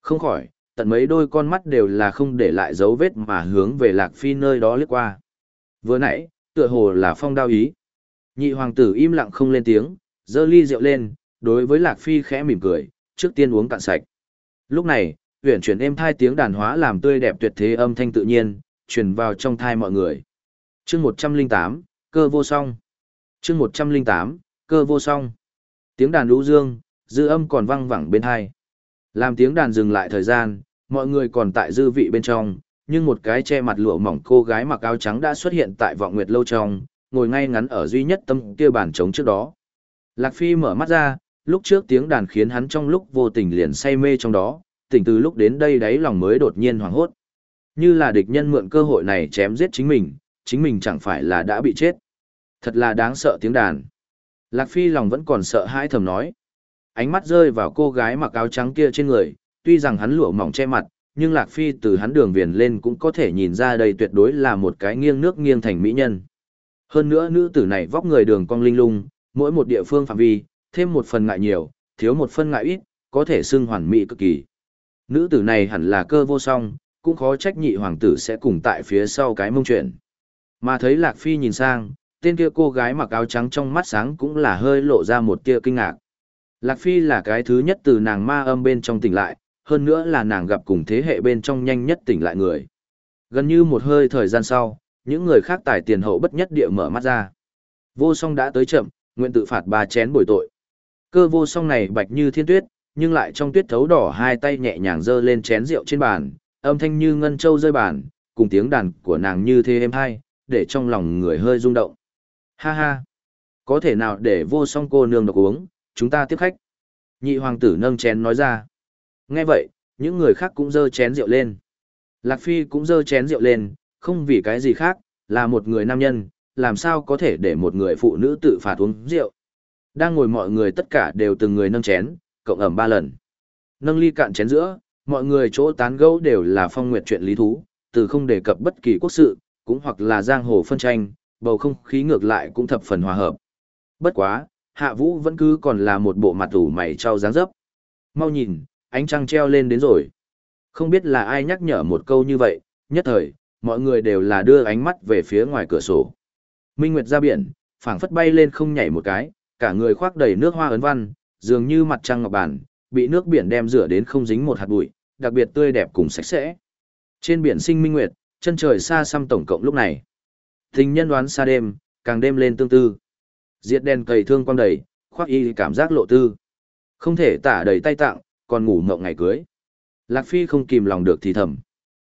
Không khỏi, tận mấy đôi con mắt đều là không để lại dấu vết mà hướng về Lạc Phi nơi đó lướt qua. Vừa nãy, tựa hồ là phong đao ý. Nhị hoàng tử im lặng không lên tiếng, dơ ly rượu lên, đối với Lạc Phi khẽ mỉm cười, trước tiên uống cạn sạch. Lúc này, huyền chuyển êm thai tiếng đàn hóa làm tươi đẹp tuyệt thế âm thanh tự nhiên, truyền vào trong thai mọi người. chương 108, cơ vô song. chương 108, cơ vô song. Tiếng đàn lũ dương, dư âm còn vang vẳng bên hai. Làm tiếng đàn dừng lại thời gian, Mọi người còn tại dư vị bên trong, nhưng một cái che mặt lụa mỏng cô gái mặc áo trắng đã xuất hiện tại vọng nguyệt lâu trong, ngồi ngay ngắn ở duy nhất tâm kia bàn trống trước đó. Lạc Phi mở mắt ra, lúc trước tiếng đàn khiến hắn trong lúc vô tình liền say mê trong đó, tỉnh từ lúc đến đây đáy lòng mới đột nhiên hoảng hốt. Như là địch nhân mượn cơ hội này chém giết chính mình, chính mình chẳng phải là đã bị chết. Thật là đáng sợ tiếng đàn. Lạc Phi lòng vẫn còn sợ hãi thầm nói. Ánh mắt rơi vào cô gái mặc áo trắng kia trên người, tuy rằng hắn lụa mỏng che mặt, nhưng Lạc Phi từ hắn đường viền lên cũng có thể nhìn ra đây tuyệt đối là một cái nghiêng nước nghiêng thành mỹ nhân. Hơn nữa nữ tử này vóc người đường cong linh lung, mỗi một địa phương phạm vi, thêm một phần ngại nhiều, thiếu một phần ngại ít, có thể xưng hoàn mỹ cực kỳ. Nữ tử này hẳn là cơ vô song, cũng khó trách nhị hoàng tử sẽ cùng tại phía sau cái mông chuyện. Mà thấy Lạc Phi nhìn sang, tên kia cô gái mặc áo trắng trong mắt sáng cũng là hơi lộ ra một tia kinh ngạc. Lạc Phi là cái thứ nhất từ nàng ma âm bên trong tỉnh lại, hơn nữa là nàng gặp cùng thế hệ bên trong nhanh nhất tỉnh lại người. Gần như một hơi thời gian sau, những người khác tài tiền hậu bất nhất địa mở mắt ra. Vô song đã tới chậm, nguyện tự phạt ba chén bồi tội. Cơ vô song này bạch như thiên tuyết, nhưng lại trong tuyết thấu đỏ hai tay nhẹ nhàng giơ lên chén rượu trên bàn, âm thanh như ngân châu rơi bàn, cùng tiếng đàn của nàng như thế êm hai, để trong lòng người hơi rung động. Ha ha! Có thể nào để vô song cô nương độc uống, chúng ta tiếp khách. Nhị hoàng tử nâng chén nói ra. Nghe vậy, những người khác cũng dơ chén rượu lên. Lạc Phi cũng dơ chén rượu lên, không vì cái gì khác, là một người nam nhân, làm sao có thể để một người phụ nữ tự phạt uống rượu. Đang ngồi mọi người tất cả đều từng người nâng chén, cộng ẩm ba lần. Nâng ly cạn chén giữa, mọi người chỗ tán gẫu đều là phong nguyệt chuyện lý thú, từ không đề cập bất kỳ quốc sự, cũng hoặc là giang hồ phân tranh, bầu không khí ngược lại cũng thập phần hòa hợp. Bất quá, hạ vũ vẫn cứ còn là một bộ mặt ủ mày trao dáng dấp. Mau nhìn, ánh trăng treo lên đến rồi. Không biết là ai nhắc nhở một câu như vậy, nhất thời, mọi người đều là đưa ánh mắt về phía ngoài cửa sổ. Minh Nguyệt ra biển, phảng phất bay lên không nhảy một cái, cả người khoác đầy nước hoa ấn văn, dường như mặt trăng ngọc bản, bị nước biển đem rửa đến không dính một hạt bụi, đặc biệt tươi đẹp cùng sạch sẽ. Trên biển sinh minh nguyệt, chân trời xa xăm tổng cộng lúc này. Tình nhân đoán xa đêm, càng đêm lên tương tư. Diệt đèn cầy thương quang đầy, khoác y cảm giác lộ tư. Không thể tả đầy tay tặng, còn ngủ mộng ngày cưới. Lạc Phi không kìm lòng được thì thầm.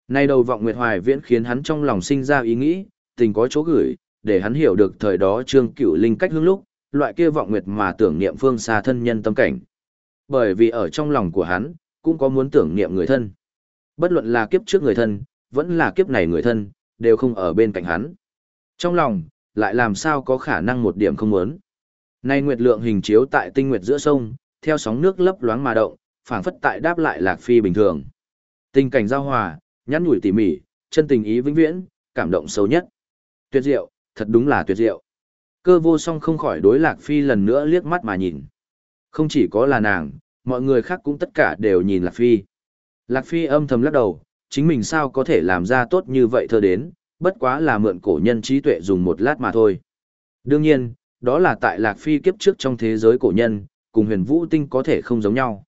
Nay đầu vọng Nguyệt Hoài viễn khiến hắn trong lòng sinh ra ý nghĩ, tình có chỗ gửi, để hắn hiểu được thời đó trương cửu linh cách hướng lúc, loại kia vọng Nguyệt mà tưởng niệm phương xa thân nhân tâm cảnh. Bởi vì ở trong lòng của hắn, cũng có muốn tưởng niệm người thân. Bất luận là kiếp trước người thân, vẫn là kiếp này người thân, đều không ở bên cạnh hắn. Trong lòng, lại làm sao có khả năng một điểm không muốn. Nay nguyệt lượng hình chiếu tại tinh nguyệt giữa sông, theo sóng nước lấp loáng mà động, phảng phất tại đáp lại lạc phi bình thường. Tình cảnh giao hòa, nhắn nhủi tỉ mỉ, chân tình ý vĩnh viễn, cảm động sâu nhất. Tuyệt diệu, thật đúng là tuyệt diệu. Cơ vô song không khỏi đối lạc phi lần nữa liếc mắt mà nhìn. Không chỉ có là nàng, mọi người khác cũng tất cả đều nhìn lạc phi. Lạc phi âm thầm lắc đầu, chính mình sao có thể làm ra tốt như vậy thơ đến, bất quá là mượn cổ nhân trí tuệ dùng một lát mà thôi. Đương nhiên, đó là tại lạc phi kiếp trước trong thế giới cổ nhân, cùng huyền vũ tinh có thể không giống nhau.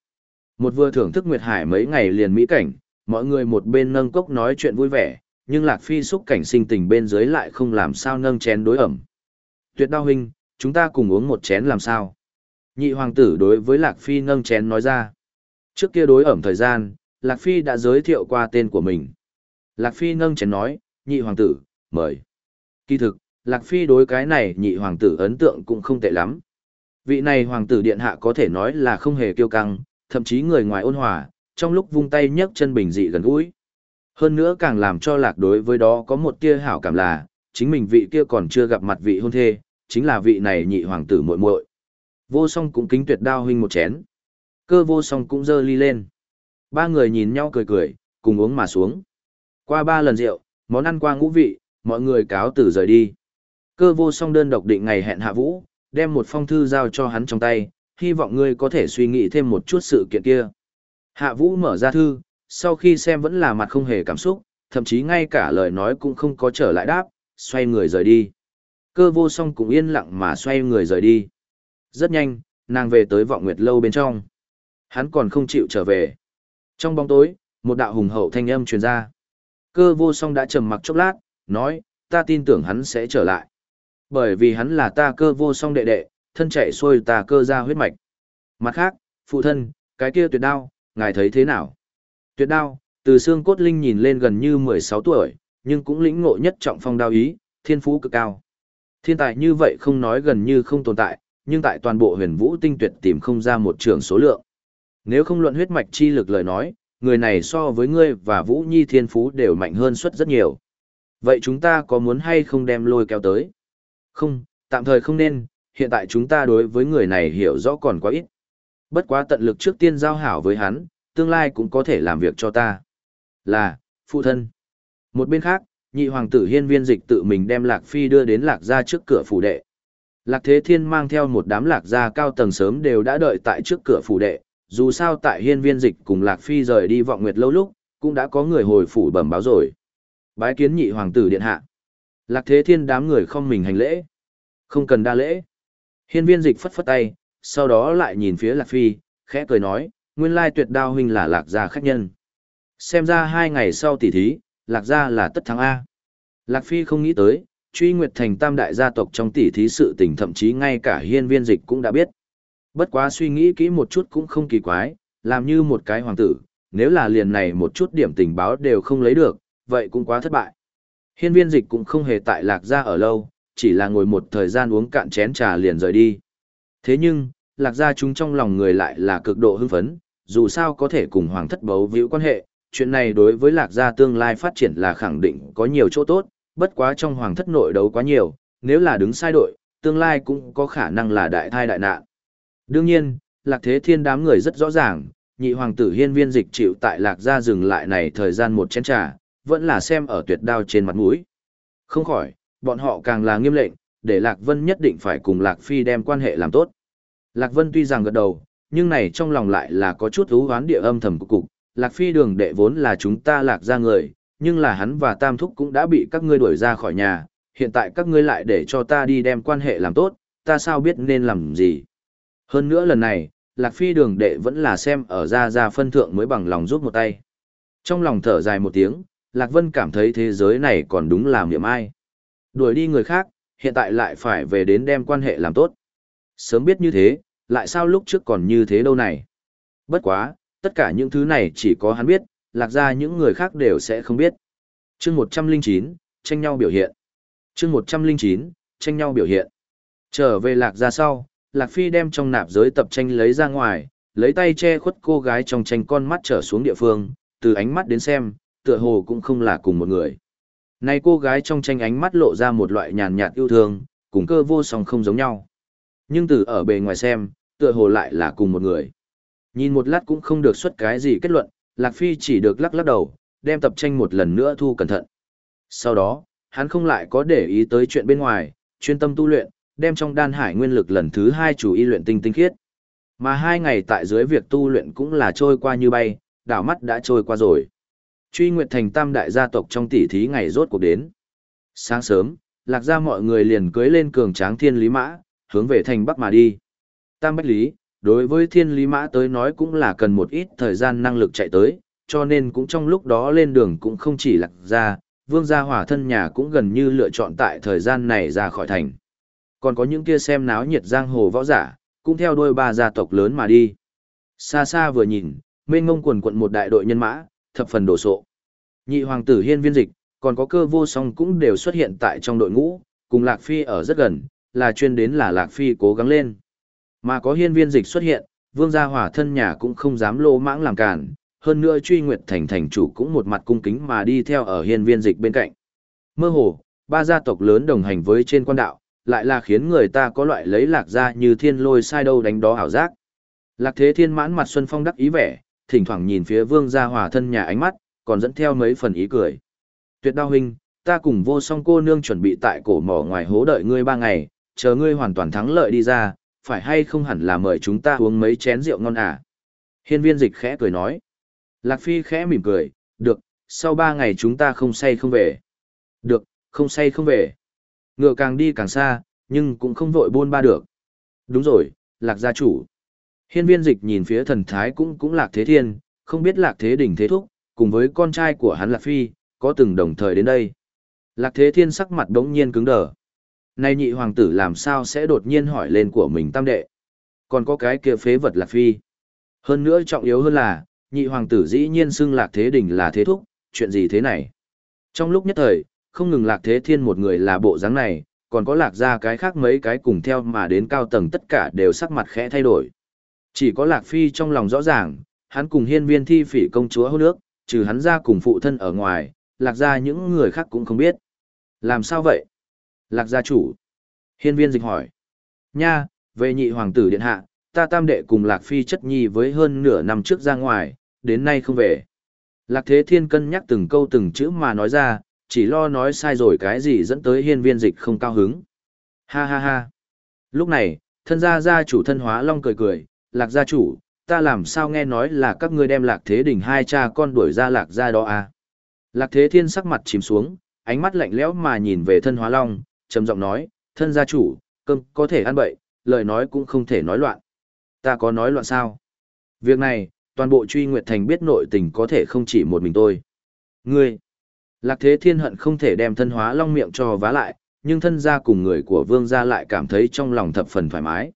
Một vừa thưởng thức Nguyệt Hải mấy ngày liền mỹ cảnh, mọi người một bên nâng cốc nói chuyện vui vẻ, nhưng Lạc Phi xúc cảnh sinh tình bên dưới lại không làm sao nâng chén đối ẩm. Tuyệt đao huynh, chúng ta cùng uống một chén làm sao? Nhị hoàng tử đối với Lạc Phi nâng chén nói ra. Trước kia đối ẩm thời gian, Lạc Phi đã giới thiệu qua tên của mình. Lạc Phi nâng chén nói, nhị hoàng tử, mời. Kỳ thực, Lạc Phi đối cái này nhị hoàng tử ấn tượng cũng không tệ lắm. Vị này hoàng tử điện hạ có thể nói là không hề kiêu căng, thậm chí người ngoài ôn hòa, trong lúc vung tay nhấc chân bình dị gần gũi. Hơn nữa càng làm cho lạc đối với đó có một tia hảo cảm là, chính mình vị kia còn chưa gặp mặt vị hôn thê, chính là vị này nhị hoàng tử muội muội. Vô song cũng kính tuyệt đao huynh một chén. Cơ vô song cũng dơ ly lên. Ba người nhìn nhau cười cười, cùng uống mà xuống. Qua ba lần rượu, món ăn qua ngũ vị, mọi người cáo từ rời đi. Cơ vô song đơn độc định ngày hẹn hạ vũ, đem một phong thư giao cho hắn trong tay, hy vọng ngươi có thể suy nghĩ thêm một chút sự kiện kia. Hạ vũ mở ra thư, sau khi xem vẫn là mặt không hề cảm xúc, thậm chí ngay cả lời nói cũng không có trở lại đáp, xoay người rời đi. Cơ vô song cũng yên lặng mà xoay người rời đi. Rất nhanh, nàng về tới vọng nguyệt lâu bên trong. Hắn còn không chịu trở về. Trong bóng tối, một đạo hùng hậu thanh âm truyền ra. Cơ vô song đã trầm mặc chốc lát, nói, ta tin tưởng hắn sẽ trở lại. Bởi vì hắn là ta cơ vô song đệ đệ, thân chạy xuôi ta cơ ra huyết mạch. Mặt khác, phụ thân, cái kia tuyệt đao, ngài thấy thế nào? Tuyệt đao, Từ xương cốt linh nhìn lên gần như 16 tuổi, nhưng cũng lĩnh ngộ nhất trọng phong đao ý, thiên phú cực cao. Thiên tài như vậy không nói gần như không tồn tại, nhưng tại toàn bộ huyền vũ tinh tuyệt tìm không ra một trường số lượng. Nếu không luận huyết mạch chi lực lời nói, người này so với ngươi và Vũ Nhi thiên phú đều mạnh hơn suất rất nhiều. Vậy chúng ta có muốn hay không đem lôi kéo tới? Không, tạm thời không nên, hiện tại chúng ta đối với người này hiểu rõ còn quá ít. Bất quá tận lực trước tiên giao hảo với hắn, tương lai cũng có thể làm việc cho ta. Là, phụ thân. Một bên khác, nhị hoàng tử hiên viên dịch tự mình đem Lạc Phi đưa đến Lạc gia trước cửa phủ đệ. Lạc Thế Thiên mang theo một đám Lạc gia cao tầng sớm đều đã đợi tại trước cửa phủ đệ, dù sao tại hiên viên dịch cùng Lạc Phi rời đi vọng nguyệt lâu lúc, cũng đã có người hồi phủ bẩm báo rồi. Bái kiến nhị hoàng tử điện hạ. Lạc Thế Thiên đám người không mình hành lễ. Không cần đa lễ. Hiên viên dịch phất phất tay, sau đó lại nhìn phía Lạc Phi, khẽ cười nói, nguyên lai tuyệt đao huynh là Lạc gia khách nhân. Xem ra hai ngày sau tỷ thí, Lạc gia là tất thắng A. Lạc Phi không nghĩ tới, truy nguyệt thành tam đại gia tộc trong tỷ thí sự tình thậm chí ngay cả hiên viên dịch cũng đã biết. Bất quá suy nghĩ kỹ một chút cũng không kỳ quái, làm như một cái hoàng tử, nếu là liền này một chút điểm tình báo đều không lấy được, vậy cũng quá thất bại. Hiên viên dịch cũng không hề tại lạc gia ở lâu, chỉ là ngồi một thời gian uống cạn chén trà liền rời đi. Thế nhưng, lạc gia chúng trong lòng người lại là cực độ hưng phấn, dù sao có thể cùng hoàng thất bấu víu quan hệ, chuyện này đối với lạc gia tương lai phát triển là khẳng định có nhiều chỗ tốt, bất quá trong hoàng thất nội đấu quá nhiều, nếu là đứng sai đội, tương lai cũng có khả năng là đại thai đại nạn. Đương nhiên, lạc thế thiên đám người rất rõ ràng, nhị hoàng tử hiên viên dịch chịu tại lạc gia dừng lại này thời gian một chén trà, vẫn là xem ở tuyệt đao trên mặt mũi. Không khỏi, bọn họ càng là nghiêm lệnh, để Lạc Vân nhất định phải cùng Lạc Phi đem quan hệ làm tốt. Lạc Vân tuy rằng gật đầu, nhưng này trong lòng lại là có chút ú hoán địa âm thầm của cục. Lạc Phi đường đệ vốn là chúng ta lạc ra người, nhưng là hắn và Tam Thúc cũng đã bị các ngươi đuổi ra khỏi nhà, hiện tại các ngươi lại để cho ta đi đem quan hệ làm tốt, ta sao biết nên làm gì. Hơn nữa lần này, Lạc Phi đường đệ vẫn là xem ở ra ra phân thượng mới bằng lòng giúp một tay. Trong lòng thở dài một tiếng, Lạc Vân cảm thấy thế giới này còn đúng là niệm ai. Đuổi đi người khác, hiện tại lại phải về đến đem quan hệ làm tốt. Sớm biết như thế, lại sao lúc trước còn như thế đâu này. Bất quá, tất cả những thứ này chỉ có hắn biết, lạc ra những người khác đều sẽ không biết. chương 109, tranh nhau biểu hiện. chương 109, tranh nhau biểu hiện. Trở về lạc ra sau, lạc phi đem trong nạp giới tập tranh lấy ra ngoài, lấy tay che khuất cô gái trong tranh con mắt trở xuống địa phương, từ ánh mắt đến xem, tựa hồ cũng không là cùng một người. Này cô gái trong tranh ánh mắt lộ ra một loại nhàn nhạt yêu thương, cùng cơ vô song không giống nhau. Nhưng từ ở bề ngoài xem, tựa hồ lại là cùng một người. Nhìn một lát cũng không được xuất cái gì kết luận, Lạc Phi chỉ được lắc lắc đầu, đem tập tranh một lần nữa thu cẩn thận. Sau đó, hắn không lại có để ý tới chuyện bên ngoài, chuyên tâm tu luyện, đem trong đan hải nguyên lực lần thứ hai chủ y luyện tinh tinh khiết. Mà hai ngày tại dưới việc tu luyện cũng là trôi qua như bay, đảo mắt đã trôi qua rồi. Truy Nguyệt Thành tam đại gia tộc trong tỷ thí ngày rốt cuộc đến. Sáng sớm, lạc ra mọi người liền cưới lên cường tráng thiên lý mã, hướng về thành Bắc mà đi. Tam Bách Lý, đối với thiên lý mã tới nói cũng là cần một ít thời gian năng lực chạy tới, cho nên cũng trong lúc đó lên đường cũng không chỉ lạc ra, vương gia hỏa thân nhà cũng gần như lựa chọn tại thời gian này ra khỏi thành. Còn có những kia xem náo nhiệt giang hồ võ giả, cũng theo đôi ba gia tộc lớn mà đi. Xa xa vừa nhìn, mênh ngông quần quận một đại đội nhân mã, thập phần đồ sộ. Nhị hoàng tử hiên viên dịch, còn có cơ vô song cũng đều xuất hiện tại trong đội ngũ, cùng Lạc Phi ở rất gần, là chuyên đến là Lạc Phi cố gắng lên. Mà có hiên viên dịch xuất hiện, vương gia hỏa thân nhà cũng không dám lô mãng làm cản, hơn nữa truy nguyệt thành thành chủ cũng một mặt cung kính mà đi theo ở hiên viên dịch bên cạnh. Mơ hồ, ba gia tộc lớn đồng hành với trên quan đạo, lại là khiến người ta có loại lấy lạc gia như thiên lôi sai đâu đánh đó ảo giác. Lạc thế thiên mãn mặt xuân phong đắc ý vẻ, thỉnh thoảng nhìn phía vương gia hỏa thân nhà ánh mắt, còn dẫn theo mấy phần ý cười. Tuyệt đao huynh, ta cùng vô song cô nương chuẩn bị tại cổ mỏ ngoài hố đợi ngươi ba ngày, chờ ngươi hoàn toàn thắng lợi đi ra, phải hay không hẳn là mời chúng ta uống mấy chén rượu ngon à. Hiên viên dịch khẽ cười nói. Lạc Phi khẽ mỉm cười, được, sau ba ngày chúng ta không say không về. Được, không say không về. Ngựa càng đi càng xa, nhưng cũng không vội buôn ba được. Đúng rồi, Lạc gia chủ. Hiên viên dịch nhìn phía thần thái cũng cũng Lạc Thế Thiên, không biết Lạc Thế Đỉnh Thế Thúc, cùng với con trai của hắn Lạc Phi, có từng đồng thời đến đây. Lạc Thế Thiên sắc mặt đống nhiên cứng đờ. Này nhị hoàng tử làm sao sẽ đột nhiên hỏi lên của mình tam đệ. Còn có cái kia phế vật Lạc Phi. Hơn nữa trọng yếu hơn là, nhị hoàng tử dĩ nhiên xưng lạc thế đình là thế thúc, chuyện gì thế này? Trong lúc nhất thời, không ngừng lạc thế thiên một người là bộ dáng này, còn có lạc ra cái khác mấy cái cùng theo mà đến cao tầng tất cả đều sắc mặt khẽ thay đổi. Chỉ có lạc phi trong lòng rõ ràng, hắn cùng hiên viên thi phỉ công chúa hôn nước, trừ hắn ra cùng phụ thân ở ngoài, lạc ra những người khác cũng không biết. Làm sao vậy? Lạc gia chủ. Hiên viên dịch hỏi. Nha, về nhị hoàng tử điện hạ, ta tam đệ cùng lạc phi chất nhi với hơn nửa năm trước ra ngoài, đến nay không về. Lạc thế thiên cân nhắc từng câu từng chữ mà nói ra, chỉ lo nói sai rồi cái gì dẫn tới hiên viên dịch không cao hứng. Ha ha ha. Lúc này, thân gia gia chủ thân hóa long cười cười, lạc gia chủ, ta làm sao nghe nói là các ngươi đem lạc thế đỉnh hai cha con đuổi ra lạc gia đó à. Lạc thế thiên sắc mặt chìm xuống, ánh mắt lạnh lẽo mà nhìn về thân hóa long, trầm giọng nói, thân gia chủ, cơm có thể ăn bậy, lời nói cũng không thể nói loạn. Ta có nói loạn sao? Việc này, toàn bộ truy nguyệt thành biết nội tình có thể không chỉ một mình tôi. Ngươi, lạc thế thiên hận không thể đem thân hóa long miệng cho vá lại, nhưng thân gia cùng người của vương gia lại cảm thấy trong lòng thập phần thoải mái.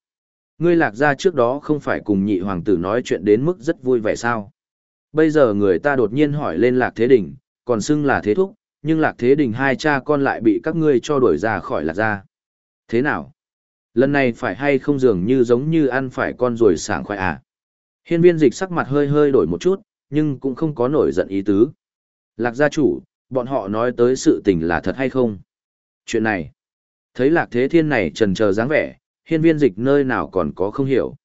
Ngươi lạc gia trước đó không phải cùng nhị hoàng tử nói chuyện đến mức rất vui vẻ sao? Bây giờ người ta đột nhiên hỏi lên lạc thế Đình, còn xưng là thế thúc, nhưng lạc thế đình hai cha con lại bị các ngươi cho đuổi ra khỏi lạc gia. Thế nào? Lần này phải hay không dường như giống như ăn phải con ruồi sảng khoai à? Hiên viên dịch sắc mặt hơi hơi đổi một chút, nhưng cũng không có nổi giận ý tứ. Lạc gia chủ, bọn họ nói tới sự tình là thật hay không? Chuyện này, thấy lạc thế thiên này trần chờ dáng vẻ, hiên viên dịch nơi nào còn có không hiểu.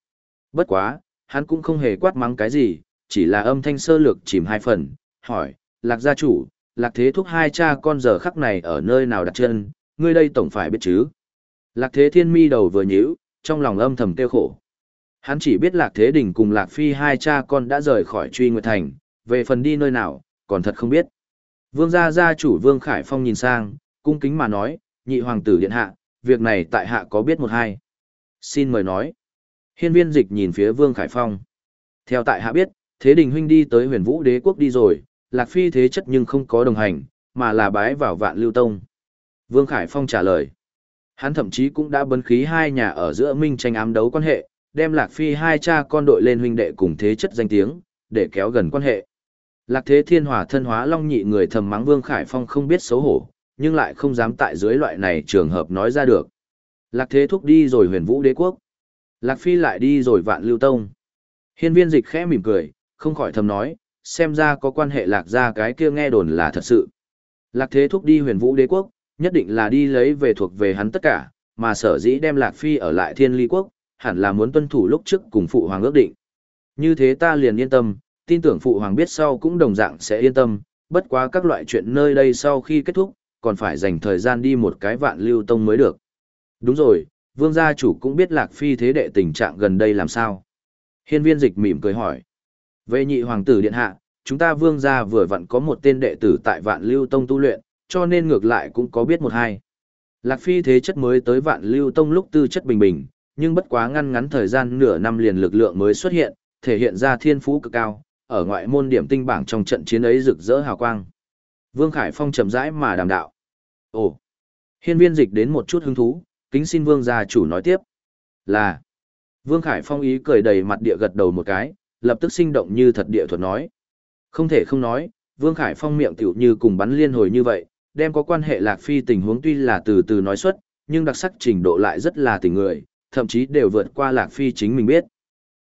Bất quá, hắn cũng không hề quát mắng cái gì, chỉ là âm thanh sơ lược chìm hai phần, hỏi, lạc gia chủ, lạc thế thúc hai cha con giờ khắc này ở nơi nào đặt chân, ngươi đây tổng phải biết chứ. Lạc thế thiên mi đầu vừa nhíu, trong lòng âm thầm tiêu khổ. Hắn chỉ biết lạc thế đình cùng lạc phi hai cha con đã rời khỏi truy nguyệt thành, về phần đi nơi nào, còn thật không biết. Vương gia gia chủ Vương Khải Phong nhìn sang, cung kính mà nói, nhị hoàng tử điện hạ, việc này tại hạ có biết một hai. Xin mời nói. Hiên viên dịch nhìn phía Vương Khải Phong. Theo tại hạ biết, thế đình huynh đi tới huyền vũ đế quốc đi rồi, Lạc Phi thế chất nhưng không có đồng hành, mà là bái vào vạn lưu tông. Vương Khải Phong trả lời. Hắn thậm chí cũng đã bấn khí hai nhà ở giữa minh tranh ám đấu quan hệ, đem Lạc Phi hai cha con đội lên huynh đệ cùng thế chất danh tiếng, để kéo gần quan hệ. Lạc Thế Thiên Hòa thân hóa long nhị người thầm mắng Vương Khải Phong không biết xấu hổ, nhưng lại không dám tại dưới loại này trường hợp nói ra được. Lạc Thế thúc đi rồi huyền vũ đế quốc. Lạc Phi lại đi rồi vạn lưu tông. Hiên viên dịch khẽ mỉm cười, không khỏi thầm nói, xem ra có quan hệ lạc gia cái kia nghe đồn là thật sự. Lạc thế thúc đi huyền vũ đế quốc, nhất định là đi lấy về thuộc về hắn tất cả, mà sở dĩ đem lạc phi ở lại thiên ly quốc, hẳn là muốn tuân thủ lúc trước cùng phụ hoàng ước định. Như thế ta liền yên tâm, tin tưởng phụ hoàng biết sau cũng đồng dạng sẽ yên tâm, bất quá các loại chuyện nơi đây sau khi kết thúc, còn phải dành thời gian đi một cái vạn lưu tông mới được. Đúng rồi, vương gia chủ cũng biết lạc phi thế đệ tình trạng gần đây làm sao. Hiên viên dịch mỉm cười hỏi. Về nhị hoàng tử điện hạ, chúng ta vương gia vừa vặn có một tên đệ tử tại vạn lưu tông tu luyện, cho nên ngược lại cũng có biết một hai. Lạc Phi thế chất mới tới vạn lưu tông lúc tư chất bình bình, nhưng bất quá ngăn ngắn thời gian nửa năm liền lực lượng mới xuất hiện, thể hiện ra thiên phú cực cao, ở ngoại môn điểm tinh bảng trong trận chiến ấy rực rỡ hào quang. Vương Khải Phong chậm rãi mà đàm đạo. Ồ, hiên viên dịch đến một chút hứng thú, kính xin vương gia chủ nói tiếp. Là, Vương Khải Phong ý cười đầy mặt địa gật đầu một cái, lập tức sinh động như thật địa thuật nói. Không thể không nói, Vương Khải Phong miệng tiểu như cùng bắn liên hồi như vậy, đem có quan hệ Lạc Phi tình huống tuy là từ từ nói xuất, nhưng đặc sắc trình độ lại rất là tình người, thậm chí đều vượt qua Lạc Phi chính mình biết.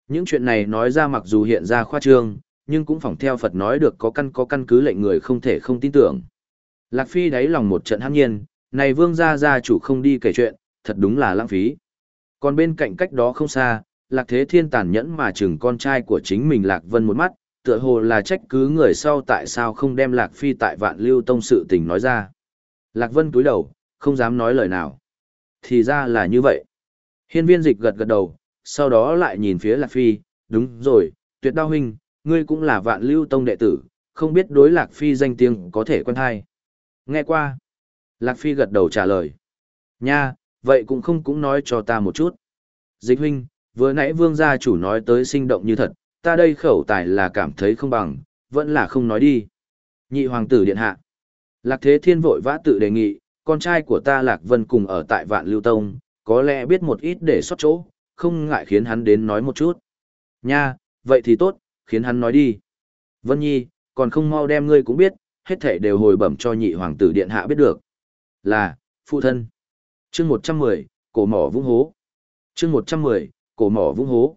Những chuyện này nói ra mặc dù hiện ra khoa trương, nhưng cũng phỏng theo Phật nói được có căn có căn cứ lệnh người không thể không tin tưởng. Lạc Phi đáy lòng một trận hăng nhiên, này vương gia gia chủ không đi kể chuyện, thật đúng là lãng phí. Còn bên cạnh cách đó không xa, Lạc Thế Thiên tàn nhẫn mà chừng con trai của chính mình Lạc Vân một mắt, tựa hồ là trách cứ người sau tại sao không đem Lạc Phi tại vạn lưu tông sự tình nói ra. Lạc Vân cúi đầu, không dám nói lời nào. Thì ra là như vậy. Hiên viên dịch gật gật đầu, sau đó lại nhìn phía Lạc Phi, đúng rồi, tuyệt đao huynh, ngươi cũng là vạn lưu tông đệ tử, không biết đối Lạc Phi danh tiếng có thể quen hay. Nghe qua. Lạc Phi gật đầu trả lời. Nha, vậy cũng không cũng nói cho ta một chút. Dịch huynh, vừa nãy vương gia chủ nói tới sinh động như thật, ta đây khẩu tài là cảm thấy không bằng, vẫn là không nói đi. Nhị hoàng tử điện hạ. Lạc thế thiên vội vã tự đề nghị, con trai của ta Lạc Vân cùng ở tại vạn lưu tông, có lẽ biết một ít để sót chỗ, không ngại khiến hắn đến nói một chút. Nha, vậy thì tốt, khiến hắn nói đi. Vân Nhi, còn không mau đem ngươi cũng biết, hết thể đều hồi bẩm cho nhị hoàng tử điện hạ biết được. Là, phụ thân. chương 110, cổ mỏ vung hố. chương 110, cổ mỏ vung hố.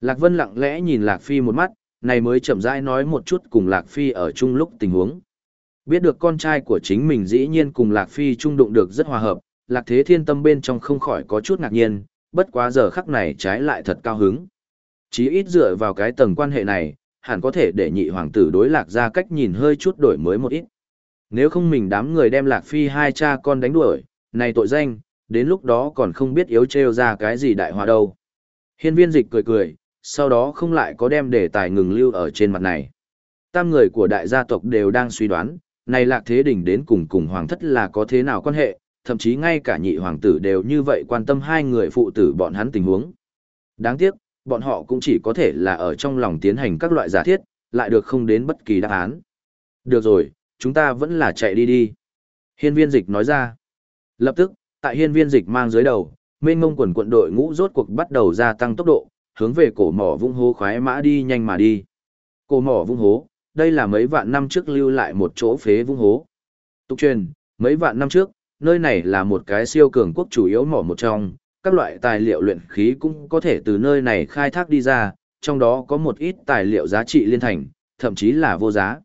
Lạc Vân lặng lẽ nhìn Lạc Phi một mắt, này mới chậm rãi nói một chút cùng Lạc Phi ở chung lúc tình huống. Biết được con trai của chính mình dĩ nhiên cùng Lạc Phi trung đụng được rất hòa hợp, Lạc Thế Thiên tâm bên trong không khỏi có chút ngạc nhiên, bất quá giờ khắc này trái lại thật cao hứng. Chí ít dựa vào cái tầng quan hệ này, hẳn có thể để nhị hoàng tử đối lạc ra cách nhìn hơi chút đổi mới một ít. Nếu không mình đám người đem lạc phi hai cha con đánh đuổi, này tội danh, đến lúc đó còn không biết yếu trêu ra cái gì đại hòa đâu. Hiên viên dịch cười cười, sau đó không lại có đem đề tài ngừng lưu ở trên mặt này. Tam người của đại gia tộc đều đang suy đoán, này lạc thế đỉnh đến cùng cùng hoàng thất là có thế nào quan hệ, thậm chí ngay cả nhị hoàng tử đều như vậy quan tâm hai người phụ tử bọn hắn tình huống. Đáng tiếc, bọn họ cũng chỉ có thể là ở trong lòng tiến hành các loại giả thiết, lại được không đến bất kỳ đáp án. Được rồi, chúng ta vẫn là chạy đi đi. Hiên viên dịch nói ra. Lập tức, tại hiên viên dịch mang dưới đầu, mênh mông quần quận đội ngũ rốt cuộc bắt đầu gia tăng tốc độ, hướng về cổ mỏ vung hố khoái mã đi nhanh mà đi. Cổ mỏ vung hố, đây là mấy vạn năm trước lưu lại một chỗ phế vung hố. Tục truyền, mấy vạn năm trước, nơi này là một cái siêu cường quốc chủ yếu mỏ một trong, các loại tài liệu luyện khí cũng có thể từ nơi này khai thác đi ra, trong đó có một ít tài liệu giá trị liên thành, thậm chí là vô giá.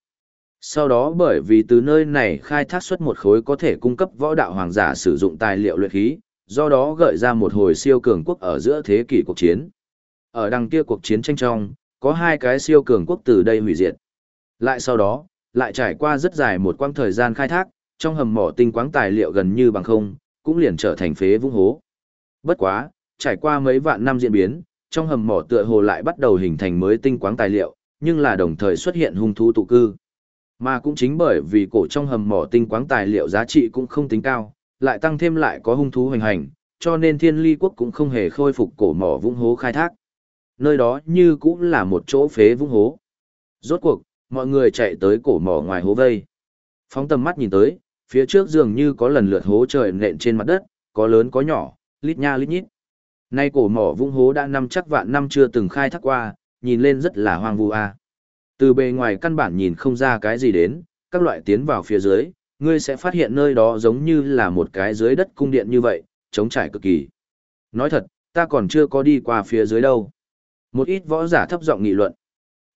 Sau đó bởi vì từ nơi này khai thác xuất một khối có thể cung cấp võ đạo hoàng giả sử dụng tài liệu luyện khí, do đó gợi ra một hồi siêu cường quốc ở giữa thế kỷ cuộc chiến. Ở đằng kia cuộc chiến tranh trong, có hai cái siêu cường quốc từ đây hủy diệt. Lại sau đó, lại trải qua rất dài một quãng thời gian khai thác, trong hầm mỏ tinh quáng tài liệu gần như bằng không, cũng liền trở thành phế vũng hố. Bất quá, trải qua mấy vạn năm diễn biến, trong hầm mỏ tựa hồ lại bắt đầu hình thành mới tinh quáng tài liệu, nhưng là đồng thời xuất hiện hung thú tụ cư. Mà cũng chính bởi vì cổ trong hầm mỏ tinh quáng tài liệu giá trị cũng không tính cao, lại tăng thêm lại có hung thú hoành hành, cho nên thiên ly quốc cũng không hề khôi phục cổ mỏ vũng hố khai thác. Nơi đó như cũng là một chỗ phế vũng hố. Rốt cuộc, mọi người chạy tới cổ mỏ ngoài hố vây. Phóng tầm mắt nhìn tới, phía trước dường như có lần lượt hố trời nện trên mặt đất, có lớn có nhỏ, lít nha lít nhít. Nay cổ mỏ vung hố đã năm chắc vạn năm chưa từng khai thác qua, nhìn lên rất là hoang vu a. Từ bề ngoài căn bản nhìn không ra cái gì đến, các loại tiến vào phía dưới, ngươi sẽ phát hiện nơi đó giống như là một cái dưới đất cung điện như vậy, trống trải cực kỳ. Nói thật, ta còn chưa có đi qua phía dưới đâu. Một ít võ giả thấp giọng nghị luận.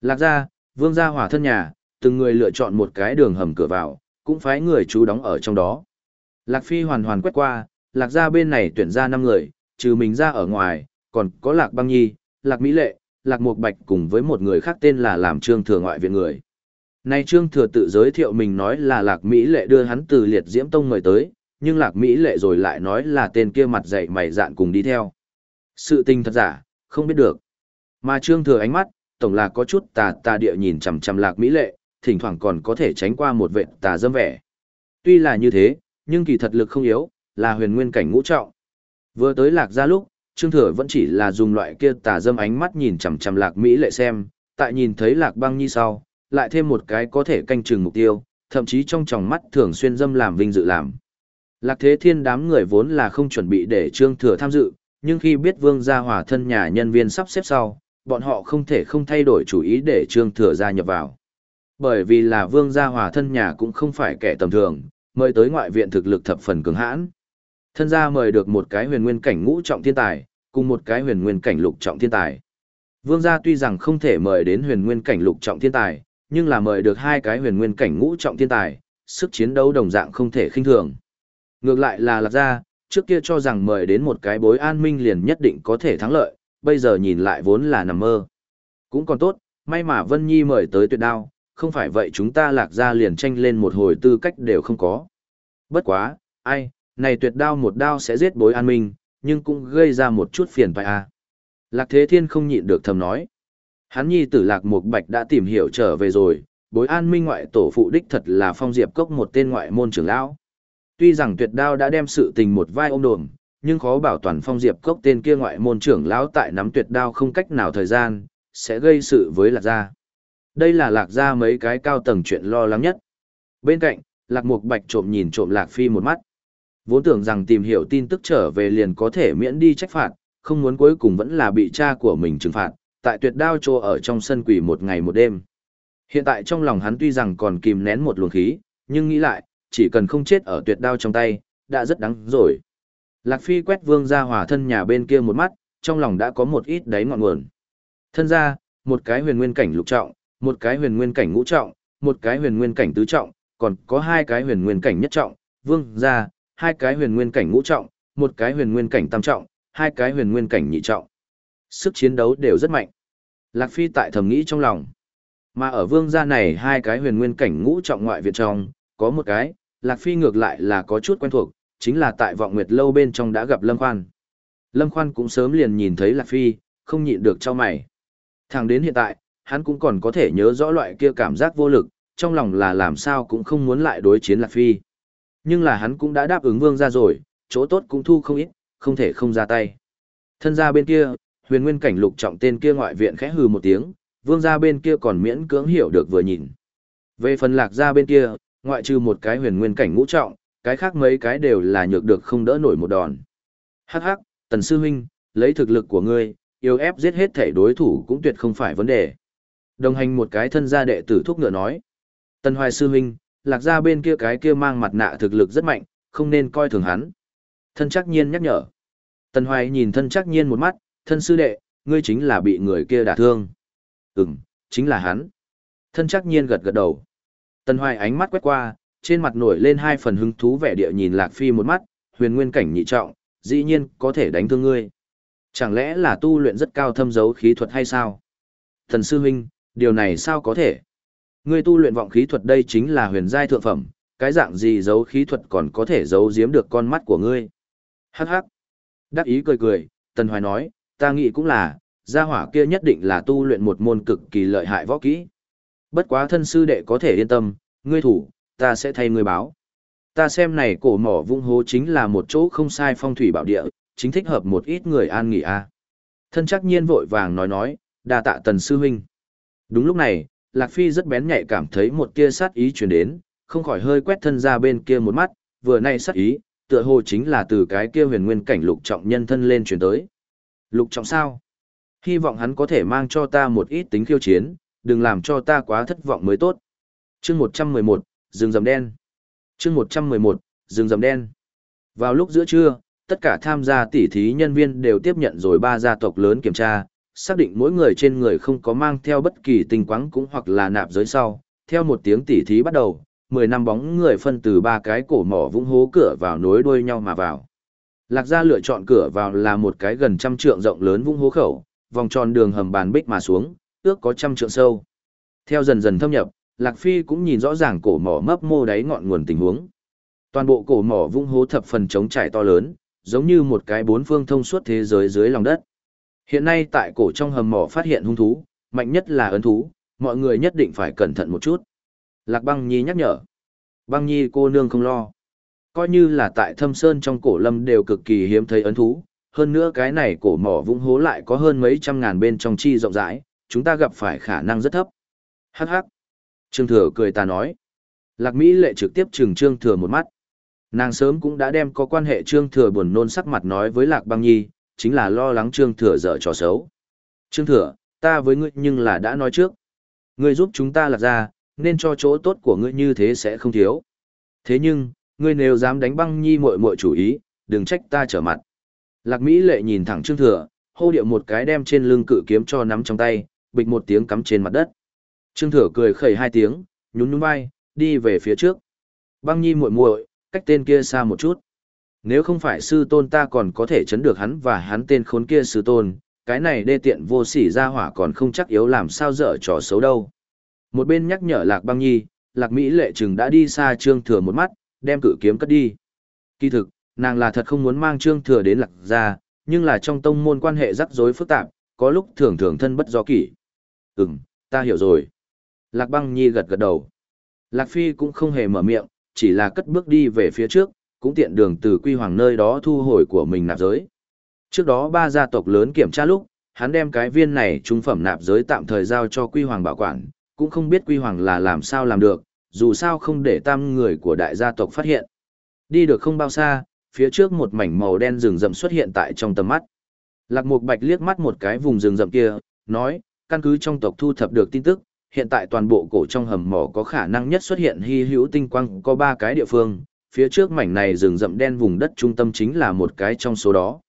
Lạc gia, vương gia hỏa thân nhà, từng người lựa chọn một cái đường hầm cửa vào, cũng phái người chú đóng ở trong đó. Lạc Phi hoàn hoàn quét qua, lạc gia bên này tuyển ra 5 người, trừ mình ra ở ngoài, còn có lạc băng nhi, lạc mỹ lệ, lạc mục bạch cùng với một người khác tên là làm trương thừa ngoại viện người. Nay trương thừa tự giới thiệu mình nói là lạc mỹ lệ đưa hắn từ liệt diễm tông mời tới, nhưng lạc mỹ lệ rồi lại nói là tên kia mặt dạy mày dạn cùng đi theo. Sự tình thật giả, không biết được. Mà trương thừa ánh mắt, tổng là có chút tà tà địa nhìn chằm chằm lạc mỹ lệ, thỉnh thoảng còn có thể tránh qua một vệ tà dâm vẻ. Tuy là như thế, nhưng kỳ thật lực không yếu, là huyền nguyên cảnh ngũ trọng. Vừa tới lạc gia lúc, Trương Thừa vẫn chỉ là dùng loại kia tà dâm ánh mắt nhìn chằm chằm lạc Mỹ lệ xem, tại nhìn thấy lạc băng nhi sau, lại thêm một cái có thể canh chừng mục tiêu, thậm chí trong tròng mắt thường xuyên dâm làm vinh dự làm. Lạc thế thiên đám người vốn là không chuẩn bị để Trương Thừa tham dự, nhưng khi biết vương gia hòa thân nhà nhân viên sắp xếp sau, bọn họ không thể không thay đổi chủ ý để Trương Thừa gia nhập vào. Bởi vì là vương gia hòa thân nhà cũng không phải kẻ tầm thường, mời tới ngoại viện thực lực thập phần cứng hãn. Thân gia mời được một cái huyền nguyên cảnh ngũ trọng thiên tài, cùng một cái huyền nguyên cảnh lục trọng thiên tài. Vương gia tuy rằng không thể mời đến huyền nguyên cảnh lục trọng thiên tài, nhưng là mời được hai cái huyền nguyên cảnh ngũ trọng thiên tài, sức chiến đấu đồng dạng không thể khinh thường. Ngược lại là lạc gia, trước kia cho rằng mời đến một cái bối an minh liền nhất định có thể thắng lợi, bây giờ nhìn lại vốn là nằm mơ. Cũng còn tốt, may mà Vân Nhi mời tới tuyệt đao, không phải vậy chúng ta lạc gia liền tranh lên một hồi tư cách đều không có. Bất quá, ai, này tuyệt đao một đao sẽ giết bối an minh, nhưng cũng gây ra một chút phiền phải à. Lạc Thế Thiên không nhịn được thầm nói. Hắn nhi tử Lạc Mục Bạch đã tìm hiểu trở về rồi, bối an minh ngoại tổ phụ đích thật là phong diệp cốc một tên ngoại môn trưởng lão. Tuy rằng tuyệt đao đã đem sự tình một vai ôm đồm, nhưng khó bảo toàn phong diệp cốc tên kia ngoại môn trưởng lão tại nắm tuyệt đao không cách nào thời gian, sẽ gây sự với lạc gia. Đây là lạc gia mấy cái cao tầng chuyện lo lắng nhất. Bên cạnh, lạc mục bạch trộm nhìn trộm lạc phi một mắt. Vốn tưởng rằng tìm hiểu tin tức trở về liền có thể miễn đi trách phạt, không muốn cuối cùng vẫn là bị cha của mình trừng phạt, tại tuyệt đao trô ở trong sân quỷ một ngày một đêm. Hiện tại trong lòng hắn tuy rằng còn kìm nén một luồng khí, nhưng nghĩ lại, chỉ cần không chết ở tuyệt đao trong tay, đã rất đáng rồi. Lạc Phi quét vương ra hòa thân nhà bên kia một mắt, trong lòng đã có một ít đáy ngọn nguồn. Thân ra, một cái huyền nguyên cảnh lục trọng, một cái huyền nguyên cảnh ngũ trọng, một cái huyền nguyên cảnh tứ trọng, còn có hai cái huyền nguyên cảnh nhất trọng, vương ra, hai cái huyền nguyên cảnh ngũ trọng, một cái huyền nguyên cảnh tam trọng, hai cái huyền nguyên cảnh nhị trọng. Sức chiến đấu đều rất mạnh. Lạc Phi tại thầm nghĩ trong lòng. Mà ở vương gia này hai cái huyền nguyên cảnh ngũ trọng ngoại viện trong, có một cái, Lạc Phi ngược lại là có chút quen thuộc, chính là tại vọng nguyệt lâu bên trong đã gặp Lâm Khoan. Lâm Khoan cũng sớm liền nhìn thấy Lạc Phi, không nhịn được cho mày. Thẳng đến hiện tại, hắn cũng còn có thể nhớ rõ loại kia cảm giác vô lực, trong lòng là làm sao cũng không muốn lại đối chiến Lạc Phi. Nhưng là hắn cũng đã đáp ứng vương ra rồi, chỗ tốt cũng thu không ít, không thể không ra tay. Thân ra bên kia, huyền nguyên cảnh lục trọng tên kia ngoại viện khẽ hừ một tiếng, vương ra bên kia còn miễn cưỡng hiểu được vừa nhìn. Về phần lạc ra bên kia, ngoại trừ một cái huyền nguyên cảnh ngũ trọng, cái khác mấy cái đều là nhược được không đỡ nổi một đòn. Hắc hắc, tần sư huynh, lấy thực lực của ngươi, yêu ép giết hết thể đối thủ cũng tuyệt không phải vấn đề. Đồng hành một cái thân gia đệ tử thúc ngựa nói. Tần hoài sư huynh, lạc ra bên kia cái kia mang mặt nạ thực lực rất mạnh, không nên coi thường hắn. Thân chắc nhiên nhắc nhở. Tần hoài nhìn thân chắc nhiên một mắt, thân sư đệ, ngươi chính là bị người kia đả thương. Ừm, chính là hắn. Thân chắc nhiên gật gật đầu. Tần hoài ánh mắt quét qua, trên mặt nổi lên hai phần hứng thú vẻ địa nhìn Lạc Phi một mắt, huyền nguyên cảnh nhị trọng, dĩ nhiên có thể đánh thương ngươi. Chẳng lẽ là tu luyện rất cao thâm dấu khí thuật hay sao? Thần sư huynh, điều này sao có thể? Ngươi tu luyện vọng khí thuật đây chính là huyền giai thượng phẩm, cái dạng gì giấu khí thuật còn có thể giấu giếm được con mắt của ngươi? Hắc hắc. Đắc ý cười cười, Tần Hoài nói, ta nghĩ cũng là, gia hỏa kia nhất định là tu luyện một môn cực kỳ lợi hại võ kỹ. Bất quá thân sư đệ có thể yên tâm, ngươi thủ, ta sẽ thay ngươi báo. Ta xem này cổ mỏ vung hố chính là một chỗ không sai phong thủy bảo địa, chính thích hợp một ít người an nghỉ a. Thân chắc nhiên vội vàng nói nói, đa tạ tần sư huynh. Đúng lúc này, Lạc Phi rất bén nhạy cảm thấy một tia sát ý truyền đến, không khỏi hơi quét thân ra bên kia một mắt, vừa nay sát ý, tựa hồ chính là từ cái kia huyền nguyên cảnh lục trọng nhân thân lên truyền tới. Lục trọng sao? Hy vọng hắn có thể mang cho ta một ít tính khiêu chiến, đừng làm cho ta quá thất vọng mới tốt. chương 111, rừng rầm đen. chương 111, rừng rầm đen. Vào lúc giữa trưa, tất cả tham gia tỉ thí nhân viên đều tiếp nhận rồi ba gia tộc lớn kiểm tra, xác định mỗi người trên người không có mang theo bất kỳ tình quáng cũng hoặc là nạp giới sau. Theo một tiếng tỉ thí bắt đầu, 10 năm bóng người phân từ ba cái cổ mỏ vũng hố cửa vào nối đuôi nhau mà vào. Lạc gia lựa chọn cửa vào là một cái gần trăm trượng rộng lớn vũng hố khẩu, vòng tròn đường hầm bàn bích mà xuống, ước có trăm trượng sâu. Theo dần dần thâm nhập, Lạc Phi cũng nhìn rõ ràng cổ mỏ mấp mô đáy ngọn nguồn tình huống. Toàn bộ cổ mỏ vung hố thập phần trống trải to lớn, giống như một cái bốn phương thông suốt thế giới dưới lòng đất. Hiện nay tại cổ trong hầm mỏ phát hiện hung thú, mạnh nhất là ấn thú, mọi người nhất định phải cẩn thận một chút. Lạc băng nhi nhắc nhở. Băng nhi cô nương không lo. Coi như là tại thâm sơn trong cổ lâm đều cực kỳ hiếm thấy ấn thú, hơn nữa cái này cổ mỏ vung hố lại có hơn mấy trăm ngàn bên trong chi rộng rãi, chúng ta gặp phải khả năng rất thấp. Hắc hắc. Trương Thừa cười ta nói. Lạc Mỹ lệ trực tiếp trừng Trương Thừa một mắt. Nàng sớm cũng đã đem có quan hệ Trương Thừa buồn nôn sắc mặt nói với Lạc Băng Nhi, chính là lo lắng Trương Thừa dở trò xấu. Trương Thừa, ta với ngươi nhưng là đã nói trước. Ngươi giúp chúng ta lạc ra, nên cho chỗ tốt của ngươi như thế sẽ không thiếu. Thế nhưng, ngươi nếu dám đánh Băng Nhi muội muội chủ ý, đừng trách ta trở mặt. Lạc Mỹ lệ nhìn thẳng Trương Thừa, hô điệu một cái đem trên lưng cự kiếm cho nắm trong tay, bịch một tiếng cắm trên mặt đất. Trương Thừa cười khẩy hai tiếng, nhún nhún vai, đi về phía trước. Băng Nhi muội muội, cách tên kia xa một chút. Nếu không phải sư tôn ta còn có thể chấn được hắn và hắn tên khốn kia sư tôn, cái này đê tiện vô sỉ ra hỏa còn không chắc yếu làm sao dở trò xấu đâu. Một bên nhắc nhở Lạc Băng Nhi, Lạc Mỹ lệ chừng đã đi xa Trương Thừa một mắt, đem cự kiếm cất đi. Kỳ thực, nàng là thật không muốn mang Trương Thừa đến Lạc ra, nhưng là trong tông môn quan hệ rắc rối phức tạp, có lúc thường thường thân bất do kỷ. Ừm, ta hiểu rồi. Lạc băng nhi gật gật đầu. Lạc Phi cũng không hề mở miệng, chỉ là cất bước đi về phía trước, cũng tiện đường từ quy hoàng nơi đó thu hồi của mình nạp giới. Trước đó ba gia tộc lớn kiểm tra lúc, hắn đem cái viên này trung phẩm nạp giới tạm thời giao cho quy hoàng bảo quản, cũng không biết quy hoàng là làm sao làm được, dù sao không để tam người của đại gia tộc phát hiện. Đi được không bao xa, phía trước một mảnh màu đen rừng rậm xuất hiện tại trong tầm mắt. Lạc Mục Bạch liếc mắt một cái vùng rừng rậm kia, nói, căn cứ trong tộc thu thập được tin tức, hiện tại toàn bộ cổ trong hầm mỏ có khả năng nhất xuất hiện hy hữu tinh quang có ba cái địa phương, phía trước mảnh này rừng rậm đen vùng đất trung tâm chính là một cái trong số đó.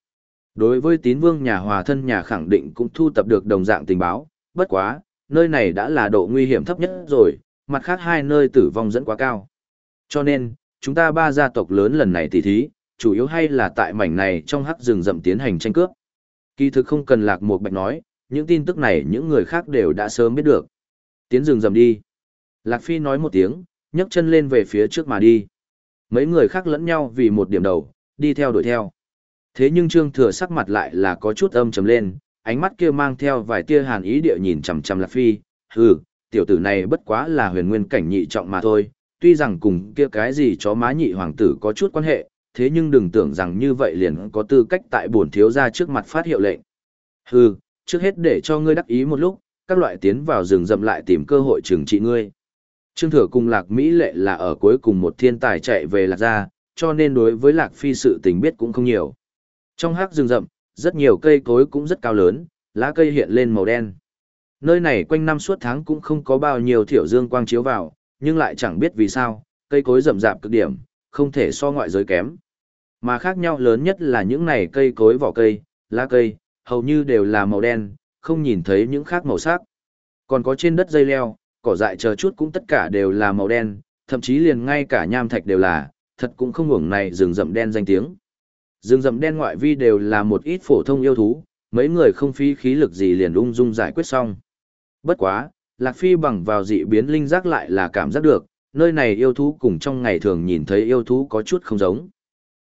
Đối với tín vương nhà hòa thân nhà khẳng định cũng thu tập được đồng dạng tình báo, bất quá, nơi này đã là độ nguy hiểm thấp nhất rồi, mặt khác hai nơi tử vong dẫn quá cao. Cho nên, chúng ta ba gia tộc lớn lần này tỉ thí, chủ yếu hay là tại mảnh này trong hắc rừng rậm tiến hành tranh cướp. Kỳ thực không cần lạc một bạch nói, những tin tức này những người khác đều đã sớm biết được. Tiến rừng rậm đi. Lạc Phi nói một tiếng, nhấc chân lên về phía trước mà đi. Mấy người khác lẫn nhau vì một điểm đầu, đi theo đuổi theo. Thế nhưng Trương Thừa sắc mặt lại là có chút âm trầm lên, ánh mắt kia mang theo vài tia hàn ý địa nhìn chằm chằm Lạc Phi, hừ, tiểu tử này bất quá là huyền nguyên cảnh nhị trọng mà thôi, tuy rằng cùng kia cái gì chó má nhị hoàng tử có chút quan hệ, thế nhưng đừng tưởng rằng như vậy liền có tư cách tại bổn thiếu gia trước mặt phát hiệu lệnh. Hừ, trước hết để cho ngươi đắc ý một lúc, các loại tiến vào rừng rậm lại tìm cơ hội trừng trị ngươi. Trương Thừa cùng Lạc Mỹ Lệ là ở cuối cùng một thiên tài chạy về Lạc Gia, cho nên đối với Lạc Phi sự tình biết cũng không nhiều. Trong hắc rừng rậm, rất nhiều cây cối cũng rất cao lớn, lá cây hiện lên màu đen. Nơi này quanh năm suốt tháng cũng không có bao nhiêu thiểu dương quang chiếu vào, nhưng lại chẳng biết vì sao, cây cối rậm rạp cực điểm, không thể so ngoại giới kém. Mà khác nhau lớn nhất là những này cây cối vỏ cây, lá cây, hầu như đều là màu đen, không nhìn thấy những khác màu sắc. Còn có trên đất dây leo, cỏ dại chờ chút cũng tất cả đều là màu đen, thậm chí liền ngay cả nham thạch đều là, thật cũng không hưởng này rừng rậm đen danh tiếng. Rừng rậm đen ngoại vi đều là một ít phổ thông yêu thú, mấy người không phí khí lực gì liền ung dung giải quyết xong. Bất quá, Lạc Phi bằng vào dị biến linh giác lại là cảm giác được, nơi này yêu thú cùng trong ngày thường nhìn thấy yêu thú có chút không giống.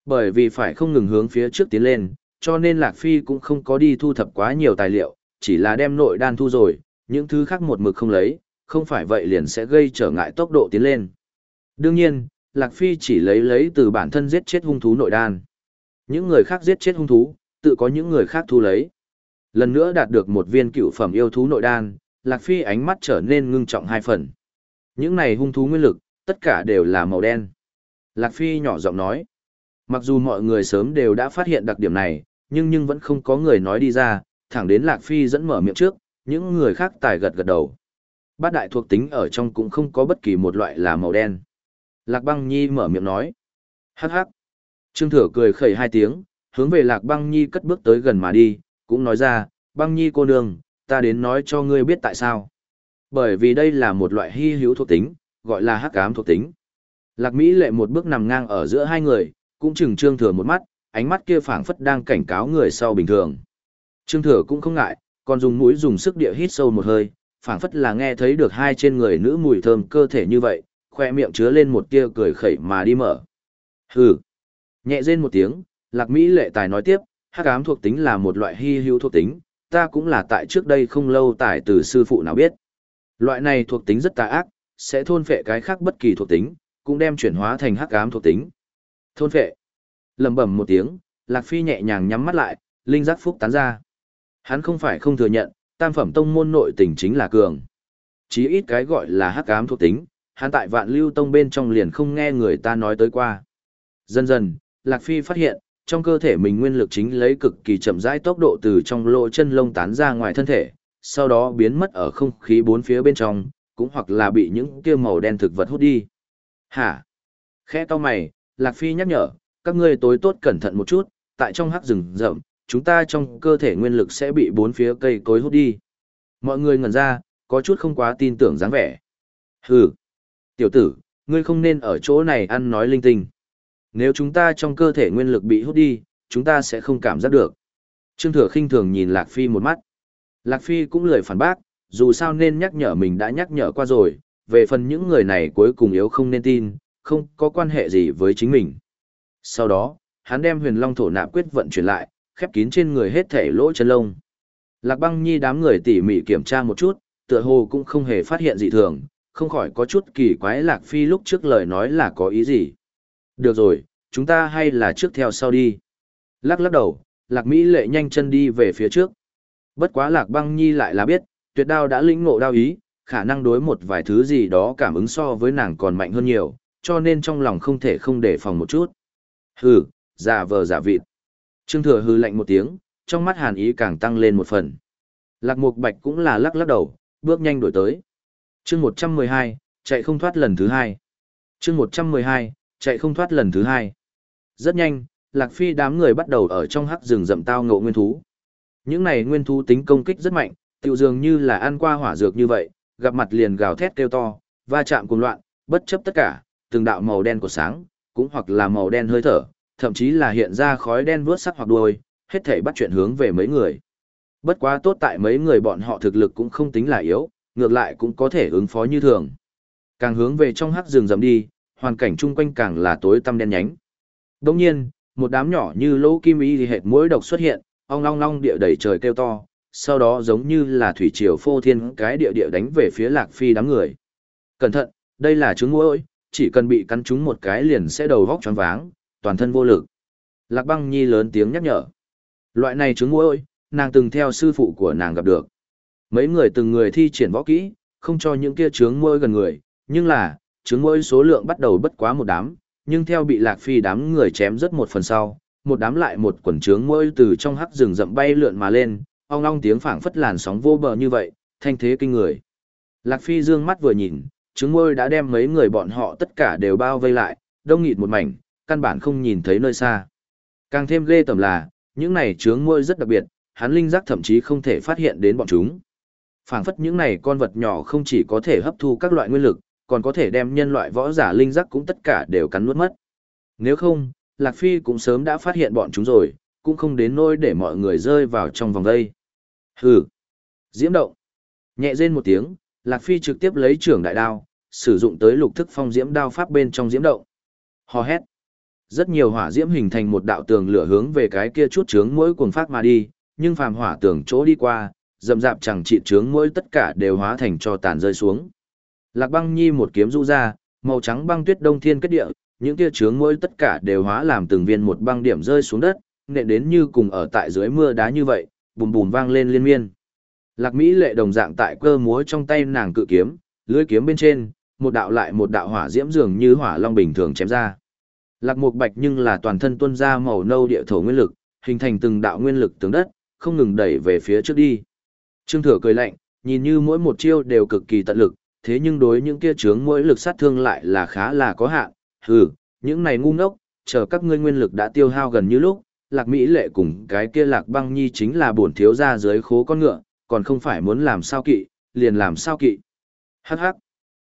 Bởi vì phải không ngừng hướng phía trước tiến lên, cho nên Lạc Phi cũng không có đi thu thập quá nhiều tài liệu, chỉ là đem nội đan thu rồi, những thứ khác một mực không lấy, không phải vậy liền sẽ gây trở ngại tốc độ tiến lên. Đương nhiên, Lạc Phi chỉ lấy lấy từ bản thân giết chết hung thú nội đan. Những người khác giết chết hung thú, tự có những người khác thu lấy. Lần nữa đạt được một viên cựu phẩm yêu thú nội đan, Lạc Phi ánh mắt trở nên ngưng trọng hai phần. Những này hung thú nguyên lực, tất cả đều là màu đen. Lạc Phi nhỏ giọng nói. Mặc dù mọi người sớm đều đã phát hiện đặc điểm này, nhưng nhưng vẫn không có người nói đi ra, thẳng đến Lạc Phi dẫn mở miệng trước, những người khác tài gật gật đầu. Bát đại thuộc tính ở trong cũng không có bất kỳ một loại là màu đen. Lạc Băng Nhi mở miệng nói. Hắc hắc. Trương Thừa cười khẩy hai tiếng, hướng về Lạc Băng Nhi cất bước tới gần mà đi, cũng nói ra, Băng Nhi cô nương, ta đến nói cho ngươi biết tại sao. Bởi vì đây là một loại hy hữu thuộc tính, gọi là hắc ám thuộc tính. Lạc Mỹ lệ một bước nằm ngang ở giữa hai người, cũng chừng Trương Thừa một mắt, ánh mắt kia phảng phất đang cảnh cáo người sau bình thường. Trương Thừa cũng không ngại, còn dùng mũi dùng sức địa hít sâu một hơi, phảng phất là nghe thấy được hai trên người nữ mùi thơm cơ thể như vậy, khoe miệng chứa lên một tia cười khẩy mà đi mở. Hừ. Nhẹ rên một tiếng, Lạc Mỹ lệ tài nói tiếp, hắc ám thuộc tính là một loại hy hữu thuộc tính, ta cũng là tại trước đây không lâu tài từ sư phụ nào biết. Loại này thuộc tính rất tà ác, sẽ thôn phệ cái khác bất kỳ thuộc tính, cũng đem chuyển hóa thành hắc ám thuộc tính. Thôn phệ. Lầm bẩm một tiếng, Lạc Phi nhẹ nhàng nhắm mắt lại, linh giác phúc tán ra. Hắn không phải không thừa nhận, tam phẩm tông môn nội tình chính là cường. Chí ít cái gọi là hắc ám thuộc tính, hắn tại vạn lưu tông bên trong liền không nghe người ta nói tới qua. Dần dần, Lạc Phi phát hiện, trong cơ thể mình nguyên lực chính lấy cực kỳ chậm rãi tốc độ từ trong lỗ chân lông tán ra ngoài thân thể, sau đó biến mất ở không khí bốn phía bên trong, cũng hoặc là bị những kia màu đen thực vật hút đi. Hả? Khẽ to mày, Lạc Phi nhắc nhở, các ngươi tối tốt cẩn thận một chút, tại trong hắc rừng rậm, chúng ta trong cơ thể nguyên lực sẽ bị bốn phía cây cối hút đi. Mọi người ngẩn ra, có chút không quá tin tưởng dáng vẻ. Hừ, tiểu tử, ngươi không nên ở chỗ này ăn nói linh tinh. Nếu chúng ta trong cơ thể nguyên lực bị hút đi, chúng ta sẽ không cảm giác được. Trương Thừa khinh thường nhìn Lạc Phi một mắt. Lạc Phi cũng lười phản bác, dù sao nên nhắc nhở mình đã nhắc nhở qua rồi, về phần những người này cuối cùng yếu không nên tin, không có quan hệ gì với chính mình. Sau đó, hắn đem huyền long thổ nạp quyết vận chuyển lại, khép kín trên người hết thể lỗ chân lông. Lạc băng nhi đám người tỉ mỉ kiểm tra một chút, tựa hồ cũng không hề phát hiện gì thường, không khỏi có chút kỳ quái Lạc Phi lúc trước lời nói là có ý gì. Được rồi, chúng ta hay là trước theo sau đi. Lắc lắc đầu, Lạc Mỹ lệ nhanh chân đi về phía trước. Bất quá Lạc băng nhi lại là biết, tuyệt đao đã lĩnh ngộ đao ý, khả năng đối một vài thứ gì đó cảm ứng so với nàng còn mạnh hơn nhiều, cho nên trong lòng không thể không đề phòng một chút. Hừ, giả vờ giả vịt. Trương Thừa hư lạnh một tiếng, trong mắt hàn ý càng tăng lên một phần. Lạc Mục Bạch cũng là lắc lắc đầu, bước nhanh đổi tới. chương 112, chạy không thoát lần thứ hai. chương 112, chạy không thoát lần thứ hai. Rất nhanh, Lạc Phi đám người bắt đầu ở trong hắc rừng rậm tao ngộ nguyên thú. Những này nguyên thú tính công kích rất mạnh, tiểu dường như là ăn qua hỏa dược như vậy, gặp mặt liền gào thét kêu to, va chạm cùng loạn, bất chấp tất cả, từng đạo màu đen của sáng, cũng hoặc là màu đen hơi thở, thậm chí là hiện ra khói đen vướt sắc hoặc đuôi, hết thể bắt chuyện hướng về mấy người. Bất quá tốt tại mấy người bọn họ thực lực cũng không tính là yếu, ngược lại cũng có thể ứng phó như thường. Càng hướng về trong hắc rừng rậm đi, hoàn cảnh chung quanh càng là tối tăm đen nhánh. Đồng nhiên, một đám nhỏ như lỗ kim y thì hệt mũi độc xuất hiện, ong long long địa đầy trời kêu to, sau đó giống như là thủy triều phô thiên cái địa địa đánh về phía lạc phi đám người. Cẩn thận, đây là trứng mũi, chỉ cần bị cắn trúng một cái liền sẽ đầu vóc choáng váng, toàn thân vô lực. Lạc băng nhi lớn tiếng nhắc nhở. Loại này trứng mũi, nàng từng theo sư phụ của nàng gặp được. Mấy người từng người thi triển võ kỹ, không cho những kia trướng mũi gần người, nhưng là, trứng mũi số lượng bắt đầu bất quá một đám, nhưng theo bị lạc phi đám người chém rất một phần sau, một đám lại một quần trướng mũi từ trong hắc rừng rậm bay lượn mà lên, ong ong tiếng phảng phất làn sóng vô bờ như vậy, thanh thế kinh người. Lạc Phi dương mắt vừa nhìn, trứng môi đã đem mấy người bọn họ tất cả đều bao vây lại, đông nghịt một mảnh, căn bản không nhìn thấy nơi xa. Càng thêm ghê tầm là, những này trướng môi rất đặc biệt, hắn linh giác thậm chí không thể phát hiện đến bọn chúng. Phảng phất những này con vật nhỏ không chỉ có thể hấp thu các loại nguyên lực, còn có thể đem nhân loại võ giả linh giác cũng tất cả đều cắn nuốt mất. Nếu không, Lạc Phi cũng sớm đã phát hiện bọn chúng rồi, cũng không đến nỗi để mọi người rơi vào trong vòng đây. Hừ. Diễm động. Nhẹ rên một tiếng, Lạc Phi trực tiếp lấy trưởng đại đao, sử dụng tới lục thức phong diễm đao pháp bên trong diễm động. Hò hét. Rất nhiều hỏa diễm hình thành một đạo tường lửa hướng về cái kia chút trướng mỗi cuồng phát mà đi, nhưng phàm hỏa tường chỗ đi qua, dầm dạp chẳng trị trướng mỗi tất cả đều hóa thành cho tàn rơi xuống. Lạc băng nhi một kiếm rũ ra, màu trắng băng tuyết đông thiên kết địa, những kia trướng mỗi tất cả đều hóa làm từng viên một băng điểm rơi xuống đất, nện đến như cùng ở tại dưới mưa đá như vậy, bùm bùm vang lên liên miên. Lạc Mỹ lệ đồng dạng tại cơ múa trong tay nàng cự kiếm, lưỡi kiếm bên trên, một đạo lại một đạo hỏa diễm dường như hỏa long bình thường chém ra. Lạc Mục Bạch nhưng là toàn thân tuôn ra màu nâu địa thổ nguyên lực, hình thành từng đạo nguyên lực tướng đất, không ngừng đẩy về phía trước đi. Trương Thừa cười lạnh, nhìn như mỗi một chiêu đều cực kỳ tận lực, thế nhưng đối những kia chướng mỗi lực sát thương lại là khá là có hạn. Hừ, những này ngu ngốc, chờ các ngươi nguyên lực đã tiêu hao gần như lúc, lạc mỹ lệ cùng cái kia lạc băng nhi chính là bổn thiếu ra dưới khố con ngựa, còn không phải muốn làm sao kỵ, liền làm sao kỵ. Hắc hắc.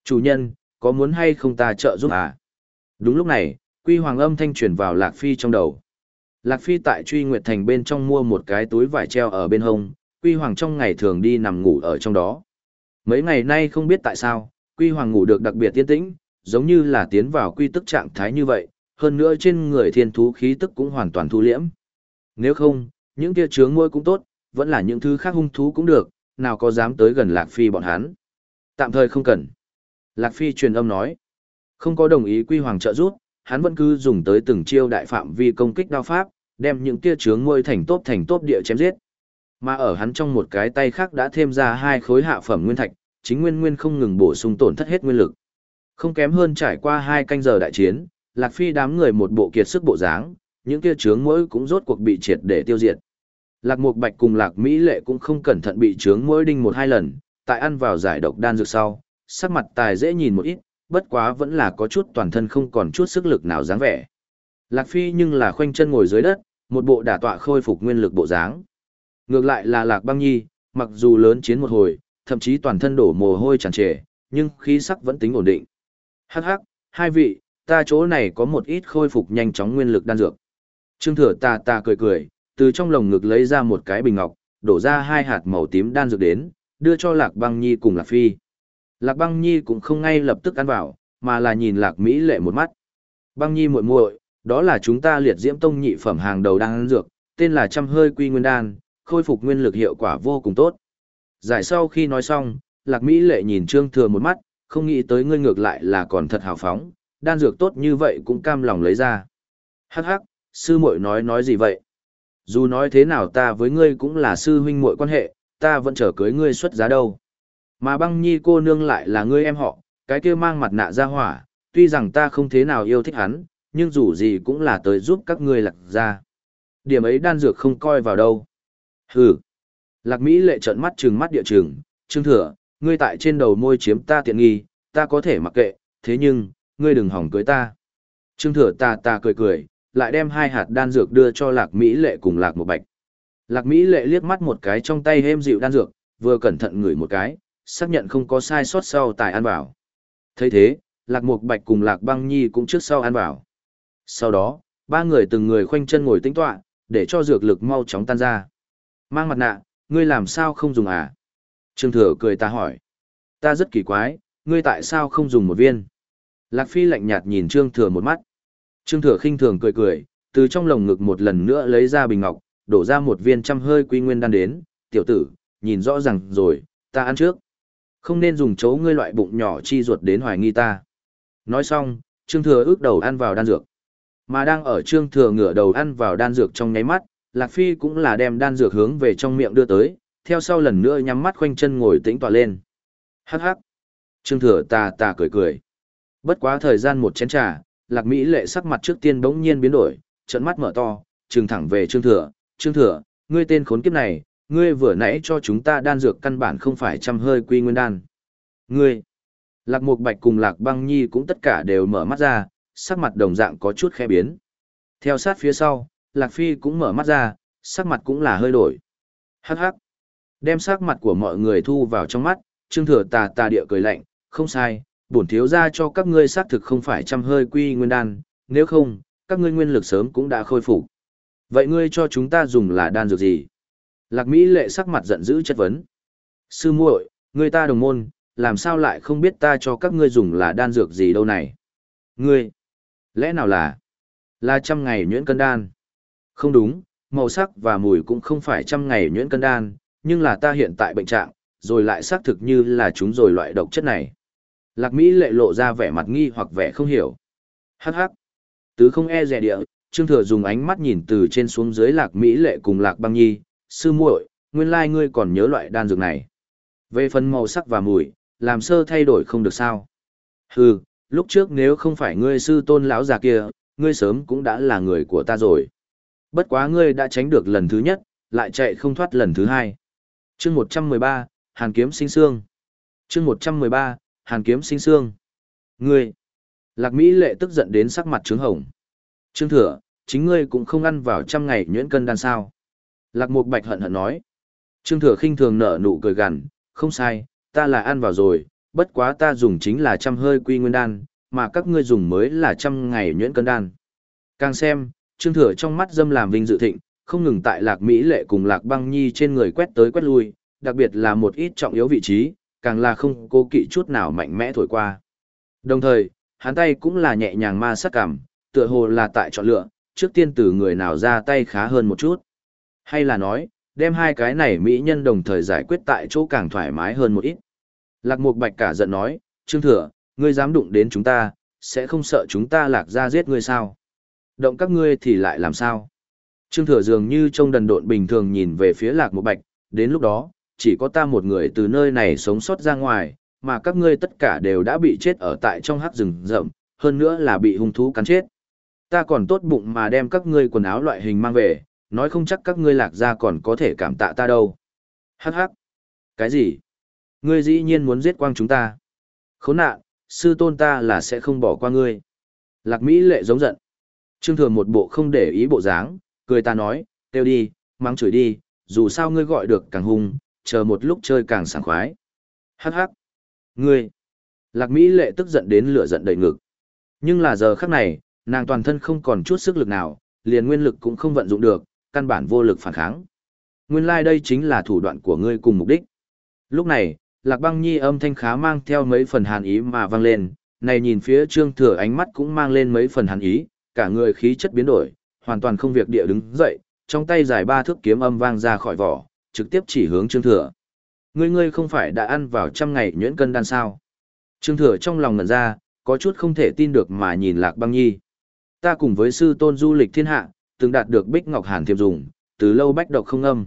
Chủ nhân, có muốn hay không ta trợ giúp à? Đúng lúc này, quy hoàng âm thanh truyền vào lạc phi trong đầu. Lạc phi tại truy nguyệt thành bên trong mua một cái túi vải treo ở bên hông, quy hoàng trong ngày thường đi nằm ngủ ở trong đó. Mấy ngày nay không biết tại sao, quy hoàng ngủ được đặc biệt tiên tĩnh, giống như là tiến vào quy tức trạng thái như vậy, hơn nữa trên người thiên thú khí tức cũng hoàn toàn thu liễm. Nếu không, những kia chướng môi cũng tốt, vẫn là những thứ khác hung thú cũng được, nào có dám tới gần Lạc Phi bọn hắn. Tạm thời không cần. Lạc Phi truyền âm nói. Không có đồng ý quy hoàng trợ giúp, hắn vẫn cứ dùng tới từng chiêu đại phạm vi công kích đao pháp, đem những kia trướng môi thành tốt thành tốt địa chém giết. Mà ở hắn trong một cái tay khác đã thêm ra hai khối hạ phẩm nguyên thạch, chính nguyên nguyên không ngừng bổ sung tổn thất hết nguyên lực. Không kém hơn trải qua hai canh giờ đại chiến, Lạc Phi đám người một bộ kiệt sức bộ dáng, những kia trướng mũi cũng rốt cuộc bị triệt để tiêu diệt. Lạc Mục Bạch cùng Lạc Mỹ Lệ cũng không cẩn thận bị trướng mũi đinh một hai lần, tại ăn vào giải độc đan dược sau, sắc mặt tài dễ nhìn một ít, bất quá vẫn là có chút toàn thân không còn chút sức lực nào dáng vẻ. Lạc Phi nhưng là khoanh chân ngồi dưới đất, một bộ đả tọa khôi phục nguyên lực bộ dáng. Ngược lại là Lạc Băng Nhi, mặc dù lớn chiến một hồi, thậm chí toàn thân đổ mồ hôi tràn trề, nhưng khí sắc vẫn tính ổn định. Hắc hắc, hai vị, ta chỗ này có một ít khôi phục nhanh chóng nguyên lực đan dược. Trương Thừa ta ta cười cười, từ trong lồng ngực lấy ra một cái bình ngọc, đổ ra hai hạt màu tím đan dược đến, đưa cho Lạc Băng Nhi cùng Lạc Phi. Lạc Băng Nhi cũng không ngay lập tức ăn vào, mà là nhìn Lạc Mỹ lệ một mắt. Băng Nhi muội muội, đó là chúng ta liệt diễm tông nhị phẩm hàng đầu đan dược, tên là trăm hơi quy nguyên đan, khôi phục nguyên lực hiệu quả vô cùng tốt. Giải sau khi nói xong, Lạc Mỹ lệ nhìn Trương Thừa một mắt, không nghĩ tới ngươi ngược lại là còn thật hào phóng, đan dược tốt như vậy cũng cam lòng lấy ra. Hắc hắc, sư muội nói nói gì vậy? Dù nói thế nào ta với ngươi cũng là sư huynh muội quan hệ, ta vẫn chờ cưới ngươi xuất giá đâu. Mà băng nhi cô nương lại là ngươi em họ, cái kia mang mặt nạ ra hỏa, tuy rằng ta không thế nào yêu thích hắn, nhưng dù gì cũng là tới giúp các ngươi lạc ra. Điểm ấy đan dược không coi vào đâu. Hừ. Lạc Mỹ lệ trợn mắt trừng mắt địa trường, trương thừa, ngươi tại trên đầu môi chiếm ta tiện nghi, ta có thể mặc kệ, thế nhưng, ngươi đừng hỏng cưới ta. Trương Thừa ta ta cười cười, lại đem hai hạt đan dược đưa cho Lạc Mỹ Lệ cùng Lạc Một Bạch. Lạc Mỹ Lệ liếc mắt một cái trong tay hêm dịu đan dược, vừa cẩn thận ngửi một cái, xác nhận không có sai sót sau tài ăn vào. thấy thế, Lạc Mục Bạch cùng Lạc Băng Nhi cũng trước sau ăn vào. Sau đó, ba người từng người khoanh chân ngồi tĩnh tọa, để cho dược lực mau chóng tan ra. Mang mặt nạ, ngươi làm sao không dùng à? Trương Thừa cười ta hỏi. Ta rất kỳ quái, ngươi tại sao không dùng một viên? Lạc Phi lạnh nhạt nhìn Trương Thừa một mắt. Trương Thừa khinh thường cười cười, từ trong lồng ngực một lần nữa lấy ra bình ngọc, đổ ra một viên trăm hơi quy nguyên đan đến, tiểu tử, nhìn rõ ràng rồi, ta ăn trước. Không nên dùng chấu ngươi loại bụng nhỏ chi ruột đến hoài nghi ta. Nói xong, Trương Thừa ước đầu ăn vào đan dược. Mà đang ở Trương Thừa ngửa đầu ăn vào đan dược trong nháy mắt, Lạc Phi cũng là đem đan dược hướng về trong miệng đưa tới, theo sau lần nữa nhắm mắt khoanh chân ngồi tĩnh tọa lên. Hắc hắc. Trương Thừa tà tà cười cười. Bất quá thời gian một chén trà, Lạc Mỹ lệ sắc mặt trước tiên bỗng nhiên biến đổi, trận mắt mở to, trừng thẳng về Trương Thừa. Trương Thừa, ngươi tên khốn kiếp này, ngươi vừa nãy cho chúng ta đan dược căn bản không phải trăm hơi quy nguyên đan. Ngươi. Lạc Mục Bạch cùng Lạc Băng Nhi cũng tất cả đều mở mắt ra, sắc mặt đồng dạng có chút khẽ biến. Theo sát phía sau, Lạc Phi cũng mở mắt ra, sắc mặt cũng là hơi đổi. Hắc hắc. Đem sắc mặt của mọi người thu vào trong mắt, Trương Thừa tà tà địa cười lạnh, không sai, bổn thiếu ra cho các ngươi xác thực không phải trăm hơi quy nguyên đan, nếu không, các ngươi nguyên lực sớm cũng đã khôi phục. Vậy ngươi cho chúng ta dùng là đan dược gì? Lạc Mỹ lệ sắc mặt giận dữ chất vấn. Sư muội, người ta đồng môn, làm sao lại không biết ta cho các ngươi dùng là đan dược gì đâu này? Ngươi, lẽ nào là, là trăm ngày nhuyễn cân đan? Không đúng, màu sắc và mùi cũng không phải trăm ngày nhuyễn cân đan, nhưng là ta hiện tại bệnh trạng, rồi lại xác thực như là chúng rồi loại độc chất này. Lạc Mỹ lệ lộ ra vẻ mặt nghi hoặc vẻ không hiểu. Hắc hắc. Tứ không e dè địa, Trương Thừa dùng ánh mắt nhìn từ trên xuống dưới Lạc Mỹ lệ cùng Lạc Băng Nhi, sư muội, nguyên lai ngươi còn nhớ loại đan dược này. Về phần màu sắc và mùi, làm sơ thay đổi không được sao. Hừ, lúc trước nếu không phải ngươi sư tôn lão già kia, ngươi sớm cũng đã là người của ta rồi. Bất quá ngươi đã tránh được lần thứ nhất, lại chạy không thoát lần thứ hai. Chương 113, Hàn kiếm sinh xương. Chương 113, Hàn kiếm sinh xương. Ngươi. Lạc Mỹ lệ tức giận đến sắc mặt trướng hồng. Trương Thừa, chính ngươi cũng không ăn vào trăm ngày nhuyễn cân đan sao. Lạc Mục Bạch hận hận nói. Trương Thừa khinh thường nở nụ cười gằn, không sai, ta là ăn vào rồi, bất quá ta dùng chính là trăm hơi quy nguyên đan, mà các ngươi dùng mới là trăm ngày nhuyễn cân đan. Càng xem, Trương Thừa trong mắt dâm làm vinh dự thịnh, không ngừng tại Lạc Mỹ Lệ cùng Lạc Băng Nhi trên người quét tới quét lui, đặc biệt là một ít trọng yếu vị trí, càng là không cố kỵ chút nào mạnh mẽ thổi qua. Đồng thời, hắn tay cũng là nhẹ nhàng ma sát cảm, tựa hồ là tại chọn lựa, trước tiên từ người nào ra tay khá hơn một chút. Hay là nói, đem hai cái này mỹ nhân đồng thời giải quyết tại chỗ càng thoải mái hơn một ít. Lạc Mục Bạch cả giận nói, Trương Thừa, ngươi dám đụng đến chúng ta, sẽ không sợ chúng ta lạc ra giết ngươi sao? Động các ngươi thì lại làm sao? Trương Thừa dường như trông đần độn bình thường nhìn về phía Lạc Mục Bạch, đến lúc đó, chỉ có ta một người từ nơi này sống sót ra ngoài, mà các ngươi tất cả đều đã bị chết ở tại trong hắc rừng rậm, hơn nữa là bị hung thú cắn chết. Ta còn tốt bụng mà đem các ngươi quần áo loại hình mang về, nói không chắc các ngươi lạc gia còn có thể cảm tạ ta đâu. Hắc hắc. Cái gì? Ngươi dĩ nhiên muốn giết quang chúng ta. Khốn nạn, sư tôn ta là sẽ không bỏ qua ngươi. Lạc Mỹ lệ giống giận. Trương Thừa một bộ không để ý bộ dáng, cười ta nói, kêu đi, mắng chửi đi, dù sao ngươi gọi được càng hung, chờ một lúc chơi càng sảng khoái. Hắc hắc. Ngươi. Lạc Mỹ lệ tức giận đến lửa giận đầy ngực. Nhưng là giờ khắc này, nàng toàn thân không còn chút sức lực nào, liền nguyên lực cũng không vận dụng được, căn bản vô lực phản kháng. Nguyên lai like đây chính là thủ đoạn của ngươi cùng mục đích. Lúc này, Lạc Băng Nhi âm thanh khá mang theo mấy phần hàn ý mà vang lên, này nhìn phía Trương Thừa ánh mắt cũng mang lên mấy phần hàn ý, cả người khí chất biến đổi, hoàn toàn không việc địa đứng dậy, trong tay dài ba thước kiếm âm vang ra khỏi vỏ, trực tiếp chỉ hướng Trương Thừa. Ngươi ngươi không phải đã ăn vào trăm ngày nhuyễn cân đan sao? Trương Thừa trong lòng ngẩn ra, có chút không thể tin được mà nhìn Lạc Băng Nhi. Ta cùng với sư tôn du lịch thiên hạ, từng đạt được Bích Ngọc Hàn thiệp dùng, từ lâu bách độc không âm.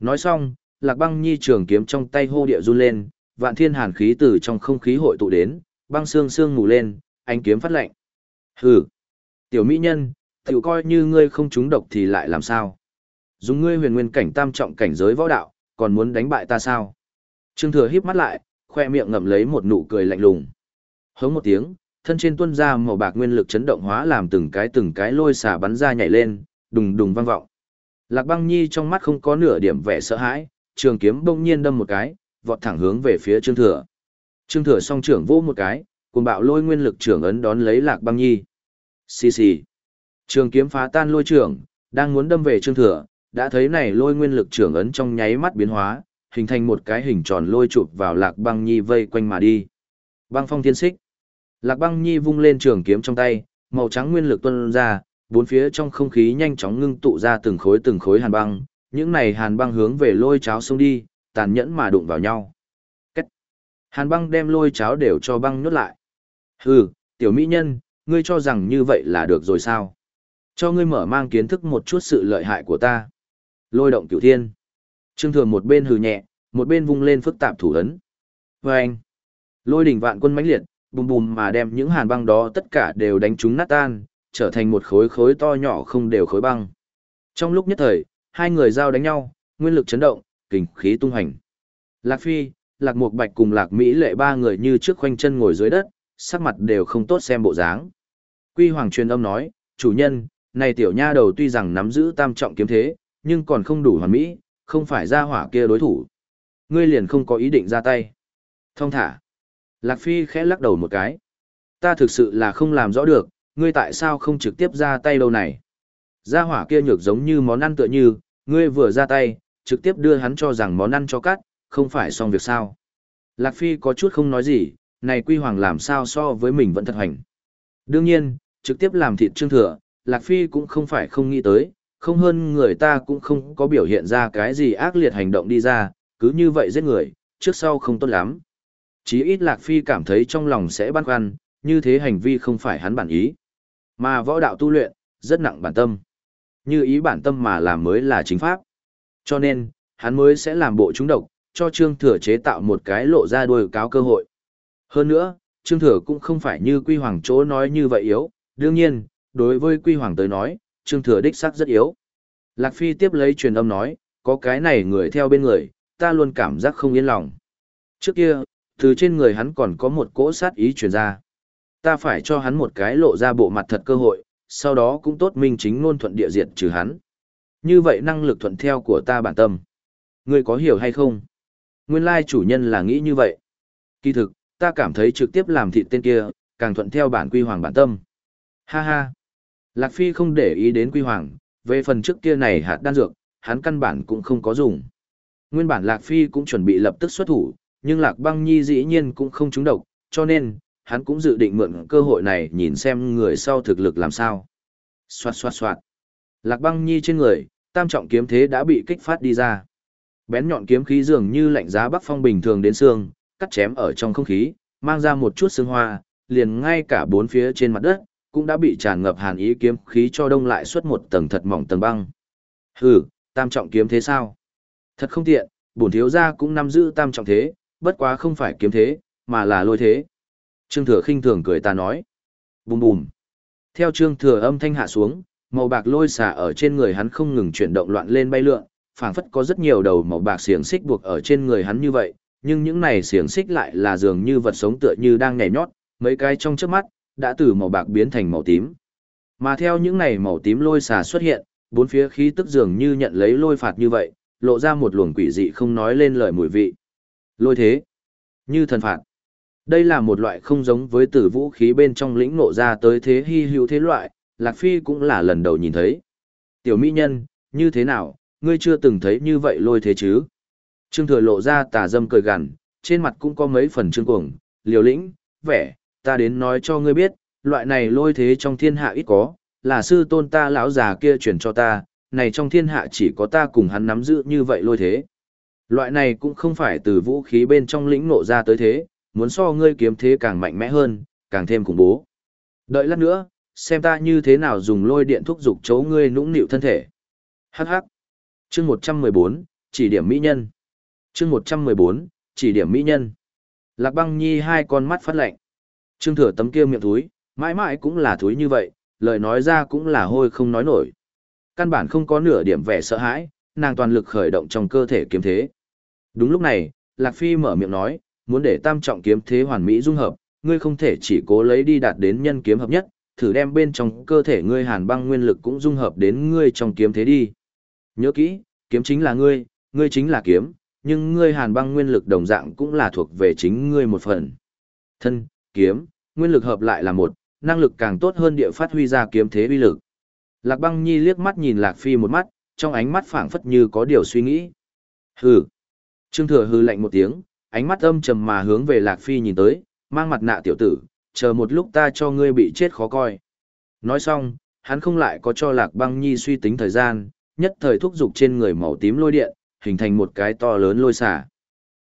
Nói xong, Lạc Băng Nhi trường kiếm trong tay hô địa run lên, vạn thiên hàn khí từ trong không khí hội tụ đến, băng xương xương ngủ lên, ánh kiếm phát lạnh. Hừ, tiểu mỹ nhân, tiểu coi như ngươi không trúng độc thì lại làm sao? Dùng ngươi huyền nguyên cảnh tam trọng cảnh giới võ đạo, còn muốn đánh bại ta sao? Trương Thừa híp mắt lại, khoe miệng ngậm lấy một nụ cười lạnh lùng. Hống một tiếng, thân trên tuôn ra màu bạc nguyên lực chấn động hóa làm từng cái từng cái lôi xả bắn ra nhảy lên, đùng đùng vang vọng. Lạc Băng Nhi trong mắt không có nửa điểm vẻ sợ hãi, trường kiếm bỗng nhiên đâm một cái, vọt thẳng hướng về phía Trương Thừa. Trương Thừa song trưởng vỗ một cái, cùng bạo lôi nguyên lực trưởng ấn đón lấy Lạc Băng Nhi. Xì xì. Trường kiếm phá tan lôi trưởng, đang muốn đâm về Trương Thừa, đã thấy này lôi nguyên lực trưởng ấn trong nháy mắt biến hóa, hình thành một cái hình tròn lôi chụp vào Lạc Băng Nhi vây quanh mà đi. Băng phong thiên xích. Lạc Băng Nhi vung lên trường kiếm trong tay, màu trắng nguyên lực tuôn ra, bốn phía trong không khí nhanh chóng ngưng tụ ra từng khối từng khối hàn băng, những này hàn băng hướng về lôi cháo xông đi, tàn nhẫn mà đụng vào nhau. Cách. Hàn băng đem lôi cháo đều cho băng nhốt lại. Hừ, tiểu mỹ nhân, ngươi cho rằng như vậy là được rồi sao? Cho ngươi mở mang kiến thức một chút sự lợi hại của ta. Lôi động cửu thiên. Trương Thường một bên hừ nhẹ, một bên vung lên phức tạp thủ ấn. Và anh. Lôi đỉnh vạn quân mãnh liệt, bùm bùm mà đem những hàn băng đó tất cả đều đánh chúng nát tan, trở thành một khối khối to nhỏ không đều khối băng. Trong lúc nhất thời, hai người giao đánh nhau, nguyên lực chấn động, kình khí tung hành. Lạc Phi, Lạc Mục Bạch cùng Lạc Mỹ lệ ba người như trước khoanh chân ngồi dưới đất, sắc mặt đều không tốt xem bộ dáng. Quy Hoàng truyền âm nói, chủ nhân, này tiểu nha đầu tuy rằng nắm giữ tam trọng kiếm thế, nhưng còn không đủ hoàn mỹ, không phải ra hỏa kia đối thủ. Ngươi liền không có ý định ra tay. Thông thả. Lạc Phi khẽ lắc đầu một cái. Ta thực sự là không làm rõ được, ngươi tại sao không trực tiếp ra tay đâu này. Gia hỏa kia nhược giống như món ăn tựa như, ngươi vừa ra tay, trực tiếp đưa hắn cho rằng món ăn cho cắt, không phải xong việc sao. Lạc Phi có chút không nói gì, này quy hoàng làm sao so với mình vẫn thật hành. Đương nhiên, trực tiếp làm thịt trương thừa, Lạc Phi cũng không phải không nghĩ tới, không hơn người ta cũng không có biểu hiện ra cái gì ác liệt hành động đi ra, cứ như vậy giết người, trước sau không tốt lắm. Chí ít Lạc Phi cảm thấy trong lòng sẽ băn khoăn, như thế hành vi không phải hắn bản ý. Mà võ đạo tu luyện, rất nặng bản tâm. Như ý bản tâm mà làm mới là chính pháp. Cho nên, hắn mới sẽ làm bộ trúng độc, cho Trương Thừa chế tạo một cái lộ ra đuôi cáo cơ hội. Hơn nữa, Trương Thừa cũng không phải như Quy Hoàng chỗ nói như vậy yếu, đương nhiên, đối với Quy Hoàng tới nói, Trương Thừa đích xác rất yếu. Lạc Phi tiếp lấy truyền âm nói, có cái này người theo bên người, ta luôn cảm giác không yên lòng. Trước kia, từ trên người hắn còn có một cỗ sát ý truyền ra. Ta phải cho hắn một cái lộ ra bộ mặt thật cơ hội, sau đó cũng tốt minh chính ngôn thuận địa diệt trừ hắn. Như vậy năng lực thuận theo của ta bản tâm. Ngươi có hiểu hay không? Nguyên lai chủ nhân là nghĩ như vậy. Kỳ thực, ta cảm thấy trực tiếp làm thịt tên kia, càng thuận theo bản quy hoàng bản tâm. Ha ha. Lạc Phi không để ý đến quy hoàng, về phần trước kia này hạt đan dược, hắn căn bản cũng không có dùng. Nguyên bản Lạc Phi cũng chuẩn bị lập tức xuất thủ, nhưng Lạc Băng Nhi dĩ nhiên cũng không trúng độc, cho nên, hắn cũng dự định mượn cơ hội này nhìn xem người sau thực lực làm sao. Xoạt xoạt xoạt. Lạc Băng Nhi trên người, tam trọng kiếm thế đã bị kích phát đi ra. Bén nhọn kiếm khí dường như lạnh giá bắc phong bình thường đến xương, cắt chém ở trong không khí, mang ra một chút sương hoa, liền ngay cả bốn phía trên mặt đất, cũng đã bị tràn ngập hàn ý kiếm khí cho đông lại suốt một tầng thật mỏng tầng băng. Hừ, tam trọng kiếm thế sao? Thật không tiện, bổn thiếu gia cũng nắm giữ tam trọng thế, bất quá không phải kiếm thế, mà là lôi thế. Trương Thừa khinh thường cười ta nói. Bùm bùm. Theo Trương Thừa âm thanh hạ xuống, màu bạc lôi xả ở trên người hắn không ngừng chuyển động loạn lên bay lượn, phảng phất có rất nhiều đầu màu bạc xiềng xích buộc ở trên người hắn như vậy, nhưng những này xiềng xích lại là dường như vật sống tựa như đang nhảy nhót, mấy cái trong chớp mắt, đã từ màu bạc biến thành màu tím. Mà theo những này màu tím lôi xà xuất hiện, bốn phía khí tức dường như nhận lấy lôi phạt như vậy, lộ ra một luồng quỷ dị không nói lên lời mùi vị. Lôi thế, như thần phạt. Đây là một loại không giống với tử vũ khí bên trong lĩnh nộ ra tới thế hy hữu thế loại, Lạc Phi cũng là lần đầu nhìn thấy. Tiểu mỹ nhân, như thế nào, ngươi chưa từng thấy như vậy lôi thế chứ? Trương thừa lộ ra tà dâm cười gằn, trên mặt cũng có mấy phần trương cuồng, liều lĩnh, vẻ, ta đến nói cho ngươi biết, loại này lôi thế trong thiên hạ ít có, là sư tôn ta lão già kia truyền cho ta, này trong thiên hạ chỉ có ta cùng hắn nắm giữ như vậy lôi thế. Loại này cũng không phải từ vũ khí bên trong lĩnh nộ ra tới thế, muốn so ngươi kiếm thế càng mạnh mẽ hơn, càng thêm khủng bố. Đợi lát nữa, xem ta như thế nào dùng lôi điện thúc dục chấu ngươi nũng nịu thân thể. Hắc hắc. Chương 114, chỉ điểm mỹ nhân. Chương 114, chỉ điểm mỹ nhân. Lạc Băng Nhi hai con mắt phát lạnh. Trương Thừa tấm kia miệng thúi, mãi mãi cũng là thúi như vậy, lời nói ra cũng là hôi không nói nổi. Căn bản không có nửa điểm vẻ sợ hãi, nàng toàn lực khởi động trong cơ thể kiếm thế. Đúng lúc này, Lạc Phi mở miệng nói, muốn để tam trọng kiếm thế hoàn mỹ dung hợp, ngươi không thể chỉ cố lấy đi đạt đến nhân kiếm hợp nhất, thử đem bên trong cơ thể ngươi hàn băng nguyên lực cũng dung hợp đến ngươi trong kiếm thế đi. Nhớ kỹ, kiếm chính là ngươi, ngươi chính là kiếm, nhưng ngươi hàn băng nguyên lực đồng dạng cũng là thuộc về chính ngươi một phần. Thân, kiếm, nguyên lực hợp lại là một, năng lực càng tốt hơn địa phát huy ra kiếm thế uy lực. Lạc băng nhi liếc mắt nhìn Lạc Phi một mắt, trong ánh mắt phảng phất như có điều suy nghĩ. Hừ. Trương Thừa hừ lạnh một tiếng, ánh mắt âm trầm mà hướng về Lạc Phi nhìn tới, mang mặt nạ tiểu tử, chờ một lúc ta cho ngươi bị chết khó coi. Nói xong, hắn không lại có cho Lạc Băng Nhi suy tính thời gian, nhất thời thúc dục trên người màu tím lôi điện, hình thành một cái to lớn lôi xả.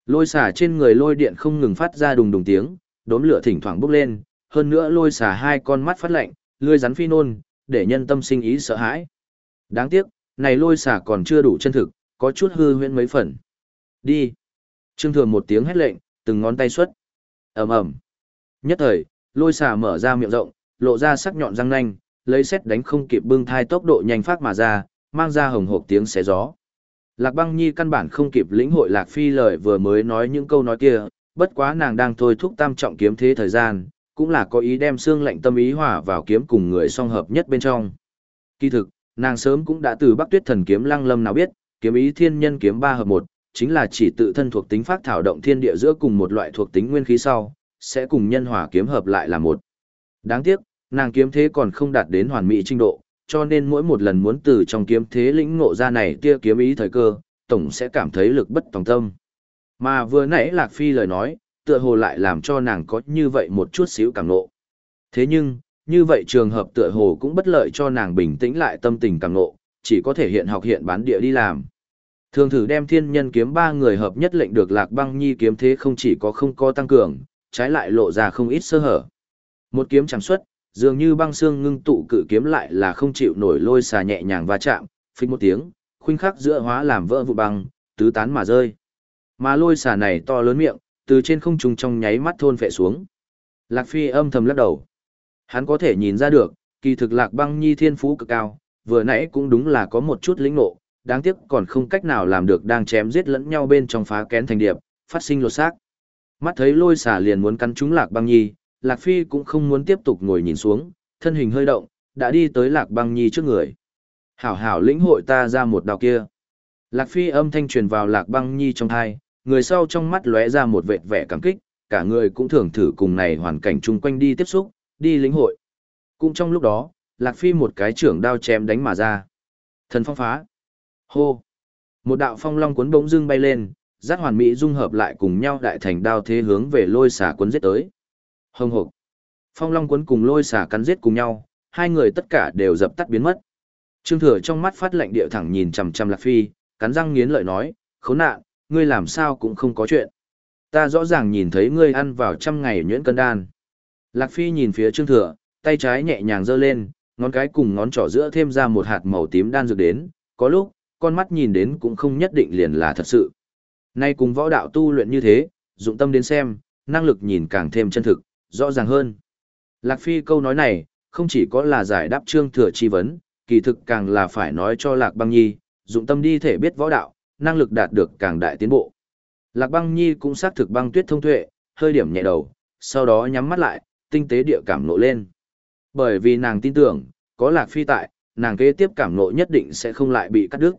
Lôi xả trên người lôi điện không ngừng phát ra đùng đùng tiếng, đốm lửa thỉnh thoảng bốc lên, hơn nữa lôi xả hai con mắt phát lạnh, lươi rắn phi nôn, để nhân tâm sinh ý sợ hãi. Đáng tiếc, này lôi xả còn chưa đủ chân thực, có chút hư huyễn mấy phần. Đi. Trương Thừa một tiếng hét lệnh, từng ngón tay xuất. ầm ầm. Nhất thời, lôi xà mở ra miệng rộng, lộ ra sắc nhọn răng nanh, lấy xét đánh không kịp bưng thai tốc độ nhanh phát mà ra, mang ra hồng hộp tiếng xé gió. Lạc băng nhi căn bản không kịp lĩnh hội Lạc Phi lời vừa mới nói những câu nói kia, bất quá nàng đang thôi thúc tam trọng kiếm thế thời gian, cũng là có ý đem xương lạnh tâm ý hòa vào kiếm cùng người song hợp nhất bên trong. Kỳ thực, nàng sớm cũng đã từ Bắc Tuyết Thần kiếm lăng lâm nào biết, kiếm ý thiên nhân kiếm ba hợp một, chính là chỉ tự thân thuộc tính phát thảo động thiên địa giữa cùng một loại thuộc tính nguyên khí sau, sẽ cùng nhân hỏa kiếm hợp lại là một. Đáng tiếc, nàng kiếm thế còn không đạt đến hoàn mỹ trình độ, cho nên mỗi một lần muốn từ trong kiếm thế lĩnh ngộ ra này tia kiếm ý thời cơ, tổng sẽ cảm thấy lực bất tòng tâm. Mà vừa nãy Lạc Phi lời nói, tựa hồ lại làm cho nàng có như vậy một chút xíu cảm ngộ. Thế nhưng, như vậy trường hợp tựa hồ cũng bất lợi cho nàng bình tĩnh lại tâm tình cảm ngộ, chỉ có thể hiện học hiện bán địa đi làm. Thường thử đem thiên nhân kiếm ba người hợp nhất lệnh được Lạc Băng Nhi kiếm thế không chỉ có không có tăng cường, trái lại lộ ra không ít sơ hở. Một kiếm chẳng xuất, dường như băng xương ngưng tụ cự kiếm lại là không chịu nổi lôi xà nhẹ nhàng va chạm, phích một tiếng, khuynh khắc giữa hóa làm vỡ vụ băng, tứ tán mà rơi. Mà lôi xà này to lớn miệng, từ trên không trung trong nháy mắt thôn phệ xuống. Lạc Phi âm thầm lắc đầu. Hắn có thể nhìn ra được, kỳ thực Lạc Băng Nhi thiên phú cực cao, vừa nãy cũng đúng là có một chút lĩnh ngộ, đáng tiếc còn không cách nào làm được đang chém giết lẫn nhau bên trong phá kén thành điệp, phát sinh lột xác. Mắt thấy lôi xà liền muốn cắn trúng Lạc Băng Nhi, Lạc Phi cũng không muốn tiếp tục ngồi nhìn xuống, thân hình hơi động, đã đi tới Lạc Băng Nhi trước người. Hảo hảo lĩnh hội ta ra một đào kia. Lạc Phi âm thanh truyền vào Lạc Băng Nhi trong thai, người sau trong mắt lóe ra một vệt vẻ cảm kích, cả người cũng thưởng thử cùng này hoàn cảnh chung quanh đi tiếp xúc, đi lĩnh hội. Cũng trong lúc đó, Lạc Phi một cái trưởng đao chém đánh mà ra. Thần phong phá. Hô. Một đạo phong long cuốn bỗng dưng bay lên, giác hoàn mỹ dung hợp lại cùng nhau đại thành đao thế hướng về lôi xả cuốn giết tới. Hồng hộc. Phong long cuốn cùng lôi xả cắn giết cùng nhau, hai người tất cả đều dập tắt biến mất. Trương Thừa trong mắt phát lạnh địa thẳng nhìn chằm chằm Lạc Phi, cắn răng nghiến lợi nói, khốn nạn, ngươi làm sao cũng không có chuyện. Ta rõ ràng nhìn thấy ngươi ăn vào trăm ngày nhuyễn cân đan. Lạc Phi nhìn phía Trương Thừa, tay trái nhẹ nhàng giơ lên, ngón cái cùng ngón trỏ giữa thêm ra một hạt màu tím đan dược đến, có lúc, con mắt nhìn đến cũng không nhất định liền là thật sự. Nay cùng võ đạo tu luyện như thế, dụng tâm đến xem, năng lực nhìn càng thêm chân thực, rõ ràng hơn. Lạc Phi câu nói này, không chỉ có là giải đáp trương thừa chi vấn, kỳ thực càng là phải nói cho Lạc Băng Nhi, dụng tâm đi thể biết võ đạo, năng lực đạt được càng đại tiến bộ. Lạc Băng Nhi cũng xác thực băng tuyết thông tuệ, hơi điểm nhẹ đầu, sau đó nhắm mắt lại, tinh tế địa cảm nộ lên. Bởi vì nàng tin tưởng, có Lạc Phi tại, nàng kế tiếp cảm nộ nhất định sẽ không lại bị cắt đứt.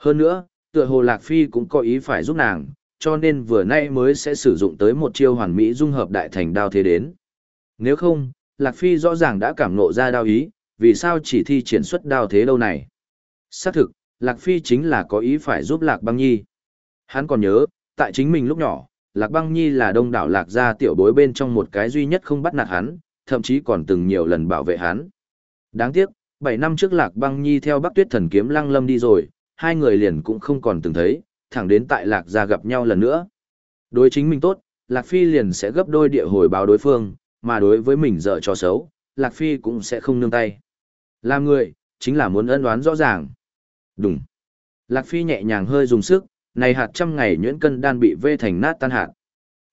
Hơn nữa, tựa hồ Lạc Phi cũng có ý phải giúp nàng, cho nên vừa nay mới sẽ sử dụng tới một chiêu hoàn mỹ dung hợp đại thành đao thế đến. Nếu không, Lạc Phi rõ ràng đã cảm nộ ra đao ý, vì sao chỉ thi triển xuất đao thế đâu này? Xác thực, Lạc Phi chính là có ý phải giúp Lạc Băng Nhi. Hắn còn nhớ, tại chính mình lúc nhỏ, Lạc Băng Nhi là đông đảo Lạc gia tiểu bối bên trong một cái duy nhất không bắt nạt hắn, thậm chí còn từng nhiều lần bảo vệ hắn. Đáng tiếc, 7 năm trước Lạc Băng Nhi theo Bắc Tuyết Thần Kiếm Lăng Lâm đi rồi, hai người liền cũng không còn từng thấy, thẳng đến tại Lạc gia gặp nhau lần nữa. Đối chính mình tốt, Lạc Phi liền sẽ gấp đôi địa hồi báo đối phương, mà đối với mình dở cho xấu, Lạc Phi cũng sẽ không nương tay. Làm người, chính là muốn ân đoán rõ ràng. Đúng. Lạc Phi nhẹ nhàng hơi dùng sức, này hạt trăm ngày nhuyễn cân đan bị vê thành nát tan hạt.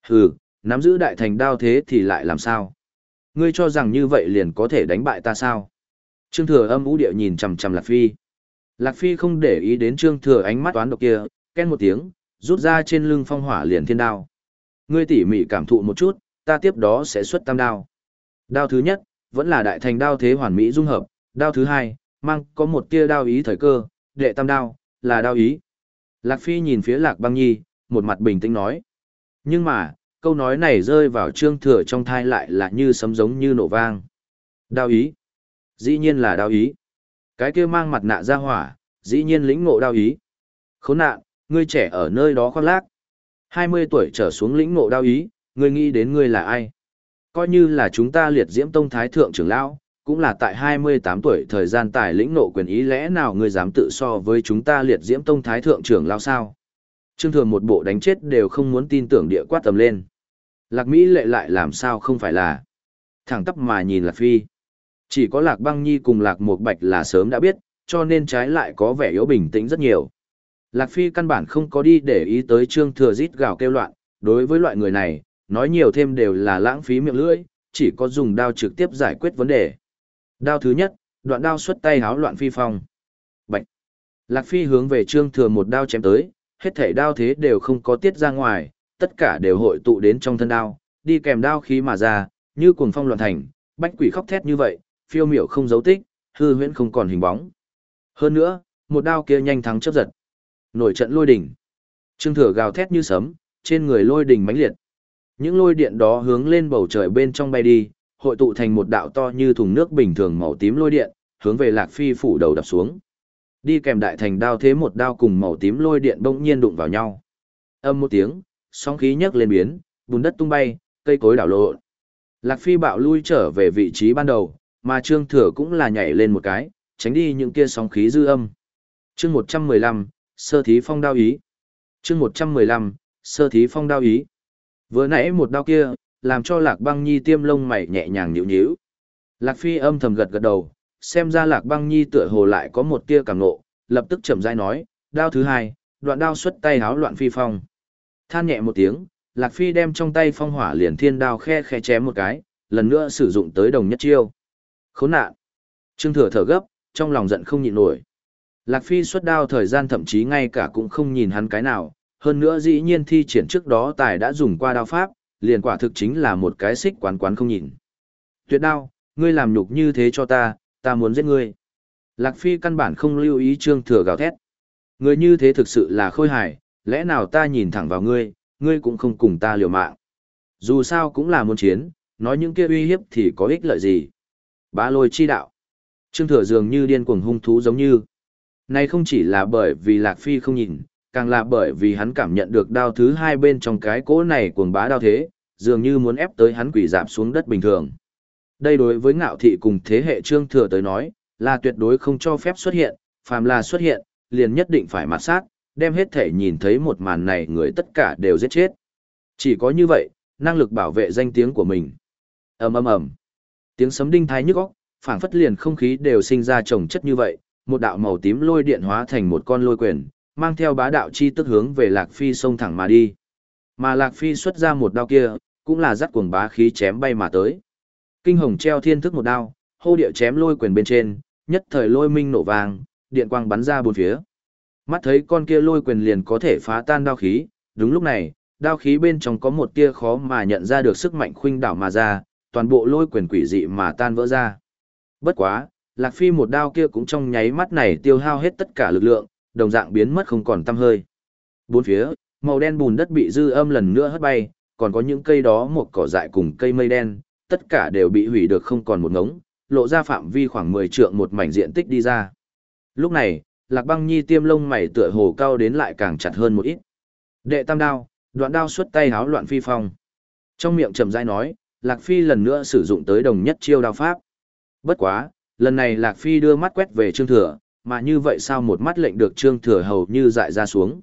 Hừ, nắm giữ đại thành đao thế thì lại làm sao? Ngươi cho rằng như vậy liền có thể đánh bại ta sao? Trương Thừa âm ú điệu nhìn chằm chằm Lạc Phi. Lạc Phi không để ý đến Trương Thừa ánh mắt toán độc kia, ken một tiếng, rút ra trên lưng phong hỏa liền thiên đao. ngươi tỉ mỉ cảm thụ một chút, ta tiếp đó sẽ xuất tam đao. Đao thứ nhất, vẫn là đại thành đao thế hoàn mỹ dung hợp, đao thứ hai, mang có một tia đao ý thời cơ, đệ tam đao, là đao ý. Lạc Phi nhìn phía Lạc Băng Nhi, một mặt bình tĩnh nói. Nhưng mà, câu nói này rơi vào trương thừa trong thai lại là như sấm giống như nổ vang. Đao ý. Dĩ nhiên là đao ý. Cái kia mang mặt nạ ra hỏa, dĩ nhiên lĩnh ngộ đao ý. Khốn nạn, ngươi trẻ ở nơi đó khoác lác. 20 tuổi trở xuống lĩnh ngộ đao ý, ngươi nghĩ đến ngươi là ai? Coi như là chúng ta liệt diễm tông thái thượng trưởng lão, cũng là tại 28 tuổi thời gian tài lĩnh ngộ quyền ý lẽ nào ngươi dám tự so với chúng ta liệt diễm tông thái thượng trưởng lão sao? Trương Thường một bộ đánh chết đều không muốn tin tưởng địa quát tầm lên. Lạc Mỹ lệ lại làm sao không phải là. Thẳng tắp mà nhìn Lạc Phi. Chỉ có Lạc Băng Nhi cùng Lạc Mộc Bạch là sớm đã biết, cho nên trái lại có vẻ yếu bình tĩnh rất nhiều. Lạc Phi căn bản không có đi để ý tới Trương Thừa rít gào kêu loạn, đối với loại người này, nói nhiều thêm đều là lãng phí miệng lưỡi, chỉ có dùng đao trực tiếp giải quyết vấn đề. Đao thứ nhất, đoạn đao xuất tay háo loạn phi phong. Bạch. Lạc Phi hướng về Trương Thừa một đao chém tới, hết thể đao thế đều không có tiết ra ngoài, tất cả đều hội tụ đến trong thân đao, đi kèm đao khí mà ra, như cuồng phong loạn thành, bách quỷ khóc thét như vậy, phiêu miểu không dấu tích, hư huyễn không còn hình bóng. Hơn nữa, một đao kia nhanh thắng chấp giật. Nổi trận lôi đỉnh. Trương Thừa gào thét như sấm, trên người lôi đỉnh mãnh liệt. Những lôi điện đó hướng lên bầu trời bên trong bay đi, hội tụ thành một đạo to như thùng nước bình thường màu tím lôi điện, hướng về Lạc Phi phủ đầu đập xuống. Đi kèm đại thành đao thế một đao cùng màu tím lôi điện bỗng nhiên đụng vào nhau. Âm một tiếng, sóng khí nhấc lên biến, bùn đất tung bay, cây cối đảo lộn. Lạc Phi bạo lui trở về vị trí ban đầu, mà Trương Thừa cũng là nhảy lên một cái, tránh đi những kia sóng khí dư âm. Chương 115, Sơ thí phong đao ý. Chương 115, Sơ thí phong đao ý. Vừa nãy một đao kia, làm cho Lạc Băng Nhi tiêm lông mày nhẹ nhàng nhíu nhíu. Lạc Phi âm thầm gật gật đầu, xem ra Lạc Băng Nhi tựa hồ lại có một tia cảm ngộ, lập tức chậm rãi nói, đao thứ hai, đoạn đao xuất tay háo loạn phi phong. Than nhẹ một tiếng, Lạc Phi đem trong tay phong hỏa liền thiên đao khe khe chém một cái, lần nữa sử dụng tới đồng nhất chiêu. Khốn nạn. Trương Thừa thở gấp, trong lòng giận không nhịn nổi. Lạc Phi xuất đao thời gian thậm chí ngay cả cũng không nhìn hắn cái nào, hơn nữa dĩ nhiên thi triển trước đó tài đã dùng qua đao pháp, liền quả thực chính là một cái xích quán quán không nhìn. Tuyệt đao, ngươi làm nhục như thế cho ta, ta muốn giết ngươi. Lạc Phi căn bản không lưu ý Trương Thừa gào thét. Ngươi như thế thực sự là khôi hài, lẽ nào ta nhìn thẳng vào ngươi, ngươi cũng không cùng ta liều mạng. Dù sao cũng là muốn chiến, nói những kia uy hiếp thì có ích lợi gì. Bá lôi chi đạo. Trương Thừa dường như điên cuồng hung thú giống như. Này không chỉ là bởi vì Lạc Phi không nhìn, càng là bởi vì hắn cảm nhận được đao thứ hai bên trong cái cỗ này cuồng bá đao thế, dường như muốn ép tới hắn quỷ dạp xuống đất bình thường. Đây đối với ngạo thị cùng thế hệ Trương Thừa tới nói, là tuyệt đối không cho phép xuất hiện, phàm là xuất hiện, liền nhất định phải mặt sát, đem hết thể nhìn thấy một màn này người tất cả đều giết chết. Chỉ có như vậy, năng lực bảo vệ danh tiếng của mình. ầm ầm ầm, tiếng sấm đinh thái nhức óc, phảng phất liền không khí đều sinh ra trồng chất như vậy, một đạo màu tím lôi điện hóa thành một con lôi quyền, mang theo bá đạo chi tức hướng về Lạc Phi xông thẳng mà đi. Mà Lạc Phi xuất ra một đao kia, cũng là dắt cuồng bá khí chém bay mà tới. Kinh hồng treo thiên thức một đao, hô địa chém lôi quyền bên trên, nhất thời lôi minh nổ vàng, điện quang bắn ra bốn phía. Mắt thấy con kia lôi quyền liền có thể phá tan đao khí, đúng lúc này, đao khí bên trong có một tia khó mà nhận ra được sức mạnh khuynh đảo mà ra, toàn bộ lôi quyền quỷ dị mà tan vỡ ra. Bất quá, Lạc Phi một đao kia cũng trong nháy mắt này tiêu hao hết tất cả lực lượng, đồng dạng biến mất không còn tăm hơi. Bốn phía, màu đen bùn đất bị dư âm lần nữa hất bay, còn có những cây đó một cỏ dại cùng cây mây đen, tất cả đều bị hủy được không còn một ngống, lộ ra phạm vi khoảng 10 trượng một mảnh diện tích đi ra. Lúc này, Lạc Băng Nhi tiêm lông mày tựa hồ cao đến lại càng chặt hơn một ít. Đệ tam đao, đoạn đao xuất tay háo loạn phi phong. Trong miệng trầm rãi nói, Lạc Phi lần nữa sử dụng tới đồng nhất chiêu đao pháp. Bất quá, lần này Lạc Phi đưa mắt quét về Trương Thừa, mà như vậy sao một mắt lệnh được Trương Thừa hầu như dại ra xuống.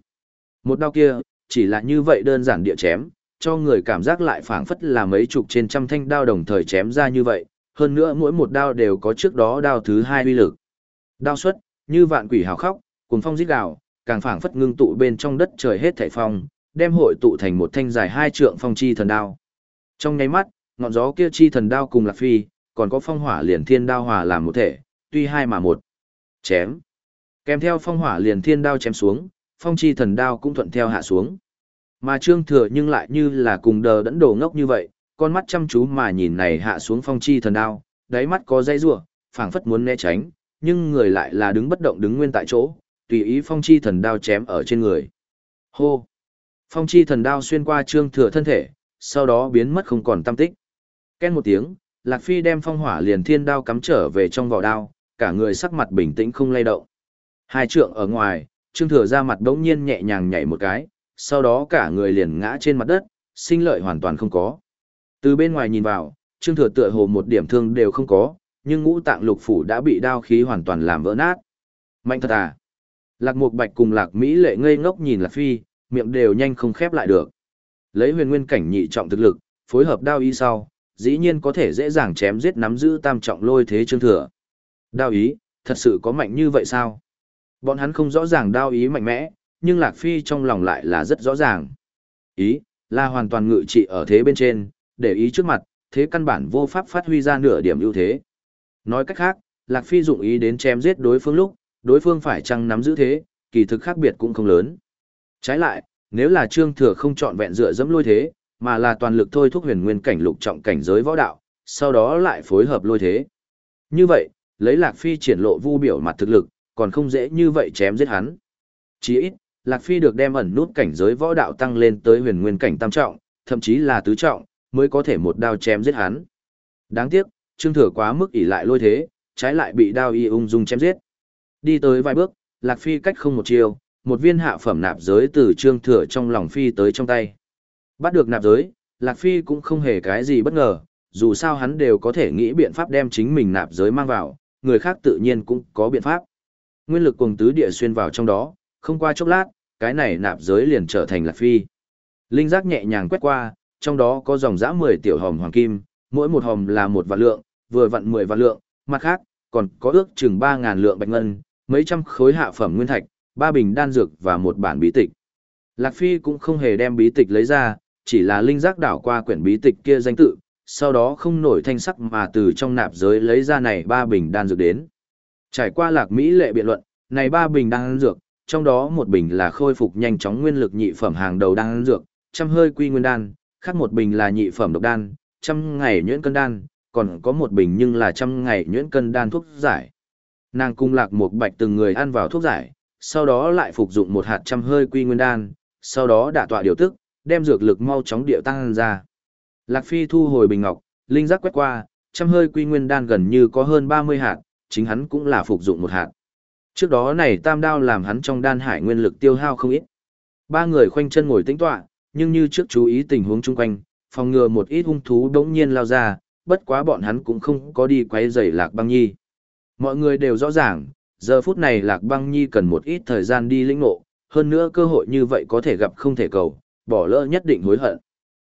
Một đao kia, chỉ là như vậy đơn giản địa chém, cho người cảm giác lại phảng phất là mấy chục trên trăm thanh đao đồng thời chém ra như vậy, hơn nữa mỗi một đao đều có trước đó đao thứ hai uy lực. Đao xuất, như vạn quỷ hào khóc, cuồng phong rít gào, càng phảng phất ngưng tụ bên trong đất trời hết thảy phong, đem hội tụ thành một thanh dài hai trượng phong chi thần đao. Trong nháy mắt, ngọn gió kia chi thần đao cùng Lạc Phi, còn có phong hỏa liền thiên đao hòa làm một thể, tuy hai mà một. Chém. Kèm theo phong hỏa liền thiên đao chém xuống, phong chi thần đao cũng thuận theo hạ xuống. Mà Trương Thừa nhưng lại như là cùng đờ đẫn đồ ngốc như vậy, con mắt chăm chú mà nhìn này hạ xuống phong chi thần đao, đáy mắt có dây rủa, phảng phất muốn né tránh, nhưng người lại là đứng bất động đứng nguyên tại chỗ, tùy ý phong chi thần đao chém ở trên người. Hô! Phong chi thần đao xuyên qua Trương Thừa thân thể, sau đó biến mất không còn tâm tích. Ken một tiếng, Lạc Phi đem phong hỏa liền thiên đao cắm trở về trong vỏ đao, cả người sắc mặt bình tĩnh không lay động. Hai trượng ở ngoài, Trương Thừa ra mặt bỗng nhiên nhẹ nhàng nhảy một cái, sau đó cả người liền ngã trên mặt đất, sinh lợi hoàn toàn không có. Từ bên ngoài nhìn vào, Trương Thừa tựa hồ một điểm thương đều không có, nhưng ngũ tạng lục phủ đã bị đao khí hoàn toàn làm vỡ nát. Mạnh thật à? Lạc Mục Bạch cùng Lạc Mỹ lệ ngây ngốc nhìn Lạc Phi, miệng đều nhanh không khép lại được. Lấy huyền nguyên cảnh nhị trọng thực lực, phối hợp đao y sau, dĩ nhiên có thể dễ dàng chém giết nắm giữ tam trọng lôi thế Trương Thừa. Đao ý, thật sự có mạnh như vậy sao? Bọn hắn không rõ ràng đao ý mạnh mẽ, nhưng Lạc Phi trong lòng lại là rất rõ ràng. Ý, là hoàn toàn ngự trị ở thế bên trên, để ý trước mặt, thế căn bản vô pháp phát huy ra nửa điểm ưu thế. Nói cách khác, Lạc Phi dụng ý đến chém giết đối phương lúc, đối phương phải chăng nắm giữ thế, kỳ thực khác biệt cũng không lớn. Trái lại, nếu là Trương Thừa không chọn vẹn dựa dẫm lôi thế, mà là toàn lực thôi thúc huyền nguyên cảnh lục trọng cảnh giới võ đạo, sau đó lại phối hợp lôi thế. Như vậy, lấy Lạc Phi triển lộ vu biểu mặt thực lực, còn không dễ như vậy chém giết hắn. Chỉ ít, Lạc Phi được đem ẩn nút cảnh giới võ đạo tăng lên tới huyền nguyên cảnh tam trọng, thậm chí là tứ trọng, mới có thể một đao chém giết hắn. Đáng tiếc, Trương Thừa quá mức ỷ lại lôi thế, trái lại bị đao y ung dung chém giết. Đi tới vài bước, Lạc Phi cách không một chiều, một viên hạ phẩm nạp giới từ Trương Thừa trong lòng Phi tới trong tay. Bắt được nạp giới, Lạc Phi cũng không hề cái gì bất ngờ, dù sao hắn đều có thể nghĩ biện pháp đem chính mình nạp giới mang vào, người khác tự nhiên cũng có biện pháp. Nguyên lực cùng tứ địa xuyên vào trong đó, không qua chốc lát, cái này nạp giới liền trở thành Lạc Phi. Linh giác nhẹ nhàng quét qua, trong đó có dòng dã 10 tiểu hòm hoàng kim, mỗi một hòm là một vạn lượng, vừa vặn 10 vạn lượng, mặt khác, còn có ước chừng 3.000 lượng bạch ngân, mấy trăm khối hạ phẩm nguyên thạch, ba bình đan dược và một bản bí tịch. Lạc Phi cũng không hề đem bí tịch lấy ra, chỉ là linh giác đảo qua quyển bí tịch kia danh tự, sau đó không nổi thanh sắc mà từ trong nạp giới lấy ra này ba bình đan dược đến. Trải qua lạc Mỹ lệ biện luận, này ba bình đan dược, trong đó một bình là khôi phục nhanh chóng nguyên lực nhị phẩm hàng đầu đan dược, trăm hơi quy nguyên đan, khác một bình là nhị phẩm độc đan, trăm ngày nhuyễn cân đan, còn có một bình nhưng là trăm ngày nhuyễn cân đan thuốc giải. Nàng cung lạc một bạch từng người ăn vào thuốc giải, sau đó lại phục dụng một hạt trăm hơi quy nguyên đan, sau đó đả tọa điều tức, đem dược lực mau chóng điệu tăng ra. Lạc Phi thu hồi bình ngọc, linh giác quét qua, trăm hơi quy nguyên đan gần như có hơn 30 hạt, chính hắn cũng là phục dụng một hạt. Trước đó này tam đao làm hắn trong đan hải nguyên lực tiêu hao không ít. Ba người khoanh chân ngồi tĩnh tọa, nhưng như trước chú ý tình huống chung quanh, phòng ngừa một ít hung thú đống nhiên lao ra, bất quá bọn hắn cũng không có đi quấy rầy Lạc Băng Nhi. Mọi người đều rõ ràng, giờ phút này Lạc Băng Nhi cần một ít thời gian đi lĩnh ngộ, hơn nữa cơ hội như vậy có thể gặp không thể cầu, bỏ lỡ nhất định hối hận.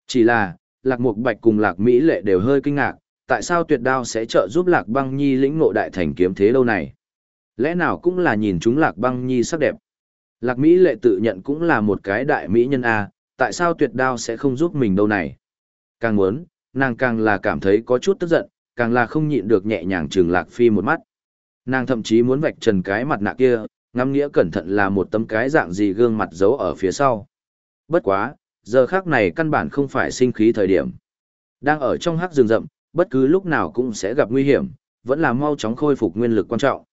Chỉ là, Lạc Mục Bạch cùng Lạc Mỹ Lệ đều hơi kinh ngạc, tại sao tuyệt đao sẽ trợ giúp Lạc Băng Nhi lĩnh ngộ đại thành kiếm thế lâu này? Lẽ nào cũng là nhìn chúng Lạc Băng Nhi sắc đẹp? Lạc Mỹ Lệ tự nhận cũng là một cái đại mỹ nhân a, tại sao tuyệt đao sẽ không giúp mình đâu này? Càng muốn, nàng càng là cảm thấy có chút tức giận, càng là không nhịn được nhẹ nhàng trừng Lạc Phi một mắt. Nàng thậm chí muốn vạch trần cái mặt nạ kia, ngắm nghĩa cẩn thận là một tấm cái dạng gì gương mặt giấu ở phía sau. Bất quá, giờ khác này căn bản không phải sinh khí thời điểm. Đang ở trong hắc rừng rậm, bất cứ lúc nào cũng sẽ gặp nguy hiểm, vẫn là mau chóng khôi phục nguyên lực quan trọng.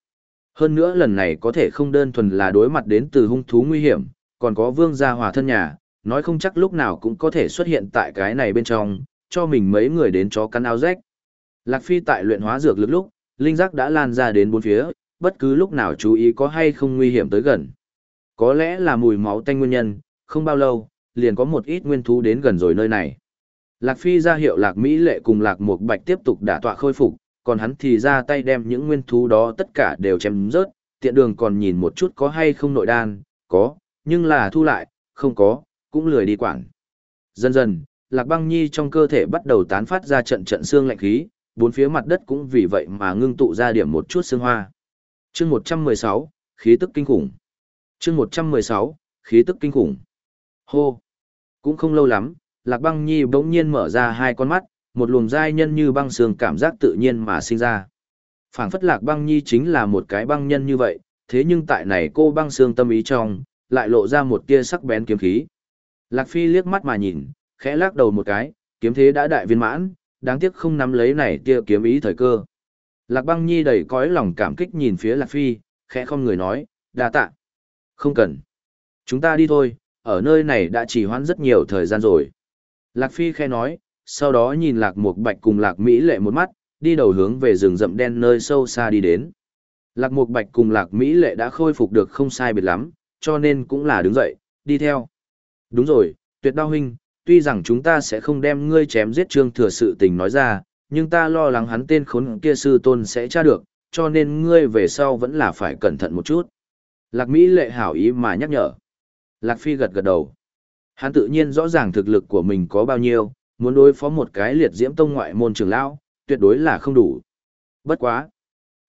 Hơn nữa lần này có thể không đơn thuần là đối mặt đến từ hung thú nguy hiểm, còn có vương gia hòa thân nhà, nói không chắc lúc nào cũng có thể xuất hiện tại cái này bên trong, cho mình mấy người đến chó cắn áo rách. Lạc Phi tại luyện hóa dược lực lúc, linh giác đã lan ra đến bốn phía, bất cứ lúc nào chú ý có hay không nguy hiểm tới gần. Có lẽ là mùi máu tanh nguyên nhân, không bao lâu, liền có một ít nguyên thú đến gần rồi nơi này. Lạc Phi ra hiệu Lạc Mỹ lệ cùng Lạc Mục Bạch tiếp tục đả tọa khôi phục, còn hắn thì ra tay đem những nguyên thú đó tất cả đều chém rớt, tiện đường còn nhìn một chút có hay không nội đan, có, nhưng là thu lại, không có, cũng lười đi quản. Dần dần, Lạc Băng Nhi trong cơ thể bắt đầu tán phát ra trận trận xương lạnh khí, bốn phía mặt đất cũng vì vậy mà ngưng tụ ra điểm một chút xương hoa. Chương 116, khí tức kinh khủng. Chương 116, khí tức kinh khủng. Hô. Cũng không lâu lắm, Lạc Băng Nhi bỗng nhiên mở ra hai con mắt, một luồng dai nhân như băng sương cảm giác tự nhiên mà sinh ra. Phảng phất Lạc Băng Nhi chính là một cái băng nhân như vậy, thế nhưng tại này cô băng sương tâm ý trong, lại lộ ra một tia sắc bén kiếm khí. Lạc Phi liếc mắt mà nhìn, khẽ lắc đầu một cái, kiếm thế đã đại viên mãn, đáng tiếc không nắm lấy này tia kiếm ý thời cơ. Lạc băng nhi đầy cõi lòng cảm kích nhìn phía Lạc Phi, khẽ không người nói, đa tạ. Không cần. Chúng ta đi thôi, ở nơi này đã chỉ hoãn rất nhiều thời gian rồi. Lạc Phi khẽ nói, sau đó nhìn Lạc Mục Bạch cùng Lạc Mỹ lệ một mắt, đi đầu hướng về rừng rậm đen nơi sâu xa đi đến. Lạc Mục Bạch cùng Lạc Mỹ lệ đã khôi phục được không sai biệt lắm, cho nên cũng là đứng dậy, đi theo. Đúng rồi, tuyệt đao huynh, tuy rằng chúng ta sẽ không đem ngươi chém giết trương thừa sự tình nói ra, nhưng ta lo lắng hắn tên khốn kia sư tôn sẽ tra được, cho nên ngươi về sau vẫn là phải cẩn thận một chút. Lạc Mỹ lệ hảo ý mà nhắc nhở. Lạc Phi gật gật đầu. Hắn tự nhiên rõ ràng thực lực của mình có bao nhiêu, muốn đối phó một cái liệt diễm tông ngoại môn trưởng lão, tuyệt đối là không đủ. Bất quá.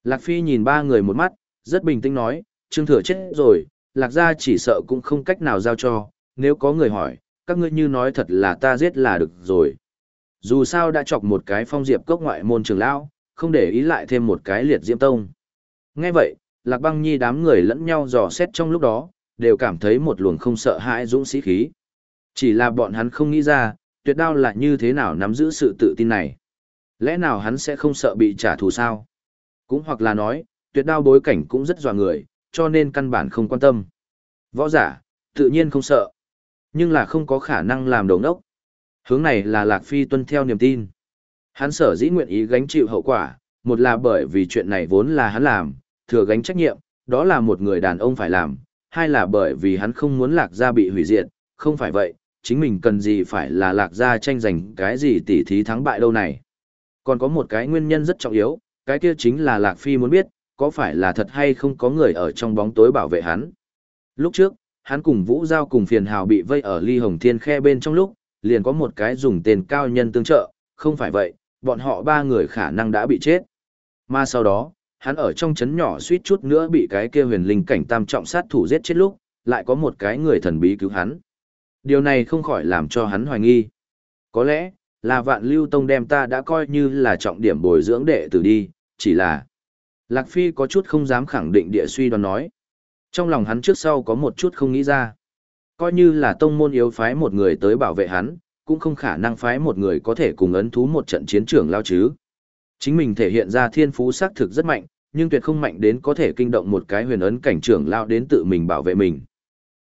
Lạc Phi nhìn ba người một mắt, rất bình tĩnh nói, Trương Thừa chết rồi, Lạc gia chỉ sợ cũng không cách nào giao cho, nếu có người hỏi, các ngươi như nói thật là ta giết là được rồi. Dù sao đã chọc một cái phong diệp cốc ngoại môn trưởng lão, không để ý lại thêm một cái liệt diễm tông. Nghe vậy, Lạc Băng Nhi đám người lẫn nhau dò xét trong lúc đó, đều cảm thấy một luồng không sợ hãi dũng sĩ khí. Chỉ là bọn hắn không nghĩ ra, tuyệt đao là như thế nào nắm giữ sự tự tin này. Lẽ nào hắn sẽ không sợ bị trả thù sao? Cũng hoặc là nói, tuyệt đao bối cảnh cũng rất dọa người, cho nên căn bản không quan tâm. Võ giả, tự nhiên không sợ, nhưng là không có khả năng làm đồng đốc. Hướng này là Lạc Phi tuân theo niềm tin. Hắn sở dĩ nguyện ý gánh chịu hậu quả, một là bởi vì chuyện này vốn là hắn làm, thừa gánh trách nhiệm, đó là một người đàn ông phải làm, hai là bởi vì hắn không muốn lạc gia bị hủy diệt, không phải vậy, chính mình cần gì phải là lạc gia tranh giành cái gì tỉ thí thắng bại đâu này. Còn có một cái nguyên nhân rất trọng yếu, cái kia chính là lạc phi muốn biết, có phải là thật hay không có người ở trong bóng tối bảo vệ hắn. Lúc trước, hắn cùng Vũ Giao cùng phiền hào bị vây ở ly hồng thiên khe bên trong lúc, liền có một cái dùng tên cao nhân tương trợ, không phải vậy, bọn họ ba người khả năng đã bị chết. Mà sau đó, hắn ở trong chấn nhỏ suýt chút nữa bị cái kia huyền linh cảnh tam trọng sát thủ giết chết lúc, lại có một cái người thần bí cứu hắn. Điều này không khỏi làm cho hắn hoài nghi. Có lẽ, là vạn lưu tông đem ta đã coi như là trọng điểm bồi dưỡng đệ tử đi, chỉ là... Lạc Phi có chút không dám khẳng định địa suy đoán nói. Trong lòng hắn trước sau có một chút không nghĩ ra. Coi như là tông môn yếu phái một người tới bảo vệ hắn, cũng không khả năng phái một người có thể cùng ấn thú một trận chiến trường lao chứ. Chính mình thể hiện ra thiên phú xác thực rất mạnh, nhưng tuyệt không mạnh đến có thể kinh động một cái huyền ấn cảnh trưởng lao đến tự mình bảo vệ mình.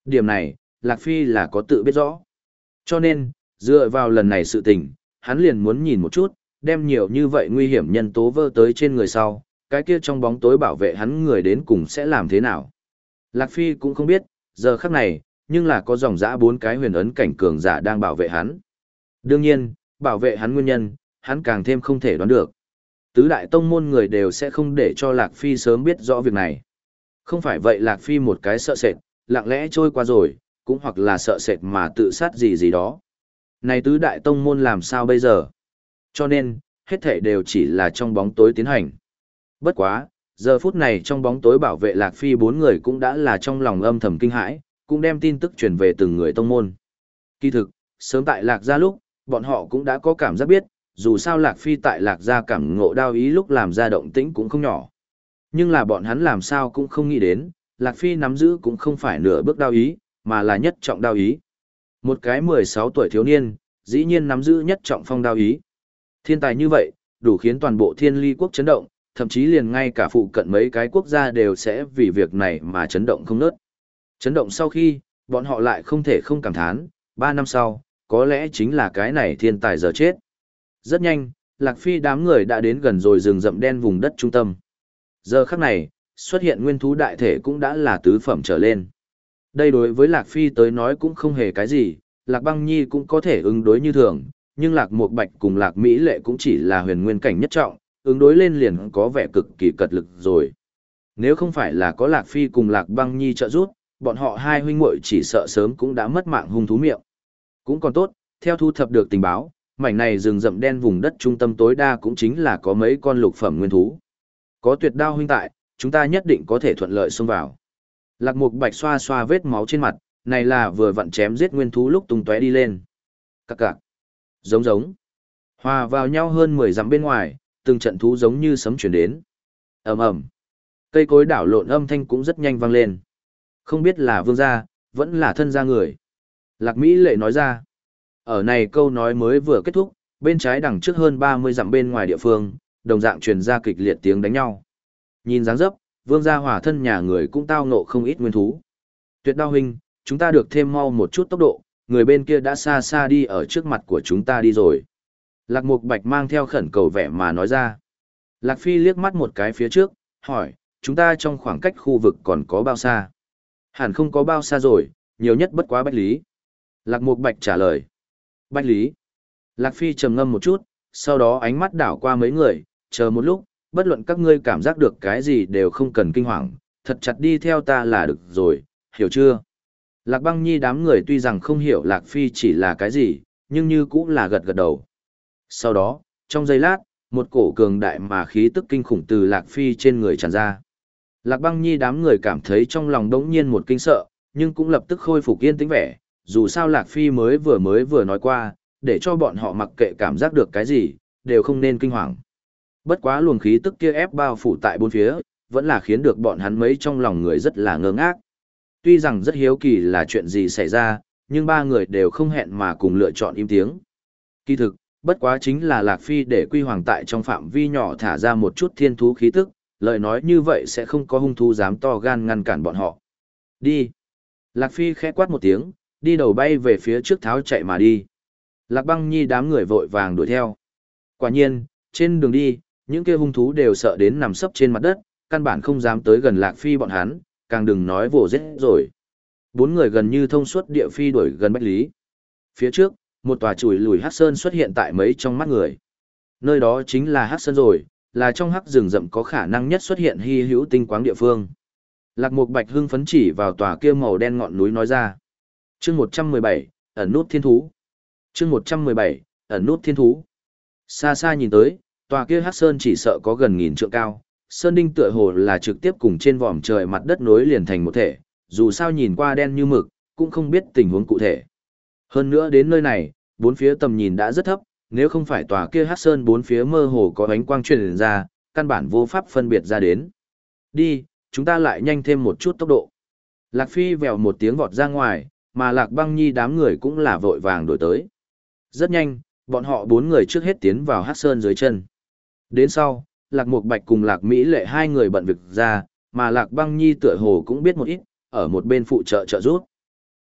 Điểm này, Lạc Phi là có tự biết rõ. Cho nên, dựa vào lần này sự tình, hắn liền muốn nhìn một chút, đem nhiều như vậy nguy hiểm nhân tố vơ tới trên người sau, cái kia trong bóng tối bảo vệ hắn người đến cùng sẽ làm thế nào. Lạc Phi cũng không biết, giờ khắc này, nhưng là có dòng dã bốn cái huyền ấn cảnh cường giả đang bảo vệ hắn. Đương nhiên, bảo vệ hắn nguyên nhân, hắn càng thêm không thể đoán được. Tứ đại tông môn người đều sẽ không để cho Lạc Phi sớm biết rõ việc này. Không phải vậy Lạc Phi một cái sợ sệt, lặng lẽ trôi qua rồi, cũng hoặc là sợ sệt mà tự sát gì gì đó. Này tứ đại tông môn làm sao bây giờ? Cho nên, hết thể đều chỉ là trong bóng tối tiến hành. Bất quá, giờ phút này trong bóng tối bảo vệ Lạc Phi bốn người cũng đã là trong lòng âm thầm kinh hãi, cũng đem tin tức truyền về từng người tông môn. Kỳ thực, sớm tại Lạc ra lúc, bọn họ cũng đã có cảm giác biết, dù sao Lạc Phi tại Lạc gia cảm ngộ đao ý lúc làm ra động tĩnh cũng không nhỏ. Nhưng là bọn hắn làm sao cũng không nghĩ đến, Lạc Phi nắm giữ cũng không phải nửa bước đao ý, mà là nhất trọng đao ý. Một cái 16 tuổi thiếu niên, dĩ nhiên nắm giữ nhất trọng phong đao ý. Thiên tài như vậy, đủ khiến toàn bộ thiên ly quốc chấn động, thậm chí liền ngay cả phụ cận mấy cái quốc gia đều sẽ vì việc này mà chấn động không nớt. Chấn động sau khi, bọn họ lại không thể không cảm thán, 3 năm sau, có lẽ chính là cái này thiên tài giờ chết. Rất nhanh, Lạc Phi đám người đã đến gần rồi rừng rậm đen vùng đất trung tâm. Giờ khắc này, xuất hiện nguyên thú đại thể cũng đã là tứ phẩm trở lên. Đây đối với Lạc Phi tới nói cũng không hề cái gì, Lạc Băng Nhi cũng có thể ứng đối như thường, nhưng Lạc Mục Bạch cùng Lạc Mỹ Lệ cũng chỉ là huyền nguyên cảnh nhất trọng, ứng đối lên liền có vẻ cực kỳ cật lực rồi. Nếu không phải là có Lạc Phi cùng Lạc Băng Nhi trợ giúp, bọn họ hai huynh muội chỉ sợ sớm cũng đã mất mạng hung thú miệng. Cũng còn tốt, theo thu thập được tình báo, mảnh này rừng rậm đen vùng đất trung tâm tối đa cũng chính là có mấy con lục phẩm nguyên thú. Có tuyệt đao huynh tại, chúng ta nhất định có thể thuận lợi xông vào. Lạc Mục Bạch xoa xoa vết máu trên mặt, này là vừa vặn chém giết nguyên thú lúc tung tóe đi lên. Các cạc. Giống giống. Hòa vào nhau hơn 10 dặm bên ngoài, từng trận thú giống như sấm chuyển đến. ầm ầm Cây cối đảo lộn âm thanh cũng rất nhanh vang lên. Không biết là vương gia, vẫn là thân gia người. Lạc Mỹ lệ nói ra. Ở này câu nói mới vừa kết thúc, bên trái đằng trước hơn 30 dặm bên ngoài địa phương, đồng dạng truyền ra kịch liệt tiếng đánh nhau. Nhìn dáng dấp, vương gia hỏa thân nhà người cũng tao ngộ không ít nguyên thú. Tuyệt đao huynh, chúng ta được thêm mau một chút tốc độ, người bên kia đã xa xa đi ở trước mặt của chúng ta đi rồi. Lạc Mục Bạch mang theo khẩn cầu vẻ mà nói ra. Lạc Phi liếc mắt một cái phía trước, hỏi, chúng ta trong khoảng cách khu vực còn có bao xa? Hẳn không có bao xa rồi, nhiều nhất bất quá bách lý. Lạc Mục Bạch trả lời. Bách lý. Lạc Phi trầm ngâm một chút, sau đó ánh mắt đảo qua mấy người, chờ một lúc, bất luận các ngươi cảm giác được cái gì đều không cần kinh hoàng, thật chặt đi theo ta là được rồi, hiểu chưa? Lạc băng nhi đám người tuy rằng không hiểu Lạc Phi chỉ là cái gì, nhưng như cũng là gật gật đầu. Sau đó, trong giây lát, một cổ cường đại mà khí tức kinh khủng từ Lạc Phi trên người tràn ra. Lạc băng nhi đám người cảm thấy trong lòng đống nhiên một kinh sợ, nhưng cũng lập tức khôi phục yên tĩnh vẻ, dù sao Lạc Phi mới vừa mới vừa nói qua, để cho bọn họ mặc kệ cảm giác được cái gì, đều không nên kinh hoàng. Bất quá luồng khí tức kia ép bao phủ tại bốn phía, vẫn là khiến được bọn hắn mấy trong lòng người rất là ngơ ngác. Tuy rằng rất hiếu kỳ là chuyện gì xảy ra, nhưng ba người đều không hẹn mà cùng lựa chọn im tiếng. Kỳ thực, bất quá chính là Lạc Phi để quy hoàng tại trong phạm vi nhỏ thả ra một chút thiên thú khí tức, lời nói như vậy sẽ không có hung thú dám to gan ngăn cản bọn họ. Đi. Lạc Phi khẽ quát một tiếng, đi đầu bay về phía trước tháo chạy mà đi. Lạc băng nhi đám người vội vàng đuổi theo. Quả nhiên, trên đường đi, những kia hung thú đều sợ đến nằm sấp trên mặt đất, căn bản không dám tới gần Lạc Phi bọn hắn, càng đừng nói vồ giết rồi. Bốn người gần như thông suốt địa phi đuổi gần Bách Lý. Phía trước, một tòa chùi lùi hắc sơn xuất hiện tại mấy trong mắt người. Nơi đó chính là hắc sơn rồi, là trong hắc rừng rậm có khả năng nhất xuất hiện hy hữu tinh quáng địa phương. Lạc Mục Bạch hưng phấn chỉ vào tòa kia màu đen ngọn núi nói ra. Chương 117, ẩn nút thiên thú. Chương 117, ẩn nút thiên thú. Xa xa nhìn tới, tòa kia hắc sơn chỉ sợ có gần nghìn trượng cao, sơn đinh tựa hồ là trực tiếp cùng trên vòm trời mặt đất nối liền thành một thể, dù sao nhìn qua đen như mực, cũng không biết tình huống cụ thể. Hơn nữa đến nơi này, bốn phía tầm nhìn đã rất thấp, nếu không phải tòa kia hắc sơn bốn phía mơ hồ có ánh quang truyền ra, căn bản vô pháp phân biệt ra đến. Đi, chúng ta lại nhanh thêm một chút tốc độ. Lạc Phi vèo một tiếng vọt ra ngoài, mà Lạc Băng Nhi đám người cũng là vội vàng đổi tới. Rất nhanh, bọn họ bốn người trước hết tiến vào hát sơn dưới chân. Đến sau, Lạc Mục Bạch cùng Lạc Mỹ lệ hai người bận việc ra, mà Lạc Băng Nhi tựa hồ cũng biết một ít, ở một bên phụ trợ trợ giúp.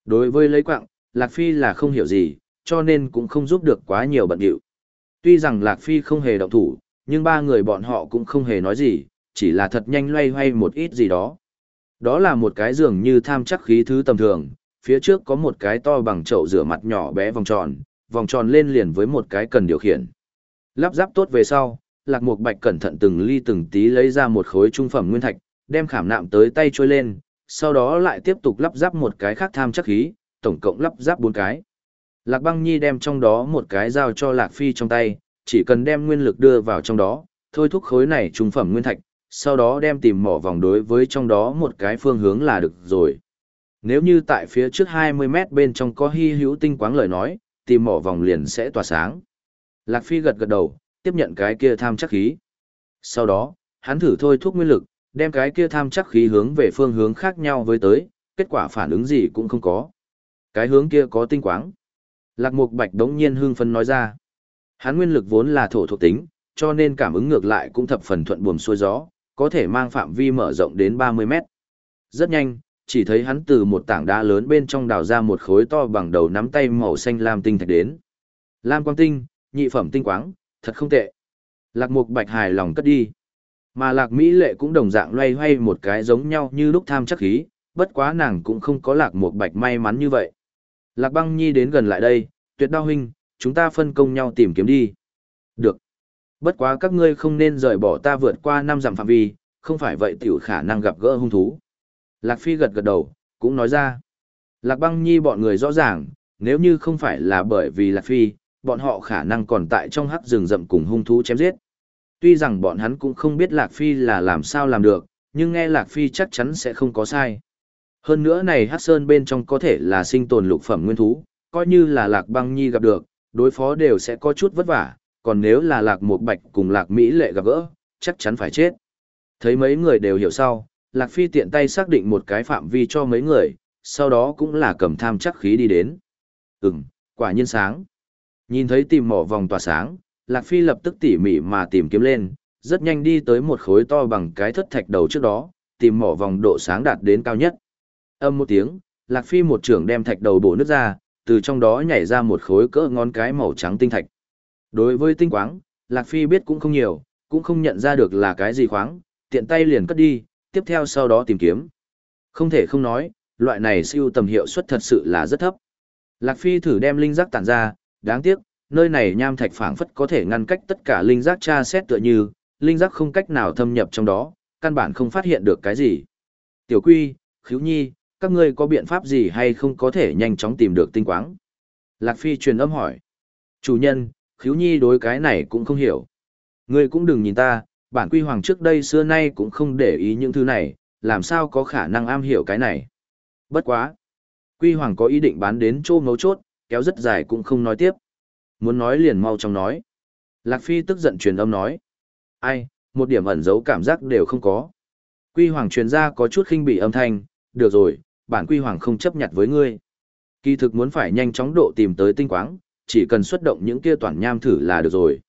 Đối với lấy quạng, Lạc Phi là không hiểu gì, cho nên cũng không giúp được quá nhiều bận điệu. Tuy rằng Lạc Phi không hề động thủ, nhưng ba người bọn họ cũng không hề nói gì, chỉ là thật nhanh loay hoay một ít gì đó. Đó là một cái giường như tham chắc khí thứ tầm thường, phía trước có một cái to bằng chậu rửa mặt nhỏ bé vòng tròn, vòng tròn lên liền với một cái cần điều khiển. Lắp ráp tốt về sau, Lạc Mục Bạch cẩn thận từng ly từng tí lấy ra một khối trung phẩm nguyên thạch, đem khảm nạm tới tay trôi lên, sau đó lại tiếp tục lắp ráp một cái khác tham chắc khí, tổng cộng lắp ráp bốn cái. Lạc Băng Nhi đem trong đó một cái giao cho Lạc Phi trong tay, chỉ cần đem nguyên lực đưa vào trong đó, thôi thúc khối này trung phẩm nguyên thạch, sau đó đem tìm mỏ vòng đối với trong đó một cái phương hướng là được rồi. Nếu như tại phía trước 20 mét bên trong có hy hữu tinh quáng lời nói, tìm mỏ vòng liền sẽ tỏa sáng. Lạc Phi gật gật đầu, tiếp nhận cái kia tham chắc khí. Sau đó, hắn thử thôi thúc nguyên lực, đem cái kia tham chắc khí hướng về phương hướng khác nhau với tới, kết quả phản ứng gì cũng không có. Cái hướng kia có tinh quáng. Lạc Mục Bạch đống nhiên hưng phấn nói ra. Hắn nguyên lực vốn là thổ thuộc tính, cho nên cảm ứng ngược lại cũng thập phần thuận buồm xuôi gió, có thể mang phạm vi mở rộng đến 30 mét. Rất nhanh, chỉ thấy hắn từ một tảng đá lớn bên trong đào ra một khối to bằng đầu nắm tay màu xanh lam tinh thạch đến. Lam quang tinh, nhị phẩm tinh quáng, thật không tệ. Lạc Mục Bạch hài lòng cất đi. Mà Lạc Mỹ Lệ cũng đồng dạng loay hoay một cái giống nhau như lúc tham chắc khí, bất quá nàng cũng không có Lạc Mục Bạch may mắn như vậy. Lạc Băng Nhi đến gần lại đây, tuyệt đao huynh, chúng ta phân công nhau tìm kiếm đi. Được. Bất quá các ngươi không nên rời bỏ ta vượt qua năm dặm phạm vi, không phải vậy tiểu khả năng gặp gỡ hung thú. Lạc Phi gật gật đầu, cũng nói ra. Lạc Băng Nhi bọn người rõ ràng, nếu như không phải là bởi vì Lạc Phi, bọn họ khả năng còn tại trong hắc rừng rậm cùng hung thú chém giết. Tuy rằng bọn hắn cũng không biết Lạc Phi là làm sao làm được, nhưng nghe Lạc Phi chắc chắn sẽ không có sai. Hơn nữa này hắc sơn bên trong có thể là sinh tồn lục phẩm nguyên thú, coi như là Lạc Băng Nhi gặp được, đối phó đều sẽ có chút vất vả, còn nếu là Lạc Một Bạch cùng Lạc Mỹ Lệ gặp gỡ, chắc chắn phải chết. Thấy mấy người đều hiểu sau, Lạc Phi tiện tay xác định một cái phạm vi cho mấy người, sau đó cũng là cầm tham chắc khí đi đến. Ừm, quả nhiên sáng. Nhìn thấy tìm mỏ vòng tỏa sáng, Lạc Phi lập tức tỉ mỉ mà tìm kiếm lên, rất nhanh đi tới một khối to bằng cái thất thạch đầu trước đó, tìm mỏ vòng độ sáng đạt đến cao nhất. Âm một tiếng, Lạc Phi một trưởng đem thạch đầu bổ nước ra, từ trong đó nhảy ra một khối cỡ ngón cái màu trắng tinh thạch. Đối với tinh quáng, Lạc Phi biết cũng không nhiều, cũng không nhận ra được là cái gì khoáng, tiện tay liền cất đi, tiếp theo sau đó tìm kiếm. Không thể không nói, loại này siêu tầm hiệu suất thật sự là rất thấp. Lạc Phi thử đem linh giác tản ra, đáng tiếc, nơi này nham thạch phảng phất có thể ngăn cách tất cả linh giác tra xét tựa như, linh giác không cách nào thâm nhập trong đó, căn bản không phát hiện được cái gì. Tiểu Quy, Khíu Nhi, các ngươi có biện pháp gì hay không có thể nhanh chóng tìm được tinh quáng? Lạc Phi truyền âm hỏi. Chủ nhân, Khíu Nhi đối cái này cũng không hiểu. Ngươi cũng đừng nhìn ta, bản quy hoàng trước đây xưa nay cũng không để ý những thứ này, làm sao có khả năng am hiểu cái này. Bất quá. Quy hoàng có ý định bán đến chỗ ngấu chốt, kéo rất dài cũng không nói tiếp. Muốn nói liền mau trong nói. Lạc Phi tức giận truyền âm nói. Ai, một điểm ẩn giấu cảm giác đều không có. Quy hoàng truyền ra có chút khinh bị âm thanh, được rồi, bản quy hoàng không chấp nhận với ngươi. Kỳ thực muốn phải nhanh chóng độ tìm tới tinh quáng, chỉ cần xuất động những kia toàn nham thử là được rồi.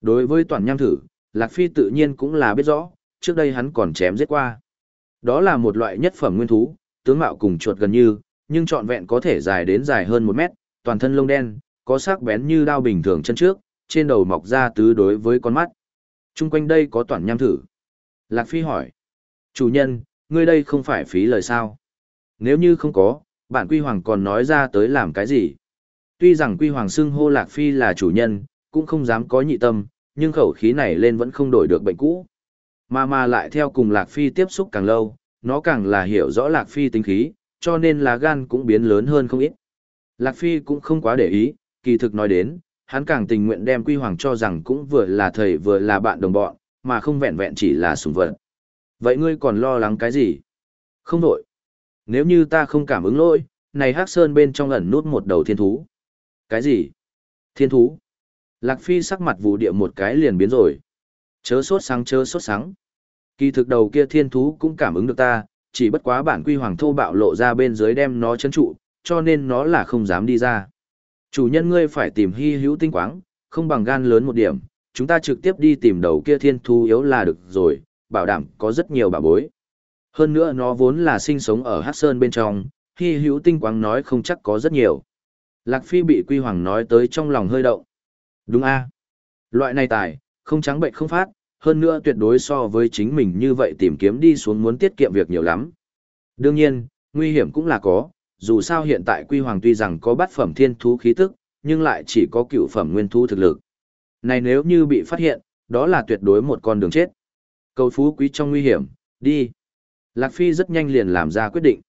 Đối với toàn nham thử, Lạc Phi tự nhiên cũng là biết rõ, trước đây hắn còn chém giết qua. Đó là một loại nhất phẩm nguyên thú, tướng mạo cùng chuột gần như, nhưng trọn vẹn có thể dài đến dài hơn một mét, toàn thân lông đen, có sắc bén như đao bình thường chân trước, trên đầu mọc ra tứ đối với con mắt. Trung quanh đây có toàn nham thử. Lạc Phi hỏi. Chủ nhân, ngươi đây không phải phí lời sao? Nếu như không có, bản quy hoàng còn nói ra tới làm cái gì? Tuy rằng quy hoàng xưng hô Lạc Phi là chủ nhân, cũng không dám có nhị tâm, nhưng khẩu khí này lên vẫn không đổi được bệnh cũ. Mà mà lại theo cùng Lạc Phi tiếp xúc càng lâu, nó càng là hiểu rõ Lạc Phi tính khí, cho nên là gan cũng biến lớn hơn không ít. Lạc Phi cũng không quá để ý, kỳ thực nói đến, hắn càng tình nguyện đem quy hoàng cho rằng cũng vừa là thầy vừa là bạn đồng bọn, mà không vẹn vẹn chỉ là sùng vật. Vậy ngươi còn lo lắng cái gì? Không đổi. Nếu như ta không cảm ứng lỗi, này Hắc Sơn bên trong ẩn nút một đầu thiên thú. Cái gì? Thiên thú? Lạc Phi sắc mặt vụ địa một cái liền biến rồi. Chớ sốt sáng chớ sốt sáng. Kỳ thực đầu kia thiên thú cũng cảm ứng được ta, chỉ bất quá bản quy hoàng thô bạo lộ ra bên dưới đem nó chấn trụ, cho nên nó là không dám đi ra. Chủ nhân ngươi phải tìm hy hữu tinh quáng, không bằng gan lớn một điểm, chúng ta trực tiếp đi tìm đầu kia thiên thú yếu là được rồi, bảo đảm có rất nhiều bà bối. Hơn nữa nó vốn là sinh sống ở Hát Sơn bên trong, hy hữu tinh quáng nói không chắc có rất nhiều. Lạc Phi bị Quy Hoàng nói tới trong lòng hơi động. Đúng a Loại này tài, không trắng bệnh không phát, hơn nữa tuyệt đối so với chính mình như vậy tìm kiếm đi xuống muốn tiết kiệm việc nhiều lắm. Đương nhiên, nguy hiểm cũng là có, dù sao hiện tại Quy Hoàng tuy rằng có bát phẩm thiên thú khí tức, nhưng lại chỉ có cựu phẩm nguyên thú thực lực. Này nếu như bị phát hiện, đó là tuyệt đối một con đường chết. Cầu phú quý trong nguy hiểm, đi. Lạc Phi rất nhanh liền làm ra quyết định.